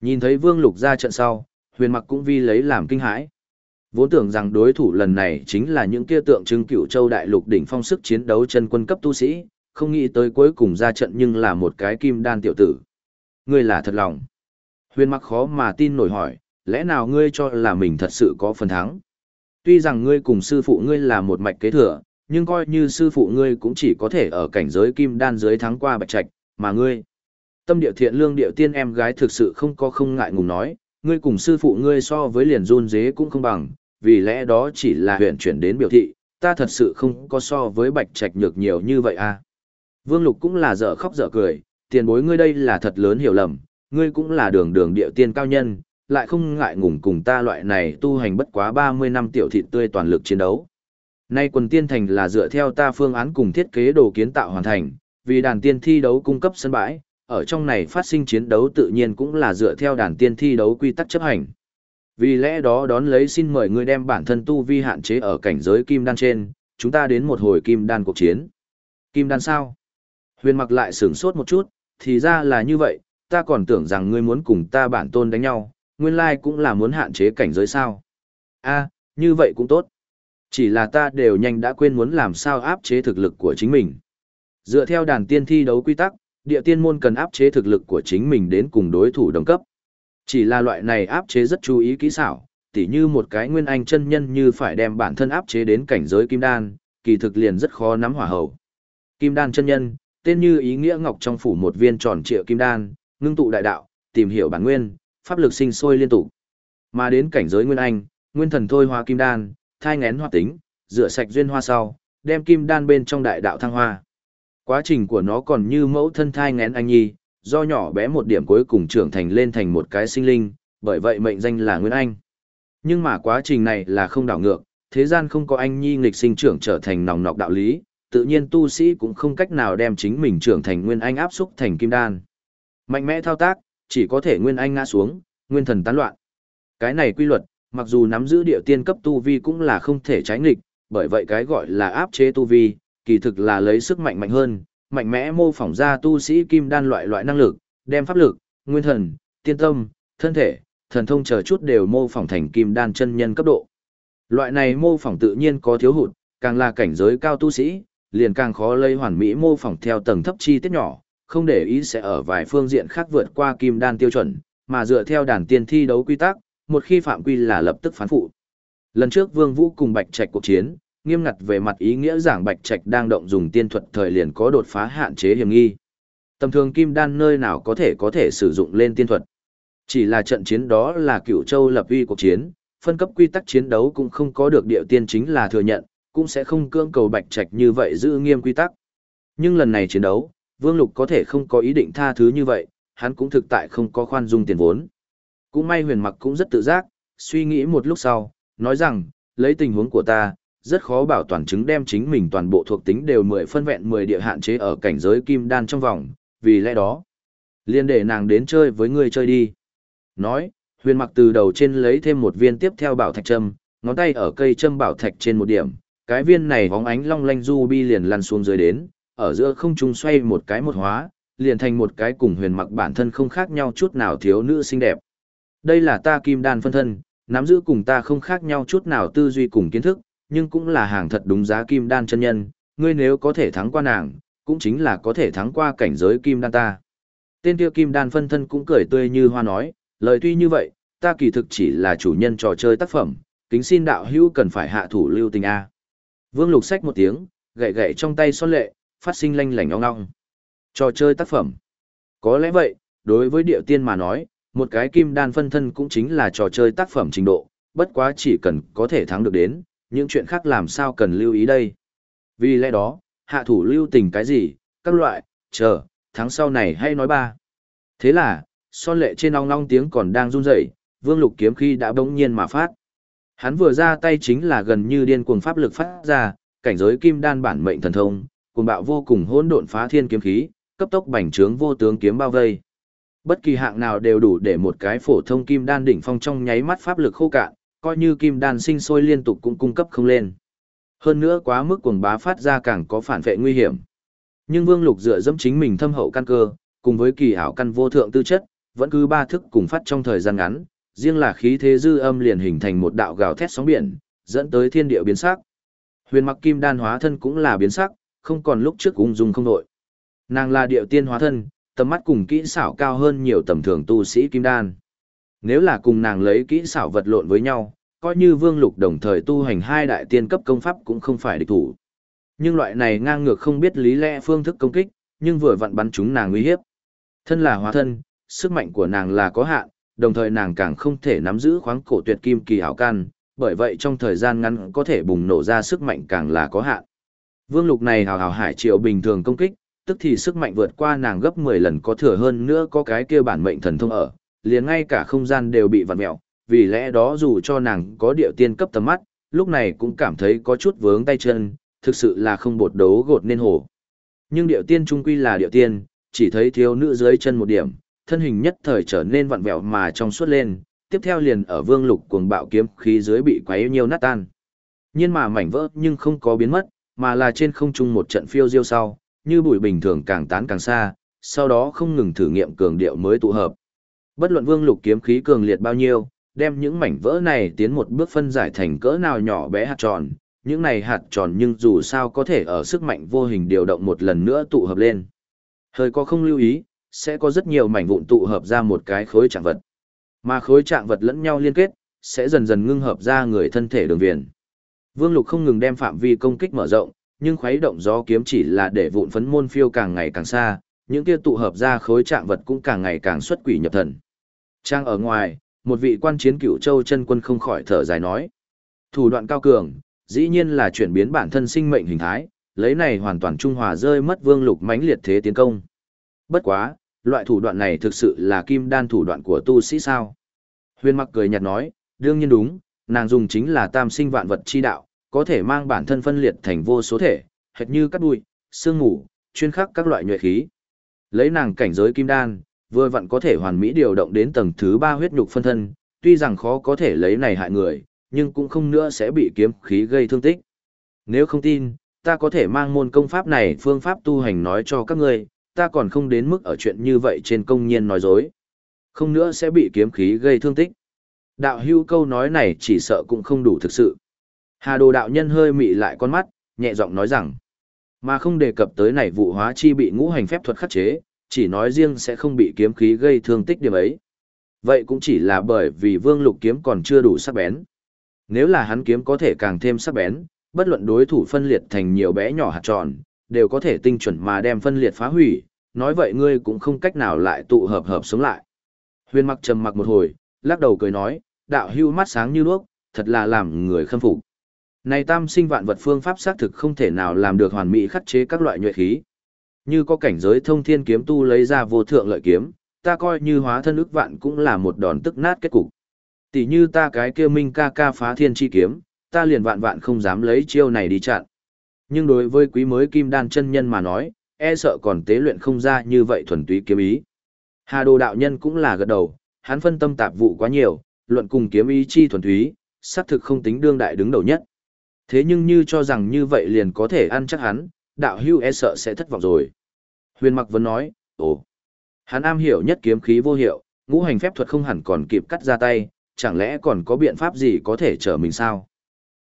Nhìn thấy vương lục ra trận sau, huyền mặc cũng vi lấy làm kinh hãi. Vốn tưởng rằng đối thủ lần này chính là những kia tượng trưng cựu châu đại lục đỉnh phong sức chiến đấu chân quân cấp tu sĩ, không nghĩ tới cuối cùng ra trận nhưng là một cái kim đan tiểu tử. Ngươi là thật lòng. Huyền mặc khó mà tin nổi hỏi, lẽ nào ngươi cho là mình thật sự có phần thắng? Tuy rằng ngươi cùng sư phụ ngươi là một mạch kế thừa, nhưng coi như sư phụ ngươi cũng chỉ có thể ở cảnh giới kim đan dưới thắng qua bạch trạch, mà ngươi. Tâm địa thiện lương điệu tiên em gái thực sự không có không ngại ngùng nói, ngươi cùng sư phụ ngươi so với liền run dế cũng không bằng, vì lẽ đó chỉ là huyện chuyển đến biểu thị, ta thật sự không có so với bạch trạch nhược nhiều như vậy à. Vương Lục cũng là dở khóc dở cười, tiền bối ngươi đây là thật lớn hiểu lầm, ngươi cũng là đường đường địa tiên cao nhân, lại không ngại ngùng cùng ta loại này tu hành bất quá 30 năm tiểu thịt tươi toàn lực chiến đấu. Nay quần tiên thành là dựa theo ta phương án cùng thiết kế đồ kiến tạo hoàn thành, vì đàn tiên thi đấu cung cấp sân bãi, ở trong này phát sinh chiến đấu tự nhiên cũng là dựa theo đàn tiên thi đấu quy tắc chấp hành. Vì lẽ đó đón lấy xin mời ngươi đem bản thân tu vi hạn chế ở cảnh giới kim đan trên, chúng ta đến một hồi kim đan cuộc chiến. Kim đan sao? Huyền mặc lại sửng sốt một chút, thì ra là như vậy, ta còn tưởng rằng ngươi muốn cùng ta bản tôn đánh nhau, nguyên lai cũng là muốn hạn chế cảnh giới sao. a như vậy cũng tốt. Chỉ là ta đều nhanh đã quên muốn làm sao áp chế thực lực của chính mình. Dựa theo đàn tiên thi đấu quy tắc, địa tiên môn cần áp chế thực lực của chính mình đến cùng đối thủ đồng cấp. Chỉ là loại này áp chế rất chú ý kỹ xảo, tỉ như một cái nguyên anh chân nhân như phải đem bản thân áp chế đến cảnh giới kim đan, kỳ thực liền rất khó nắm hỏa hầu. Kim đan chân nhân, tên như ý nghĩa ngọc trong phủ một viên tròn trịa kim đan, ngưng tụ đại đạo, tìm hiểu bản nguyên, pháp lực sinh sôi liên tục. Mà đến cảnh giới nguyên anh, nguyên thần thôi hoa kim đan, thai ngén hoa tính, rửa sạch duyên hoa sau, đem kim đan bên trong đại đạo thăng hoa. Quá trình của nó còn như mẫu thân thai ngén anh nhi, do nhỏ bé một điểm cuối cùng trưởng thành lên thành một cái sinh linh, bởi vậy mệnh danh là Nguyên Anh. Nhưng mà quá trình này là không đảo ngược, thế gian không có anh nhi nghịch sinh trưởng trở thành nòng nọc đạo lý, tự nhiên tu sĩ cũng không cách nào đem chính mình trưởng thành Nguyên Anh áp xúc thành kim đan. Mạnh mẽ thao tác, chỉ có thể Nguyên Anh ngã xuống, Nguyên thần tán loạn. Cái này quy luật, mặc dù nắm giữ địa tiên cấp tu vi cũng là không thể trái nghịch, bởi vậy cái gọi là áp chế tu vi, kỳ thực là lấy sức mạnh mạnh hơn, mạnh mẽ mô phỏng ra tu sĩ kim đan loại loại năng lực, đem pháp lực, nguyên thần, tiên tâm, thân thể, thần thông chờ chút đều mô phỏng thành kim đan chân nhân cấp độ. Loại này mô phỏng tự nhiên có thiếu hụt, càng là cảnh giới cao tu sĩ, liền càng khó lấy hoàn mỹ mô phỏng theo tầng thấp chi tiết nhỏ, không để ý sẽ ở vài phương diện khác vượt qua kim đan tiêu chuẩn, mà dựa theo đàn tiên thi đấu quy tắc, một khi phạm quy là lập tức phán phụ. Lần trước Vương Vũ cùng Bạch Trạch cuộc chiến, nghiêm ngặt về mặt ý nghĩa giảng Bạch Trạch đang động dùng tiên thuật thời liền có đột phá hạn chế hiểm nghi. Tầm thường kim đan nơi nào có thể có thể sử dụng lên tiên thuật. Chỉ là trận chiến đó là cựu châu lập uy cuộc chiến, phân cấp quy tắc chiến đấu cũng không có được điệu tiên chính là thừa nhận, cũng sẽ không cưỡng cầu bạch trạch như vậy giữ nghiêm quy tắc. Nhưng lần này chiến đấu, Vương Lục có thể không có ý định tha thứ như vậy, hắn cũng thực tại không có khoan dung tiền vốn. Cũng may huyền mặc cũng rất tự giác, suy nghĩ một lúc sau, nói rằng, lấy tình huống của ta, rất khó bảo toàn chứng đem chính mình toàn bộ thuộc tính đều mười phân vẹn mười địa hạn chế ở cảnh giới kim đan trong vòng, vì lẽ đó, liên để nàng đến chơi với ngươi chơi đi. Nói, huyền mặc từ đầu trên lấy thêm một viên tiếp theo bảo thạch châm, ngón tay ở cây châm bảo thạch trên một điểm, cái viên này bóng ánh long lanh du bi liền lăn xuống dưới đến, ở giữa không trung xoay một cái một hóa, liền thành một cái cùng huyền mặc bản thân không khác nhau chút nào thiếu nữ xinh đẹp. Đây là ta kim đan phân thân, nắm giữ cùng ta không khác nhau chút nào tư duy cùng kiến thức, nhưng cũng là hàng thật đúng giá kim đan chân nhân, ngươi nếu có thể thắng qua nàng, cũng chính là có thể thắng qua cảnh giới kim đan ta. Tên kia kim đan phân thân cũng cười tươi như hoa nói, lời tuy như vậy, ta kỳ thực chỉ là chủ nhân trò chơi tác phẩm, kính xin đạo hữu cần phải hạ thủ lưu tình A. Vương lục sách một tiếng, gậy gậy trong tay son lệ, phát sinh lanh lảnh ong ong. Trò chơi tác phẩm. Có lẽ vậy, đối với điệu tiên mà nói, một cái kim đan phân thân cũng chính là trò chơi tác phẩm trình độ, bất quá chỉ cần có thể thắng được đến, những chuyện khác làm sao cần lưu ý đây. Vì lẽ đó, hạ thủ lưu tình cái gì, các loại, chờ, tháng sau này hay nói ba. Thế là, son lệ trên ong ong tiếng còn đang run rẩy, vương lục kiếm khi đã bỗng nhiên mà phát. Hắn vừa ra tay chính là gần như điên cuồng pháp lực phát ra, cảnh giới kim đan bản mệnh thần thông, cuồng bạo vô cùng hỗn độn phá thiên kiếm khí, cấp tốc bành trướng vô tướng kiếm bao vây. Bất kỳ hạng nào đều đủ để một cái phổ thông kim đan đỉnh phong trong nháy mắt pháp lực khô cạn, coi như kim đan sinh sôi liên tục cũng cung cấp không lên. Hơn nữa quá mức cuồng bá phát ra càng có phản vệ nguy hiểm. Nhưng Vương Lục dựa dẫm chính mình thâm hậu căn cơ, cùng với kỳ ảo căn vô thượng tư chất, vẫn cứ ba thức cùng phát trong thời gian ngắn, riêng là khí thế dư âm liền hình thành một đạo gào thét sóng biển, dẫn tới thiên địa biến sắc. Huyền Mặc Kim Đan hóa thân cũng là biến sắc, không còn lúc trước ung dung không đội. Nàng là điệu tiên hóa thân, tầm mắt cùng kỹ xảo cao hơn nhiều tầm thường tu sĩ kim đan. Nếu là cùng nàng lấy kỹ xảo vật lộn với nhau, coi như Vương Lục đồng thời tu hành hai đại tiên cấp công pháp cũng không phải địch thủ. Nhưng loại này ngang ngược không biết lý lẽ phương thức công kích, nhưng vừa vặn bắn chúng nàng nguy hiếp. Thân là hóa thân, sức mạnh của nàng là có hạn, đồng thời nàng càng không thể nắm giữ khoáng cổ tuyệt kim kỳ hảo can, bởi vậy trong thời gian ngắn có thể bùng nổ ra sức mạnh càng là có hạn. Vương Lục này hào hào hải triệu bình thường công kích, tức thì sức mạnh vượt qua nàng gấp 10 lần có thừa hơn nữa có cái kia bản mệnh thần thông ở, liền ngay cả không gian đều bị vặn mẹo, vì lẽ đó dù cho nàng có điệu tiên cấp tầm mắt, lúc này cũng cảm thấy có chút vướng tay chân, thực sự là không bột đấu gột nên hổ. Nhưng điệu tiên trung quy là điệu tiên, chỉ thấy thiếu nữ dưới chân một điểm, thân hình nhất thời trở nên vặn vẹo mà trong suốt lên, tiếp theo liền ở vương lục cuồng bạo kiếm khí dưới bị quấy nhiều nát tan. Nhưng mà mảnh vỡ nhưng không có biến mất, mà là trên không trung một trận phiêu diêu sau, như bụi bình thường càng tán càng xa, sau đó không ngừng thử nghiệm cường điệu mới tụ hợp. Bất luận vương lục kiếm khí cường liệt bao nhiêu, đem những mảnh vỡ này tiến một bước phân giải thành cỡ nào nhỏ bé hạt tròn, những này hạt tròn nhưng dù sao có thể ở sức mạnh vô hình điều động một lần nữa tụ hợp lên. Hơi có không lưu ý, sẽ có rất nhiều mảnh vụn tụ hợp ra một cái khối trạng vật. Mà khối trạng vật lẫn nhau liên kết, sẽ dần dần ngưng hợp ra người thân thể đường viền. Vương Lục không ngừng đem phạm vi công kích mở rộng, nhưng khuấy động gió kiếm chỉ là để vụn phấn môn phiêu càng ngày càng xa, những kia tụ hợp ra khối trạng vật cũng càng ngày càng xuất quỷ nhập thần. Trang ở ngoài, một vị quan chiến cựu châu chân quân không khỏi thở dài nói. Thủ đoạn cao cường, dĩ nhiên là chuyển biến bản thân sinh mệnh hình thái, lấy này hoàn toàn trung hòa rơi mất vương lục mãnh liệt thế tiến công. Bất quá, loại thủ đoạn này thực sự là kim đan thủ đoạn của tu sĩ sao? Huyền mặc cười nhạt nói, đương nhiên đúng, nàng dùng chính là tam sinh vạn vật chi đạo, có thể mang bản thân phân liệt thành vô số thể, hệt như cắt bụi, sương ngủ, chuyên khắc các loại nhuệ khí. Lấy nàng cảnh giới kim đan, vừa vặn có thể hoàn mỹ điều động đến tầng thứ ba huyết nhục phân thân, tuy rằng khó có thể lấy này hại người, nhưng cũng không nữa sẽ bị kiếm khí gây thương tích. Nếu không tin, ta có thể mang môn công pháp này phương pháp tu hành nói cho các ngươi, ta còn không đến mức ở chuyện như vậy trên công nhiên nói dối. Không nữa sẽ bị kiếm khí gây thương tích. Đạo hưu câu nói này chỉ sợ cũng không đủ thực sự. Hà đồ đạo nhân hơi mị lại con mắt, nhẹ giọng nói rằng, mà không đề cập tới này vụ hóa chi bị ngũ hành phép thuật khắc chế, chỉ nói riêng sẽ không bị kiếm khí gây thương tích điểm ấy. Vậy cũng chỉ là bởi vì vương lục kiếm còn chưa đủ sắc bén. Nếu là hắn kiếm có thể càng thêm sắc bén, bất luận đối thủ phân liệt thành nhiều bé nhỏ hạt tròn, đều có thể tinh chuẩn mà đem phân liệt phá hủy, nói vậy ngươi cũng không cách nào lại tụ hợp hợp sống lại. Huyền mặc trầm mặc một hồi, lắc đầu cười nói, đạo hưu mắt sáng như đuốc, thật là làm người khâm phục. Này tam sinh vạn vật phương pháp xác thực không thể nào làm được hoàn mỹ khắc chế các loại nhuệ khí. Như có cảnh giới thông thiên kiếm tu lấy ra vô thượng lợi kiếm, ta coi như hóa thân ức vạn cũng là một đòn tức nát kết cục. Tỷ như ta cái kia minh ca ca phá thiên chi kiếm, ta liền vạn vạn không dám lấy chiêu này đi chặn. Nhưng đối với quý mới kim đan chân nhân mà nói, e sợ còn tế luyện không ra như vậy thuần túy kiếm ý. Hà đồ đạo nhân cũng là gật đầu, hắn phân tâm tạp vụ quá nhiều, luận cùng kiếm ý chi thuần túy, xác thực không tính đương đại đứng đầu nhất. Thế nhưng như cho rằng như vậy liền có thể ăn chắc hắn, đạo hưu e sợ sẽ thất vọng rồi. Huyền mặc vẫn nói, ồ, hắn am hiểu nhất kiếm khí vô hiệu, ngũ hành phép thuật không hẳn còn kịp cắt ra tay, chẳng lẽ còn có biện pháp gì có thể trở mình sao?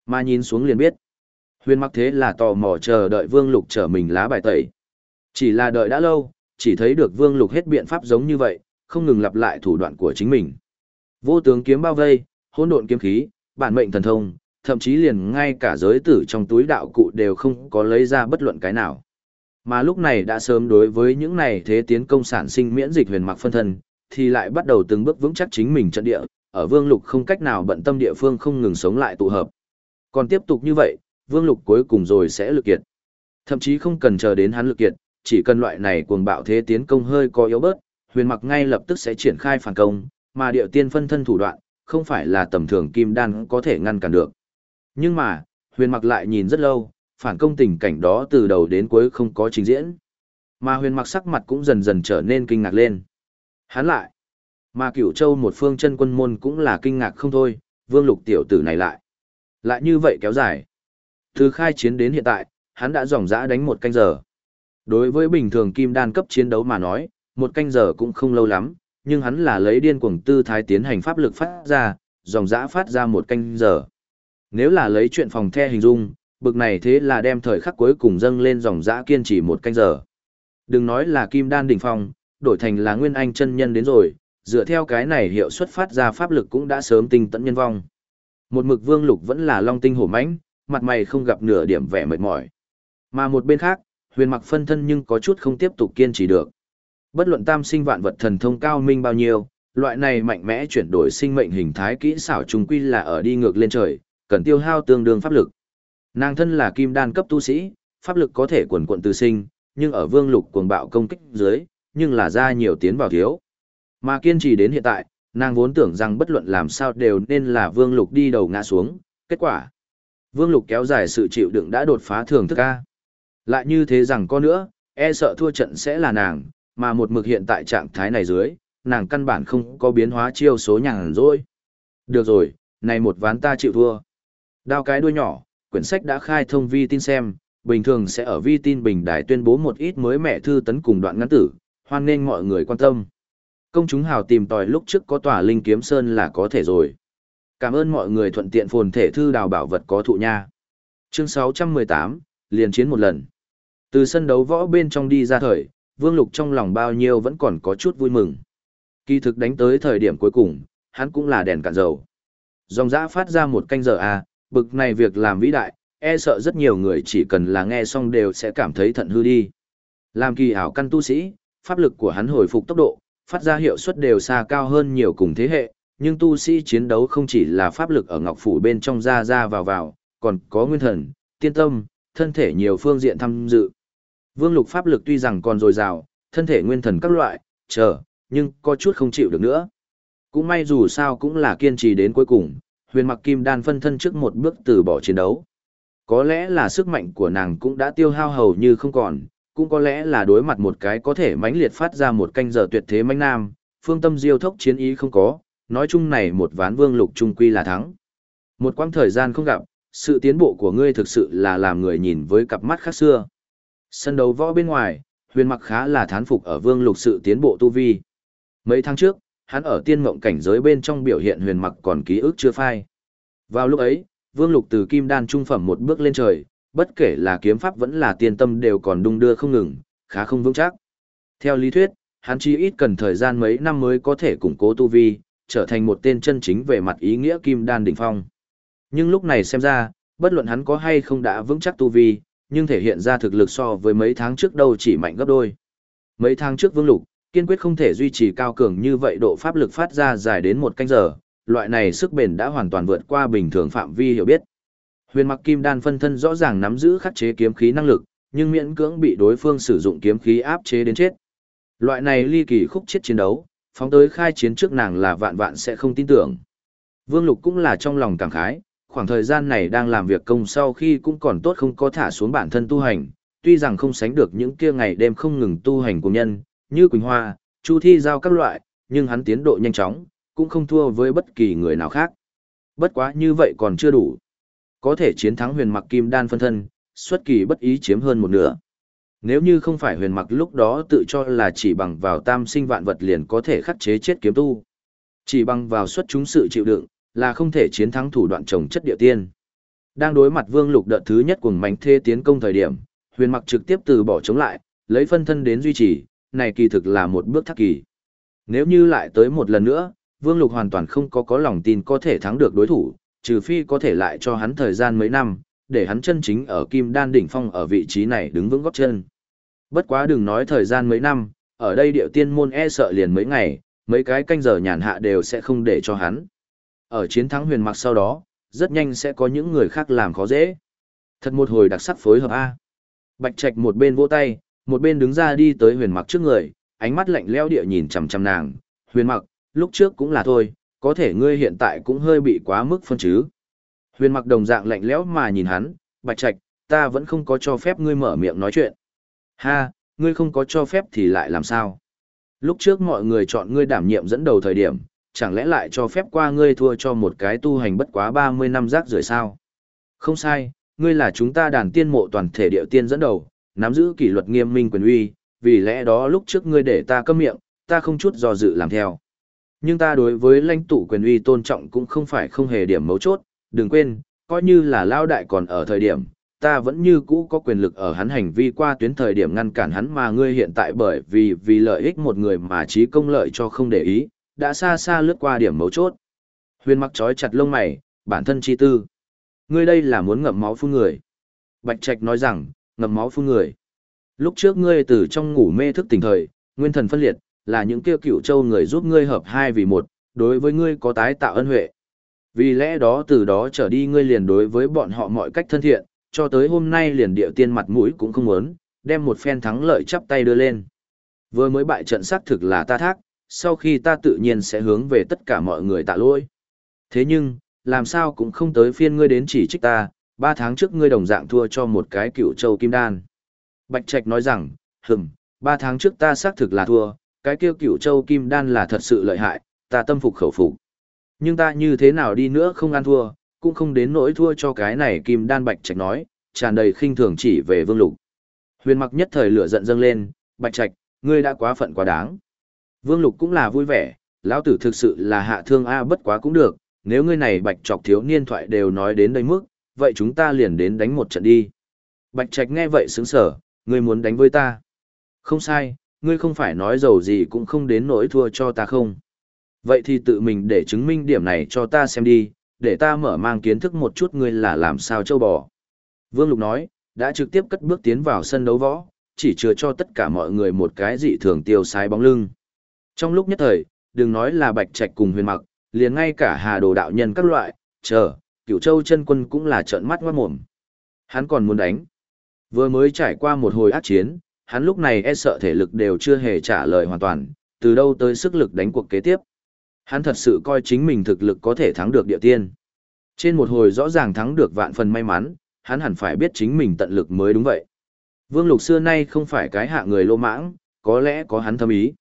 Mà nhìn xuống liền biết. Huyền mặc thế là tò mò chờ đợi vương lục trở mình lá bài tẩy. Chỉ là đợi đã lâu, chỉ thấy được vương lục hết biện pháp giống như vậy, không ngừng lặp lại thủ đoạn của chính mình. Vô tướng kiếm bao vây, hỗn độn kiếm khí, bản mệnh thần thông, thậm chí liền ngay cả giới tử trong túi đạo cụ đều không có lấy ra bất luận cái nào. Mà lúc này đã sớm đối với những này thế tiến công sản sinh miễn dịch huyền mặc phân thân, thì lại bắt đầu từng bước vững chắc chính mình trận địa, ở vương lục không cách nào bận tâm địa phương không ngừng sống lại tụ hợp. Còn tiếp tục như vậy, vương lục cuối cùng rồi sẽ lực kiệt. Thậm chí không cần chờ đến hắn lực kiệt, chỉ cần loại này cuồng bạo thế tiến công hơi có yếu bớt, huyền mặc ngay lập tức sẽ triển khai phản công, mà điệu tiên phân thân thủ đoạn, không phải là tầm thường kim đan có thể ngăn cản được. Nhưng mà, huyền mặc lại nhìn rất lâu, phản công tình cảnh đó từ đầu đến cuối không có trình diễn. Mà huyền mặc sắc mặt cũng dần dần trở nên kinh ngạc lên. Hắn lại. Mà cửu châu một phương chân quân môn cũng là kinh ngạc không thôi, vương lục tiểu tử này lại. Lại như vậy kéo dài. Từ khai chiến đến hiện tại, hắn đã dòng dã đánh một canh giờ. Đối với bình thường kim đan cấp chiến đấu mà nói, một canh giờ cũng không lâu lắm, nhưng hắn là lấy điên cuồng tư thái tiến hành pháp lực phát ra, dòng dã phát ra một canh giờ. Nếu là lấy chuyện phòng the hình dung, bực này thế là đem thời khắc cuối cùng dâng lên dòng dã kiên trì một canh giờ. Đừng nói là kim đan đỉnh phong, đổi thành là nguyên anh chân nhân đến rồi, dựa theo cái này hiệu suất phát ra pháp lực cũng đã sớm tinh tận nhân vong. Một mực vương lục vẫn là long tinh hổ mãnh, mặt mày không gặp nửa điểm vẻ mệt mỏi. Mà một bên khác, huyền mặc phân thân nhưng có chút không tiếp tục kiên trì được. Bất luận tam sinh vạn vật thần thông cao minh bao nhiêu, loại này mạnh mẽ chuyển đổi sinh mệnh hình thái kỹ xảo trùng quy là ở đi ngược lên trời, cần tiêu hao tương đương pháp lực. Nàng thân là kim đan cấp tu sĩ, pháp lực có thể quần quận từ sinh, nhưng ở vương lục cuồng bạo công kích dưới, nhưng là ra nhiều tiến vào thiếu. Mà kiên trì đến hiện tại, nàng vốn tưởng rằng bất luận làm sao đều nên là vương lục đi đầu ngã xuống, kết quả. Vương lục kéo dài sự chịu đựng đã đột phá thường thức A. Lại như thế rằng có nữa, e sợ thua trận sẽ là nàng, mà một mực hiện tại trạng thái này dưới, nàng căn bản không có biến hóa chiêu số nhàn rồi. Được rồi, này một ván ta chịu thua. Đao cái đuôi nhỏ, quyển sách đã khai thông vi tin xem, bình thường sẽ ở vi tin bình đài tuyên bố một ít mới mẹ thư tấn cùng đoạn ngắn tử, hoan nên mọi người quan tâm. Công chúng hào tìm tòi lúc trước có tòa linh kiếm sơn là có thể rồi. Cảm ơn mọi người thuận tiện phồn thể thư đào bảo vật có thụ nha. Chương 618, liền chiến một lần. Từ sân đấu võ bên trong đi ra thời, Vương Lục trong lòng bao nhiêu vẫn còn có chút vui mừng. Kỳ thực đánh tới thời điểm cuối cùng, hắn cũng là đèn cạn dầu. Dòng dã phát ra một canh giờ à, bực này việc làm vĩ đại, e sợ rất nhiều người chỉ cần là nghe xong đều sẽ cảm thấy thận hư đi. Làm kỳ ảo căn tu sĩ, pháp lực của hắn hồi phục tốc độ, phát ra hiệu suất đều xa cao hơn nhiều cùng thế hệ, nhưng tu sĩ chiến đấu không chỉ là pháp lực ở ngọc phủ bên trong ra ra vào vào, còn có nguyên thần, tiên tâm, thân thể nhiều phương diện tham dự. Vương lục pháp lực tuy rằng còn dồi dào, thân thể nguyên thần các loại, chờ, nhưng có chút không chịu được nữa. Cũng may dù sao cũng là kiên trì đến cuối cùng, huyền mặc kim đan phân thân trước một bước từ bỏ chiến đấu. Có lẽ là sức mạnh của nàng cũng đã tiêu hao hầu như không còn, cũng có lẽ là đối mặt một cái có thể mãnh liệt phát ra một canh giờ tuyệt thế mãnh nam, phương tâm diêu thốc chiến ý không có, nói chung này một ván vương lục trung quy là thắng. Một quãng thời gian không gặp, sự tiến bộ của ngươi thực sự là làm người nhìn với cặp mắt khác xưa. Sân đấu võ bên ngoài, huyền mặc khá là thán phục ở vương lục sự tiến bộ tu vi. Mấy tháng trước, hắn ở tiên mộng cảnh giới bên trong biểu hiện huyền mặc còn ký ức chưa phai. Vào lúc ấy, vương lục từ kim đan trung phẩm một bước lên trời, bất kể là kiếm pháp vẫn là tiên tâm đều còn đung đưa không ngừng, khá không vững chắc. Theo lý thuyết, hắn chỉ ít cần thời gian mấy năm mới có thể củng cố tu vi, trở thành một tên chân chính về mặt ý nghĩa kim đan đỉnh phong. Nhưng lúc này xem ra, bất luận hắn có hay không đã vững chắc tu vi, nhưng thể hiện ra thực lực so với mấy tháng trước đâu chỉ mạnh gấp đôi. Mấy tháng trước Vương Lục, kiên quyết không thể duy trì cao cường như vậy độ pháp lực phát ra dài đến một canh giờ, loại này sức bền đã hoàn toàn vượt qua bình thường phạm vi hiểu biết. Huyền Mặc Kim Đan phân thân rõ ràng nắm giữ khắc chế kiếm khí năng lực, nhưng miễn cưỡng bị đối phương sử dụng kiếm khí áp chế đến chết. Loại này ly kỳ khúc chết chiến đấu, phóng tới khai chiến trước nàng là vạn vạn sẽ không tin tưởng. Vương Lục cũng là trong lòng cảm khái, khoảng thời gian này đang làm việc công sau khi cũng còn tốt không có thả xuống bản thân tu hành, tuy rằng không sánh được những kia ngày đêm không ngừng tu hành của nhân, như Quỳnh Hoa, Chu Thi giao các loại, nhưng hắn tiến độ nhanh chóng, cũng không thua với bất kỳ người nào khác. Bất quá như vậy còn chưa đủ. Có thể chiến thắng huyền mặc kim đan phân thân, xuất kỳ bất ý chiếm hơn một nửa. Nếu như không phải huyền mặc lúc đó tự cho là chỉ bằng vào tam sinh vạn vật liền có thể khắc chế chết kiếm tu. Chỉ bằng vào xuất chúng sự chịu đựng, là không thể chiến thắng thủ đoạn trồng chất địa tiên. Đang đối mặt vương lục đợt thứ nhất cùng mảnh thê tiến công thời điểm, huyền mặc trực tiếp từ bỏ chống lại, lấy phân thân đến duy trì, này kỳ thực là một bước thắc kỳ. Nếu như lại tới một lần nữa, vương lục hoàn toàn không có có lòng tin có thể thắng được đối thủ, trừ phi có thể lại cho hắn thời gian mấy năm, để hắn chân chính ở kim đan đỉnh phong ở vị trí này đứng vững góp chân. Bất quá đừng nói thời gian mấy năm, ở đây điệu tiên môn e sợ liền mấy ngày, mấy cái canh giờ nhàn hạ đều sẽ không để cho hắn. Ở chiến thắng huyền mặc sau đó, rất nhanh sẽ có những người khác làm khó dễ. Thật một hồi đặc sắc phối hợp A. Bạch Trạch một bên vỗ tay, một bên đứng ra đi tới huyền mặc trước người, ánh mắt lạnh lẽo địa nhìn chằm chằm nàng. Huyền mặc, lúc trước cũng là thôi, có thể ngươi hiện tại cũng hơi bị quá mức phân chứ. Huyền mặc đồng dạng lạnh lẽo mà nhìn hắn, Bạch Trạch, ta vẫn không có cho phép ngươi mở miệng nói chuyện. Ha, ngươi không có cho phép thì lại làm sao? Lúc trước mọi người chọn ngươi đảm nhiệm dẫn đầu thời điểm, chẳng lẽ lại cho phép qua ngươi thua cho một cái tu hành bất quá 30 năm rác rưởi sao? Không sai, ngươi là chúng ta đàn tiên mộ toàn thể điệu tiên dẫn đầu, nắm giữ kỷ luật nghiêm minh quyền uy, vì lẽ đó lúc trước ngươi để ta câm miệng, ta không chút do dự làm theo. Nhưng ta đối với lãnh tụ quyền uy tôn trọng cũng không phải không hề điểm mấu chốt, đừng quên, coi như là lao đại còn ở thời điểm, ta vẫn như cũ có quyền lực ở hắn hành vi qua tuyến thời điểm ngăn cản hắn mà ngươi hiện tại bởi vì vì lợi ích một người mà trí công lợi cho không để ý, đã xa xa lướt qua điểm mấu chốt. Huyền mặc trói chặt lông mày, bản thân chi tư. Ngươi đây là muốn ngậm máu phun người. Bạch Trạch nói rằng, ngầm máu phun người. Lúc trước ngươi từ trong ngủ mê thức tỉnh thời, nguyên thần phân liệt, là những kia cựu châu người giúp ngươi hợp hai vì một, đối với ngươi có tái tạo ân huệ. Vì lẽ đó từ đó trở đi ngươi liền đối với bọn họ mọi cách thân thiện, cho tới hôm nay liền điệu tiên mặt mũi cũng không muốn, đem một phen thắng lợi chắp tay đưa lên. Vừa mới bại trận xác thực là ta thác, sau khi ta tự nhiên sẽ hướng về tất cả mọi người tạ lỗi. Thế nhưng, làm sao cũng không tới phiên ngươi đến chỉ trích ta, ba tháng trước ngươi đồng dạng thua cho một cái cựu châu kim đan. Bạch Trạch nói rằng, hừm, ba tháng trước ta xác thực là thua, cái kia cựu châu kim đan là thật sự lợi hại, ta tâm phục khẩu phục. Nhưng ta như thế nào đi nữa không ăn thua, cũng không đến nỗi thua cho cái này kim đan Bạch Trạch nói, tràn đầy khinh thường chỉ về vương lục. Huyền mặc nhất thời lửa giận dâng lên, Bạch Trạch, ngươi đã quá phận quá đáng. Vương Lục cũng là vui vẻ, lão tử thực sự là hạ thương A bất quá cũng được, nếu ngươi này bạch trọc thiếu niên thoại đều nói đến đây mức, vậy chúng ta liền đến đánh một trận đi. Bạch Trạch nghe vậy sướng sở, ngươi muốn đánh với ta. Không sai, ngươi không phải nói dầu gì cũng không đến nỗi thua cho ta không. Vậy thì tự mình để chứng minh điểm này cho ta xem đi, để ta mở mang kiến thức một chút ngươi là làm sao châu bò. Vương Lục nói, đã trực tiếp cất bước tiến vào sân đấu võ, chỉ chừa cho tất cả mọi người một cái dị thường tiêu sai bóng lưng. Trong lúc nhất thời, đừng nói là bạch trạch cùng huyền mặc, liền ngay cả hà đồ đạo nhân các loại, chờ, cựu châu chân quân cũng là trợn mắt ngoát mồm. Hắn còn muốn đánh. Vừa mới trải qua một hồi át chiến, hắn lúc này e sợ thể lực đều chưa hề trả lời hoàn toàn, từ đâu tới sức lực đánh cuộc kế tiếp. Hắn thật sự coi chính mình thực lực có thể thắng được địa tiên. Trên một hồi rõ ràng thắng được vạn phần may mắn, hắn hẳn phải biết chính mình tận lực mới đúng vậy. Vương Lục xưa nay không phải cái hạ người lô mãng, có lẽ có hắn thâm ý.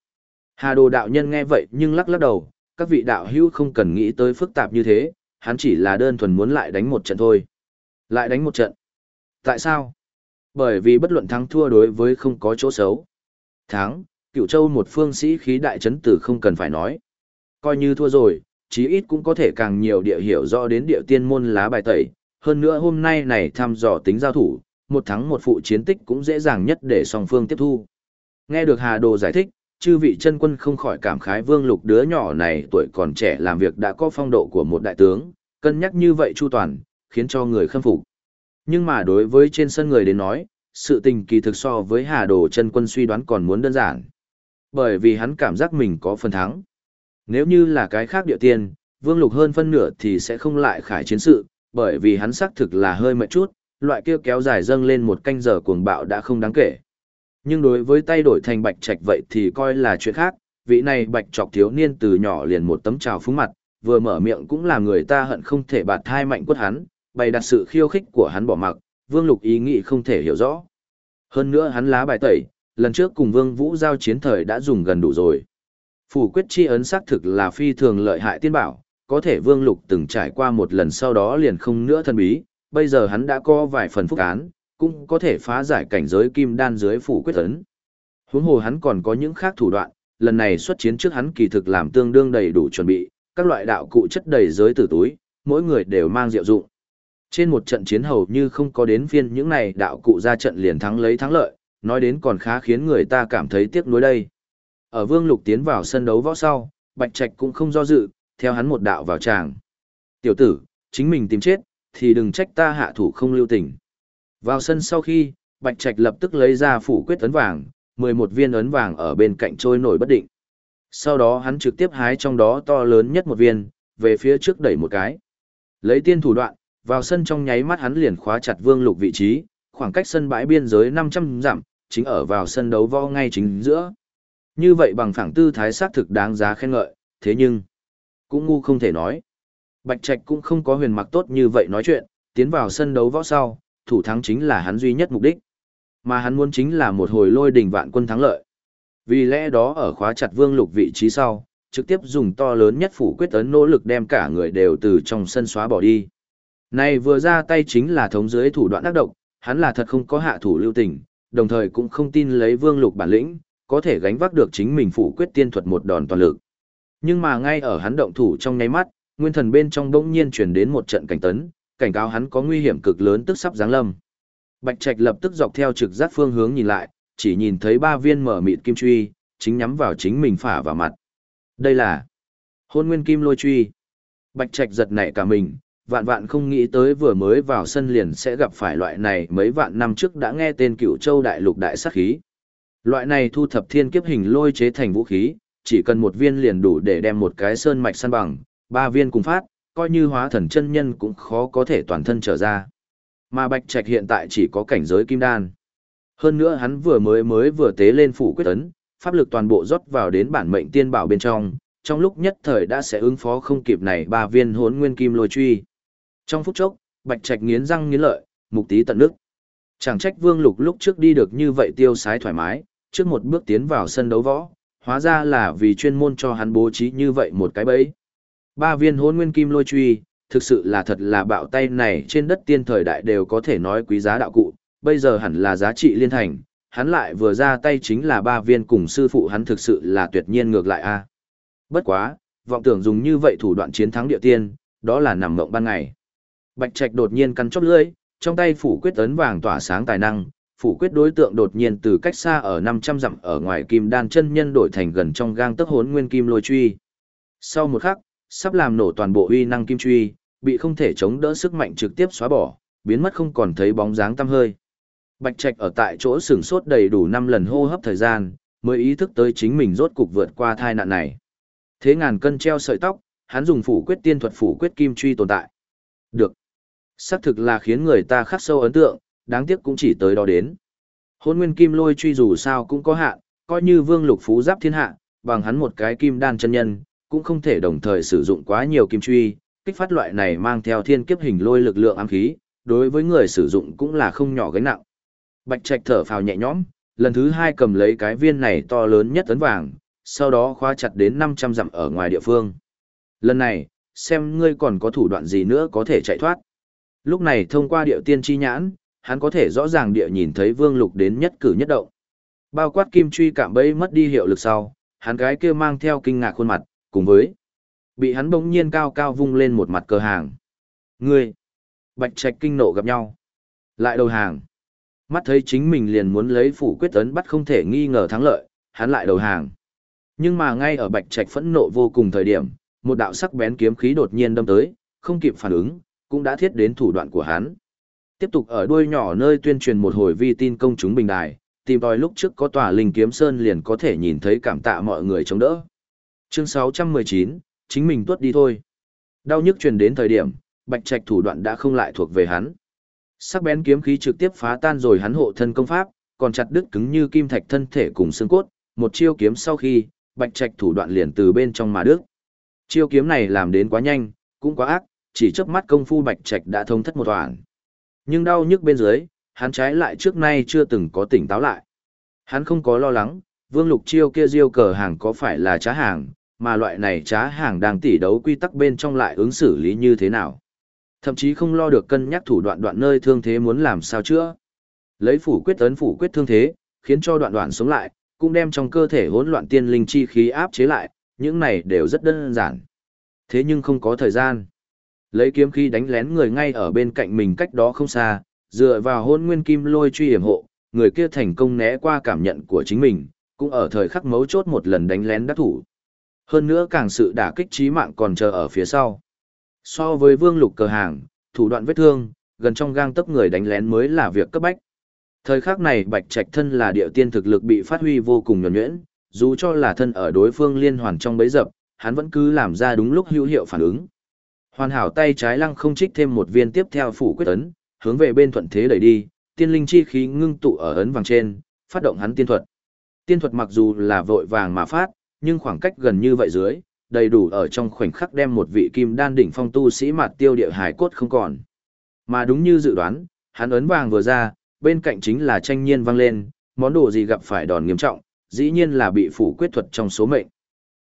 Hà đồ đạo nhân nghe vậy nhưng lắc lắc đầu, các vị đạo hữu không cần nghĩ tới phức tạp như thế, hắn chỉ là đơn thuần muốn lại đánh một trận thôi. Lại đánh một trận. Tại sao? Bởi vì bất luận thắng thua đối với không có chỗ xấu. Thắng, cựu châu một phương sĩ khí đại chấn tử không cần phải nói. Coi như thua rồi, chí ít cũng có thể càng nhiều địa hiểu rõ đến địa tiên môn lá bài tẩy. Hơn nữa hôm nay này thăm dò tính giao thủ, một thắng một phụ chiến tích cũng dễ dàng nhất để song phương tiếp thu. Nghe được Hà Đồ giải thích, chư vị chân quân không khỏi cảm khái vương lục đứa nhỏ này tuổi còn trẻ làm việc đã có phong độ của một đại tướng, cân nhắc như vậy chu toàn, khiến cho người khâm phục. Nhưng mà đối với trên sân người đến nói, sự tình kỳ thực so với hà đồ chân quân suy đoán còn muốn đơn giản. Bởi vì hắn cảm giác mình có phần thắng. Nếu như là cái khác địa tiên, Vương Lục hơn phân nửa thì sẽ không lại khải chiến sự, bởi vì hắn xác thực là hơi mệt chút, loại kia kéo dài dâng lên một canh giờ cuồng bạo đã không đáng kể. Nhưng đối với tay đổi thành bạch trạch vậy thì coi là chuyện khác, vị này bạch trọc thiếu niên từ nhỏ liền một tấm trào phúng mặt, vừa mở miệng cũng là người ta hận không thể bạt thai mạnh quất hắn, bày đặt sự khiêu khích của hắn bỏ mặc, Vương Lục ý nghĩ không thể hiểu rõ. Hơn nữa hắn lá bài tẩy, lần trước cùng Vương Vũ giao chiến thời đã dùng gần đủ rồi. Phủ quyết chi ấn xác thực là phi thường lợi hại tiên bảo, có thể Vương Lục từng trải qua một lần sau đó liền không nữa thân bí, bây giờ hắn đã có vài phần phúc án, cũng có thể phá giải cảnh giới kim đan dưới phủ quyết ấn. Huống hồ hắn còn có những khác thủ đoạn, lần này xuất chiến trước hắn kỳ thực làm tương đương đầy đủ chuẩn bị, các loại đạo cụ chất đầy giới tử túi, mỗi người đều mang diệu dụng. Trên một trận chiến hầu như không có đến phiên những này đạo cụ ra trận liền thắng lấy thắng lợi, nói đến còn khá khiến người ta cảm thấy tiếc nuối đây. Ở Vương Lục tiến vào sân đấu võ sau, Bạch Trạch cũng không do dự, theo hắn một đạo vào tràng. Tiểu tử, chính mình tìm chết, thì đừng trách ta hạ thủ không lưu tình. Vào sân sau khi, Bạch Trạch lập tức lấy ra phủ quyết ấn vàng, 11 viên ấn vàng ở bên cạnh trôi nổi bất định. Sau đó hắn trực tiếp hái trong đó to lớn nhất một viên, về phía trước đẩy một cái. Lấy tiên thủ đoạn, vào sân trong nháy mắt hắn liền khóa chặt Vương Lục vị trí, khoảng cách sân bãi biên giới 500 dặm, chính ở vào sân đấu võ ngay chính giữa. Như vậy bằng phẳng tư thái xác thực đáng giá khen ngợi, thế nhưng, cũng ngu không thể nói. Bạch Trạch cũng không có huyền mặc tốt như vậy nói chuyện, tiến vào sân đấu võ sau, thủ thắng chính là hắn duy nhất mục đích. Mà hắn muốn chính là một hồi lôi đình vạn quân thắng lợi. Vì lẽ đó ở khóa chặt vương lục vị trí sau, trực tiếp dùng to lớn nhất phủ quyết ấn nỗ lực đem cả người đều từ trong sân xóa bỏ đi. Này vừa ra tay chính là thống dưới thủ đoạn tác động, hắn là thật không có hạ thủ lưu tình, đồng thời cũng không tin lấy vương lục bản lĩnh, có thể gánh vác được chính mình phủ quyết tiên thuật một đòn toàn lực. Nhưng mà ngay ở hắn động thủ trong nháy mắt, nguyên thần bên trong bỗng nhiên truyền đến một trận cảnh tấn, cảnh cáo hắn có nguy hiểm cực lớn tức sắp giáng lâm. Bạch Trạch lập tức dọc theo trực giác phương hướng nhìn lại, chỉ nhìn thấy ba viên mở mịt kim truy, chính nhắm vào chính mình phả vào mặt. Đây là hôn nguyên kim lôi truy. Bạch Trạch giật nảy cả mình, vạn vạn không nghĩ tới vừa mới vào sân liền sẽ gặp phải loại này mấy vạn năm trước đã nghe tên cựu châu đại lục đại sát khí. Loại này thu thập thiên kiếp hình lôi chế thành vũ khí, chỉ cần một viên liền đủ để đem một cái sơn mạch săn bằng, ba viên cùng phát, coi như hóa thần chân nhân cũng khó có thể toàn thân trở ra. Mà Bạch Trạch hiện tại chỉ có cảnh giới kim đan. Hơn nữa hắn vừa mới mới vừa tế lên phủ quyết ấn, pháp lực toàn bộ rót vào đến bản mệnh tiên bảo bên trong, trong lúc nhất thời đã sẽ ứng phó không kịp này ba viên hốn nguyên kim lôi truy. Trong phút chốc, Bạch Trạch nghiến răng nghiến lợi, mục tí tận nước. Chẳng trách Vương Lục lúc trước đi được như vậy tiêu sái thoải mái, trước một bước tiến vào sân đấu võ, hóa ra là vì chuyên môn cho hắn bố trí như vậy một cái bẫy. Ba viên hôn nguyên kim lôi truy, thực sự là thật là bạo tay này trên đất tiên thời đại đều có thể nói quý giá đạo cụ, bây giờ hẳn là giá trị liên thành, hắn lại vừa ra tay chính là ba viên cùng sư phụ hắn thực sự là tuyệt nhiên ngược lại a. Bất quá, vọng tưởng dùng như vậy thủ đoạn chiến thắng địa tiên, đó là nằm mộng ban ngày. Bạch Trạch đột nhiên cắn chóp lưỡi, trong tay phủ quyết ấn vàng tỏa sáng tài năng, phủ quyết đối tượng đột nhiên từ cách xa ở 500 dặm ở ngoài kim đan chân nhân đổi thành gần trong gang tấc hốn nguyên kim lôi truy. Sau một khắc, sắp làm nổ toàn bộ uy năng kim truy, bị không thể chống đỡ sức mạnh trực tiếp xóa bỏ, biến mất không còn thấy bóng dáng tăm hơi. Bạch Trạch ở tại chỗ sửng sốt đầy đủ 5 lần hô hấp thời gian, mới ý thức tới chính mình rốt cục vượt qua thai nạn này. Thế ngàn cân treo sợi tóc, hắn dùng phủ quyết tiên thuật phủ quyết kim truy tồn tại. Được. Xác thực là khiến người ta khắc sâu ấn tượng, đáng tiếc cũng chỉ tới đó đến. Hôn nguyên kim lôi truy dù sao cũng có hạn, coi như vương lục phú giáp thiên hạ, bằng hắn một cái kim đan chân nhân, cũng không thể đồng thời sử dụng quá nhiều kim truy, kích phát loại này mang theo thiên kiếp hình lôi lực lượng ám khí, đối với người sử dụng cũng là không nhỏ gánh nặng. Bạch Trạch thở phào nhẹ nhõm, lần thứ hai cầm lấy cái viên này to lớn nhất tấn vàng, sau đó khóa chặt đến 500 dặm ở ngoài địa phương. Lần này, xem ngươi còn có thủ đoạn gì nữa có thể chạy thoát. Lúc này thông qua điệu tiên chi nhãn, hắn có thể rõ ràng địa nhìn thấy vương lục đến nhất cử nhất động. Bao quát kim truy cảm bấy mất đi hiệu lực sau, hắn gái kia mang theo kinh ngạc khuôn mặt, cùng với bị hắn bỗng nhiên cao cao vung lên một mặt cờ hàng. Ngươi! Bạch trạch kinh nộ gặp nhau. Lại đầu hàng. Mắt thấy chính mình liền muốn lấy phủ quyết tấn bắt không thể nghi ngờ thắng lợi, hắn lại đầu hàng. Nhưng mà ngay ở bạch trạch phẫn nộ vô cùng thời điểm, một đạo sắc bén kiếm khí đột nhiên đâm tới, không kịp phản ứng, cũng đã thiết đến thủ đoạn của hắn. Tiếp tục ở đuôi nhỏ nơi tuyên truyền một hồi vi tin công chúng bình đài, tìm tòi lúc trước có tòa linh kiếm sơn liền có thể nhìn thấy cảm tạ mọi người chống đỡ. Chương 619, chính mình tuốt đi thôi. Đau nhức truyền đến thời điểm, Bạch Trạch thủ đoạn đã không lại thuộc về hắn. Sắc bén kiếm khí trực tiếp phá tan rồi hắn hộ thân công pháp, còn chặt đứt cứng như kim thạch thân thể cùng xương cốt, một chiêu kiếm sau khi, Bạch Trạch thủ đoạn liền từ bên trong mà đứt. Chiêu kiếm này làm đến quá nhanh, cũng quá ác, chỉ chớp mắt công phu Bạch Trạch đã thông thất một toàn. Nhưng đau nhức bên dưới, hắn trái lại trước nay chưa từng có tỉnh táo lại. Hắn không có lo lắng, Vương Lục chiêu kia diêu cờ hàng có phải là trá hàng, mà loại này trá hàng đang tỉ đấu quy tắc bên trong lại ứng xử lý như thế nào. Thậm chí không lo được cân nhắc thủ đoạn đoạn nơi thương thế muốn làm sao chữa. Lấy phủ quyết ấn phủ quyết thương thế, khiến cho đoạn đoạn sống lại, cũng đem trong cơ thể hỗn loạn tiên linh chi khí áp chế lại, những này đều rất đơn giản. Thế nhưng không có thời gian. Lấy kiếm khí đánh lén người ngay ở bên cạnh mình cách đó không xa, dựa vào hôn nguyên kim lôi truy hiểm hộ, người kia thành công né qua cảm nhận của chính mình, cũng ở thời khắc mấu chốt một lần đánh lén đắc thủ. Hơn nữa càng sự đả kích trí mạng còn chờ ở phía sau. So với vương lục cờ hàng, thủ đoạn vết thương, gần trong gang tấp người đánh lén mới là việc cấp bách. Thời khắc này Bạch Trạch thân là địa tiên thực lực bị phát huy vô cùng nhuần nhuyễn, dù cho là thân ở đối phương liên hoàn trong bấy dập, hắn vẫn cứ làm ra đúng lúc hữu hiệu phản ứng. Hoàn hảo tay trái lăng không trích thêm một viên tiếp theo phủ quyết ấn, hướng về bên thuận thế đẩy đi, tiên linh chi khí ngưng tụ ở ấn vàng trên, phát động hắn tiên thuật. Tiên thuật mặc dù là vội vàng mà phát, nhưng khoảng cách gần như vậy dưới, đầy đủ ở trong khoảnh khắc đem một vị kim đan đỉnh phong tu sĩ mạt tiêu địa hải cốt không còn. Mà đúng như dự đoán, hắn ấn vàng vừa ra, bên cạnh chính là tranh nhiên vang lên, món đồ gì gặp phải đòn nghiêm trọng, dĩ nhiên là bị phủ quyết thuật trong số mệnh.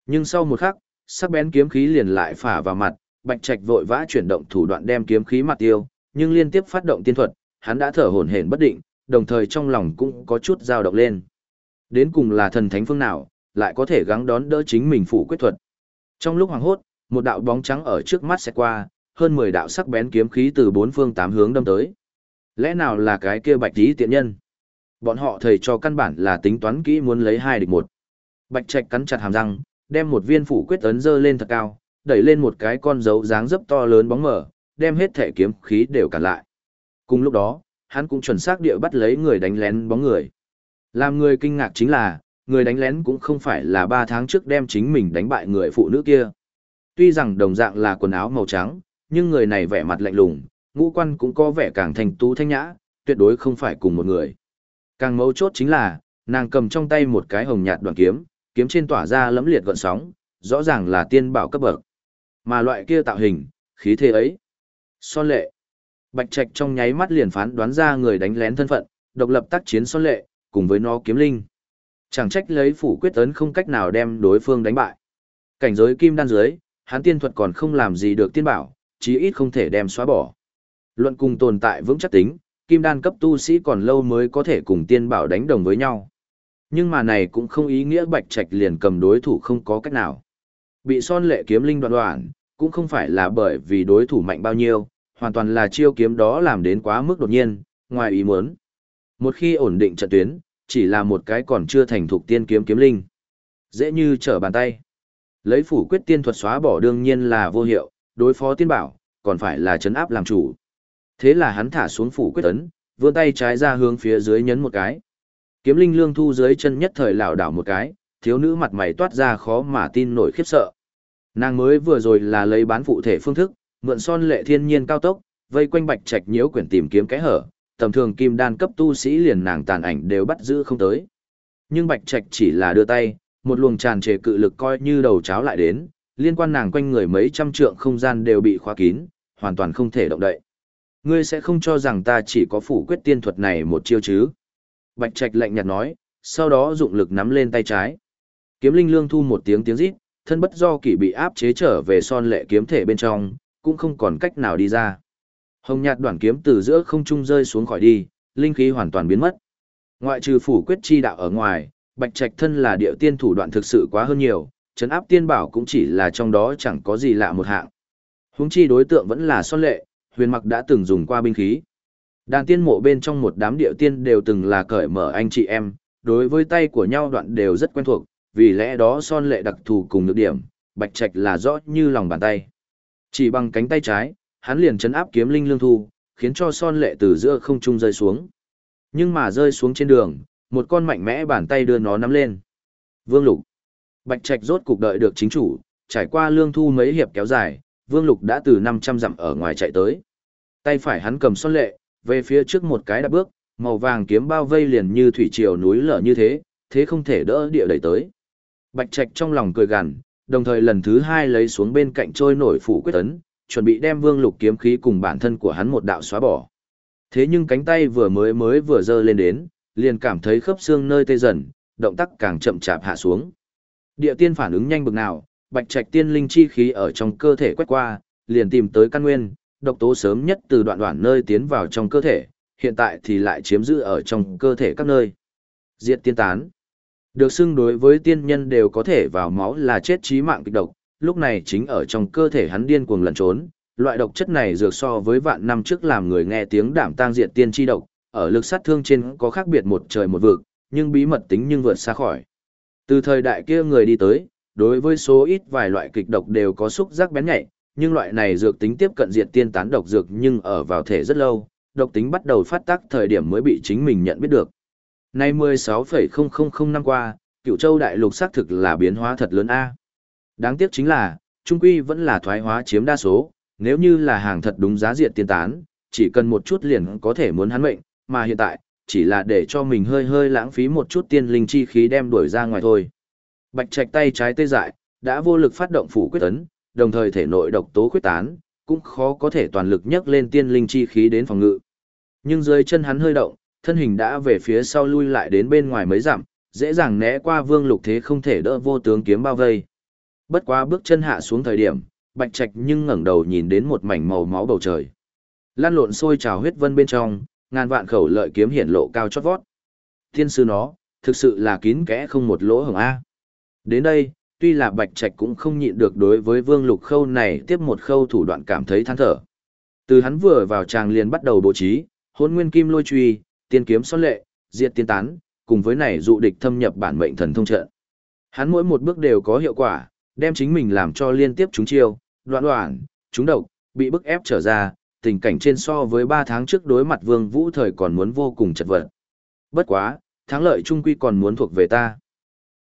Nhưng sau một khắc, sắc bén kiếm khí liền lại phả vào mặt, Bạch Trạch vội vã chuyển động thủ đoạn đem kiếm khí mặt tiêu, nhưng liên tiếp phát động tiên thuật, hắn đã thở hổn hển bất định, đồng thời trong lòng cũng có chút dao động lên. Đến cùng là thần thánh phương nào, lại có thể gắng đón đỡ chính mình phủ quyết thuật. Trong lúc hoàng hốt, một đạo bóng trắng ở trước mắt sẽ qua, hơn 10 đạo sắc bén kiếm khí từ bốn phương tám hướng đâm tới. Lẽ nào là cái kia bạch tí tiện nhân? Bọn họ thầy cho căn bản là tính toán kỹ muốn lấy hai địch một. Bạch Trạch cắn chặt hàm răng, đem một viên phủ quyết ấn dơ lên thật cao, đẩy lên một cái con dấu dáng dấp to lớn bóng mở, đem hết thể kiếm khí đều cản lại. Cùng lúc đó, hắn cũng chuẩn xác địa bắt lấy người đánh lén bóng người. Làm người kinh ngạc chính là, người đánh lén cũng không phải là ba tháng trước đem chính mình đánh bại người phụ nữ kia. Tuy rằng đồng dạng là quần áo màu trắng, nhưng người này vẻ mặt lạnh lùng, ngũ quan cũng có vẻ càng thành tú thanh nhã, tuyệt đối không phải cùng một người. Càng mấu chốt chính là, nàng cầm trong tay một cái hồng nhạt đoạn kiếm, kiếm trên tỏa ra lẫm liệt gợn sóng, rõ ràng là tiên bảo cấp bậc. Mà loại kia tạo hình, khí thế ấy. Son lệ. Bạch Trạch trong nháy mắt liền phán đoán ra người đánh lén thân phận, độc lập tác chiến son lệ, cùng với nó kiếm linh. Chẳng trách lấy phủ quyết ấn không cách nào đem đối phương đánh bại. Cảnh giới kim đan dưới, hắn tiên thuật còn không làm gì được tiên bảo, chí ít không thể đem xóa bỏ. Luận cùng tồn tại vững chắc tính, kim đan cấp tu sĩ còn lâu mới có thể cùng tiên bảo đánh đồng với nhau. Nhưng mà này cũng không ý nghĩa bạch trạch liền cầm đối thủ không có cách nào. Bị son lệ kiếm linh đoạn đoạn, cũng không phải là bởi vì đối thủ mạnh bao nhiêu, hoàn toàn là chiêu kiếm đó làm đến quá mức đột nhiên, ngoài ý muốn. Một khi ổn định trận tuyến, chỉ là một cái còn chưa thành thục tiên kiếm kiếm linh. Dễ như trở bàn tay. Lấy phủ quyết tiên thuật xóa bỏ đương nhiên là vô hiệu, đối phó tiên bảo, còn phải là chấn áp làm chủ. Thế là hắn thả xuống phủ quyết ấn, vươn tay trái ra hướng phía dưới nhấn một cái. Kiếm linh lương thu dưới chân nhất thời lảo đảo một cái, thiếu nữ mặt mày toát ra khó mà tin nổi khiếp sợ. Nàng mới vừa rồi là lấy bán phụ thể phương thức, mượn son lệ thiên nhiên cao tốc, vây quanh bạch trạch nhiễu quyển tìm kiếm cái hở, tầm thường kim đan cấp tu sĩ liền nàng tàn ảnh đều bắt giữ không tới. Nhưng bạch trạch chỉ là đưa tay, một luồng tràn trề cự lực coi như đầu cháo lại đến, liên quan nàng quanh người mấy trăm trượng không gian đều bị khóa kín, hoàn toàn không thể động đậy. Ngươi sẽ không cho rằng ta chỉ có phủ quyết tiên thuật này một chiêu chứ. Bạch Trạch lạnh nhạt nói, sau đó dụng lực nắm lên tay trái. Kiếm linh lương thu một tiếng tiếng rít, thân bất do kỷ bị áp chế trở về son lệ kiếm thể bên trong, cũng không còn cách nào đi ra. Hồng nhạt đoạn kiếm từ giữa không trung rơi xuống khỏi đi, linh khí hoàn toàn biến mất. Ngoại trừ phủ quyết chi đạo ở ngoài, Bạch Trạch thân là địa tiên thủ đoạn thực sự quá hơn nhiều, chấn áp tiên bảo cũng chỉ là trong đó chẳng có gì lạ một hạng. Huống chi đối tượng vẫn là son lệ, huyền mặc đã từng dùng qua binh khí. Đàn tiên mộ bên trong một đám địa tiên đều từng là cởi mở anh chị em, đối với tay của nhau đoạn đều rất quen thuộc, vì lẽ đó son lệ đặc thù cùng nhược điểm, bạch trạch là rõ như lòng bàn tay. Chỉ bằng cánh tay trái, hắn liền chấn áp kiếm linh lương thu, khiến cho son lệ từ giữa không trung rơi xuống. Nhưng mà rơi xuống trên đường, một con mạnh mẽ bàn tay đưa nó nắm lên. Vương lục. Bạch trạch rốt cục đợi được chính chủ, trải qua lương thu mấy hiệp kéo dài, Vương Lục đã từ 500 dặm ở ngoài chạy tới. Tay phải hắn cầm son lệ, về phía trước một cái đạp bước, màu vàng kiếm bao vây liền như thủy triều núi lở như thế, thế không thể đỡ địa đẩy tới. Bạch Trạch trong lòng cười gằn, đồng thời lần thứ hai lấy xuống bên cạnh trôi nổi phủ quyết tấn, chuẩn bị đem Vương Lục kiếm khí cùng bản thân của hắn một đạo xóa bỏ. Thế nhưng cánh tay vừa mới mới vừa dơ lên đến, liền cảm thấy khớp xương nơi tê dần, động tác càng chậm chạp hạ xuống. Địa tiên phản ứng nhanh bực nào, bạch trạch tiên linh chi khí ở trong cơ thể quét qua, liền tìm tới căn nguyên, độc tố sớm nhất từ đoạn đoạn nơi tiến vào trong cơ thể, hiện tại thì lại chiếm giữ ở trong cơ thể các nơi. Diệt tiên tán. Được xưng đối với tiên nhân đều có thể vào máu là chết chí mạng kịch độc, lúc này chính ở trong cơ thể hắn điên cuồng lẩn trốn, loại độc chất này dược so với vạn năm trước làm người nghe tiếng đảm tang diệt tiên chi độc, ở lực sát thương trên có khác biệt một trời một vực, nhưng bí mật tính nhưng vượt xa khỏi. Từ thời đại kia người đi tới, đối với số ít vài loại kịch độc đều có xúc giác bén nhạy, nhưng loại này dược tính tiếp cận diệt tiên tán độc dược nhưng ở vào thể rất lâu, độc tính bắt đầu phát tác thời điểm mới bị chính mình nhận biết được. Nay 16,000 năm qua, cựu châu đại lục xác thực là biến hóa thật lớn A. Đáng tiếc chính là, trung quy vẫn là thoái hóa chiếm đa số, nếu như là hàng thật đúng giá diện tiên tán, chỉ cần một chút liền có thể muốn hắn mệnh, mà hiện tại, chỉ là để cho mình hơi hơi lãng phí một chút tiên linh chi khí đem đuổi ra ngoài thôi. Bạch Trạch tay trái tê dại, đã vô lực phát động phủ quyết tấn, đồng thời thể nội độc tố quyết tán, cũng khó có thể toàn lực nhấc lên tiên linh chi khí đến phòng ngự. Nhưng dưới chân hắn hơi động, thân hình đã về phía sau lui lại đến bên ngoài mấy dặm, dễ dàng né qua Vương Lục Thế không thể đỡ vô tướng kiếm bao vây. Bất quá bước chân hạ xuống thời điểm, Bạch Trạch nhưng ngẩng đầu nhìn đến một mảnh màu máu bầu trời. Lan lộn sôi trào huyết vân bên trong, ngàn vạn khẩu lợi kiếm hiển lộ cao chót vót. Thiên sư nó, thực sự là kín kẽ không một lỗ hổng A. Đến đây, tuy là Bạch Trạch cũng không nhịn được đối với Vương Lục Khâu này tiếp một khâu thủ đoạn cảm thấy than thở. Từ hắn vừa vào tràng liền bắt đầu bố trí, Hỗn nguyên kim lôi truy, tiên kiếm Xoắn lệ, diệt tiên tán, cùng với này dụ địch thâm nhập bản mệnh thần thông trận. Hắn mỗi một bước đều có hiệu quả, đem chính mình làm cho liên tiếp chúng chiêu, đoạn đoạn, chúng độc, bị bức ép trở ra, tình cảnh trên so với 3 tháng trước đối mặt Vương Vũ thời còn muốn vô cùng chật vật. Bất quá, thắng lợi trung quy còn muốn thuộc về ta.